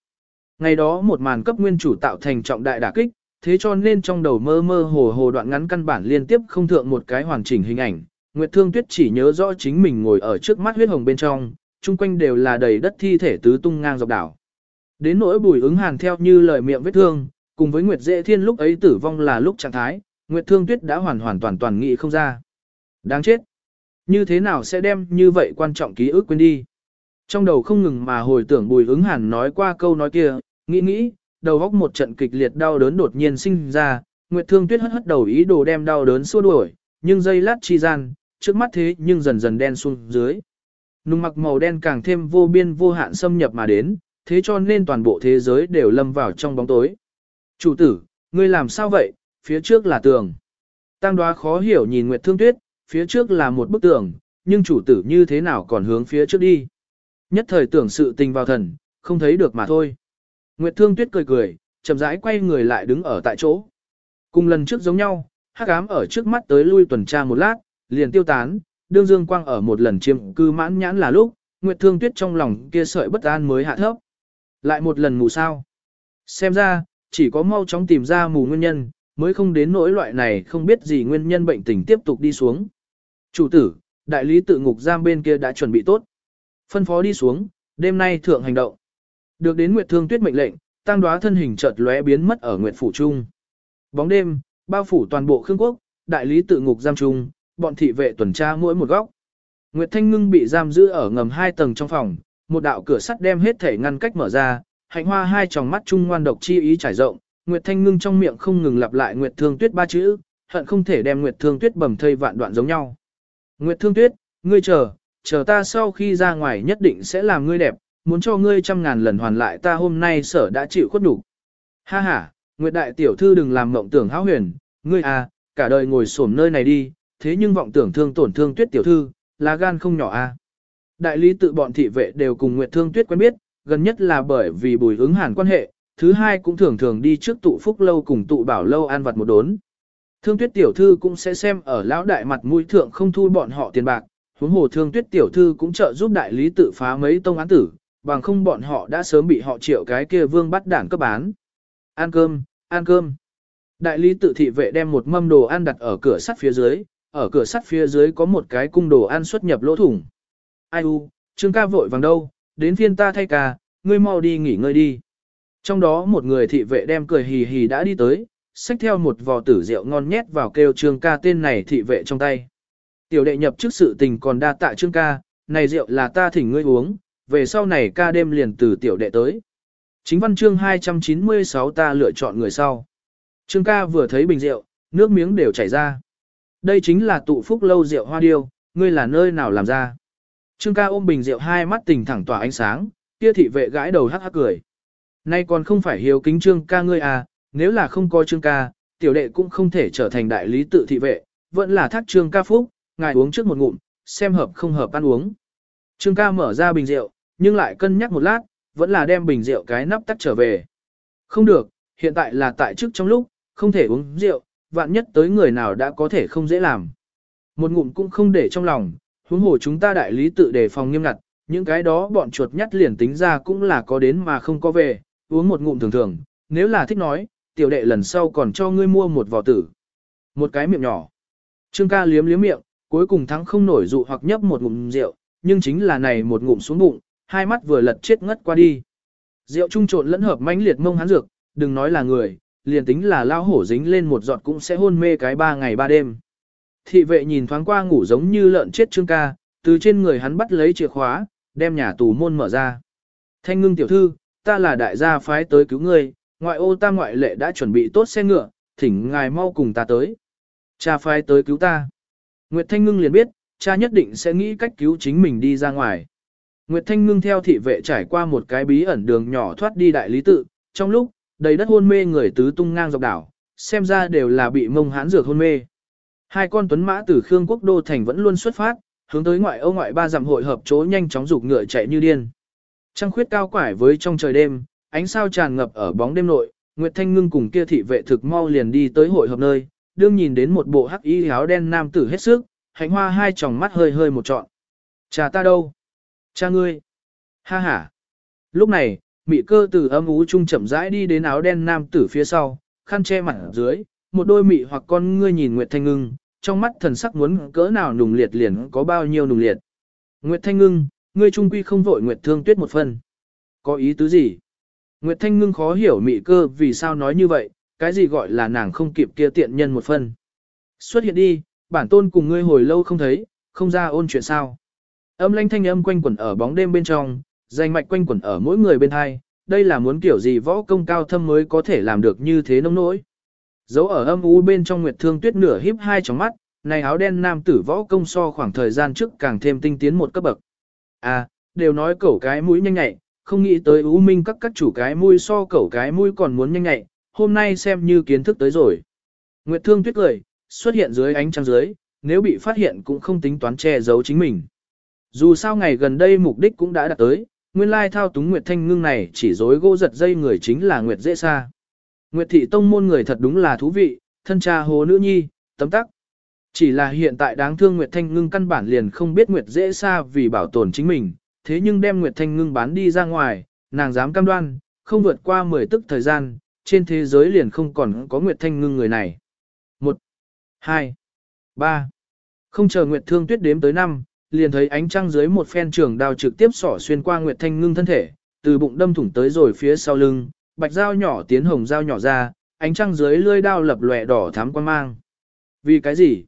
Ngày đó một màn cấp nguyên chủ tạo thành trọng đại đả kích, thế cho nên trong đầu mơ mơ hồ hồ đoạn ngắn căn bản liên tiếp không thượng một cái hoàn chỉnh hình ảnh. Nguyệt Thương Tuyết chỉ nhớ rõ chính mình ngồi ở trước mắt huyết hồng bên trong, chung quanh đều là đầy đất thi thể tứ tung ngang dọc đảo. Đến nỗi bùi ứng hàn theo như lời miệng vết thương, cùng với Nguyệt Dễ Thiên lúc ấy tử vong là lúc trạng thái, Nguyệt Thương Tuyết đã hoàn hoàn toàn toàn nghĩ không ra. Đáng chết. Như thế nào sẽ đem như vậy quan trọng ký ức quên đi? Trong đầu không ngừng mà hồi tưởng bùi ứng hàn nói qua câu nói kia, nghĩ nghĩ, đầu góc một trận kịch liệt đau đớn đột nhiên sinh ra, Nguyệt Thương Tuyết hất hất đầu ý đồ đem đau đớn xua đuổi, nhưng giây lát chi gian, trước mắt thế nhưng dần dần đen xuống dưới. Nung mặc màu đen càng thêm vô biên vô hạn xâm nhập mà đến, thế cho nên toàn bộ thế giới đều lâm vào trong bóng tối. Chủ tử, ngươi làm sao vậy, phía trước là tường. Tăng đoá khó hiểu nhìn Nguyệt Thương Tuyết, phía trước là một bức tường, nhưng chủ tử như thế nào còn hướng phía trước đi. Nhất thời tưởng sự tình vào thần, không thấy được mà thôi. Nguyệt Thương Tuyết cười cười, chậm rãi quay người lại đứng ở tại chỗ. Cùng lần trước giống nhau, hắc ám ở trước mắt tới lui tuần tra một lát, liền tiêu tán, đương dương quang ở một lần chiêm cư mãn nhãn là lúc, Nguyệt Thương Tuyết trong lòng kia sợi bất an mới hạ thấp. Lại một lần mù sao. Xem ra, chỉ có mau chóng tìm ra mù nguyên nhân, mới không đến nỗi loại này không biết gì nguyên nhân bệnh tình tiếp tục đi xuống. Chủ tử, đại lý tự ngục giam bên kia đã chuẩn bị tốt. Phân phó đi xuống, đêm nay thượng hành động. Được đến Nguyệt Thương Tuyết mệnh lệnh, tăng đoá thân hình chợt lóe biến mất ở Nguyệt phủ trung. Bóng đêm, bao phủ toàn bộ Khương quốc, đại lý tự ngục giam trung, bọn thị vệ tuần tra mỗi một góc. Nguyệt Thanh Ngưng bị giam giữ ở ngầm hai tầng trong phòng, một đạo cửa sắt đem hết thể ngăn cách mở ra, hạnh hoa hai tròng mắt trung ngoan độc chi ý trải rộng, Nguyệt Thanh Ngưng trong miệng không ngừng lặp lại Nguyệt Thương Tuyết ba chữ, hận không thể đem Nguyệt Thương Tuyết bầm thây vạn đoạn giống nhau. Nguyệt Thương Tuyết, ngươi chờ, chờ ta sau khi ra ngoài nhất định sẽ làm ngươi đẹp, muốn cho ngươi trăm ngàn lần hoàn lại ta hôm nay sở đã chịu khuất đủ. Ha ha, Nguyệt Đại Tiểu Thư đừng làm mộng tưởng hão huyền, ngươi à, cả đời ngồi xổm nơi này đi, thế nhưng vọng tưởng thương tổn thương Tuyết Tiểu Thư, là gan không nhỏ a. À. Đại lý tự bọn thị vệ đều cùng Nguyệt Thương Tuyết quen biết, gần nhất là bởi vì bùi ứng hàn quan hệ, thứ hai cũng thường thường đi trước tụ phúc lâu cùng tụ bảo lâu ăn vặt một đốn. Thương tuyết tiểu thư cũng sẽ xem ở lão đại mặt mũi thượng không thu bọn họ tiền bạc, huống hồ thương tuyết tiểu thư cũng trợ giúp đại lý tự phá mấy tông án tử, bằng không bọn họ đã sớm bị họ triệu cái kia vương bắt đảng cấp bán. Ăn cơm, ăn cơm. Đại lý tự thị vệ đem một mâm đồ ăn đặt ở cửa sắt phía dưới, ở cửa sắt phía dưới có một cái cung đồ ăn xuất nhập lỗ thủng. Ai u, trương ca vội vàng đâu, đến phiên ta thay ca, ngươi mau đi nghỉ ngơi đi. Trong đó một người thị vệ đem cười hì hì đã đi tới, xách theo một vò tử rượu ngon nhét vào kêu trương ca tên này thị vệ trong tay. Tiểu đệ nhập trước sự tình còn đa tạ trương ca, này rượu là ta thỉnh ngươi uống, về sau này ca đêm liền từ tiểu đệ tới. Chính văn chương 296 ta lựa chọn người sau. Trương ca vừa thấy bình rượu, nước miếng đều chảy ra. Đây chính là tụ phúc lâu rượu hoa điêu, ngươi là nơi nào làm ra. Trương ca ôm bình rượu hai mắt tình thẳng tỏa ánh sáng, kia thị vệ gãi đầu hắc hắc cười. Nay còn không phải hiếu kính trương ca ngươi à, nếu là không có trương ca, tiểu đệ cũng không thể trở thành đại lý tự thị vệ, vẫn là thác trương ca phúc, ngài uống trước một ngụm, xem hợp không hợp ăn uống. Trương ca mở ra bình rượu, nhưng lại cân nhắc một lát, vẫn là đem bình rượu cái nắp tắt trở về. Không được, hiện tại là tại trước trong lúc, không thể uống rượu, vạn nhất tới người nào đã có thể không dễ làm. Một ngụm cũng không để trong lòng, huống hồ chúng ta đại lý tự đề phòng nghiêm ngặt, những cái đó bọn chuột nhắt liền tính ra cũng là có đến mà không có về, uống một ngụm thường thường, nếu là thích nói, tiểu đệ lần sau còn cho ngươi mua một vỏ tử. Một cái miệng nhỏ. Trương ca liếm liếm miệng, cuối cùng thắng không nổi dụ hoặc nhấp một ngụm rượu, nhưng chính là này một ngụm xuống bụng, hai mắt vừa lật chết ngất qua đi. Rượu trung trộn lẫn hợp mãnh liệt mông hắn dược, đừng nói là người, liền tính là lao hổ dính lên một giọt cũng sẽ hôn mê cái ba ngày ba đêm. Thị vệ nhìn thoáng qua ngủ giống như lợn chết trương ca, từ trên người hắn bắt lấy chìa khóa, đem nhà tù môn mở ra. Thanh ngưng tiểu thư, ta là đại gia phái tới cứu ngươi, ngoại ô ta ngoại lệ đã chuẩn bị tốt xe ngựa, thỉnh ngài mau cùng ta tới. Cha phái tới cứu ta. Nguyệt Thanh ngưng liền biết, cha nhất định sẽ nghĩ cách cứu chính mình đi ra ngoài. Nguyệt Thanh ngưng theo thị vệ trải qua một cái bí ẩn đường nhỏ thoát đi đại lý tự, trong lúc, đầy đất hôn mê người tứ tung ngang dọc đảo, xem ra đều là bị mông hán dược hôn mê. Hai con tuấn mã từ Khương Quốc Đô Thành vẫn luôn xuất phát, hướng tới ngoại ô ngoại ba dặm hội hợp chỗ nhanh chóng rục ngựa chạy như điên. Trăng khuyết cao quải với trong trời đêm, ánh sao tràn ngập ở bóng đêm nội, Nguyệt Thanh Ngưng cùng kia thị vệ thực mau liền đi tới hội hợp nơi, đương nhìn đến một bộ hắc y áo đen nam tử hết sức, hạnh hoa hai tròng mắt hơi hơi một trọn. Cha ta đâu? Cha ngươi? Ha ha. Lúc này, mị cơ từ âm ú trung chậm rãi đi đến áo đen nam tử phía sau, khăn che mặt dưới, một đôi mị hoặc con ngươi nhìn Nguyệt Thanh Ngưng, trong mắt thần sắc muốn cỡ nào nùng liệt liền có bao nhiêu nùng liệt. Nguyệt Thanh Ngưng, ngươi trung quy không vội Nguyệt Thương Tuyết một phần. Có ý tứ gì? Nguyệt Thanh Ngưng khó hiểu mị cơ vì sao nói như vậy, cái gì gọi là nàng không kịp kia tiện nhân một phần. Xuất hiện đi, bản tôn cùng ngươi hồi lâu không thấy, không ra ôn chuyện sao. Âm lanh thanh âm quanh quẩn ở bóng đêm bên trong, danh mạch quanh quẩn ở mỗi người bên hai, đây là muốn kiểu gì võ công cao thâm mới có thể làm được như thế nông nỗi. Dấu ở âm u bên trong Nguyệt Thương Tuyết nửa híp hai tròng mắt, này áo đen nam tử võ công so khoảng thời gian trước càng thêm tinh tiến một cấp bậc. À, đều nói cẩu cái mũi nhanh nhạy, không nghĩ tới ưu Minh các các chủ cái mũi so cẩu cái mũi còn muốn nhanh nhạy, hôm nay xem như kiến thức tới rồi. Nguyệt Thương Tuyết cười, xuất hiện dưới ánh trăng dưới, nếu bị phát hiện cũng không tính toán che giấu chính mình. Dù sao ngày gần đây mục đích cũng đã đạt tới, nguyên lai thao túng Nguyệt Thanh Ngưng này chỉ dối gỗ giật dây người chính là Nguyệt Dễ Sa. Nguyệt Thị Tông môn người thật đúng là thú vị, thân cha hồ nữ nhi, tấm tắc. Chỉ là hiện tại đáng thương Nguyệt Thanh Ngưng căn bản liền không biết Nguyệt Dễ Sa vì bảo tồn chính mình, thế nhưng đem Nguyệt Thanh Ngưng bán đi ra ngoài, nàng dám cam đoan, không vượt qua 10 tức thời gian, trên thế giới liền không còn có Nguyệt Thanh Ngưng người này. 1, 2, 3. Không chờ Nguyệt Thương Tuyết đếm tới 5, liền thấy ánh trăng dưới một phen trường đao trực tiếp xỏ xuyên qua Nguyệt Thanh Ngưng thân thể, từ bụng đâm thủng tới rồi phía sau lưng, bạch dao nhỏ tiến hồng dao nhỏ ra, ánh trăng dưới lưỡi đao lập lòe đỏ thắm quan mang. Vì cái gì?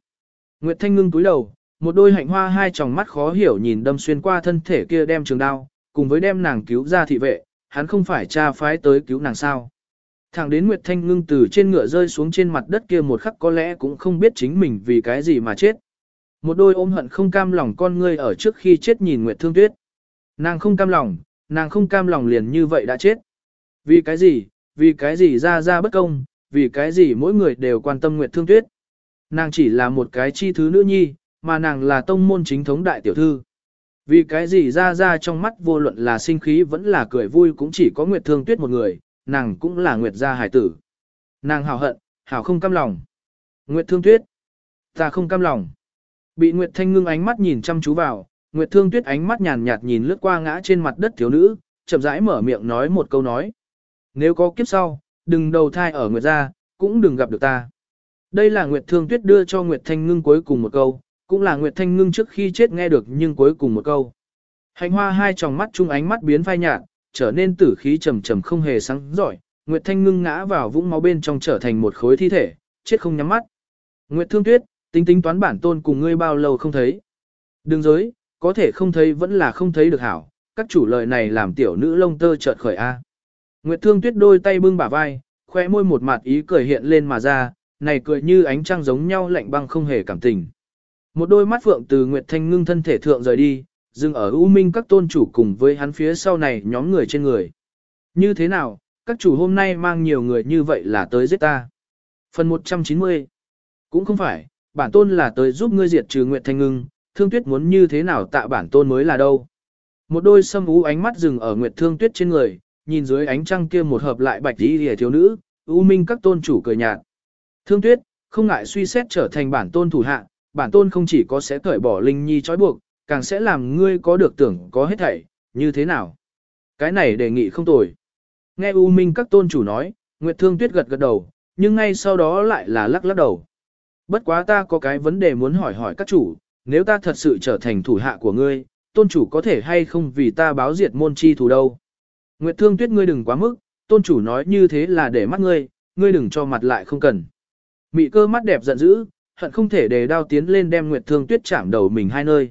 Nguyệt Thanh ngưng túi đầu, một đôi hạnh hoa hai tròng mắt khó hiểu nhìn đâm xuyên qua thân thể kia đem trường đao, cùng với đem nàng cứu ra thị vệ, hắn không phải cha phái tới cứu nàng sao. Thẳng đến Nguyệt Thanh ngưng từ trên ngựa rơi xuống trên mặt đất kia một khắc có lẽ cũng không biết chính mình vì cái gì mà chết. Một đôi ôm hận không cam lòng con ngươi ở trước khi chết nhìn Nguyệt Thương Tuyết. Nàng không cam lòng, nàng không cam lòng liền như vậy đã chết. Vì cái gì, vì cái gì ra ra bất công, vì cái gì mỗi người đều quan tâm Nguyệt Thương Tuyết. Nàng chỉ là một cái chi thứ nữ nhi, mà nàng là tông môn chính thống đại tiểu thư. Vì cái gì ra ra trong mắt vô luận là sinh khí vẫn là cười vui cũng chỉ có Nguyệt Thương Tuyết một người, nàng cũng là Nguyệt gia hải tử. Nàng hào hận, hào không cam lòng. Nguyệt Thương Tuyết, ta không cam lòng. Bị Nguyệt Thanh ngưng ánh mắt nhìn chăm chú vào, Nguyệt Thương Tuyết ánh mắt nhàn nhạt nhìn lướt qua ngã trên mặt đất thiếu nữ, chậm rãi mở miệng nói một câu nói. Nếu có kiếp sau, đừng đầu thai ở Nguyệt gia, cũng đừng gặp được ta. Đây là Nguyệt Thương Tuyết đưa cho Nguyệt Thanh ngưng cuối cùng một câu, cũng là Nguyệt Thanh ngưng trước khi chết nghe được nhưng cuối cùng một câu. Hành hoa hai tròng mắt chung ánh mắt biến phai nhạt, trở nên tử khí trầm trầm không hề sáng giỏi. Nguyệt Thanh ngưng ngã vào vũng máu bên trong trở thành một khối thi thể, chết không nhắm mắt. Nguyệt Thương Tuyết, tính tính toán bản tôn cùng ngươi bao lâu không thấy. Đừng Giới, có thể không thấy vẫn là không thấy được hảo, các chủ lời này làm tiểu nữ lông tơ chợt khởi A. Nguyệt Thương Tuyết đôi tay bưng bả vai, khoe môi một mặt ý cười hiện lên mà ra, này cười như ánh trăng giống nhau lạnh băng không hề cảm tình. Một đôi mắt phượng từ Nguyệt Thanh ngưng thân thể thượng rời đi, dừng ở U Minh các tôn chủ cùng với hắn phía sau này nhóm người trên người. Như thế nào, các chủ hôm nay mang nhiều người như vậy là tới giết ta. Phần 190 Cũng không phải, bản tôn là tới giúp ngươi diệt trừ Nguyệt Thanh ngưng, thương tuyết muốn như thế nào tạ bản tôn mới là đâu. Một đôi sâm ú ánh mắt dừng ở Nguyệt Thương Tuyết trên người, nhìn dưới ánh trăng kia một hợp lại bạch tí lìa thiếu nữ, U Minh các tôn chủ cười nhạt. Thương Tuyết, không ngại suy xét trở thành bản tôn thủ hạ, bản tôn không chỉ có sẽ cởi bỏ Linh Nhi trói buộc, càng sẽ làm ngươi có được tưởng có hết thảy, như thế nào? Cái này đề nghị không tồi. Nghe U Minh các tôn chủ nói, Nguyệt Thương Tuyết gật gật đầu, nhưng ngay sau đó lại là lắc lắc đầu. Bất quá ta có cái vấn đề muốn hỏi hỏi các chủ, nếu ta thật sự trở thành thủ hạ của ngươi, tôn chủ có thể hay không vì ta báo diệt môn chi thủ đâu. Nguyệt Thương Tuyết ngươi đừng quá mức, tôn chủ nói như thế là để mắt ngươi, ngươi đừng cho mặt lại không cần. Mị cơ mắt đẹp giận dữ, hận không thể để đao tiến lên đem Nguyệt Thương Tuyết chạm đầu mình hai nơi.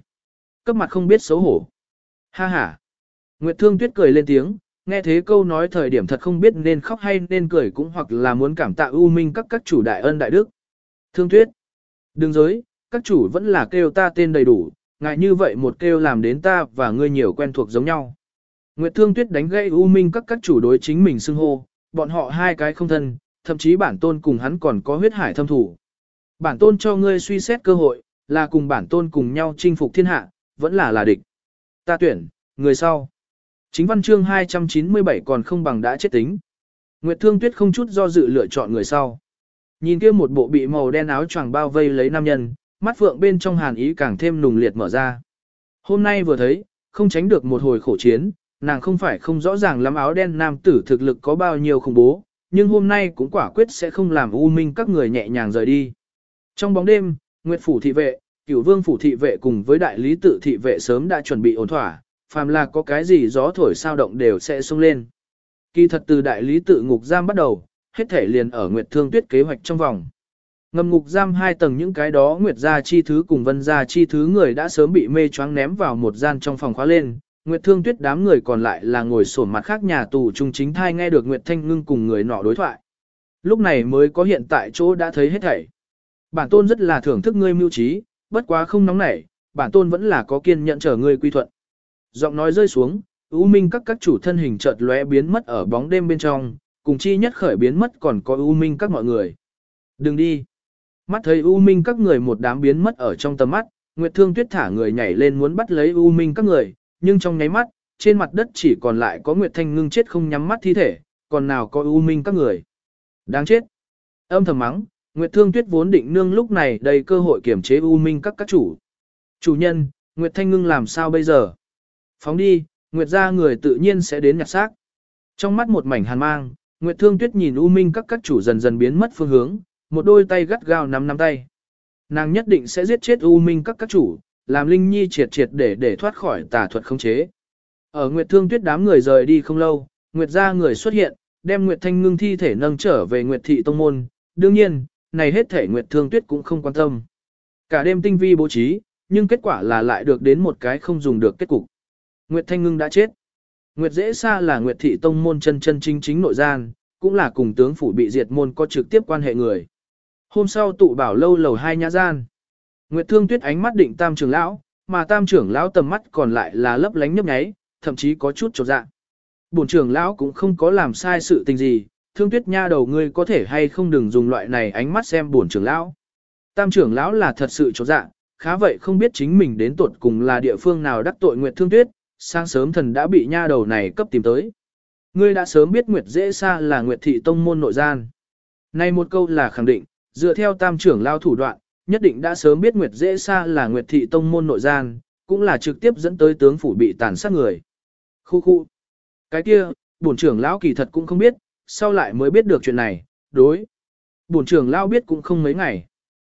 Cấp mặt không biết xấu hổ. Ha ha. Nguyệt Thương Tuyết cười lên tiếng, nghe thế câu nói thời điểm thật không biết nên khóc hay nên cười cũng hoặc là muốn cảm tạ ưu minh các các chủ đại ân đại đức. Thương Tuyết. Đừng giới, các chủ vẫn là kêu ta tên đầy đủ, ngại như vậy một kêu làm đến ta và ngươi nhiều quen thuộc giống nhau. Nguyệt Thương Tuyết đánh gây U minh các các chủ đối chính mình xưng hô, bọn họ hai cái không thân, thậm chí bản tôn cùng hắn còn có huyết hải thâm thủ. Bản tôn cho ngươi suy xét cơ hội, là cùng bản tôn cùng nhau chinh phục thiên hạ, vẫn là là địch. Ta tuyển, người sau. Chính văn chương 297 còn không bằng đã chết tính. Nguyệt Thương Tuyết không chút do dự lựa chọn người sau. Nhìn kia một bộ bị màu đen áo choàng bao vây lấy nam nhân, mắt phượng bên trong hàn ý càng thêm nùng liệt mở ra. Hôm nay vừa thấy, không tránh được một hồi khổ chiến, nàng không phải không rõ ràng lắm áo đen nam tử thực lực có bao nhiêu khủng bố, nhưng hôm nay cũng quả quyết sẽ không làm u minh các người nhẹ nhàng rời đi. Trong bóng đêm, Nguyệt Phủ thị vệ, Cửu Vương Phủ thị vệ cùng với đại lý tự thị vệ sớm đã chuẩn bị ổn thỏa, phàm là có cái gì gió thổi sao động đều sẽ xông lên. Kỳ thật từ đại lý tự ngục giam bắt đầu, hết thể liền ở Nguyệt Thương Tuyết kế hoạch trong vòng. Ngầm ngục giam hai tầng những cái đó Nguyệt gia chi thứ cùng Vân gia chi thứ người đã sớm bị mê choáng ném vào một gian trong phòng khóa lên. Nguyệt Thương Tuyết đám người còn lại là ngồi sổn mặt khác nhà tù trung chính thai nghe được Nguyệt Thanh Ngưng cùng người nọ đối thoại. Lúc này mới có hiện tại chỗ đã thấy hết thảy. Bản tôn rất là thưởng thức ngươi mưu trí, bất quá không nóng nảy, bản tôn vẫn là có kiên nhẫn chờ ngươi quy thuận. Giọng nói rơi xuống, U Minh các các chủ thân hình chợt lóe biến mất ở bóng đêm bên trong, cùng chi nhất khởi biến mất còn có U Minh các mọi người. Đừng đi. Mắt thấy U Minh các người một đám biến mất ở trong tầm mắt, Nguyệt Thương Tuyết thả người nhảy lên muốn bắt lấy U Minh các người, nhưng trong nháy mắt, trên mặt đất chỉ còn lại có Nguyệt Thanh ngưng chết không nhắm mắt thi thể, còn nào có U Minh các người. Đáng chết. Âm thầm mắng, Nguyệt Thương Tuyết vốn định nương lúc này đầy cơ hội kiểm chế U Minh các các chủ. Chủ nhân, Nguyệt Thanh ngưng làm sao bây giờ? Phóng đi, Nguyệt ra người tự nhiên sẽ đến nhặt xác. Trong mắt một mảnh hàn mang, Nguyệt Thương Tuyết nhìn U Minh các các chủ dần dần biến mất phương hướng, một đôi tay gắt gao nắm nắm tay. Nàng nhất định sẽ giết chết U Minh các các chủ, làm Linh Nhi triệt triệt để để thoát khỏi tà thuật không chế. Ở Nguyệt Thương Tuyết đám người rời đi không lâu, Nguyệt gia người xuất hiện, đem Nguyệt Thanh Ngưng thi thể nâng trở về Nguyệt thị tông môn, đương nhiên, này hết thể Nguyệt Thương Tuyết cũng không quan tâm. Cả đêm tinh vi bố trí, nhưng kết quả là lại được đến một cái không dùng được kết cục. Nguyệt Thanh Ngưng đã chết. Nguyệt Dễ Sa là Nguyệt Thị Tông môn chân chân chính chính nội gian, cũng là cùng tướng phủ bị diệt môn có trực tiếp quan hệ người. Hôm sau tụ bảo lâu lầu hai nhã gian. Nguyệt Thương Tuyết ánh mắt định tam trưởng lão, mà tam trưởng lão tầm mắt còn lại là lấp lánh nhấp nháy, thậm chí có chút chột dạ. Bổn trưởng lão cũng không có làm sai sự tình gì, Thương Tuyết nha đầu ngươi có thể hay không đừng dùng loại này ánh mắt xem bổn trưởng lão. Tam trưởng lão là thật sự chột dạ, khá vậy không biết chính mình đến tuột cùng là địa phương nào đắc tội Nguyệt Thương Tuyết, sáng sớm thần đã bị nha đầu này cấp tìm tới. Ngươi đã sớm biết Nguyệt Dễ Sa là Nguyệt Thị Tông môn nội gian. Này một câu là khẳng định, dựa theo tam trưởng lao thủ đoạn, nhất định đã sớm biết Nguyệt Dễ Sa là Nguyệt Thị Tông môn nội gian, cũng là trực tiếp dẫn tới tướng phủ bị tàn sát người. Khu khu. Cái kia, bổn trưởng lão kỳ thật cũng không biết, sau lại mới biết được chuyện này, đối. Bổn trưởng lão biết cũng không mấy ngày.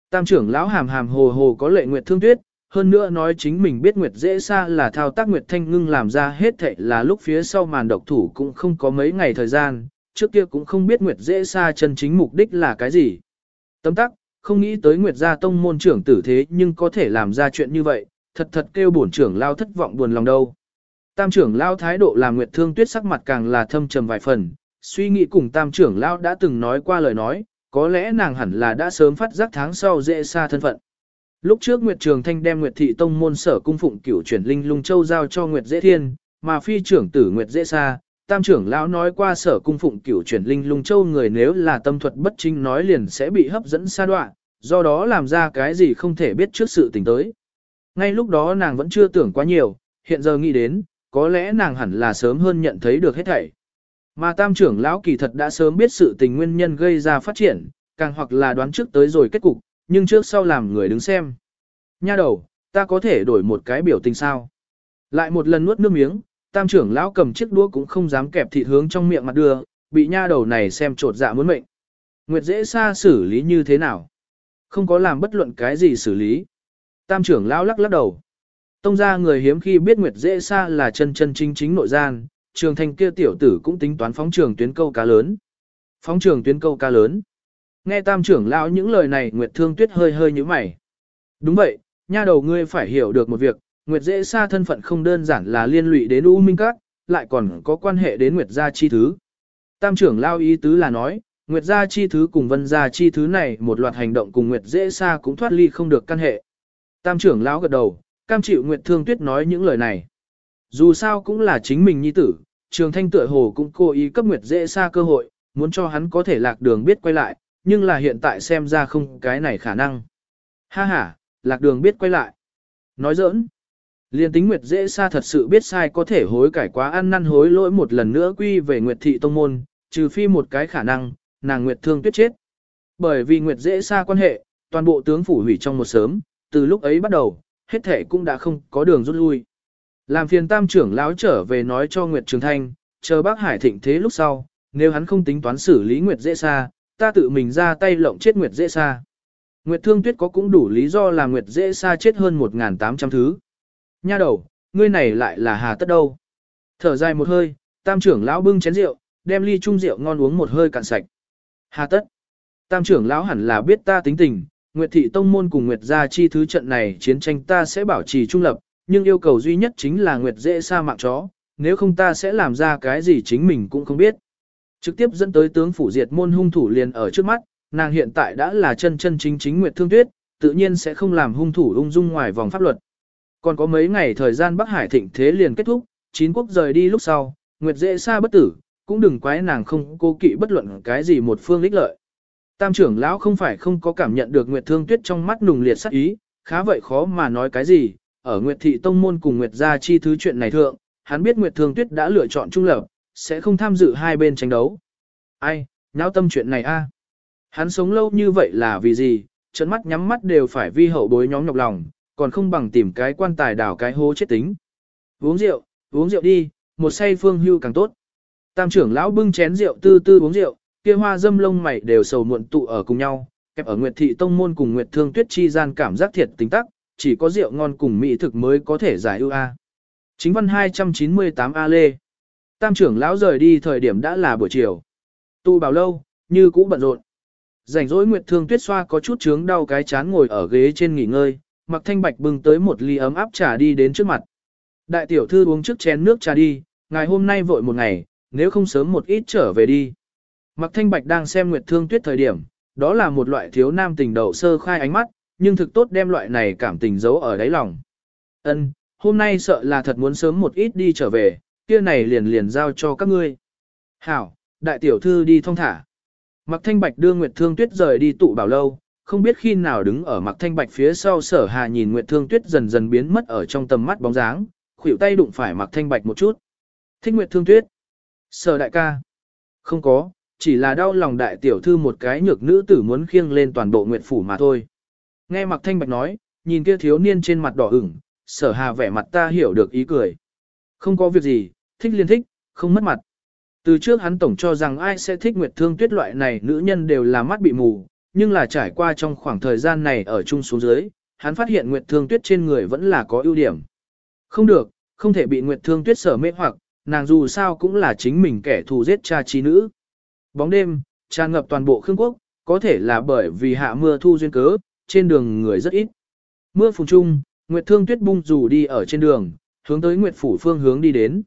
Tam trưởng lão hàm hàm hồ hồ có lệ Nguyệt Thương Tuyết, hơn nữa nói chính mình biết Nguyệt dễ Sa là thao tác Nguyệt Thanh Ngưng làm ra hết thệ là lúc phía sau màn độc thủ cũng không có mấy ngày thời gian, trước kia cũng không biết Nguyệt dễ Sa chân chính mục đích là cái gì. Tấm tắc, không nghĩ tới Nguyệt gia tông môn trưởng tử thế nhưng có thể làm ra chuyện như vậy, thật thật kêu bổn trưởng lao thất vọng buồn lòng đâu. Tam trưởng lao thái độ làm Nguyệt Thương Tuyết sắc mặt càng là thâm trầm vài phần, suy nghĩ cùng tam trưởng lao đã từng nói qua lời nói, có lẽ nàng hẳn là đã sớm phát giác tháng sau dễ xa thân phận. Lúc trước Nguyệt Trường Thanh đem Nguyệt Thị Tông môn sở cung phụng cửu chuyển linh lung châu giao cho Nguyệt Dễ Thiên, mà phi trưởng tử Nguyệt Dễ Sa, tam trưởng lão nói qua sở cung phụng cửu chuyển linh lung châu người nếu là tâm thuật bất chính nói liền sẽ bị hấp dẫn xa đoạn, do đó làm ra cái gì không thể biết trước sự tình tới. Ngay lúc đó nàng vẫn chưa tưởng quá nhiều, hiện giờ nghĩ đến, có lẽ nàng hẳn là sớm hơn nhận thấy được hết thảy. Mà tam trưởng lão kỳ thật đã sớm biết sự tình nguyên nhân gây ra phát triển, càng hoặc là đoán trước tới rồi kết cục, nhưng trước sau làm người đứng xem. Nha đầu, ta có thể đổi một cái biểu tình sao? Lại một lần nuốt nước miếng, tam trưởng lão cầm chiếc đũa cũng không dám kẹp thịt hướng trong miệng mặt đưa, bị nha đầu này xem trột dạ muốn mệnh. Nguyệt dễ xa xử lý như thế nào? Không có làm bất luận cái gì xử lý. Tam trưởng lão lắc lắc đầu. Tông ra người hiếm khi biết Nguyệt dễ xa là chân chân chính chính nội gian, trường thành kia tiểu tử cũng tính toán phóng trường tuyến câu cá lớn. Phóng trường tuyến câu cá lớn. Nghe tam trưởng lão những lời này Nguyệt Thương Tuyết hơi hơi như mày. Đúng vậy, nha đầu ngươi phải hiểu được một việc, Nguyệt Dễ Sa thân phận không đơn giản là liên lụy đến U Minh Các, lại còn có quan hệ đến Nguyệt Gia Chi Thứ. Tam trưởng lao ý tứ là nói, Nguyệt Gia Chi Thứ cùng Vân Gia Chi Thứ này một loạt hành động cùng Nguyệt Dễ Sa cũng thoát ly không được căn hệ. Tam trưởng lão gật đầu, cam chịu Nguyệt Thương Tuyết nói những lời này. Dù sao cũng là chính mình nhi tử, trường thanh tựa hồ cũng cố ý cấp Nguyệt Dễ Sa cơ hội, muốn cho hắn có thể lạc đường biết quay lại, nhưng là hiện tại xem ra không cái này khả năng. Ha ha, lạc đường biết quay lại. Nói giỡn. Liên tính Nguyệt dễ xa thật sự biết sai có thể hối cải quá ăn năn hối lỗi một lần nữa quy về Nguyệt thị tông môn, trừ phi một cái khả năng, nàng Nguyệt thương tuyết chết. Bởi vì Nguyệt dễ xa quan hệ, toàn bộ tướng phủ hủy trong một sớm, từ lúc ấy bắt đầu, hết thể cũng đã không có đường rút lui. Làm phiền tam trưởng lão trở về nói cho Nguyệt Trường Thanh, chờ bác Hải thịnh thế lúc sau, nếu hắn không tính toán xử lý Nguyệt dễ xa, ta tự mình ra tay lộng chết Nguyệt dễ xa. Nguyệt Thương Tuyết có cũng đủ lý do là Nguyệt dễ xa chết hơn 1.800 thứ. Nha đầu, ngươi này lại là hà tất đâu. Thở dài một hơi, tam trưởng lão bưng chén rượu, đem ly chung rượu ngon uống một hơi cạn sạch. Hà tất. Tam trưởng lão hẳn là biết ta tính tình, Nguyệt thị tông môn cùng Nguyệt gia chi thứ trận này chiến tranh ta sẽ bảo trì trung lập, nhưng yêu cầu duy nhất chính là Nguyệt dễ xa mạng chó, nếu không ta sẽ làm ra cái gì chính mình cũng không biết. Trực tiếp dẫn tới tướng phủ diệt môn hung thủ liền ở trước mắt, nàng hiện tại đã là chân chân chính chính Nguyệt Thương Tuyết, tự nhiên sẽ không làm hung thủ ung dung ngoài vòng pháp luật. Còn có mấy ngày thời gian Bắc Hải thịnh thế liền kết thúc, chín quốc rời đi lúc sau, Nguyệt dễ xa bất tử, cũng đừng quái nàng không cô kỵ bất luận cái gì một phương lích lợi. Tam trưởng lão không phải không có cảm nhận được Nguyệt Thương Tuyết trong mắt nùng liệt sắc ý, khá vậy khó mà nói cái gì, ở Nguyệt Thị Tông Môn cùng Nguyệt Gia chi thứ chuyện này thượng, hắn biết Nguyệt Thương Tuyết đã lựa chọn trung lập, sẽ không tham dự hai bên tranh đấu. Ai, nháo tâm chuyện này a Hắn sống lâu như vậy là vì gì, trận mắt nhắm mắt đều phải vi hậu bối nhóm nhọc lòng, còn không bằng tìm cái quan tài đảo cái hố chết tính. Uống rượu, uống rượu đi, một say phương hưu càng tốt. Tam trưởng lão bưng chén rượu tư tư uống rượu, kia hoa dâm lông mày đều sầu muộn tụ ở cùng nhau, kẹp ở Nguyệt thị tông môn cùng Nguyệt Thương Tuyết chi gian cảm giác thiệt tính tắc, chỉ có rượu ngon cùng mỹ thực mới có thể giải ưu a. Chính văn 298 A Lê. Tam trưởng lão rời đi thời điểm đã là buổi chiều. Tu bảo lâu, như cũ bận rộn. rảnh rỗi Nguyệt Thương Tuyết xoa có chút chướng đau cái chán ngồi ở ghế trên nghỉ ngơi, Mạc Thanh Bạch bưng tới một ly ấm áp trà đi đến trước mặt. Đại tiểu thư uống trước chén nước trà đi, ngày hôm nay vội một ngày, nếu không sớm một ít trở về đi. Mạc Thanh Bạch đang xem Nguyệt Thương Tuyết thời điểm, đó là một loại thiếu nam tình đầu sơ khai ánh mắt, nhưng thực tốt đem loại này cảm tình giấu ở đáy lòng. Ân, hôm nay sợ là thật muốn sớm một ít đi trở về, kia này liền liền giao cho các ngươi. Hảo, đại tiểu thư đi thông thả. Mạc Thanh Bạch đưa Nguyệt Thương Tuyết rời đi tụ bảo lâu, không biết khi nào đứng ở Mặc Thanh Bạch phía sau sở hà nhìn Nguyệt Thương Tuyết dần dần biến mất ở trong tầm mắt bóng dáng, khuỷu tay đụng phải Mặc Thanh Bạch một chút. Thích Nguyệt Thương Tuyết. Sở đại ca. Không có, chỉ là đau lòng đại tiểu thư một cái nhược nữ tử muốn khiêng lên toàn bộ Nguyệt Phủ mà thôi. Nghe Mặc Thanh Bạch nói, nhìn kia thiếu niên trên mặt đỏ ửng, sở hà vẻ mặt ta hiểu được ý cười. Không có việc gì, thích liên thích, không mất mặt. Từ trước hắn tổng cho rằng ai sẽ thích Nguyệt Thương Tuyết loại này nữ nhân đều là mắt bị mù, nhưng là trải qua trong khoảng thời gian này ở chung xuống dưới, hắn phát hiện Nguyệt Thương Tuyết trên người vẫn là có ưu điểm. Không được, không thể bị Nguyệt Thương Tuyết sở mê hoặc, nàng dù sao cũng là chính mình kẻ thù giết cha trí nữ. Bóng đêm, tràn ngập toàn bộ Khương Quốc, có thể là bởi vì hạ mưa thu duyên cớ, trên đường người rất ít. Mưa phùng trung, Nguyệt Thương Tuyết bung dù đi ở trên đường, hướng tới Nguyệt Phủ phương hướng đi đến.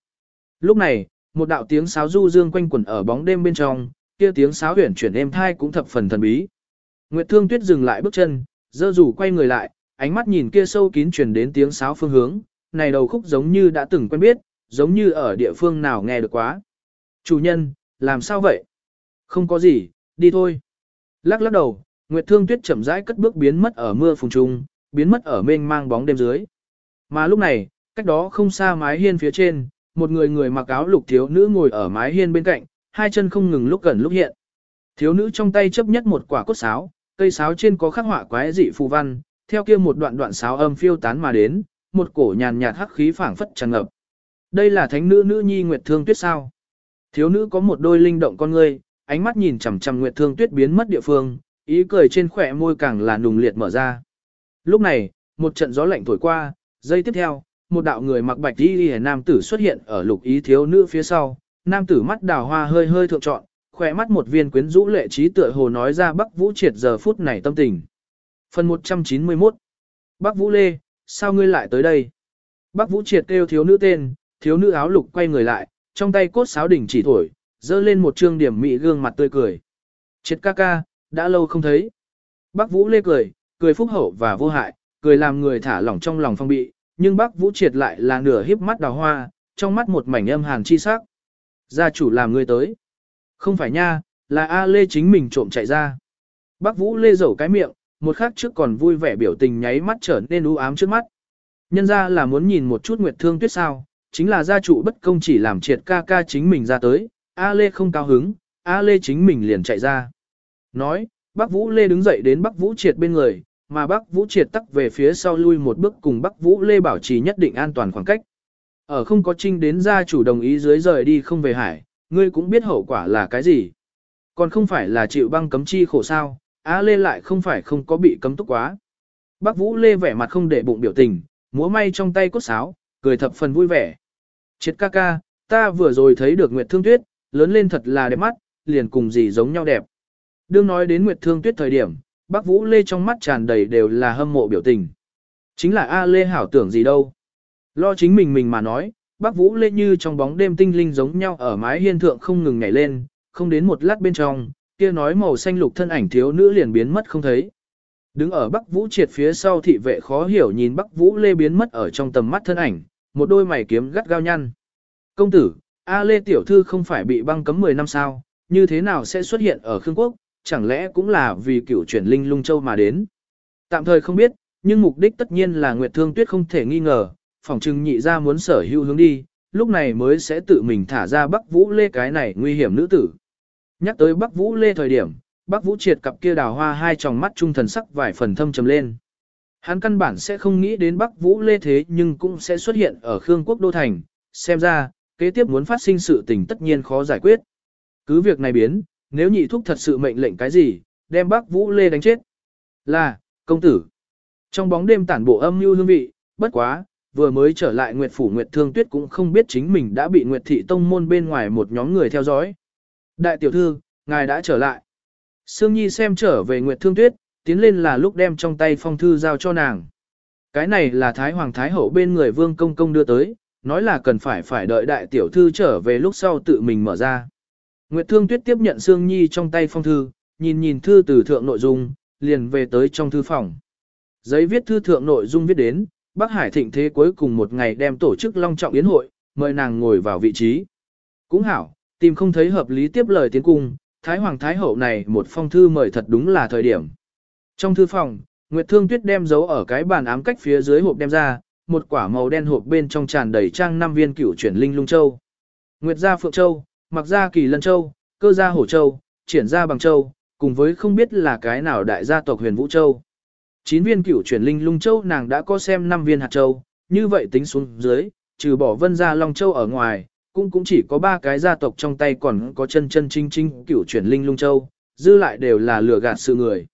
Lúc này, một đạo tiếng sáo du dương quanh quẩn ở bóng đêm bên trong, kia tiếng sáo huyển chuyển êm thai cũng thập phần thần bí. Nguyệt Thương Tuyết dừng lại bước chân, dơ rủ quay người lại, ánh mắt nhìn kia sâu kín truyền đến tiếng sáo phương hướng, này đầu khúc giống như đã từng quen biết, giống như ở địa phương nào nghe được quá. Chủ nhân, làm sao vậy? Không có gì, đi thôi. Lắc lắc đầu, Nguyệt Thương Tuyết chậm rãi cất bước biến mất ở mưa phùng trung, biến mất ở mênh mang bóng đêm dưới. Mà lúc này, cách đó không xa mái hiên phía trên, một người người mặc áo lục thiếu nữ ngồi ở mái hiên bên cạnh, hai chân không ngừng lúc gần lúc hiện. Thiếu nữ trong tay chấp nhất một quả cốt sáo, cây sáo trên có khắc họa quái dị phù văn, theo kia một đoạn đoạn sáo âm phiêu tán mà đến, một cổ nhàn nhạt hắc khí phảng phất tràn ngập. Đây là thánh nữ nữ nhi Nguyệt Thương Tuyết sao? Thiếu nữ có một đôi linh động con ngươi, ánh mắt nhìn chằm chằm Nguyệt Thương Tuyết biến mất địa phương, ý cười trên khỏe môi càng là nùng liệt mở ra. Lúc này, một trận gió lạnh thổi qua, giây tiếp theo, một đạo người mặc bạch y hề nam tử xuất hiện ở lục ý thiếu nữ phía sau, nam tử mắt đào hoa hơi hơi thượng trọn, khỏe mắt một viên quyến rũ lệ trí tựa hồ nói ra Bắc Vũ triệt giờ phút này tâm tình. Phần 191 Bắc Vũ Lê, sao ngươi lại tới đây? Bắc Vũ triệt kêu thiếu nữ tên, thiếu nữ áo lục quay người lại, trong tay cốt sáo đỉnh chỉ thổi, dơ lên một trương điểm mị gương mặt tươi cười. Triệt ca ca, đã lâu không thấy. Bắc Vũ Lê cười, cười phúc hậu và vô hại, cười làm người thả lỏng trong lòng phong bị, nhưng Bắc Vũ Triệt lại là nửa híp mắt đào hoa, trong mắt một mảnh âm hàn chi sắc. Gia chủ làm người tới. Không phải nha, là A Lê chính mình trộm chạy ra. Bác Vũ Lê dẩu cái miệng, một khắc trước còn vui vẻ biểu tình nháy mắt trở nên u ám trước mắt. Nhân ra là muốn nhìn một chút Nguyệt Thương Tuyết sao, chính là gia chủ bất công chỉ làm triệt ca ca chính mình ra tới, A Lê không cao hứng, A Lê chính mình liền chạy ra. Nói, Bác Vũ Lê đứng dậy đến Bác Vũ Triệt bên người, mà Bác Vũ Triệt tắc về phía sau lui một bước cùng Bác Vũ Lê bảo trì nhất định an toàn khoảng cách. Ở không có trinh đến gia chủ đồng ý dưới rời đi không về hải, ngươi cũng biết hậu quả là cái gì. Còn không phải là chịu băng cấm chi khổ sao, Á Lê lại không phải không có bị cấm túc quá. Bác Vũ Lê vẻ mặt không để bụng biểu tình, múa may trong tay cốt sáo, cười thập phần vui vẻ. Triệt ca ca, ta vừa rồi thấy được Nguyệt Thương Tuyết, lớn lên thật là đẹp mắt, liền cùng gì giống nhau đẹp. Đương nói đến Nguyệt Thương Tuyết thời điểm, Bác Vũ Lê trong mắt tràn đầy đều là hâm mộ biểu tình. Chính là A Lê hảo tưởng gì đâu. Lo chính mình mình mà nói, Bác Vũ Lê như trong bóng đêm tinh linh giống nhau ở mái hiên thượng không ngừng nhảy lên, không đến một lát bên trong, kia nói màu xanh lục thân ảnh thiếu nữ liền biến mất không thấy. Đứng ở Bắc Vũ triệt phía sau thị vệ khó hiểu nhìn Bắc Vũ Lê biến mất ở trong tầm mắt thân ảnh, một đôi mày kiếm gắt gao nhăn. Công tử, A Lê tiểu thư không phải bị băng cấm 10 năm sao, như thế nào sẽ xuất hiện ở Khương Quốc, chẳng lẽ cũng là vì cựu chuyển linh lung châu mà đến. Tạm thời không biết, nhưng mục đích tất nhiên là Nguyệt Thương Tuyết không thể nghi ngờ, phỏng chừng nhị ra muốn sở hữu hướng đi, lúc này mới sẽ tự mình thả ra Bắc Vũ Lê cái này nguy hiểm nữ tử. Nhắc tới Bắc Vũ Lê thời điểm, Bắc Vũ triệt cặp kia đào hoa hai tròng mắt trung thần sắc vài phần thâm trầm lên. Hắn căn bản sẽ không nghĩ đến Bắc Vũ Lê thế nhưng cũng sẽ xuất hiện ở Khương Quốc Đô Thành, xem ra, kế tiếp muốn phát sinh sự tình tất nhiên khó giải quyết. Cứ việc này biến, nếu nhị thúc thật sự mệnh lệnh cái gì, đem Bắc Vũ Lê đánh chết. Là, công tử. Trong bóng đêm tản bộ âm mưu hương vị, bất quá, vừa mới trở lại Nguyệt Phủ Nguyệt Thương Tuyết cũng không biết chính mình đã bị Nguyệt Thị Tông môn bên ngoài một nhóm người theo dõi. Đại tiểu thư, ngài đã trở lại. Sương Nhi xem trở về Nguyệt Thương Tuyết, tiến lên là lúc đem trong tay phong thư giao cho nàng. Cái này là Thái Hoàng Thái Hậu bên người Vương Công Công đưa tới, nói là cần phải phải đợi đại tiểu thư trở về lúc sau tự mình mở ra. Nguyệt Thương Tuyết tiếp nhận Sương Nhi trong tay phong thư, nhìn nhìn thư từ thượng nội dung, liền về tới trong thư phòng. Giấy viết thư thượng nội dung viết đến, Bắc Hải thịnh thế cuối cùng một ngày đem tổ chức long trọng yến hội, mời nàng ngồi vào vị trí. Cũng hảo, tìm không thấy hợp lý tiếp lời tiến cung, Thái Hoàng Thái Hậu này một phong thư mời thật đúng là thời điểm. Trong thư phòng, Nguyệt Thương Tuyết đem dấu ở cái bàn ám cách phía dưới hộp đem ra, một quả màu đen hộp bên trong tràn đầy trang năm viên cửu chuyển linh lung châu. Nguyệt gia Phượng Châu, Mặc gia Kỳ Lân Châu, Cơ gia Hổ Châu, Triển gia Bằng Châu, cùng với không biết là cái nào đại gia tộc Huyền Vũ Châu. Chín viên cửu chuyển linh lung châu nàng đã có xem năm viên hạt châu, như vậy tính xuống dưới, trừ bỏ Vân gia Long Châu ở ngoài, cũng cũng chỉ có ba cái gia tộc trong tay còn có chân chân chính chính cửu chuyển linh lung châu, dư lại đều là lừa gạt sự người.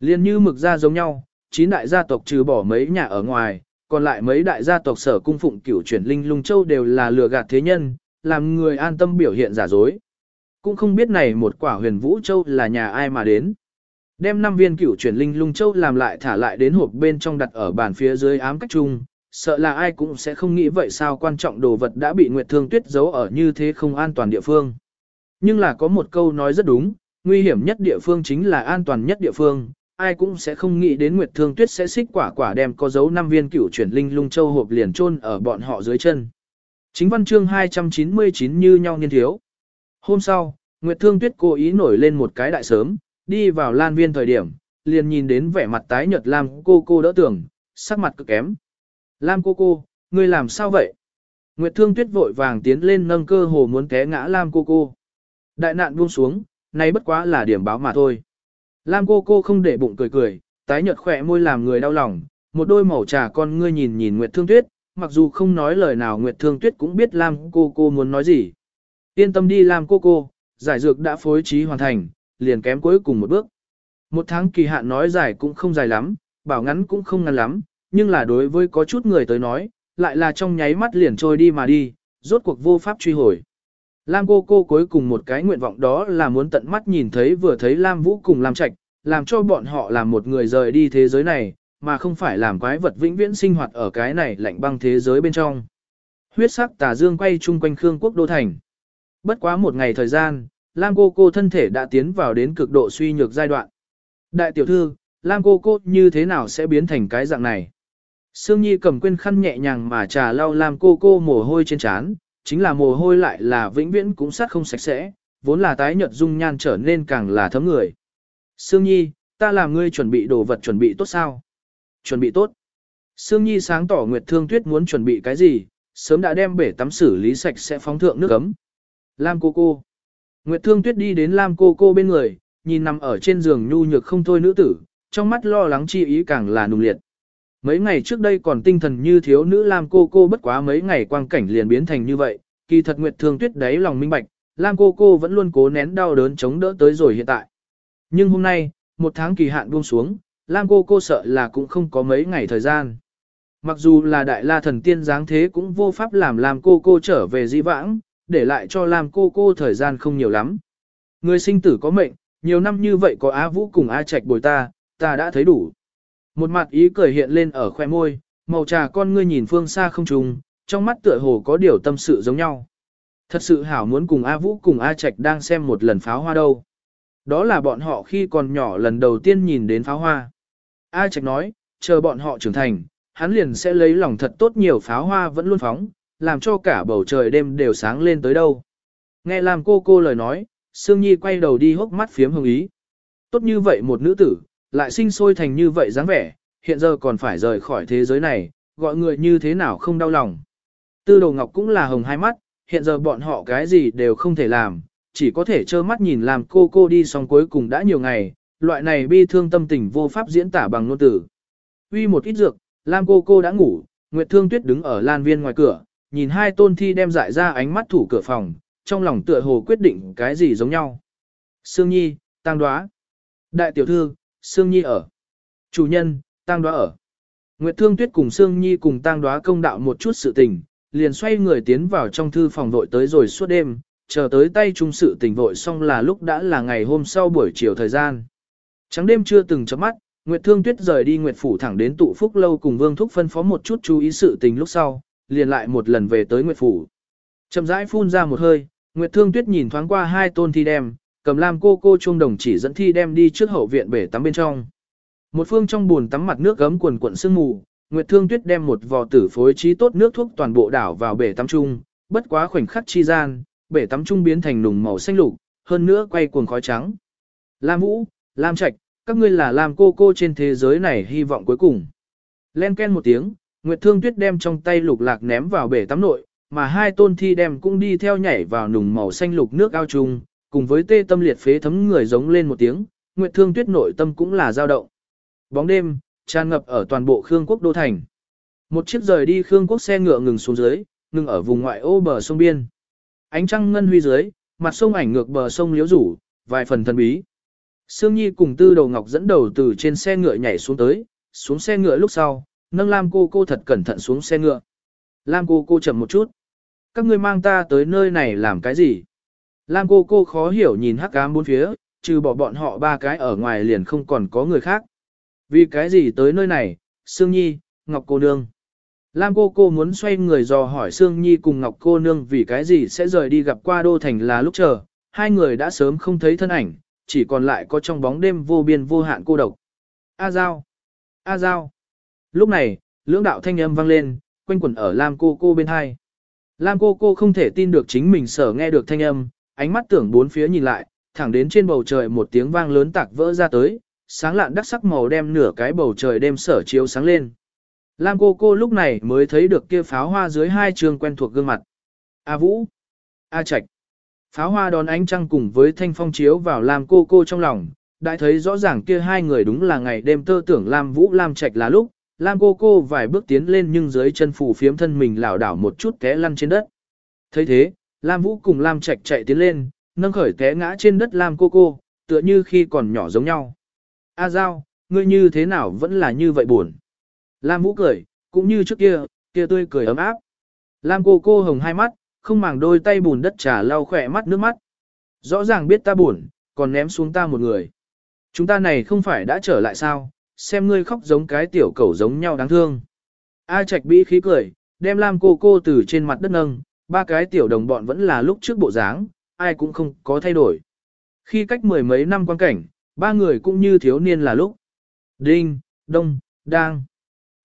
Liên như mực gia giống nhau, chín đại gia tộc trừ bỏ mấy nhà ở ngoài, còn lại mấy đại gia tộc sở cung phụng cửu chuyển linh lung châu đều là lừa gạt thế nhân, làm người an tâm biểu hiện giả dối. Cũng không biết này một quả huyền vũ châu là nhà ai mà đến. Đem năm viên cửu chuyển linh lung châu làm lại thả lại đến hộp bên trong đặt ở bàn phía dưới ám cách chung, sợ là ai cũng sẽ không nghĩ vậy sao quan trọng đồ vật đã bị Nguyệt Thương Tuyết giấu ở như thế không an toàn địa phương. Nhưng là có một câu nói rất đúng, nguy hiểm nhất địa phương chính là an toàn nhất địa phương, ai cũng sẽ không nghĩ đến Nguyệt Thương Tuyết sẽ xích quả quả đem có dấu năm viên cửu chuyển linh lung châu hộp liền chôn ở bọn họ dưới chân. Chính văn chương 299 như nhau niên thiếu. Hôm sau, Nguyệt Thương Tuyết cố ý nổi lên một cái đại sớm, đi vào lan viên thời điểm, liền nhìn đến vẻ mặt tái nhợt Lam cô cô đỡ tưởng, sắc mặt cực kém. Lam cô cô, ngươi làm sao vậy? Nguyệt Thương Tuyết vội vàng tiến lên nâng cơ hồ muốn té ngã Lam cô cô. Đại nạn buông xuống, nay bất quá là điểm báo mà thôi. Lam cô cô không để bụng cười cười, tái nhợt khỏe môi làm người đau lòng, một đôi màu trà con ngươi nhìn nhìn Nguyệt Thương Tuyết, mặc dù không nói lời nào Nguyệt Thương Tuyết cũng biết Lam cô cô muốn nói gì. Yên tâm đi Lam cô cô, giải dược đã phối trí hoàn thành, liền kém cuối cùng một bước. Một tháng kỳ hạn nói dài cũng không dài lắm, bảo ngắn cũng không ngắn lắm, nhưng là đối với có chút người tới nói, lại là trong nháy mắt liền trôi đi mà đi, rốt cuộc vô pháp truy hồi. Lam cô cô cuối cùng một cái nguyện vọng đó là muốn tận mắt nhìn thấy vừa thấy Lam Vũ cùng Lam Trạch, làm cho bọn họ làm một người rời đi thế giới này, mà không phải làm quái vật vĩnh viễn sinh hoạt ở cái này lạnh băng thế giới bên trong. Huyết sắc tà dương quay chung quanh Khương quốc đô thành. Bất quá một ngày thời gian, Lam cô cô thân thể đã tiến vào đến cực độ suy nhược giai đoạn. Đại tiểu thư, Lam cô cô như thế nào sẽ biến thành cái dạng này? Sương Nhi cầm quên khăn nhẹ nhàng mà trà lau Lam cô cô mồ hôi trên trán, chính là mồ hôi lại là vĩnh viễn cũng sát không sạch sẽ, vốn là tái nhợt dung nhan trở nên càng là thấm người. Sương Nhi, ta làm ngươi chuẩn bị đồ vật chuẩn bị tốt sao? Chuẩn bị tốt. Sương Nhi sáng tỏ Nguyệt Thương Tuyết muốn chuẩn bị cái gì, sớm đã đem bể tắm xử lý sạch sẽ phóng thượng nước ấm. Lam cô cô. Nguyệt Thương Tuyết đi đến Lam cô cô bên người, nhìn nằm ở trên giường nhu nhược không thôi nữ tử, trong mắt lo lắng chi ý càng là nùng liệt. Mấy ngày trước đây còn tinh thần như thiếu nữ Lam cô cô bất quá mấy ngày quang cảnh liền biến thành như vậy, kỳ thật Nguyệt Thương Tuyết đáy lòng minh bạch, Lam cô cô vẫn luôn cố nén đau đớn chống đỡ tới rồi hiện tại. Nhưng hôm nay, một tháng kỳ hạn buông xuống, Lam cô cô sợ là cũng không có mấy ngày thời gian. Mặc dù là đại la thần tiên dáng thế cũng vô pháp làm Lam cô cô trở về di vãng, để lại cho Lam cô cô thời gian không nhiều lắm. Người sinh tử có mệnh, nhiều năm như vậy có A Vũ cùng A Trạch bồi ta, ta đã thấy đủ. Một mặt ý cười hiện lên ở khoe môi, màu trà con ngươi nhìn phương xa không trùng, trong mắt tựa hồ có điều tâm sự giống nhau. Thật sự hảo muốn cùng A Vũ cùng A Trạch đang xem một lần pháo hoa đâu. Đó là bọn họ khi còn nhỏ lần đầu tiên nhìn đến pháo hoa. A Trạch nói, chờ bọn họ trưởng thành, hắn liền sẽ lấy lòng thật tốt nhiều pháo hoa vẫn luôn phóng, làm cho cả bầu trời đêm đều sáng lên tới đâu. Nghe làm cô cô lời nói, Sương Nhi quay đầu đi hốc mắt phiếm hồng ý. Tốt như vậy một nữ tử, lại sinh sôi thành như vậy dáng vẻ, hiện giờ còn phải rời khỏi thế giới này, gọi người như thế nào không đau lòng. Tư đồ ngọc cũng là hồng hai mắt, hiện giờ bọn họ cái gì đều không thể làm, chỉ có thể trơ mắt nhìn làm cô cô đi xong cuối cùng đã nhiều ngày, loại này bi thương tâm tình vô pháp diễn tả bằng ngôn tử. Uy một ít dược, Lam cô cô đã ngủ, Nguyệt Thương Tuyết đứng ở lan viên ngoài cửa, nhìn hai tôn thi đem dại ra ánh mắt thủ cửa phòng, trong lòng tựa hồ quyết định cái gì giống nhau. Sương Nhi, tăng đoá. Đại tiểu thư, Sương Nhi ở. Chủ nhân, tăng đoá ở. Nguyệt Thương Tuyết cùng Sương Nhi cùng tăng đoá công đạo một chút sự tình, liền xoay người tiến vào trong thư phòng vội tới rồi suốt đêm, chờ tới tay trung sự tình vội xong là lúc đã là ngày hôm sau buổi chiều thời gian. Trắng đêm chưa từng chấm mắt, Nguyệt Thương Tuyết rời đi Nguyệt Phủ thẳng đến tụ phúc lâu cùng Vương Thúc phân phó một chút chú ý sự tình lúc sau, liền lại một lần về tới Nguyệt Phủ. Chậm rãi phun ra một hơi, Nguyệt Thương Tuyết nhìn thoáng qua hai tôn thi đem, cầm lam cô cô chuông đồng chỉ dẫn thi đem đi trước hậu viện bể tắm bên trong. Một phương trong buồn tắm mặt nước gấm quần quận sương mù, Nguyệt Thương Tuyết đem một vò tử phối trí tốt nước thuốc toàn bộ đảo vào bể tắm chung, bất quá khoảnh khắc chi gian, bể tắm trung biến thành nùng màu xanh lục, hơn nữa quay cuồng khói trắng. Lam Vũ, Lam Trạch, các ngươi là Lam cô cô trên thế giới này hy vọng cuối cùng. Len ken một tiếng, Nguyệt Thương Tuyết đem trong tay lục lạc ném vào bể tắm nội, mà hai tôn thi đem cũng đi theo nhảy vào nùng màu xanh lục nước ao trùng, cùng với tê tâm liệt phế thấm người giống lên một tiếng, Nguyệt Thương Tuyết nội tâm cũng là dao động. Bóng đêm, tràn ngập ở toàn bộ Khương quốc đô thành. Một chiếc rời đi Khương quốc xe ngựa ngừng xuống dưới, ngừng ở vùng ngoại ô bờ sông biên. Ánh trăng ngân huy dưới, mặt sông ảnh ngược bờ sông liếu rủ, vài phần thần bí. Sương Nhi cùng Tư Đầu Ngọc dẫn đầu từ trên xe ngựa nhảy xuống tới, xuống xe ngựa lúc sau, nâng Lam cô cô thật cẩn thận xuống xe ngựa. Lam cô cô chậm một chút. Các ngươi mang ta tới nơi này làm cái gì? Lam cô cô khó hiểu nhìn hắc ám bốn phía, trừ bỏ bọn họ ba cái ở ngoài liền không còn có người khác. Vì cái gì tới nơi này, Sương Nhi, Ngọc cô nương. Lam cô cô muốn xoay người dò hỏi Sương Nhi cùng Ngọc cô nương vì cái gì sẽ rời đi gặp qua đô thành là lúc chờ, hai người đã sớm không thấy thân ảnh, chỉ còn lại có trong bóng đêm vô biên vô hạn cô độc. A Giao! A Giao! Lúc này, lưỡng đạo thanh âm vang lên, quanh quẩn ở Lam cô cô bên hai. Lam cô cô không thể tin được chính mình sở nghe được thanh âm, ánh mắt tưởng bốn phía nhìn lại, thẳng đến trên bầu trời một tiếng vang lớn tạc vỡ ra tới, sáng lạn đắc sắc màu đem nửa cái bầu trời đêm sở chiếu sáng lên. Lam cô cô lúc này mới thấy được kia pháo hoa dưới hai trường quen thuộc gương mặt. A Vũ, A Trạch. Pháo hoa đón ánh trăng cùng với thanh phong chiếu vào Lam cô cô trong lòng, đã thấy rõ ràng kia hai người đúng là ngày đêm tơ tưởng Lam Vũ Lam Trạch là lúc, Lam cô cô vài bước tiến lên nhưng dưới chân phủ phiếm thân mình lảo đảo một chút té lăn trên đất. thấy thế, Lam Vũ cùng Lam Trạch chạy tiến lên, nâng khởi té ngã trên đất Lam cô cô, tựa như khi còn nhỏ giống nhau. A Giao, ngươi như thế nào vẫn là như vậy buồn. Lam Vũ cười, cũng như trước kia, kia tươi cười ấm áp. Lam cô cô hồng hai mắt, không màng đôi tay bùn đất trà lau khỏe mắt nước mắt. Rõ ràng biết ta buồn, còn ném xuống ta một người. Chúng ta này không phải đã trở lại sao, xem ngươi khóc giống cái tiểu cẩu giống nhau đáng thương. A Trạch bĩ khí cười, đem Lam cô cô từ trên mặt đất nâng, ba cái tiểu đồng bọn vẫn là lúc trước bộ dáng, ai cũng không có thay đổi. Khi cách mười mấy năm quan cảnh, ba người cũng như thiếu niên là lúc. Đinh, đông, đang.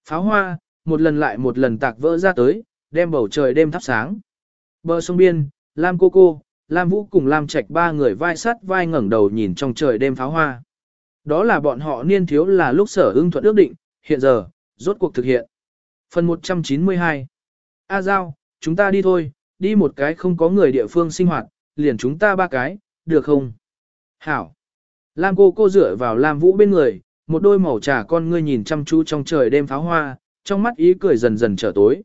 Pháo hoa, một lần lại một lần tạc vỡ ra tới, đem bầu trời đêm thắp sáng. Bờ sông biên, Lam cô cô, Lam Vũ cùng Lam Trạch ba người vai sắt vai ngẩng đầu nhìn trong trời đêm pháo hoa. Đó là bọn họ niên thiếu là lúc sở ưng thuận ước định, hiện giờ, rốt cuộc thực hiện. Phần 192 A Giao, chúng ta đi thôi, đi một cái không có người địa phương sinh hoạt, liền chúng ta ba cái, được không? Hảo. Lam cô cô dựa vào Lam Vũ bên người, một đôi màu trà con ngươi nhìn chăm chú trong trời đêm pháo hoa, trong mắt ý cười dần dần trở tối.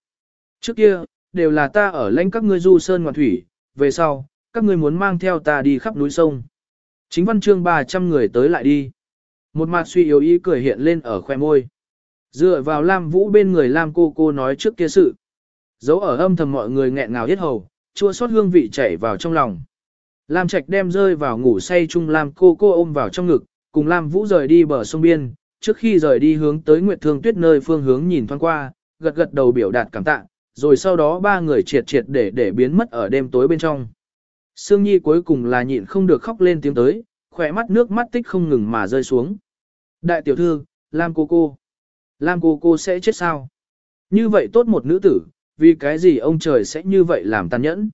Trước kia, đều là ta ở lãnh các ngươi du sơn ngoạn thủy, về sau, các ngươi muốn mang theo ta đi khắp núi sông. Chính văn chương 300 người tới lại đi. Một mặt suy yếu ý cười hiện lên ở khoe môi. Dựa vào Lam Vũ bên người Lam cô cô nói trước kia sự. Dấu ở âm thầm mọi người nghẹn ngào hết hầu, chua xót hương vị chảy vào trong lòng. Lam Trạch đem rơi vào ngủ say chung Lam cô cô ôm vào trong ngực, cùng Lam Vũ rời đi bờ sông biên, trước khi rời đi hướng tới Nguyệt Thương Tuyết nơi phương hướng nhìn thoáng qua, gật gật đầu biểu đạt cảm tạ, rồi sau đó ba người triệt triệt để để biến mất ở đêm tối bên trong. Sương Nhi cuối cùng là nhịn không được khóc lên tiếng tới, khỏe mắt nước mắt tích không ngừng mà rơi xuống. Đại tiểu thư, Lam cô cô. Lam cô cô sẽ chết sao? Như vậy tốt một nữ tử, vì cái gì ông trời sẽ như vậy làm tàn nhẫn?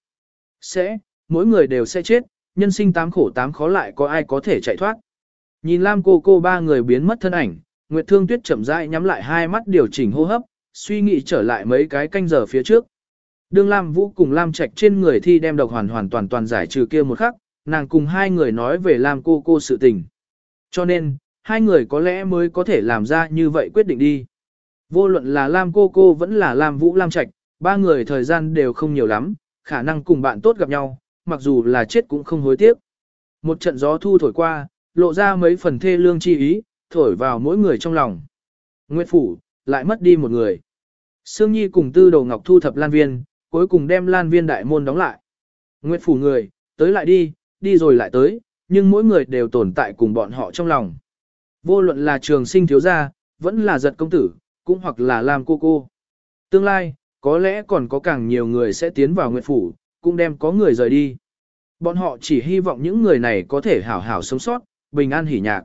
Sẽ, mỗi người đều sẽ chết, nhân sinh tám khổ tám khó lại có ai có thể chạy thoát. Nhìn Lam cô cô ba người biến mất thân ảnh, Nguyệt Thương Tuyết chậm rãi nhắm lại hai mắt điều chỉnh hô hấp, suy nghĩ trở lại mấy cái canh giờ phía trước. Đương Lam Vũ cùng Lam Trạch trên người thi đem độc hoàn hoàn toàn toàn giải trừ kia một khắc, nàng cùng hai người nói về Lam cô cô sự tình. Cho nên, hai người có lẽ mới có thể làm ra như vậy quyết định đi. Vô luận là Lam cô cô vẫn là Lam Vũ Lam Trạch, ba người thời gian đều không nhiều lắm, khả năng cùng bạn tốt gặp nhau, mặc dù là chết cũng không hối tiếc. Một trận gió thu thổi qua, lộ ra mấy phần thê lương chi ý, thổi vào mỗi người trong lòng. Nguyệt Phủ, lại mất đi một người. Sương Nhi cùng tư đầu ngọc thu thập lan viên, cuối cùng đem lan viên đại môn đóng lại. Nguyệt phủ người, tới lại đi, đi rồi lại tới, nhưng mỗi người đều tồn tại cùng bọn họ trong lòng. Vô luận là trường sinh thiếu gia, vẫn là giật công tử, cũng hoặc là làm cô cô. Tương lai, có lẽ còn có càng nhiều người sẽ tiến vào nguyện phủ, cũng đem có người rời đi. Bọn họ chỉ hy vọng những người này có thể hảo hảo sống sót, bình an hỉ nhạc.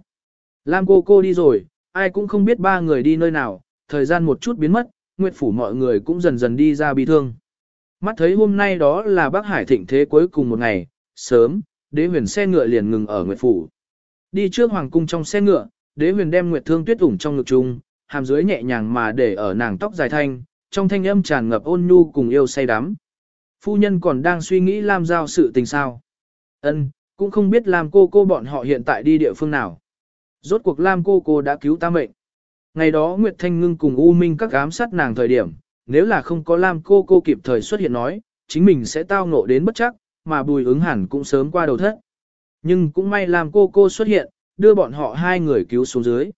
Lam cô cô đi rồi, ai cũng không biết ba người đi nơi nào, thời gian một chút biến mất, Nguyệt phủ mọi người cũng dần dần đi ra bi thương. Mắt thấy hôm nay đó là Bắc Hải thịnh thế cuối cùng một ngày, sớm, đế huyền xe ngựa liền ngừng ở Nguyệt phủ. Đi trước hoàng cung trong xe ngựa, đế huyền đem Nguyệt Thương Tuyết ủng trong ngực chung, hàm dưới nhẹ nhàng mà để ở nàng tóc dài thanh, trong thanh âm tràn ngập ôn nhu cùng yêu say đắm. Phu nhân còn đang suy nghĩ Lam giao sự tình sao. Ân, cũng không biết Lam cô cô bọn họ hiện tại đi địa phương nào. Rốt cuộc Lam cô cô đã cứu ta mệnh. Ngày đó Nguyệt Thanh Ngưng cùng U Minh các ám sát nàng thời điểm, nếu là không có Lam cô cô kịp thời xuất hiện nói, chính mình sẽ tao ngộ đến bất chắc, mà bùi ứng hẳn cũng sớm qua đầu thất. Nhưng cũng may Lam cô cô xuất hiện, đưa bọn họ hai người cứu xuống dưới.